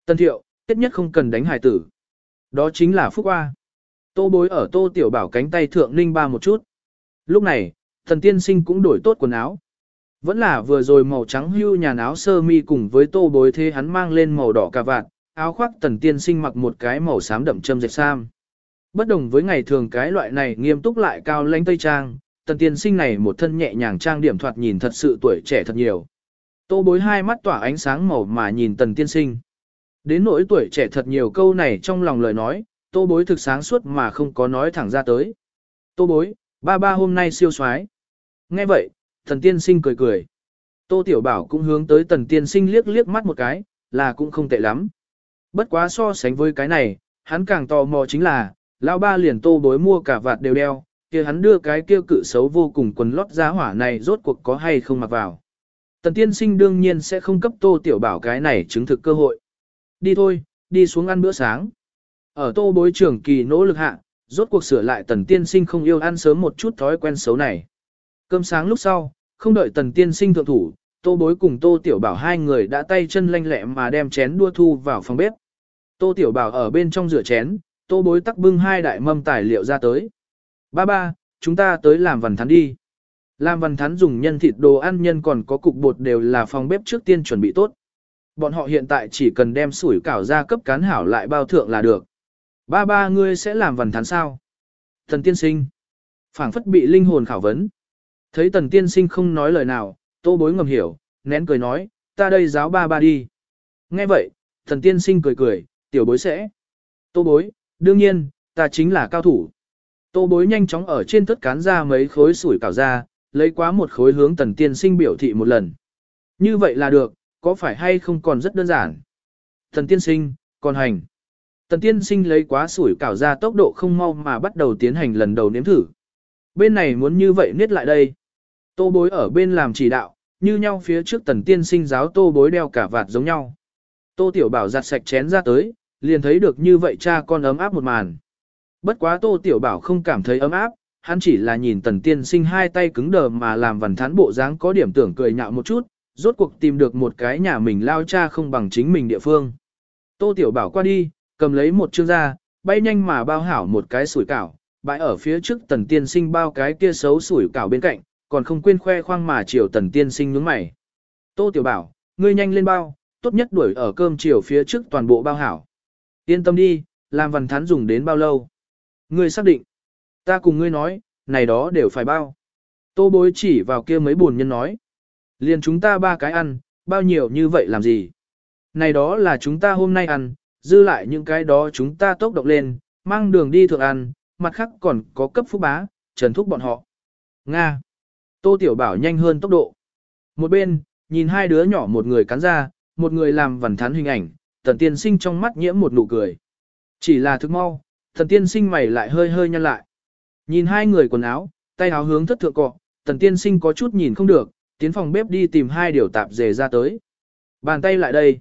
Tân thiệu, tiết nhất không cần đánh hài tử. Đó chính là phúc qua. Tô bối ở tô tiểu bảo cánh tay thượng ninh ba một chút. Lúc này, thần tiên sinh cũng đổi tốt quần áo. Vẫn là vừa rồi màu trắng hưu nhà áo sơ mi cùng với tô bối thế hắn mang lên màu đỏ cà vạt, áo khoác tần tiên sinh mặc một cái màu xám đậm châm dệt sam. Bất đồng với ngày thường cái loại này nghiêm túc lại cao lãnh tây trang, tần tiên sinh này một thân nhẹ nhàng trang điểm thoạt nhìn thật sự tuổi trẻ thật nhiều. Tô bối hai mắt tỏa ánh sáng màu mà nhìn tần tiên sinh. Đến nỗi tuổi trẻ thật nhiều câu này trong lòng lời nói, tô bối thực sáng suốt mà không có nói thẳng ra tới. Tô bối, ba ba hôm nay siêu soái Nghe vậy, tần tiên sinh cười cười. Tô tiểu bảo cũng hướng tới tần tiên sinh liếc liếc mắt một cái, là cũng không tệ lắm. Bất quá so sánh với cái này, hắn càng tò mò chính là, lão ba liền tô bối mua cả vạt đều đeo, kia hắn đưa cái kia cự xấu vô cùng quần lót giá hỏa này rốt cuộc có hay không mặc vào. Tần tiên sinh đương nhiên sẽ không cấp tô tiểu bảo cái này chứng thực cơ hội. Đi thôi, đi xuống ăn bữa sáng. Ở tô bối trưởng kỳ nỗ lực hạ, rốt cuộc sửa lại tần tiên sinh không yêu ăn sớm một chút thói quen xấu này. Cơm sáng lúc sau, không đợi tần tiên sinh thượng thủ, tô bối cùng tô tiểu bảo hai người đã tay chân lanh lẹ mà đem chén đua thu vào phòng bếp. Tô tiểu bảo ở bên trong rửa chén, tô bối tắc bưng hai đại mâm tài liệu ra tới. Ba ba, chúng ta tới làm văn thắn đi. Làm văn thắn dùng nhân thịt đồ ăn nhân còn có cục bột đều là phòng bếp trước tiên chuẩn bị tốt. Bọn họ hiện tại chỉ cần đem sủi cảo ra cấp cán hảo lại bao thượng là được. Ba ba ngươi sẽ làm văn thắn sao? Thần tiên sinh. phảng phất bị linh hồn khảo vấn. Thấy tần tiên sinh không nói lời nào, tô bối ngầm hiểu, nén cười nói, ta đây giáo ba ba đi. Nghe vậy, thần tiên sinh cười cười, tiểu bối sẽ. Tô bối, đương nhiên, ta chính là cao thủ. Tô bối nhanh chóng ở trên thất cán ra mấy khối sủi cảo ra, lấy quá một khối hướng tần tiên sinh biểu thị một lần. Như vậy là được, có phải hay không còn rất đơn giản. Thần tiên sinh, còn hành. Tần tiên sinh lấy quá sủi cảo ra tốc độ không mau mà bắt đầu tiến hành lần đầu nếm thử. Bên này muốn như vậy niết lại đây. Tô bối ở bên làm chỉ đạo, như nhau phía trước tần tiên sinh giáo tô bối đeo cả vạt giống nhau. Tô tiểu bảo giặt sạch chén ra tới, liền thấy được như vậy cha con ấm áp một màn. Bất quá tô tiểu bảo không cảm thấy ấm áp, hắn chỉ là nhìn tần tiên sinh hai tay cứng đờ mà làm vằn thán bộ dáng có điểm tưởng cười nhạo một chút, rốt cuộc tìm được một cái nhà mình lao cha không bằng chính mình địa phương. Tô tiểu bảo qua đi, cầm lấy một chương ra, bay nhanh mà bao hảo một cái sủi cảo, bãi ở phía trước tần tiên sinh bao cái kia xấu sủi cảo bên cạnh, còn không quên khoe khoang mà chiều tần tiên sinh nhướng mày. Tô tiểu bảo, ngươi nhanh lên bao, tốt nhất đuổi ở cơm chiều phía trước toàn bộ bao hảo. Yên tâm đi, làm văn thán dùng đến bao lâu? Ngươi xác định. Ta cùng ngươi nói, này đó đều phải bao. Tô bối chỉ vào kia mấy buồn nhân nói. Liền chúng ta ba cái ăn, bao nhiêu như vậy làm gì? Này đó là chúng ta hôm nay ăn, dư lại những cái đó chúng ta tốc động lên, mang đường đi thượng ăn, mặt khác còn có cấp phúc bá, trần thúc bọn họ. Nga. Tô Tiểu Bảo nhanh hơn tốc độ. Một bên, nhìn hai đứa nhỏ một người cắn ra, một người làm vằn thán hình ảnh, tần tiên sinh trong mắt nhiễm một nụ cười. Chỉ là thức mau, tần tiên sinh mày lại hơi hơi nhăn lại. Nhìn hai người quần áo, tay áo hướng thất thượng cọ, tần tiên sinh có chút nhìn không được, tiến phòng bếp đi tìm hai điều tạp dề ra tới. Bàn tay lại đây.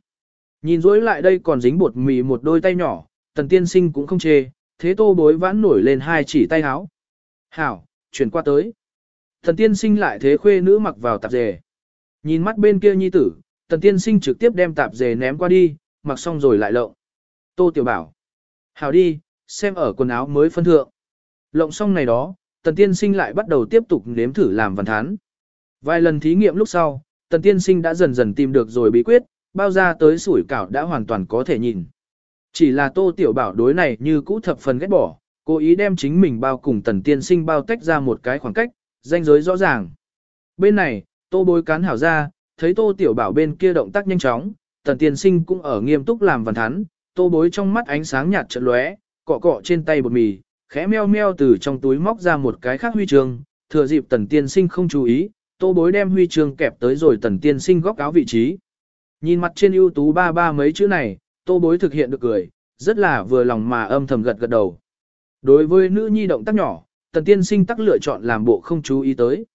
Nhìn dối lại đây còn dính bột mì một đôi tay nhỏ, tần tiên sinh cũng không chê, thế tô bối vãn nổi lên hai chỉ tay áo. Hảo, chuyển qua tới. Tần tiên sinh lại thế khuê nữ mặc vào tạp dề. Nhìn mắt bên kia nhi tử, tần tiên sinh trực tiếp đem tạp dề ném qua đi, mặc xong rồi lại lộng. Tô tiểu bảo. Hảo đi, xem ở quần áo mới phân thượng. Lộng xong này đó, tần tiên sinh lại bắt đầu tiếp tục nếm thử làm văn thán. Vài lần thí nghiệm lúc sau, tần tiên sinh đã dần dần tìm được rồi bí quyết, bao ra tới sủi cảo đã hoàn toàn có thể nhìn. Chỉ là tô tiểu bảo đối này như cũ thập phần ghét bỏ, cố ý đem chính mình bao cùng tần tiên sinh bao tách ra một cái khoảng cách, danh giới rõ ràng. Bên này, tô bối cán hảo ra, thấy tô tiểu bảo bên kia động tác nhanh chóng, tần tiên sinh cũng ở nghiêm túc làm văn thắn, tô bối trong mắt ánh sáng nhạt trận lóe, cọ cọ trên tay bột mì, khẽ meo meo từ trong túi móc ra một cái khác huy chương, thừa dịp tần tiên sinh không chú ý, tô bối đem huy chương kẹp tới rồi tần tiên sinh góc áo vị trí. Nhìn mặt trên ưu tú ba ba mấy chữ này, tô bối thực hiện được cười, rất là vừa lòng mà âm thầm gật gật đầu. Đối với nữ nhi động tác nhỏ, tần tiên sinh tắc lựa chọn làm bộ không chú ý tới.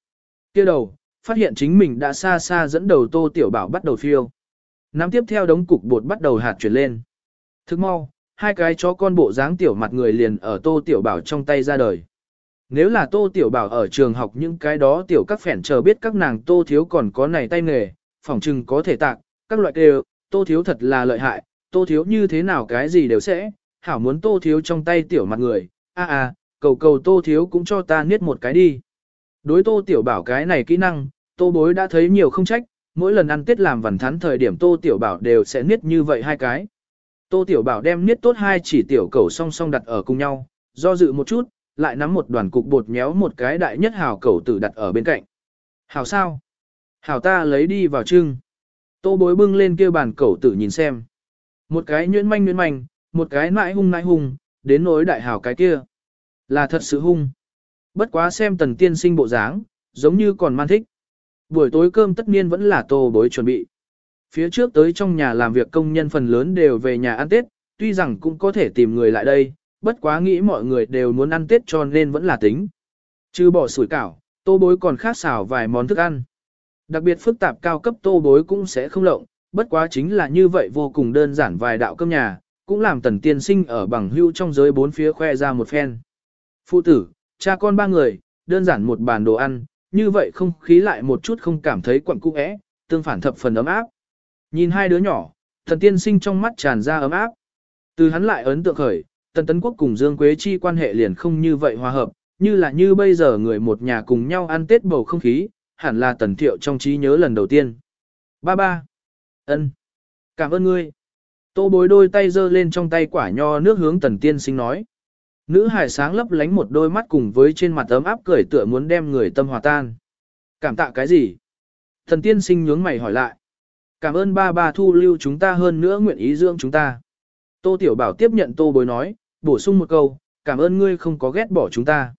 kia đầu, phát hiện chính mình đã xa xa dẫn đầu tô tiểu bảo bắt đầu phiêu. Nắm tiếp theo đống cục bột bắt đầu hạt chuyển lên. Thức mau, hai cái chó con bộ dáng tiểu mặt người liền ở tô tiểu bảo trong tay ra đời. Nếu là tô tiểu bảo ở trường học những cái đó tiểu các phèn chờ biết các nàng tô thiếu còn có này tay nghề, phỏng chừng có thể tạc, các loại đều, tô thiếu thật là lợi hại, tô thiếu như thế nào cái gì đều sẽ, hảo muốn tô thiếu trong tay tiểu mặt người, a a, cầu cầu tô thiếu cũng cho ta niết một cái đi. Đối tô tiểu bảo cái này kỹ năng, tô bối đã thấy nhiều không trách, mỗi lần ăn tết làm vằn thắn thời điểm tô tiểu bảo đều sẽ niết như vậy hai cái. Tô tiểu bảo đem niết tốt hai chỉ tiểu cầu song song đặt ở cùng nhau, do dự một chút, lại nắm một đoàn cục bột méo một cái đại nhất hào cầu tử đặt ở bên cạnh. Hảo sao? Hảo ta lấy đi vào trưng. Tô bối bưng lên kia bàn cầu tử nhìn xem. Một cái nhuyễn manh nhuyễn manh, một cái nãi hung nãi hung, đến nỗi đại hào cái kia. Là thật sự hung. Bất quá xem tần tiên sinh bộ dáng, giống như còn man thích. Buổi tối cơm tất nhiên vẫn là tô bối chuẩn bị. Phía trước tới trong nhà làm việc công nhân phần lớn đều về nhà ăn Tết, tuy rằng cũng có thể tìm người lại đây, bất quá nghĩ mọi người đều muốn ăn Tết cho nên vẫn là tính. Chứ bỏ sủi cảo, tô bối còn khác xào vài món thức ăn. Đặc biệt phức tạp cao cấp tô bối cũng sẽ không lộng, bất quá chính là như vậy vô cùng đơn giản vài đạo cơm nhà, cũng làm tần tiên sinh ở bằng hưu trong giới bốn phía khoe ra một phen. Phụ tử, cha con ba người, đơn giản một bàn đồ ăn, như vậy không khí lại một chút không cảm thấy quặn cung ẽ, tương phản thập phần ấm áp. Nhìn hai đứa nhỏ, thần tiên sinh trong mắt tràn ra ấm áp. Từ hắn lại ấn tượng khởi, tần tấn quốc cùng Dương Quế Chi quan hệ liền không như vậy hòa hợp, như là như bây giờ người một nhà cùng nhau ăn tết bầu không khí, hẳn là tần thiệu trong trí nhớ lần đầu tiên. Ba ba. ân, Cảm ơn ngươi. Tô bối đôi tay giơ lên trong tay quả nho nước hướng tần tiên sinh nói. Nữ hải sáng lấp lánh một đôi mắt cùng với trên mặt ấm áp cười tựa muốn đem người tâm hòa tan. Cảm tạ cái gì? Thần tiên sinh nhướng mày hỏi lại. Cảm ơn ba ba thu lưu chúng ta hơn nữa nguyện ý dưỡng chúng ta. Tô Tiểu Bảo tiếp nhận Tô Bối nói, bổ sung một câu, cảm ơn ngươi không có ghét bỏ chúng ta.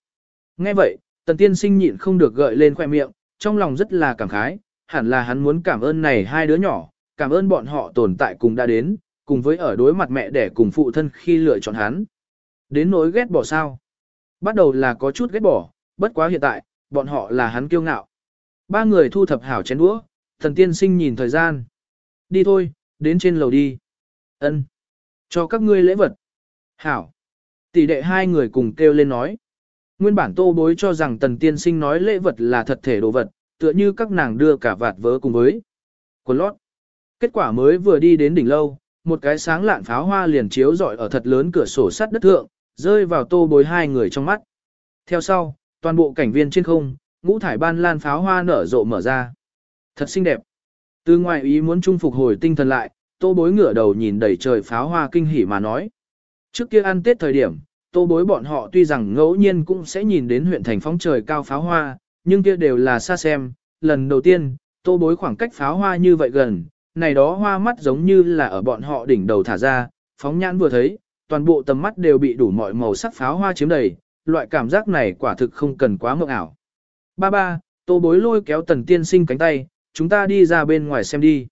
Nghe vậy, Tần Tiên Sinh nhịn không được gợi lên khoe miệng, trong lòng rất là cảm khái, hẳn là hắn muốn cảm ơn này hai đứa nhỏ, cảm ơn bọn họ tồn tại cùng đã đến, cùng với ở đối mặt mẹ đẻ cùng phụ thân khi lựa chọn hắn. Đến nỗi ghét bỏ sao? Bắt đầu là có chút ghét bỏ, bất quá hiện tại, bọn họ là hắn kiêu ngạo. Ba người thu thập hảo chén đũa, thần tiên sinh nhìn thời gian. Đi thôi, đến trên lầu đi. Ân, Cho các ngươi lễ vật. Hảo. Tỷ đệ hai người cùng kêu lên nói. Nguyên bản tô bối cho rằng tần tiên sinh nói lễ vật là thật thể đồ vật, tựa như các nàng đưa cả vạt vớ cùng với quần lót. Kết quả mới vừa đi đến đỉnh lâu, một cái sáng lạn pháo hoa liền chiếu rọi ở thật lớn cửa sổ sắt đất thượng, rơi vào tô bối hai người trong mắt. Theo sau, toàn bộ cảnh viên trên không, ngũ thải ban lan pháo hoa nở rộ mở ra. Thật xinh đẹp. Từ ngoài ý muốn trung phục hồi tinh thần lại, tô bối ngửa đầu nhìn đầy trời pháo hoa kinh hỉ mà nói. Trước kia ăn tết thời điểm, tô bối bọn họ tuy rằng ngẫu nhiên cũng sẽ nhìn đến huyện thành phóng trời cao pháo hoa, nhưng kia đều là xa xem. Lần đầu tiên, tô bối khoảng cách pháo hoa như vậy gần, này đó hoa mắt giống như là ở bọn họ đỉnh đầu thả ra, phóng nhãn vừa thấy, toàn bộ tầm mắt đều bị đủ mọi màu sắc pháo hoa chiếm đầy, loại cảm giác này quả thực không cần quá mộng ảo. Ba ba, tô bối lôi kéo tần tiên sinh cánh tay, chúng ta đi ra bên ngoài xem đi.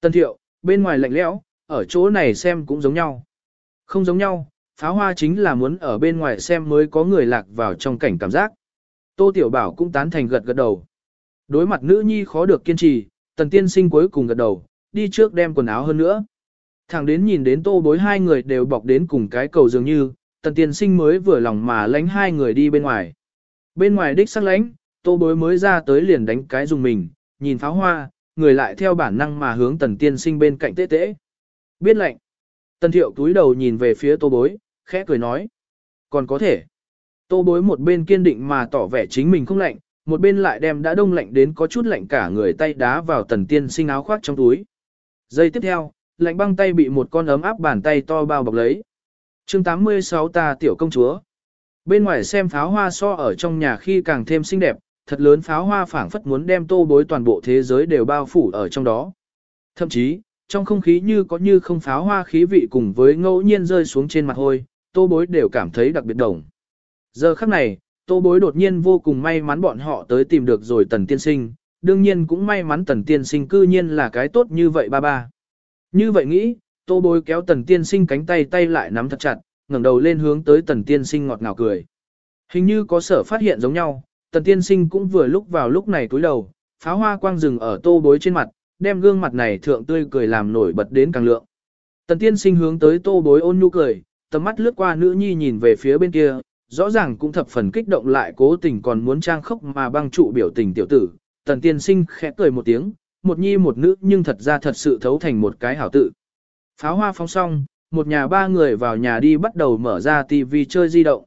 Tần thiệu, bên ngoài lạnh lẽo, ở chỗ này xem cũng giống nhau. Không giống nhau, pháo hoa chính là muốn ở bên ngoài xem mới có người lạc vào trong cảnh cảm giác. Tô Tiểu Bảo cũng tán thành gật gật đầu. Đối mặt nữ nhi khó được kiên trì, tần tiên sinh cuối cùng gật đầu, đi trước đem quần áo hơn nữa. Thẳng đến nhìn đến tô bối hai người đều bọc đến cùng cái cầu dường như, tần tiên sinh mới vừa lòng mà lánh hai người đi bên ngoài. Bên ngoài đích sắc lánh, tô bối mới ra tới liền đánh cái dùng mình, nhìn pháo hoa, người lại theo bản năng mà hướng tần tiên sinh bên cạnh tế tế. Biết lệnh. Tần thiệu túi đầu nhìn về phía tô bối, khẽ cười nói. Còn có thể. Tô bối một bên kiên định mà tỏ vẻ chính mình không lạnh, một bên lại đem đã đông lạnh đến có chút lạnh cả người tay đá vào tần tiên sinh áo khoác trong túi. Giây tiếp theo, lạnh băng tay bị một con ấm áp bàn tay to bao bọc lấy. chương 86 ta tiểu công chúa. Bên ngoài xem pháo hoa so ở trong nhà khi càng thêm xinh đẹp, thật lớn pháo hoa phảng phất muốn đem tô bối toàn bộ thế giới đều bao phủ ở trong đó. Thậm chí, trong không khí như có như không pháo hoa khí vị cùng với ngẫu nhiên rơi xuống trên mặt hôi, tô bối đều cảm thấy đặc biệt đồng. Giờ khắc này, tô bối đột nhiên vô cùng may mắn bọn họ tới tìm được rồi tần tiên sinh, đương nhiên cũng may mắn tần tiên sinh cư nhiên là cái tốt như vậy ba ba. Như vậy nghĩ, tô bối kéo tần tiên sinh cánh tay tay lại nắm thật chặt, ngẩng đầu lên hướng tới tần tiên sinh ngọt ngào cười. Hình như có sở phát hiện giống nhau, tần tiên sinh cũng vừa lúc vào lúc này túi đầu, pháo hoa quang rừng ở tô bối trên mặt, đem gương mặt này thượng tươi cười làm nổi bật đến càng lượng. Tần tiên sinh hướng tới tô bối ôn nhu cười, tầm mắt lướt qua nữ nhi nhìn về phía bên kia, rõ ràng cũng thập phần kích động lại cố tình còn muốn trang khóc mà băng trụ biểu tình tiểu tử. Tần tiên sinh khẽ cười một tiếng, một nhi một nữ nhưng thật ra thật sự thấu thành một cái hảo tự. Pháo hoa phong xong, một nhà ba người vào nhà đi bắt đầu mở ra tivi chơi di động.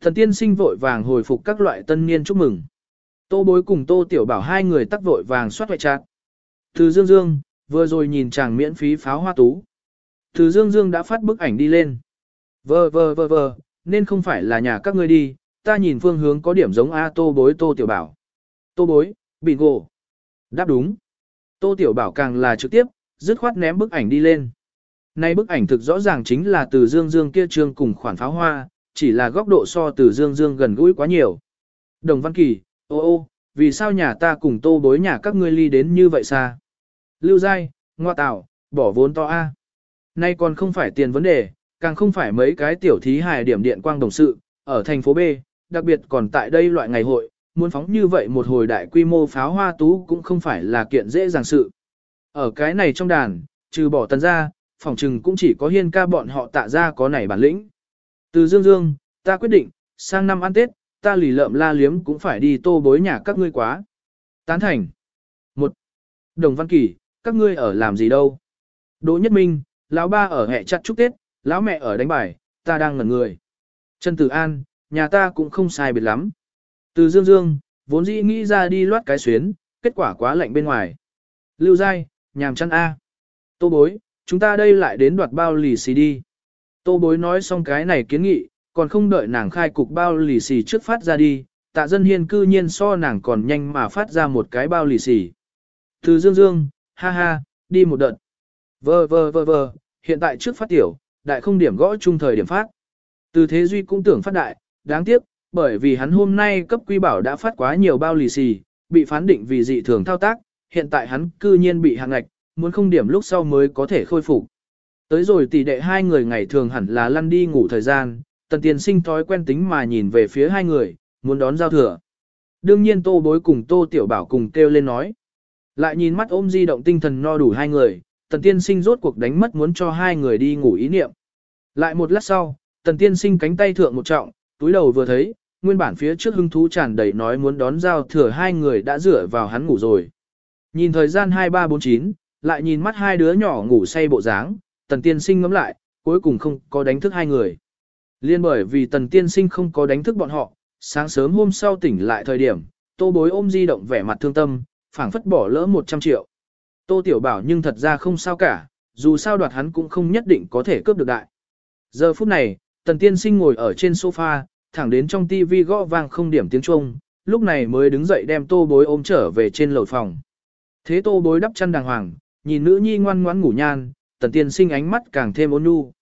Thần tiên sinh vội vàng hồi phục các loại tân niên chúc mừng. Tô bối cùng tô tiểu bảo hai người tắt vội vàng soát hoại chát. Từ Dương Dương, vừa rồi nhìn chàng miễn phí pháo hoa tú. Từ Dương Dương đã phát bức ảnh đi lên. Vờ vờ vờ vờ, nên không phải là nhà các ngươi đi, ta nhìn phương hướng có điểm giống A tô bối tô tiểu bảo. Tô bối, bingo. Đáp đúng. Tô tiểu bảo càng là trực tiếp, dứt khoát ném bức ảnh đi lên. Nay bức ảnh thực rõ ràng chính là từ Dương Dương kia trương cùng khoản pháo hoa, chỉ là góc độ so từ Dương Dương gần gũi quá nhiều. Đồng Văn Kỳ, ô ô, vì sao nhà ta cùng tô bối nhà các ngươi ly đến như vậy xa? Lưu Giai, Ngoa tảo, bỏ vốn to A. Nay còn không phải tiền vấn đề, càng không phải mấy cái tiểu thí hài điểm điện quang đồng sự, ở thành phố B, đặc biệt còn tại đây loại ngày hội, muốn phóng như vậy một hồi đại quy mô pháo hoa tú cũng không phải là kiện dễ dàng sự. Ở cái này trong đàn, trừ bỏ tần ra, phòng trừng cũng chỉ có hiên ca bọn họ tạ ra có này bản lĩnh. Từ Dương Dương, ta quyết định, sang năm ăn Tết, ta lì lợm la liếm cũng phải đi tô bối nhà các ngươi quá. Tán thành. một Đồng Văn Kỳ, các ngươi ở làm gì đâu? Đỗ Nhất Minh, lão ba ở hẹ chặt chúc Tết, lão mẹ ở đánh bài, ta đang ngẩn người. Trần Tử An, nhà ta cũng không sai biệt lắm. Từ Dương Dương, vốn dĩ nghĩ ra đi loát cái xuyến, kết quả quá lạnh bên ngoài. Lưu Giai, nhàm chăn A. Tô bối, chúng ta đây lại đến đoạt bao lì xì đi. Tô bối nói xong cái này kiến nghị, còn không đợi nàng khai cục bao lì xì trước phát ra đi, tạ dân hiên cư nhiên so nàng còn nhanh mà phát ra một cái bao lì xì. Từ dương dương, ha ha, đi một đợt. Vờ vờ vờ vờ, hiện tại trước phát tiểu, đại không điểm gõ chung thời điểm phát. Từ thế duy cũng tưởng phát đại, đáng tiếc, bởi vì hắn hôm nay cấp quy bảo đã phát quá nhiều bao lì xì, bị phán định vì dị thường thao tác, hiện tại hắn cư nhiên bị hạng ngạch, muốn không điểm lúc sau mới có thể khôi phục. Tới rồi tỷ đệ hai người ngày thường hẳn là lăn đi ngủ thời gian, tần tiền sinh thói quen tính mà nhìn về phía hai người, muốn đón giao thừa. Đương nhiên tô bối cùng tô tiểu bảo cùng kêu lên nói. Lại nhìn mắt ôm di động tinh thần no đủ hai người, tần tiên sinh rốt cuộc đánh mất muốn cho hai người đi ngủ ý niệm. Lại một lát sau, tần tiên sinh cánh tay thượng một trọng, túi đầu vừa thấy, nguyên bản phía trước hưng thú tràn đầy nói muốn đón giao thừa hai người đã rửa vào hắn ngủ rồi. Nhìn thời gian 2349, lại nhìn mắt hai đứa nhỏ ngủ say bộ dáng, tần tiên sinh ngắm lại, cuối cùng không có đánh thức hai người. Liên bởi vì tần tiên sinh không có đánh thức bọn họ, sáng sớm hôm sau tỉnh lại thời điểm, tô bối ôm di động vẻ mặt thương tâm, phảng phất bỏ lỡ 100 triệu. Tô tiểu bảo nhưng thật ra không sao cả, dù sao đoạt hắn cũng không nhất định có thể cướp được đại. Giờ phút này, tần tiên sinh ngồi ở trên sofa, thẳng đến trong tivi gõ vang không điểm tiếng chuông, lúc này mới đứng dậy đem tô bối ôm trở về trên lầu phòng. Thế tô bối đắp chăn đàng hoàng, nhìn nữ nhi ngoan ngoãn ngủ nhan, tần tiên sinh ánh mắt càng thêm ôn nhu.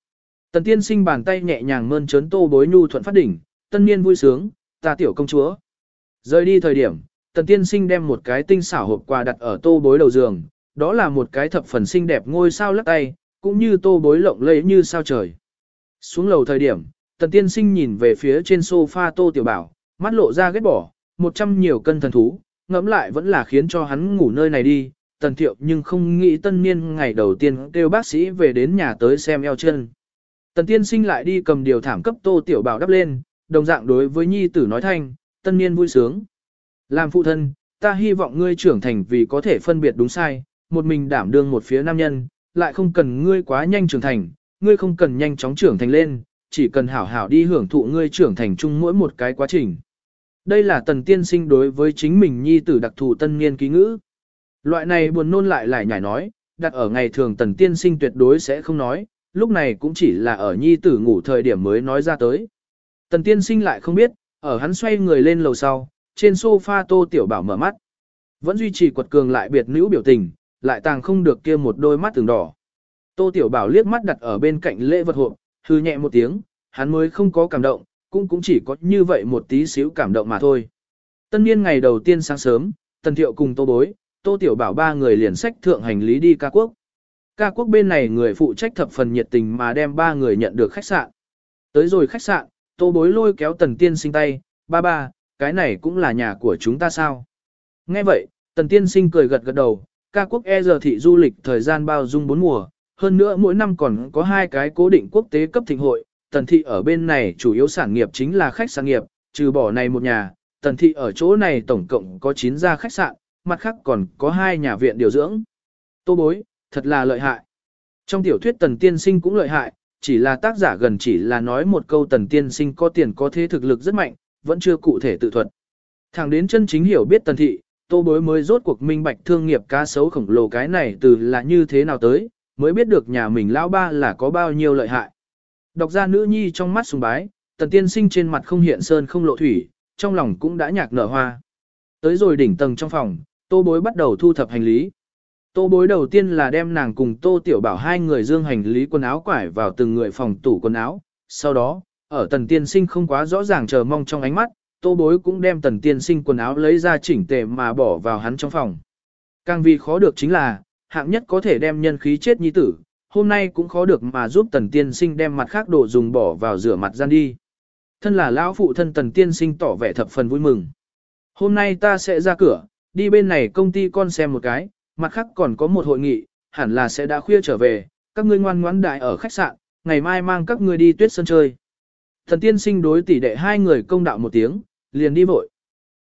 Tần tiên sinh bàn tay nhẹ nhàng mơn trớn tô bối nhu thuận phát đỉnh, tân niên vui sướng, ta tiểu công chúa. Rời đi thời điểm, tần tiên sinh đem một cái tinh xảo hộp quà đặt ở tô bối đầu giường, đó là một cái thập phần xinh đẹp ngôi sao lắc tay, cũng như tô bối lộng lẫy như sao trời. Xuống lầu thời điểm, tần tiên sinh nhìn về phía trên sofa tô tiểu bảo, mắt lộ ra ghét bỏ, một trăm nhiều cân thần thú, ngẫm lại vẫn là khiến cho hắn ngủ nơi này đi, tần thiệu nhưng không nghĩ tân niên ngày đầu tiên kêu bác sĩ về đến nhà tới xem eo chân. Tần tiên sinh lại đi cầm điều thảm cấp tô tiểu bảo đắp lên, đồng dạng đối với nhi tử nói thanh, tân niên vui sướng. Làm phụ thân, ta hy vọng ngươi trưởng thành vì có thể phân biệt đúng sai, một mình đảm đương một phía nam nhân, lại không cần ngươi quá nhanh trưởng thành, ngươi không cần nhanh chóng trưởng thành lên, chỉ cần hảo hảo đi hưởng thụ ngươi trưởng thành chung mỗi một cái quá trình. Đây là tần tiên sinh đối với chính mình nhi tử đặc thù tân niên ký ngữ. Loại này buồn nôn lại lại nhảy nói, đặt ở ngày thường tần tiên sinh tuyệt đối sẽ không nói, lúc này cũng chỉ là ở nhi tử ngủ thời điểm mới nói ra tới. Tần tiên sinh lại không biết, ở hắn xoay người lên lầu sau, trên sofa tô tiểu bảo mở mắt. Vẫn duy trì quật cường lại biệt nữ biểu tình, lại tàng không được kia một đôi mắt từng đỏ. Tô tiểu bảo liếc mắt đặt ở bên cạnh lễ vật hộp, hư nhẹ một tiếng, hắn mới không có cảm động, cũng cũng chỉ có như vậy một tí xíu cảm động mà thôi. Tân niên ngày đầu tiên sáng sớm, tần thiệu cùng tô bối, tô tiểu bảo ba người liền sách thượng hành lý đi ca quốc. Ca quốc bên này người phụ trách thập phần nhiệt tình mà đem ba người nhận được khách sạn. Tới rồi khách sạn, tô bối lôi kéo tần tiên sinh tay, ba ba, cái này cũng là nhà của chúng ta sao? Nghe vậy, tần tiên sinh cười gật gật đầu, ca quốc e giờ thị du lịch thời gian bao dung bốn mùa, hơn nữa mỗi năm còn có hai cái cố định quốc tế cấp thịnh hội, tần thị ở bên này chủ yếu sản nghiệp chính là khách sạn nghiệp, trừ bỏ này một nhà, tần thị ở chỗ này tổng cộng có 9 gia khách sạn, mặt khác còn có hai nhà viện điều dưỡng. Tô bối, thật là lợi hại. Trong tiểu thuyết tần tiên sinh cũng lợi hại, chỉ là tác giả gần chỉ là nói một câu tần tiên sinh có tiền có thế thực lực rất mạnh, vẫn chưa cụ thể tự thuật. Thẳng đến chân chính hiểu biết tần thị, tô bối mới rốt cuộc minh bạch thương nghiệp cá sấu khổng lồ cái này từ là như thế nào tới, mới biết được nhà mình lão ba là có bao nhiêu lợi hại. Đọc ra nữ nhi trong mắt sùng bái, tần tiên sinh trên mặt không hiện sơn không lộ thủy, trong lòng cũng đã nhạc nở hoa. Tới rồi đỉnh tầng trong phòng, tô bối bắt đầu thu thập hành lý. Tô bối đầu tiên là đem nàng cùng tô tiểu bảo hai người dương hành lý quần áo quải vào từng người phòng tủ quần áo. Sau đó, ở tần tiên sinh không quá rõ ràng chờ mong trong ánh mắt, tô bối cũng đem tần tiên sinh quần áo lấy ra chỉnh tề mà bỏ vào hắn trong phòng. Càng vì khó được chính là, hạng nhất có thể đem nhân khí chết nhi tử, hôm nay cũng khó được mà giúp tần tiên sinh đem mặt khác đồ dùng bỏ vào rửa mặt gian đi. Thân là lão phụ thân tần tiên sinh tỏ vẻ thập phần vui mừng. Hôm nay ta sẽ ra cửa, đi bên này công ty con xem một cái, mặt khác còn có một hội nghị, hẳn là sẽ đã khuya trở về, các ngươi ngoan ngoãn đại ở khách sạn, ngày mai mang các ngươi đi tuyết sân chơi. Thần tiên sinh đối tỷ đệ hai người công đạo một tiếng, liền đi vội.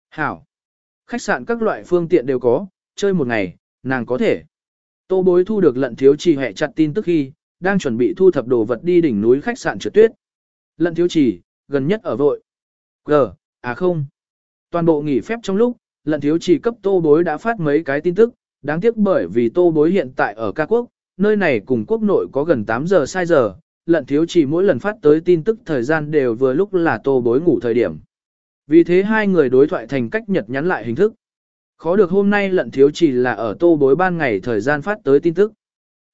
Hảo. Khách sạn các loại phương tiện đều có, chơi một ngày, nàng có thể. Tô bối thu được lận thiếu trì hẹ chặt tin tức khi, đang chuẩn bị thu thập đồ vật đi đỉnh núi khách sạn trượt tuyết. Lận thiếu trì, gần nhất ở vội. G, à không. Toàn bộ nghỉ phép trong lúc, lận thiếu trì cấp tô bối đã phát mấy cái tin tức, đáng tiếc bởi vì tô bối hiện tại ở ca quốc, nơi này cùng quốc nội có gần 8 giờ sai giờ, lận thiếu trì mỗi lần phát tới tin tức thời gian đều vừa lúc là tô bối ngủ thời điểm. Vì thế hai người đối thoại thành cách nhật nhắn lại hình thức. Khó được hôm nay lận thiếu chỉ là ở tô bối ban ngày thời gian phát tới tin tức.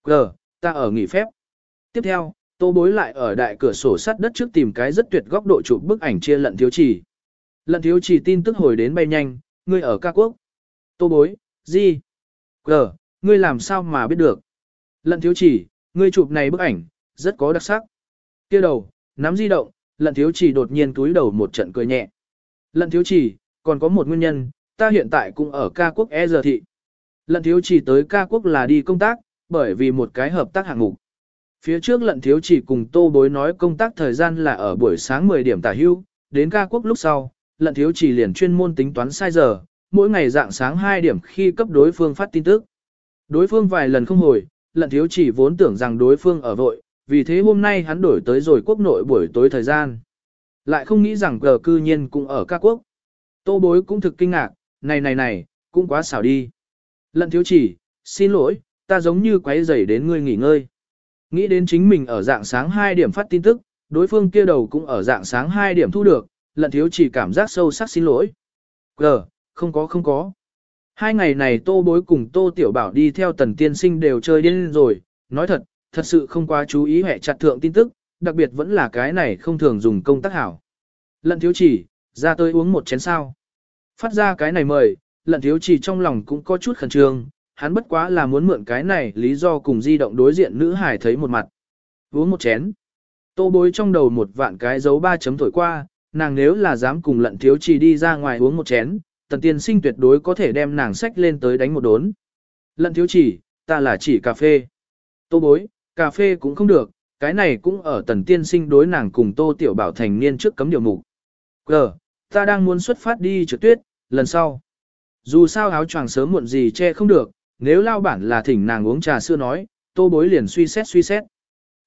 G, ta ở nghỉ phép. Tiếp theo, tô bối lại ở đại cửa sổ sắt đất trước tìm cái rất tuyệt góc độ chụp bức ảnh chia lận thiếu chỉ. Lận thiếu chỉ tin tức hồi đến bay nhanh, ngươi ở ca quốc. Tô bối, gì? G, ngươi làm sao mà biết được? Lận thiếu chỉ, ngươi chụp này bức ảnh, rất có đặc sắc. kia đầu, nắm di động, lận thiếu chỉ đột nhiên túi đầu một trận cười nhẹ. Lận thiếu chỉ, còn có một nguyên nhân, ta hiện tại cũng ở ca quốc E giờ thị. Lận thiếu chỉ tới ca quốc là đi công tác, bởi vì một cái hợp tác hạng mục. Phía trước lận thiếu chỉ cùng tô bối nói công tác thời gian là ở buổi sáng 10 điểm tả hưu, đến ca quốc lúc sau, lận thiếu chỉ liền chuyên môn tính toán sai giờ, mỗi ngày dạng sáng 2 điểm khi cấp đối phương phát tin tức. Đối phương vài lần không hồi, lận thiếu chỉ vốn tưởng rằng đối phương ở vội, vì thế hôm nay hắn đổi tới rồi quốc nội buổi tối thời gian. Lại không nghĩ rằng cờ cư nhiên cũng ở ca quốc. Tô bối cũng thực kinh ngạc, này này này, cũng quá xảo đi. Lận thiếu chỉ, xin lỗi, ta giống như quấy rầy đến ngươi nghỉ ngơi. Nghĩ đến chính mình ở dạng sáng 2 điểm phát tin tức, đối phương kia đầu cũng ở dạng sáng 2 điểm thu được, lận thiếu chỉ cảm giác sâu sắc xin lỗi. Gờ, không có không có. Hai ngày này tô bối cùng tô tiểu bảo đi theo tần tiên sinh đều chơi điên rồi, nói thật, thật sự không quá chú ý hệ chặt thượng tin tức, đặc biệt vẫn là cái này không thường dùng công tác hảo. Lận thiếu chỉ, ra tới uống một chén sao. Phát ra cái này mời, lận thiếu chỉ trong lòng cũng có chút khẩn trương, hắn bất quá là muốn mượn cái này lý do cùng di động đối diện nữ hải thấy một mặt. Uống một chén. Tô bối trong đầu một vạn cái dấu ba chấm thổi qua, nàng nếu là dám cùng lận thiếu chỉ đi ra ngoài uống một chén, tần tiên sinh tuyệt đối có thể đem nàng sách lên tới đánh một đốn. Lận thiếu chỉ, ta là chỉ cà phê. Tô bối, cà phê cũng không được, cái này cũng ở tần tiên sinh đối nàng cùng tô tiểu bảo thành niên trước cấm điều mục. G, ta đang muốn xuất phát đi trượt tuyết, lần sau. Dù sao áo choàng sớm muộn gì che không được, nếu lao bản là thỉnh nàng uống trà xưa nói, tô bối liền suy xét suy xét.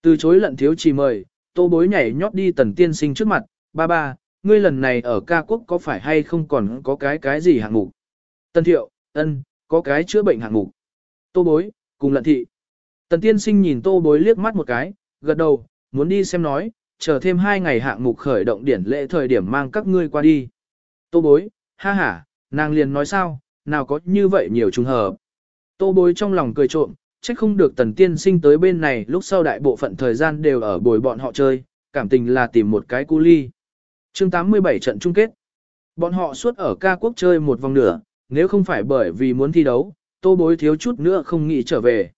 Từ chối lận thiếu chỉ mời, tô bối nhảy nhót đi tần tiên sinh trước mặt, ba ba, ngươi lần này ở ca quốc có phải hay không còn có cái cái gì hạng mục? Tân thiệu, ân, có cái chữa bệnh hạng mục. Tô bối, cùng lận thị. Tần tiên sinh nhìn tô bối liếc mắt một cái, gật đầu, muốn đi xem nói, chờ thêm hai ngày hạng mục khởi động điển lễ thời điểm mang các ngươi qua đi. Tô bối, ha ha, nàng liền nói sao, nào có như vậy nhiều trùng hợp. Tô bối trong lòng cười trộm, trách không được tần tiên sinh tới bên này lúc sau đại bộ phận thời gian đều ở bồi bọn họ chơi, cảm tình là tìm một cái cu ly. chương 87 trận chung kết. Bọn họ suốt ở ca quốc chơi một vòng nửa, nếu không phải bởi vì muốn thi đấu, tô bối thiếu chút nữa không nghĩ trở về.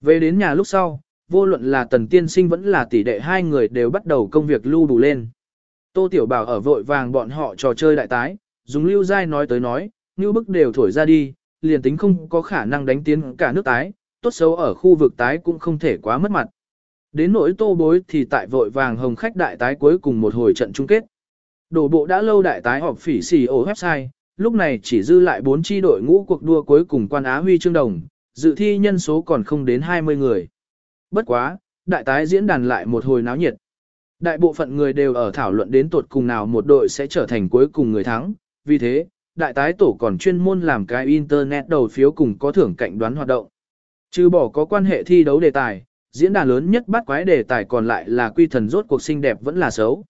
Về đến nhà lúc sau, vô luận là tần tiên sinh vẫn là tỷ đệ hai người đều bắt đầu công việc lưu đủ lên. Tô Tiểu Bảo ở vội vàng bọn họ trò chơi đại tái, dùng lưu giai nói tới nói, như bức đều thổi ra đi, liền tính không có khả năng đánh tiến cả nước tái, tốt xấu ở khu vực tái cũng không thể quá mất mặt. Đến nỗi tô bối thì tại vội vàng hồng khách đại tái cuối cùng một hồi trận chung kết. Đổ bộ đã lâu đại tái họp phỉ xì ổ website, lúc này chỉ dư lại 4 chi đội ngũ cuộc đua cuối cùng quan Á huy chương đồng, dự thi nhân số còn không đến 20 người. Bất quá, đại tái diễn đàn lại một hồi náo nhiệt. Đại bộ phận người đều ở thảo luận đến tuột cùng nào một đội sẽ trở thành cuối cùng người thắng, vì thế, đại tái tổ còn chuyên môn làm cái internet đầu phiếu cùng có thưởng cạnh đoán hoạt động. Trừ bỏ có quan hệ thi đấu đề tài, diễn đàn lớn nhất bắt quái đề tài còn lại là quy thần rốt cuộc xinh đẹp vẫn là xấu.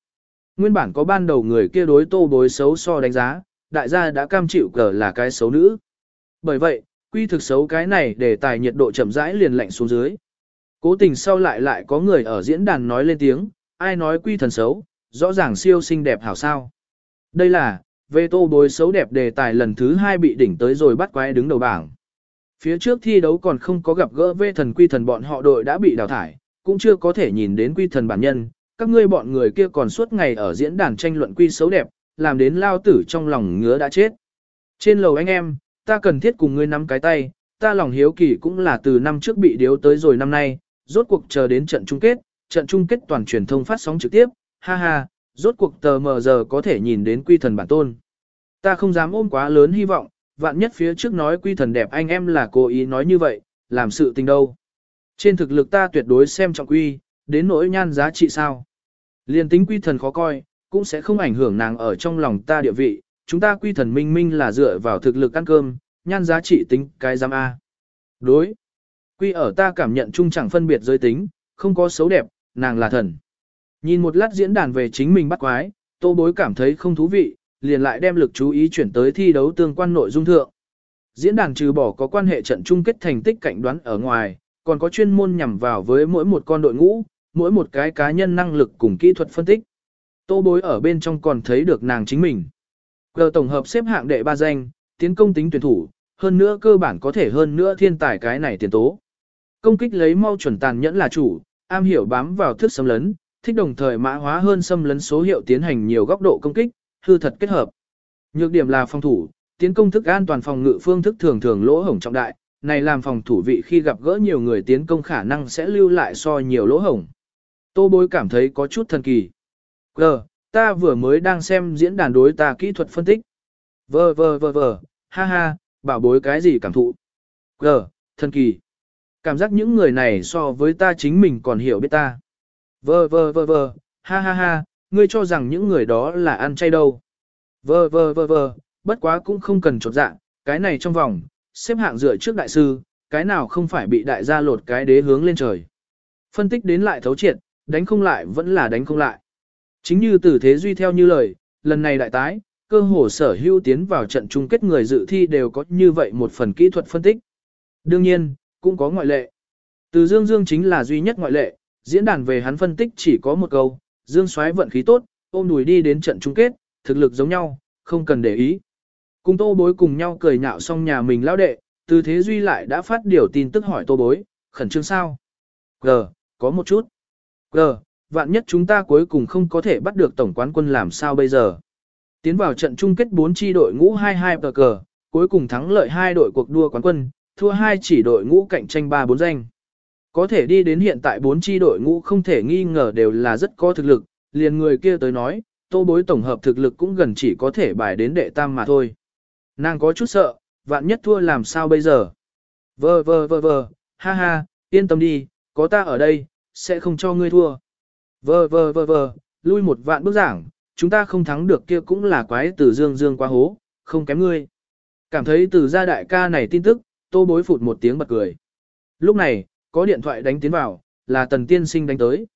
Nguyên bản có ban đầu người kia đối tô bối xấu so đánh giá, đại gia đã cam chịu cờ là cái xấu nữ. Bởi vậy, quy thực xấu cái này đề tài nhiệt độ chậm rãi liền lạnh xuống dưới. Cố tình sau lại lại có người ở diễn đàn nói lên tiếng, ai nói quy thần xấu, rõ ràng siêu xinh đẹp hảo sao. Đây là, về tô bối xấu đẹp đề tài lần thứ hai bị đỉnh tới rồi bắt quái đứng đầu bảng. Phía trước thi đấu còn không có gặp gỡ vê thần quy thần bọn họ đội đã bị đào thải, cũng chưa có thể nhìn đến quy thần bản nhân, các ngươi bọn người kia còn suốt ngày ở diễn đàn tranh luận quy xấu đẹp, làm đến lao tử trong lòng ngứa đã chết. Trên lầu anh em, ta cần thiết cùng ngươi nắm cái tay, ta lòng hiếu kỳ cũng là từ năm trước bị điếu tới rồi năm nay, rốt cuộc chờ đến trận chung kết, trận chung kết toàn truyền thông phát sóng trực tiếp, ha ha, rốt cuộc tờ mờ giờ có thể nhìn đến quy thần bản tôn. Ta không dám ôm quá lớn hy vọng, vạn nhất phía trước nói quy thần đẹp anh em là cố ý nói như vậy, làm sự tình đâu. Trên thực lực ta tuyệt đối xem trọng quy, đến nỗi nhan giá trị sao. Liên tính quy thần khó coi, cũng sẽ không ảnh hưởng nàng ở trong lòng ta địa vị, chúng ta quy thần minh minh là dựa vào thực lực ăn cơm, nhan giá trị tính cái giam A. Đối. Quy ở ta cảm nhận chung chẳng phân biệt giới tính, không có xấu đẹp, nàng là thần. Nhìn một lát diễn đàn về chính mình bắt quái, tô bối cảm thấy không thú vị, liền lại đem lực chú ý chuyển tới thi đấu tương quan nội dung thượng. diễn đàn trừ bỏ có quan hệ trận chung kết thành tích cạnh đoán ở ngoài, còn có chuyên môn nhằm vào với mỗi một con đội ngũ, mỗi một cái cá nhân năng lực cùng kỹ thuật phân tích. Tô bối ở bên trong còn thấy được nàng chính mình. Cờ tổng hợp xếp hạng đệ ba danh, tiến công tính tuyển thủ, hơn nữa cơ bản có thể hơn nữa thiên tài cái này tiền tố. Công kích lấy mau chuẩn tàn nhẫn là chủ, am hiểu bám vào thức xâm lấn, thích đồng thời mã hóa hơn xâm lấn số hiệu tiến hành nhiều góc độ công kích, hư thật kết hợp. Nhược điểm là phòng thủ, tiến công thức an toàn phòng ngự phương thức thường thường lỗ hổng trọng đại, này làm phòng thủ vị khi gặp gỡ nhiều người tiến công khả năng sẽ lưu lại so nhiều lỗ hổng. Tô bối cảm thấy có chút thần kỳ. Gờ, ta vừa mới đang xem diễn đàn đối ta kỹ thuật phân tích. Vờ vờ vờ vờ, ha ha, bảo bối cái gì cảm thụ. Gờ, thần kỳ. Cảm giác những người này so với ta chính mình còn hiểu biết ta. Vờ vờ vờ vờ, ha ha ha, ngươi cho rằng những người đó là ăn chay đâu. Vờ vờ vờ vờ, bất quá cũng không cần trột dạ, cái này trong vòng, xếp hạng dựa trước đại sư, cái nào không phải bị đại gia lột cái đế hướng lên trời. Phân tích đến lại thấu triệt, đánh không lại vẫn là đánh không lại. Chính như tử thế duy theo như lời, lần này đại tái, cơ hồ sở hữu tiến vào trận chung kết người dự thi đều có như vậy một phần kỹ thuật phân tích. Đương nhiên, cũng có ngoại lệ. Từ Dương Dương chính là duy nhất ngoại lệ, diễn đàn về hắn phân tích chỉ có một câu, Dương xoáy vận khí tốt, ôm đùi đi đến trận chung kết, thực lực giống nhau, không cần để ý. Cùng tô bối cùng nhau cười nhạo xong nhà mình lão đệ, từ thế duy lại đã phát điều tin tức hỏi tô bối, khẩn trương sao? G, có một chút. G, vạn nhất chúng ta cuối cùng không có thể bắt được tổng quán quân làm sao bây giờ? Tiến vào trận chung kết 4 chi đội ngũ 22 tờ cờ, cuối cùng thắng lợi hai đội cuộc đua quán quân, thua hai chỉ đội ngũ cạnh tranh 3-4 danh. Có thể đi đến hiện tại 4 chi đội ngũ không thể nghi ngờ đều là rất có thực lực, liền người kia tới nói, tô bối tổng hợp thực lực cũng gần chỉ có thể bài đến đệ tam mà thôi. Nàng có chút sợ, vạn nhất thua làm sao bây giờ? Vơ vơ vơ vơ, ha ha, yên tâm đi, có ta ở đây, sẽ không cho ngươi thua. Vơ vơ vơ vơ, lui một vạn bước giảng, chúng ta không thắng được kia cũng là quái từ dương dương quá hố, không kém ngươi. Cảm thấy từ gia đại ca này tin tức, tô bối phụt một tiếng bật cười. Lúc này, có điện thoại đánh tiến vào, là tần tiên sinh đánh tới.